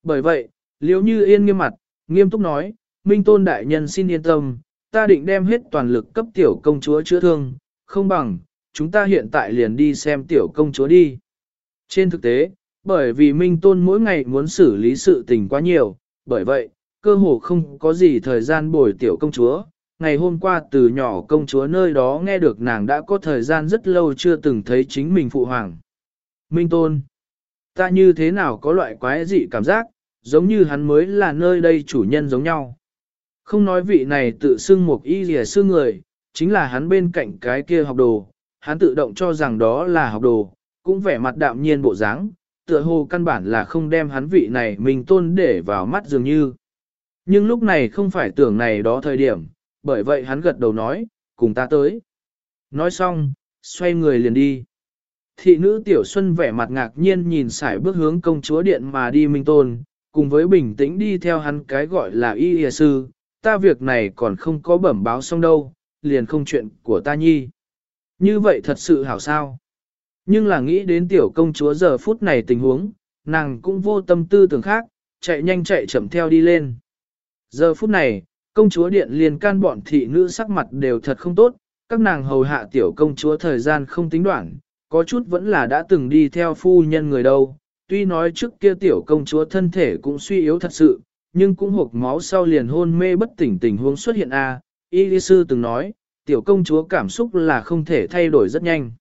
Bởi vậy, liếu như yên nghiêm mặt, nghiêm túc nói, Minh Tôn Đại Nhân xin yên tâm, ta định đem hết toàn lực cấp tiểu công chúa chữa thương, không bằng, chúng ta hiện tại liền đi xem tiểu công chúa đi. Trên thực tế, bởi vì Minh Tôn mỗi ngày muốn xử lý sự tình quá nhiều, bởi vậy, cơ hồ không có gì thời gian bồi tiểu công chúa. Ngày hôm qua từ nhỏ công chúa nơi đó nghe được nàng đã có thời gian rất lâu chưa từng thấy chính mình phụ hoàng. Minh Tôn, ta như thế nào có loại quái dị cảm giác, giống như hắn mới là nơi đây chủ nhân giống nhau. Không nói vị này tự xưng một y rìa xương người, chính là hắn bên cạnh cái kia học đồ, hắn tự động cho rằng đó là học đồ, cũng vẻ mặt đạm nhiên bộ dáng, tựa hồ căn bản là không đem hắn vị này mình tôn để vào mắt dường như. Nhưng lúc này không phải tưởng này đó thời điểm, bởi vậy hắn gật đầu nói, cùng ta tới. Nói xong, xoay người liền đi. Thị nữ Tiểu Xuân vẻ mặt ngạc nhiên nhìn sải bước hướng công chúa điện mà đi minh tôn, cùng với bình tĩnh đi theo hắn cái gọi là y y sư, ta việc này còn không có bẩm báo xong đâu, liền không chuyện của ta nhi. Như vậy thật sự hảo sao. Nhưng là nghĩ đến tiểu công chúa giờ phút này tình huống, nàng cũng vô tâm tư tưởng khác, chạy nhanh chạy chậm theo đi lên. Giờ phút này, công chúa điện liền can bọn thị nữ sắc mặt đều thật không tốt, các nàng hầu hạ tiểu công chúa thời gian không tính đoạn, có chút vẫn là đã từng đi theo phu nhân người đâu. Tuy nói trước kia tiểu công chúa thân thể cũng suy yếu thật sự, nhưng cũng hộp máu sau liền hôn mê bất tỉnh tình huống xuất hiện a. Y lý sư từng nói, tiểu công chúa cảm xúc là không thể thay đổi rất nhanh.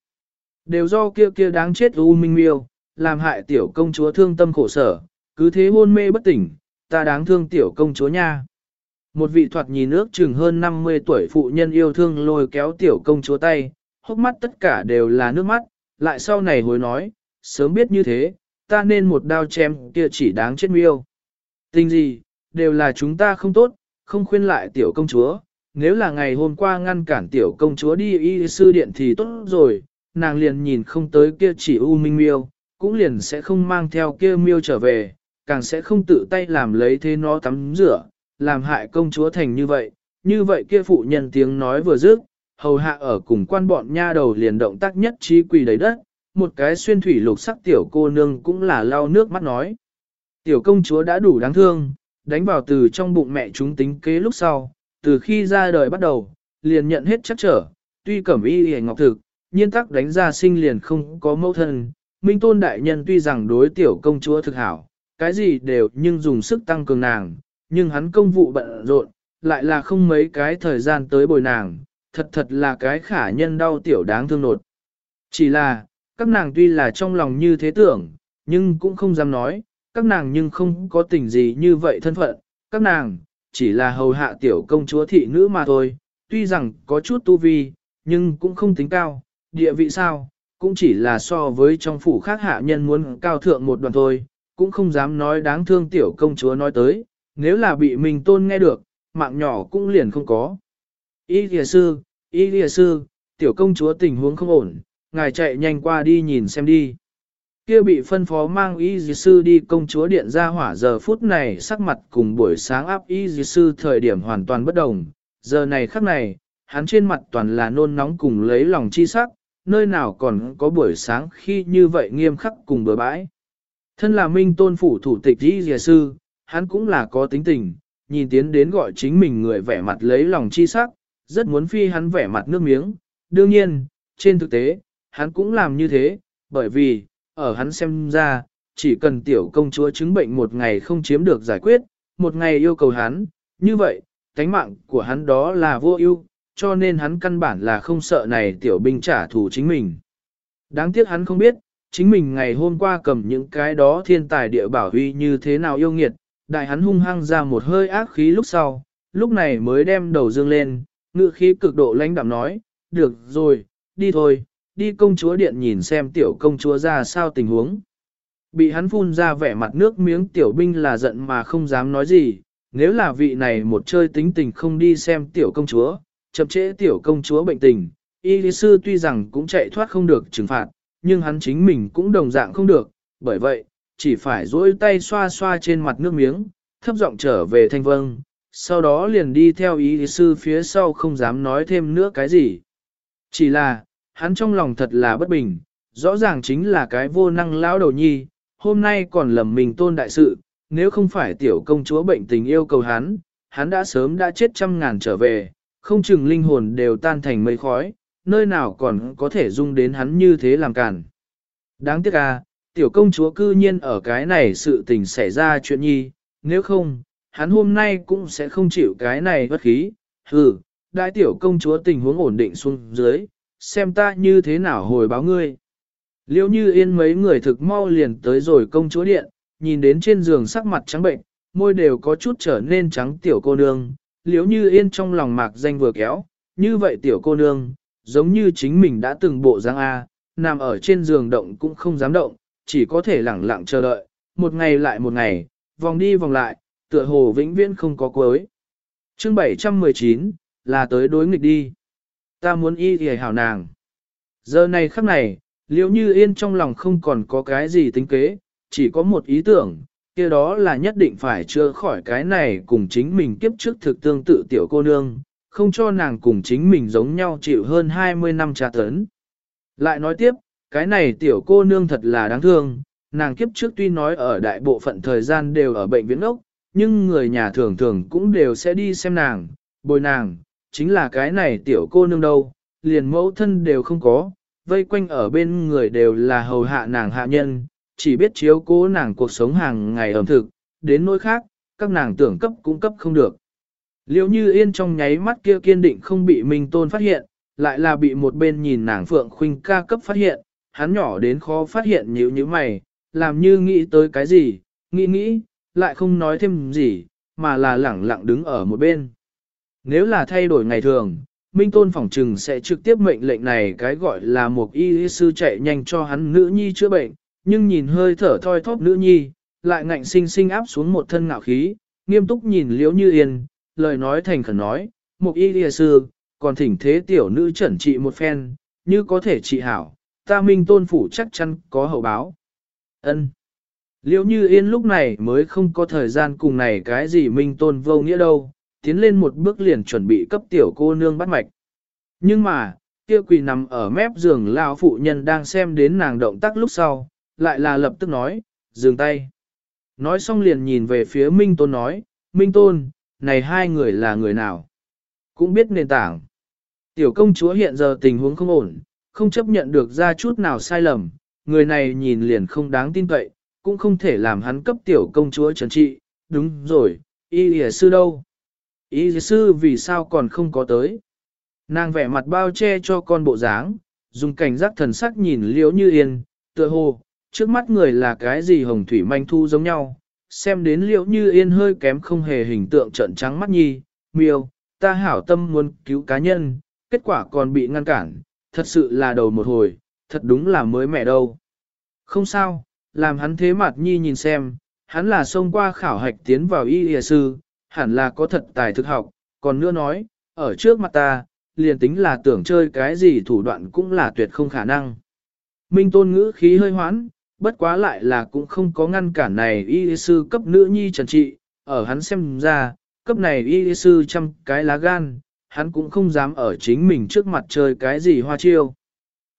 Đều do kia kia đáng chết U Minh Miêu, làm hại tiểu công chúa thương tâm khổ sở, cứ thế hôn mê bất tỉnh, ta đáng thương tiểu công chúa nha. Một vị thoạt nhìn nước chừng hơn 50 tuổi phụ nhân yêu thương lôi kéo tiểu công chúa tay, hốc mắt tất cả đều là nước mắt, lại sau này hối nói, sớm biết như thế, ta nên một đao chém kia chỉ đáng chết miêu. Tình gì, đều là chúng ta không tốt, không khuyên lại tiểu công chúa, nếu là ngày hôm qua ngăn cản tiểu công chúa đi y sư điện thì tốt rồi, nàng liền nhìn không tới kia chỉ u minh miêu, cũng liền sẽ không mang theo kia miêu trở về, càng sẽ không tự tay làm lấy thế nó tắm rửa, làm hại công chúa thành như vậy, như vậy kia phụ nhân tiếng nói vừa dứt, hầu hạ ở cùng quan bọn nha đầu liền động tác nhất trí quỳ đầy đất, một cái xuyên thủy lục sắc tiểu cô nương cũng là lau nước mắt nói. Tiểu công chúa đã đủ đáng thương, đánh vào từ trong bụng mẹ chúng tính kế lúc sau, từ khi ra đời bắt đầu, liền nhận hết chắc trở, tuy cẩm y hề ngọc thực, nhiên tắc đánh ra sinh liền không có mẫu thân. Minh tôn đại nhân tuy rằng đối tiểu công chúa thực hảo, cái gì đều nhưng dùng sức tăng cường nàng, nhưng hắn công vụ bận rộn, lại là không mấy cái thời gian tới bồi nàng, thật thật là cái khả nhân đau tiểu đáng thương nột. Chỉ là, các nàng tuy là trong lòng như thế tưởng, nhưng cũng không dám nói, các nàng nhưng không có tình gì như vậy thân phận, các nàng, chỉ là hầu hạ tiểu công chúa thị nữ mà thôi, tuy rằng có chút tu vi, nhưng cũng không tính cao, địa vị sao, cũng chỉ là so với trong phủ khác hạ nhân muốn cao thượng một đoàn thôi, cũng không dám nói đáng thương tiểu công chúa nói tới, nếu là bị mình tôn nghe được, mạng nhỏ cũng liền không có. Y thìa sư, y thìa sư, tiểu công chúa tình huống không ổn, ngài chạy nhanh qua đi nhìn xem đi. Kia bị phân phó mang y dì sư đi công chúa điện ra hỏa giờ phút này sắc mặt cùng buổi sáng áp y dì sư thời điểm hoàn toàn bất đồng. Giờ này khắc này, hắn trên mặt toàn là nôn nóng cùng lấy lòng chi sắc, nơi nào còn có buổi sáng khi như vậy nghiêm khắc cùng bừa bãi. Thân là minh tôn phủ thủ tịch y dì sư, hắn cũng là có tính tình, nhìn tiến đến gọi chính mình người vẻ mặt lấy lòng chi sắc, rất muốn phi hắn vẻ mặt nước miếng. Đương nhiên, trên thực tế, hắn cũng làm như thế, bởi vì, ở hắn xem ra, chỉ cần tiểu công chúa chứng bệnh một ngày không chiếm được giải quyết, một ngày yêu cầu hắn, như vậy, tánh mạng của hắn đó là vô ưu, cho nên hắn căn bản là không sợ này tiểu binh trả thù chính mình. Đáng tiếc hắn không biết, chính mình ngày hôm qua cầm những cái đó thiên tài địa bảo huy như thế nào yêu nghiệt, đại hắn hung hăng ra một hơi ác khí lúc sau, lúc này mới đem đầu dương lên, ngựa khí cực độ lãnh đạm nói, được rồi, đi thôi, đi công chúa điện nhìn xem tiểu công chúa ra sao tình huống. Bị hắn phun ra vẻ mặt nước miếng tiểu binh là giận mà không dám nói gì, nếu là vị này một chơi tính tình không đi xem tiểu công chúa, chậm trễ tiểu công chúa bệnh tình, y lý sư tuy rằng cũng chạy thoát không được trừng phạt, nhưng hắn chính mình cũng đồng dạng không được, bởi vậy, chỉ phải duỗi tay xoa xoa trên mặt nước miếng, thấp giọng trở về thanh vâng, sau đó liền đi theo y lý sư phía sau không dám nói thêm nữa cái gì. Chỉ là, hắn trong lòng thật là bất bình, rõ ràng chính là cái vô năng lão đầu nhi, hôm nay còn lầm mình tôn đại sự, nếu không phải tiểu công chúa bệnh tình yêu cầu hắn, hắn đã sớm đã chết trăm ngàn trở về, không chừng linh hồn đều tan thành mây khói, nơi nào còn có thể dung đến hắn như thế làm cản. Đáng tiếc à, tiểu công chúa cư nhiên ở cái này sự tình xảy ra chuyện nhi, nếu không, hắn hôm nay cũng sẽ không chịu cái này bất khí, hừ, đại tiểu công chúa tình huống ổn định xuống dưới, xem ta như thế nào hồi báo ngươi. Liêu như yên mấy người thực mau liền tới rồi công chúa điện, nhìn đến trên giường sắc mặt trắng bệnh, môi đều có chút trở nên trắng tiểu cô nương, liếu như yên trong lòng mạc danh vừa kéo, như vậy tiểu cô nương, giống như chính mình đã từng bộ dáng A, nằm ở trên giường động cũng không dám động, chỉ có thể lẳng lặng chờ đợi, một ngày lại một ngày, vòng đi vòng lại, tựa hồ vĩnh viễn không có cuối. Chương 719, là tới đối nghịch đi ta muốn y thì hảo nàng. Giờ này khắc này, liễu như yên trong lòng không còn có cái gì tính kế, chỉ có một ý tưởng, kia đó là nhất định phải chữa khỏi cái này cùng chính mình kiếp trước thực tương tự tiểu cô nương, không cho nàng cùng chính mình giống nhau chịu hơn 20 năm tra tấn. Lại nói tiếp, cái này tiểu cô nương thật là đáng thương, nàng kiếp trước tuy nói ở đại bộ phận thời gian đều ở bệnh viện ốc, nhưng người nhà thường thường cũng đều sẽ đi xem nàng, bồi nàng, chính là cái này tiểu cô nương đâu, liền mẫu thân đều không có, vây quanh ở bên người đều là hầu hạ nàng hạ nhân, chỉ biết chiếu cố nàng cuộc sống hàng ngày ẩm thực, đến nỗi khác, các nàng tưởng cấp cũng cấp không được. Liêu như yên trong nháy mắt kia kiên định không bị Minh Tôn phát hiện, lại là bị một bên nhìn nàng Phượng Khuynh ca cấp phát hiện, hắn nhỏ đến khó phát hiện nhíu như mày, làm như nghĩ tới cái gì, nghĩ nghĩ, lại không nói thêm gì, mà là lẳng lặng đứng ở một bên. Nếu là thay đổi ngày thường, Minh Tôn phỏng trừng sẽ trực tiếp mệnh lệnh này cái gọi là một y sư chạy nhanh cho hắn nữ nhi chữa bệnh, nhưng nhìn hơi thở thoi thóp nữ nhi, lại ngạnh sinh sinh áp xuống một thân ngạo khí, nghiêm túc nhìn liễu như yên, lời nói thành khẩn nói, một y sư, còn thỉnh thế tiểu nữ chuẩn trị một phen, như có thể trị hảo, ta Minh Tôn phủ chắc chắn có hậu báo. ân Liễu như yên lúc này mới không có thời gian cùng này cái gì Minh Tôn vô nghĩa đâu tiến lên một bước liền chuẩn bị cấp tiểu cô nương bắt mạch. Nhưng mà, kia quỳ nằm ở mép giường lao phụ nhân đang xem đến nàng động tác lúc sau, lại là lập tức nói, dừng tay. Nói xong liền nhìn về phía Minh Tôn nói, Minh Tôn, này hai người là người nào? Cũng biết nền tảng. Tiểu công chúa hiện giờ tình huống không ổn, không chấp nhận được ra chút nào sai lầm, người này nhìn liền không đáng tin cậy, cũng không thể làm hắn cấp tiểu công chúa trấn trị, đúng rồi, y lìa sư đâu? Ý sư vì sao còn không có tới? Nàng vẻ mặt bao che cho con bộ dáng, dùng cảnh giác thần sắc nhìn liễu như yên, tựa hồ, trước mắt người là cái gì hồng thủy manh thu giống nhau, xem đến liệu như yên hơi kém không hề hình tượng trận trắng mắt nhi, miêu, ta hảo tâm muốn cứu cá nhân, kết quả còn bị ngăn cản, thật sự là đầu một hồi, thật đúng là mới mẹ đâu. Không sao, làm hắn thế mặt nhi nhìn xem, hắn là xông qua khảo hạch tiến vào y y sư, hẳn là có thật tài thực học, còn nữa nói, ở trước mặt ta, liền tính là tưởng chơi cái gì thủ đoạn cũng là tuyệt không khả năng. Minh tôn ngữ khí hơi hoãn, bất quá lại là cũng không có ngăn cản này y sư cấp nữ nhi trần trị, ở hắn xem ra, cấp này y sư trăm cái lá gan, hắn cũng không dám ở chính mình trước mặt chơi cái gì hoa chiêu.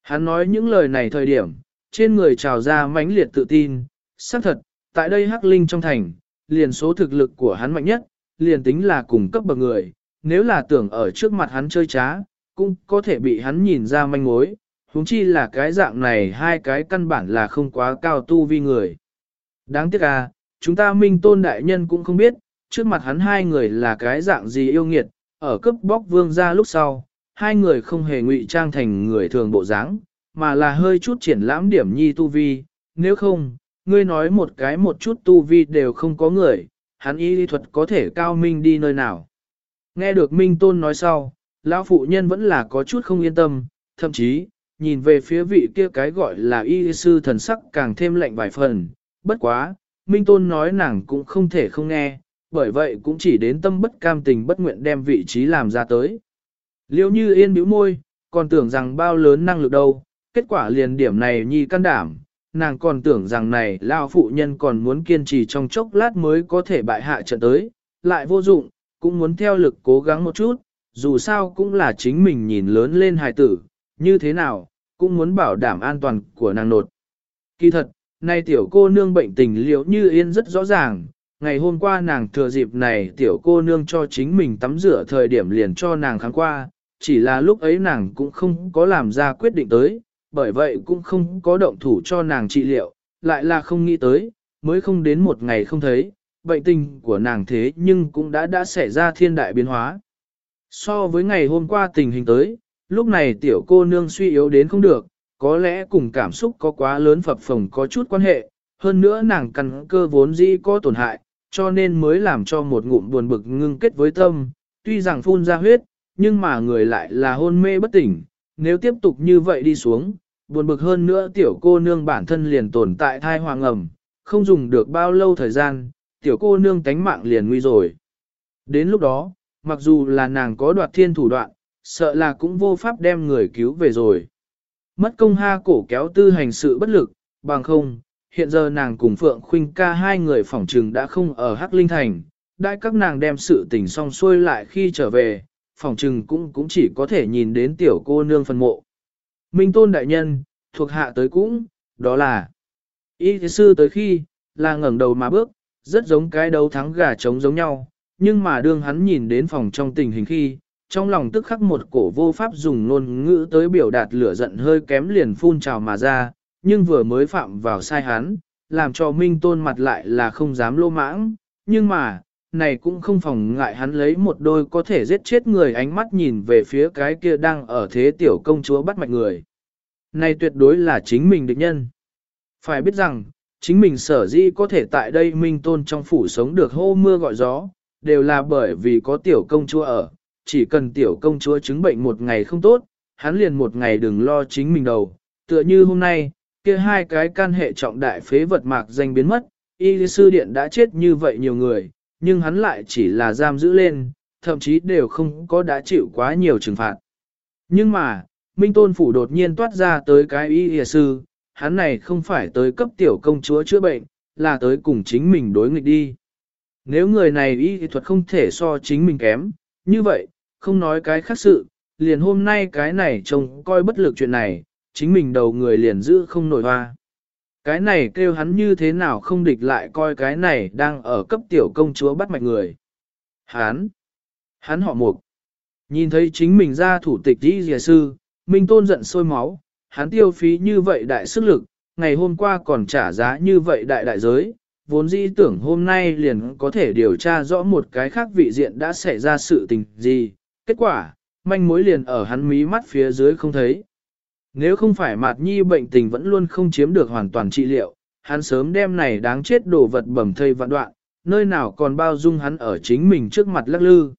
Hắn nói những lời này thời điểm, trên người trào ra mãnh liệt tự tin, xác thật, tại đây hắc linh trong thành, liền số thực lực của hắn mạnh nhất, liền tính là cùng cấp bậc người, nếu là tưởng ở trước mặt hắn chơi trá, cũng có thể bị hắn nhìn ra manh mối, huống chi là cái dạng này hai cái căn bản là không quá cao tu vi người. Đáng tiếc à, chúng ta minh tôn đại nhân cũng không biết, trước mặt hắn hai người là cái dạng gì yêu nghiệt, ở cấp bóc vương ra lúc sau, hai người không hề ngụy trang thành người thường bộ dáng, mà là hơi chút triển lãm điểm nhi tu vi, nếu không, ngươi nói một cái một chút tu vi đều không có người, hắn y lý thuật có thể cao minh đi nơi nào. Nghe được Minh Tôn nói sau, lão phụ nhân vẫn là có chút không yên tâm, thậm chí, nhìn về phía vị kia cái gọi là y sư thần sắc càng thêm lạnh vài phần, bất quá, Minh Tôn nói nàng cũng không thể không nghe, bởi vậy cũng chỉ đến tâm bất cam tình bất nguyện đem vị trí làm ra tới. Liêu như yên bĩu môi, còn tưởng rằng bao lớn năng lực đâu, kết quả liền điểm này nhi can đảm, nàng còn tưởng rằng này lao phụ nhân còn muốn kiên trì trong chốc lát mới có thể bại hạ trận tới, lại vô dụng, cũng muốn theo lực cố gắng một chút, dù sao cũng là chính mình nhìn lớn lên hài tử, như thế nào, cũng muốn bảo đảm an toàn của nàng nột. Kỳ thật, nay tiểu cô nương bệnh tình liệu như yên rất rõ ràng, ngày hôm qua nàng thừa dịp này tiểu cô nương cho chính mình tắm rửa thời điểm liền cho nàng kháng qua, chỉ là lúc ấy nàng cũng không có làm ra quyết định tới, bởi vậy cũng không có động thủ cho nàng trị liệu, lại là không nghĩ tới, mới không đến một ngày không thấy, bệnh tình của nàng thế nhưng cũng đã đã xảy ra thiên đại biến hóa. So với ngày hôm qua tình hình tới, lúc này tiểu cô nương suy yếu đến không được, có lẽ cùng cảm xúc có quá lớn phập phồng có chút quan hệ, hơn nữa nàng căn cơ vốn dĩ có tổn hại, cho nên mới làm cho một ngụm buồn bực ngưng kết với tâm, tuy rằng phun ra huyết, nhưng mà người lại là hôn mê bất tỉnh, nếu tiếp tục như vậy đi xuống, buồn bực hơn nữa tiểu cô nương bản thân liền tồn tại thai hoàng ẩm, không dùng được bao lâu thời gian, tiểu cô nương tánh mạng liền nguy rồi. Đến lúc đó, mặc dù là nàng có đoạt thiên thủ đoạn, sợ là cũng vô pháp đem người cứu về rồi. Mất công ha cổ kéo tư hành sự bất lực, bằng không, hiện giờ nàng cùng Phượng Khuynh ca hai người phỏng trừng đã không ở Hắc Linh Thành, đại các nàng đem sự tình xong xuôi lại khi trở về, phỏng trừng cũng cũng chỉ có thể nhìn đến tiểu cô nương phân mộ. Minh tôn đại nhân, thuộc hạ tới cũng, đó là y thế sư tới khi, là ngẩng đầu mà bước, rất giống cái đấu thắng gà trống giống nhau, nhưng mà đương hắn nhìn đến phòng trong tình hình khi, trong lòng tức khắc một cổ vô pháp dùng ngôn ngữ tới biểu đạt lửa giận hơi kém liền phun trào mà ra, nhưng vừa mới phạm vào sai hắn, làm cho Minh Tôn mặt lại là không dám lô mãng, nhưng mà, này cũng không phòng ngại hắn lấy một đôi có thể giết chết người ánh mắt nhìn về phía cái kia đang ở thế tiểu công chúa bắt mạch người. Này tuyệt đối là chính mình địch nhân. Phải biết rằng, chính mình sở dĩ có thể tại đây Minh Tôn trong phủ sống được hô mưa gọi gió, đều là bởi vì có tiểu công chúa ở, chỉ cần tiểu công chúa chứng bệnh một ngày không tốt, hắn liền một ngày đừng lo chính mình đầu, tựa như hôm nay, kia hai cái can hệ trọng đại phế vật mạc danh biến mất, y sư điện đã chết như vậy nhiều người, nhưng hắn lại chỉ là giam giữ lên, thậm chí đều không có đã chịu quá nhiều trừng phạt. Nhưng mà, Minh Tôn Phủ đột nhiên toát ra tới cái y sư, hắn này không phải tới cấp tiểu công chúa chữa bệnh, là tới cùng chính mình đối nghịch đi. Nếu người này y thuật không thể so chính mình kém, như vậy, không nói cái khác sự, liền hôm nay cái này trông coi bất lực chuyện này, chính mình đầu người liền giữ không nổi hoa. Cái này kêu hắn như thế nào không địch lại coi cái này đang ở cấp tiểu công chúa bắt mạch người. Hắn, hắn họ mục. Nhìn thấy chính mình ra thủ tịch đi dìa sư, Minh Tôn giận sôi máu, hắn tiêu phí như vậy đại sức lực, ngày hôm qua còn trả giá như vậy đại đại giới, vốn dĩ tưởng hôm nay liền có thể điều tra rõ một cái khác vị diện đã xảy ra sự tình gì, kết quả, manh mối liền ở hắn mí mắt phía dưới không thấy. Nếu không phải Mạt Nhi bệnh tình vẫn luôn không chiếm được hoàn toàn trị liệu, hắn sớm đem này đáng chết đồ vật bẩm thây vạn đoạn, nơi nào còn bao dung hắn ở chính mình trước mặt lắc lư.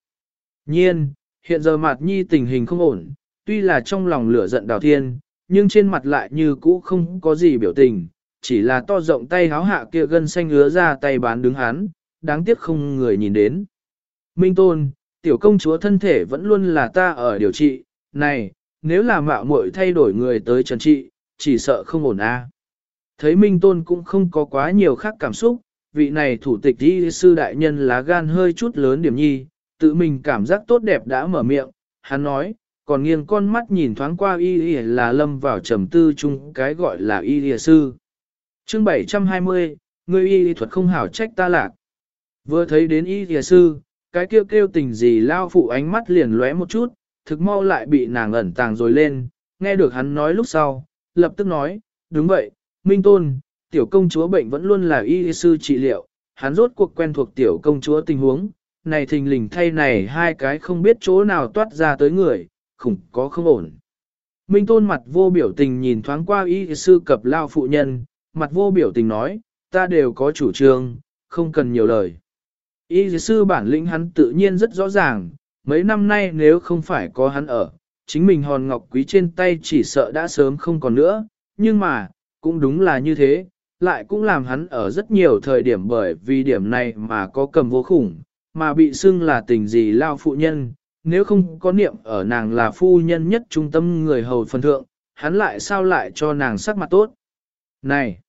Nhiên, hiện giờ Mạt Nhi tình hình không ổn, tuy là trong lòng lửa giận đào thiên, nhưng trên mặt lại như cũ không có gì biểu tình, chỉ là to rộng tay háo hạ kia gân xanh ngứa ra tay bán đứng hắn, đáng tiếc không người nhìn đến. Minh Tôn, tiểu công chúa thân thể vẫn luôn là ta ở điều trị, này, nếu là mạo muội thay đổi người tới trần trị, chỉ sợ không ổn a. Thấy Minh Tôn cũng không có quá nhiều khác cảm xúc, vị này thủ tịch y sư đại nhân lá gan hơi chút lớn điểm nhi, tự mình cảm giác tốt đẹp đã mở miệng, hắn nói, còn nghiêng con mắt nhìn thoáng qua y y là lâm vào trầm tư chung cái gọi là y y sư. Chương 720, người y y thuật không hảo trách ta lạc. Vừa thấy đến y y sư, cái kêu kêu tình gì lao phụ ánh mắt liền lóe một chút, thực mau lại bị nàng ẩn tàng rồi lên, nghe được hắn nói lúc sau, lập tức nói, đúng vậy, Minh Tôn, tiểu công chúa bệnh vẫn luôn là y sư trị liệu, hắn rốt cuộc quen thuộc tiểu công chúa tình huống, này thình lình thay này hai cái không biết chỗ nào toát ra tới người, khủng có không ổn. Minh Tôn mặt vô biểu tình nhìn thoáng qua y sư cập lao phụ nhân, mặt vô biểu tình nói, ta đều có chủ trương, không cần nhiều lời. Y sư bản lĩnh hắn tự nhiên rất rõ ràng, mấy năm nay nếu không phải có hắn ở, chính mình hòn ngọc quý trên tay chỉ sợ đã sớm không còn nữa, nhưng mà, cũng đúng là như thế, lại cũng làm hắn ở rất nhiều thời điểm bởi vì điểm này mà có cầm vô khủng, mà bị xưng là tình gì lao phụ nhân, nếu không có niệm ở nàng là phu nhân nhất trung tâm người hầu phần thượng, hắn lại sao lại cho nàng sắc mặt tốt. Này!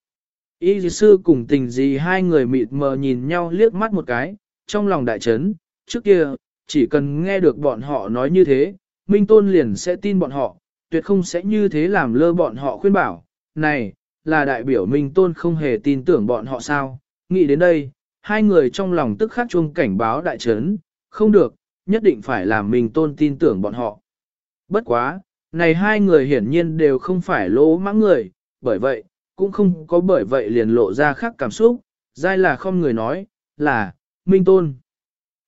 Y sư cùng tình gì hai người mịt mờ nhìn nhau liếc mắt một cái, trong lòng đại chấn, trước kia, chỉ cần nghe được bọn họ nói như thế, Minh Tôn liền sẽ tin bọn họ, tuyệt không sẽ như thế làm lơ bọn họ khuyên bảo, này, là đại biểu Minh Tôn không hề tin tưởng bọn họ sao, nghĩ đến đây, hai người trong lòng tức khắc chuông cảnh báo đại chấn, không được, nhất định phải làm Minh Tôn tin tưởng bọn họ. Bất quá, này hai người hiển nhiên đều không phải lỗ mãng người, bởi vậy, cũng không có bởi vậy liền lộ ra khác cảm xúc, dai là không người nói, là, Minh Tôn.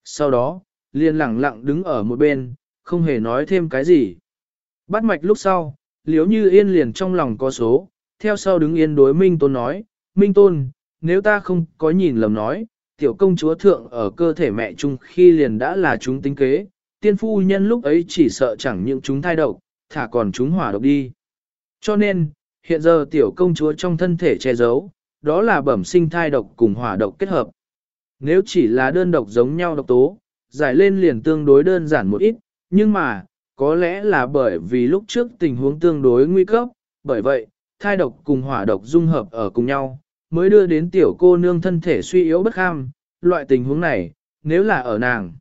Sau đó, liền lặng lặng đứng ở một bên, không hề nói thêm cái gì. Bắt mạch lúc sau, liếu như yên liền trong lòng có số, theo sau đứng yên đối Minh Tôn nói, Minh Tôn, nếu ta không có nhìn lầm nói, tiểu công chúa thượng ở cơ thể mẹ chung khi liền đã là chúng tính kế, tiên phu nhân lúc ấy chỉ sợ chẳng những chúng thai độc, thả còn chúng hỏa độc đi. Cho nên, hiện giờ tiểu công chúa trong thân thể che giấu, đó là bẩm sinh thai độc cùng hỏa độc kết hợp. Nếu chỉ là đơn độc giống nhau độc tố, giải lên liền tương đối đơn giản một ít, nhưng mà, có lẽ là bởi vì lúc trước tình huống tương đối nguy cấp, bởi vậy, thai độc cùng hỏa độc dung hợp ở cùng nhau, mới đưa đến tiểu cô nương thân thể suy yếu bất kham, loại tình huống này, nếu là ở nàng.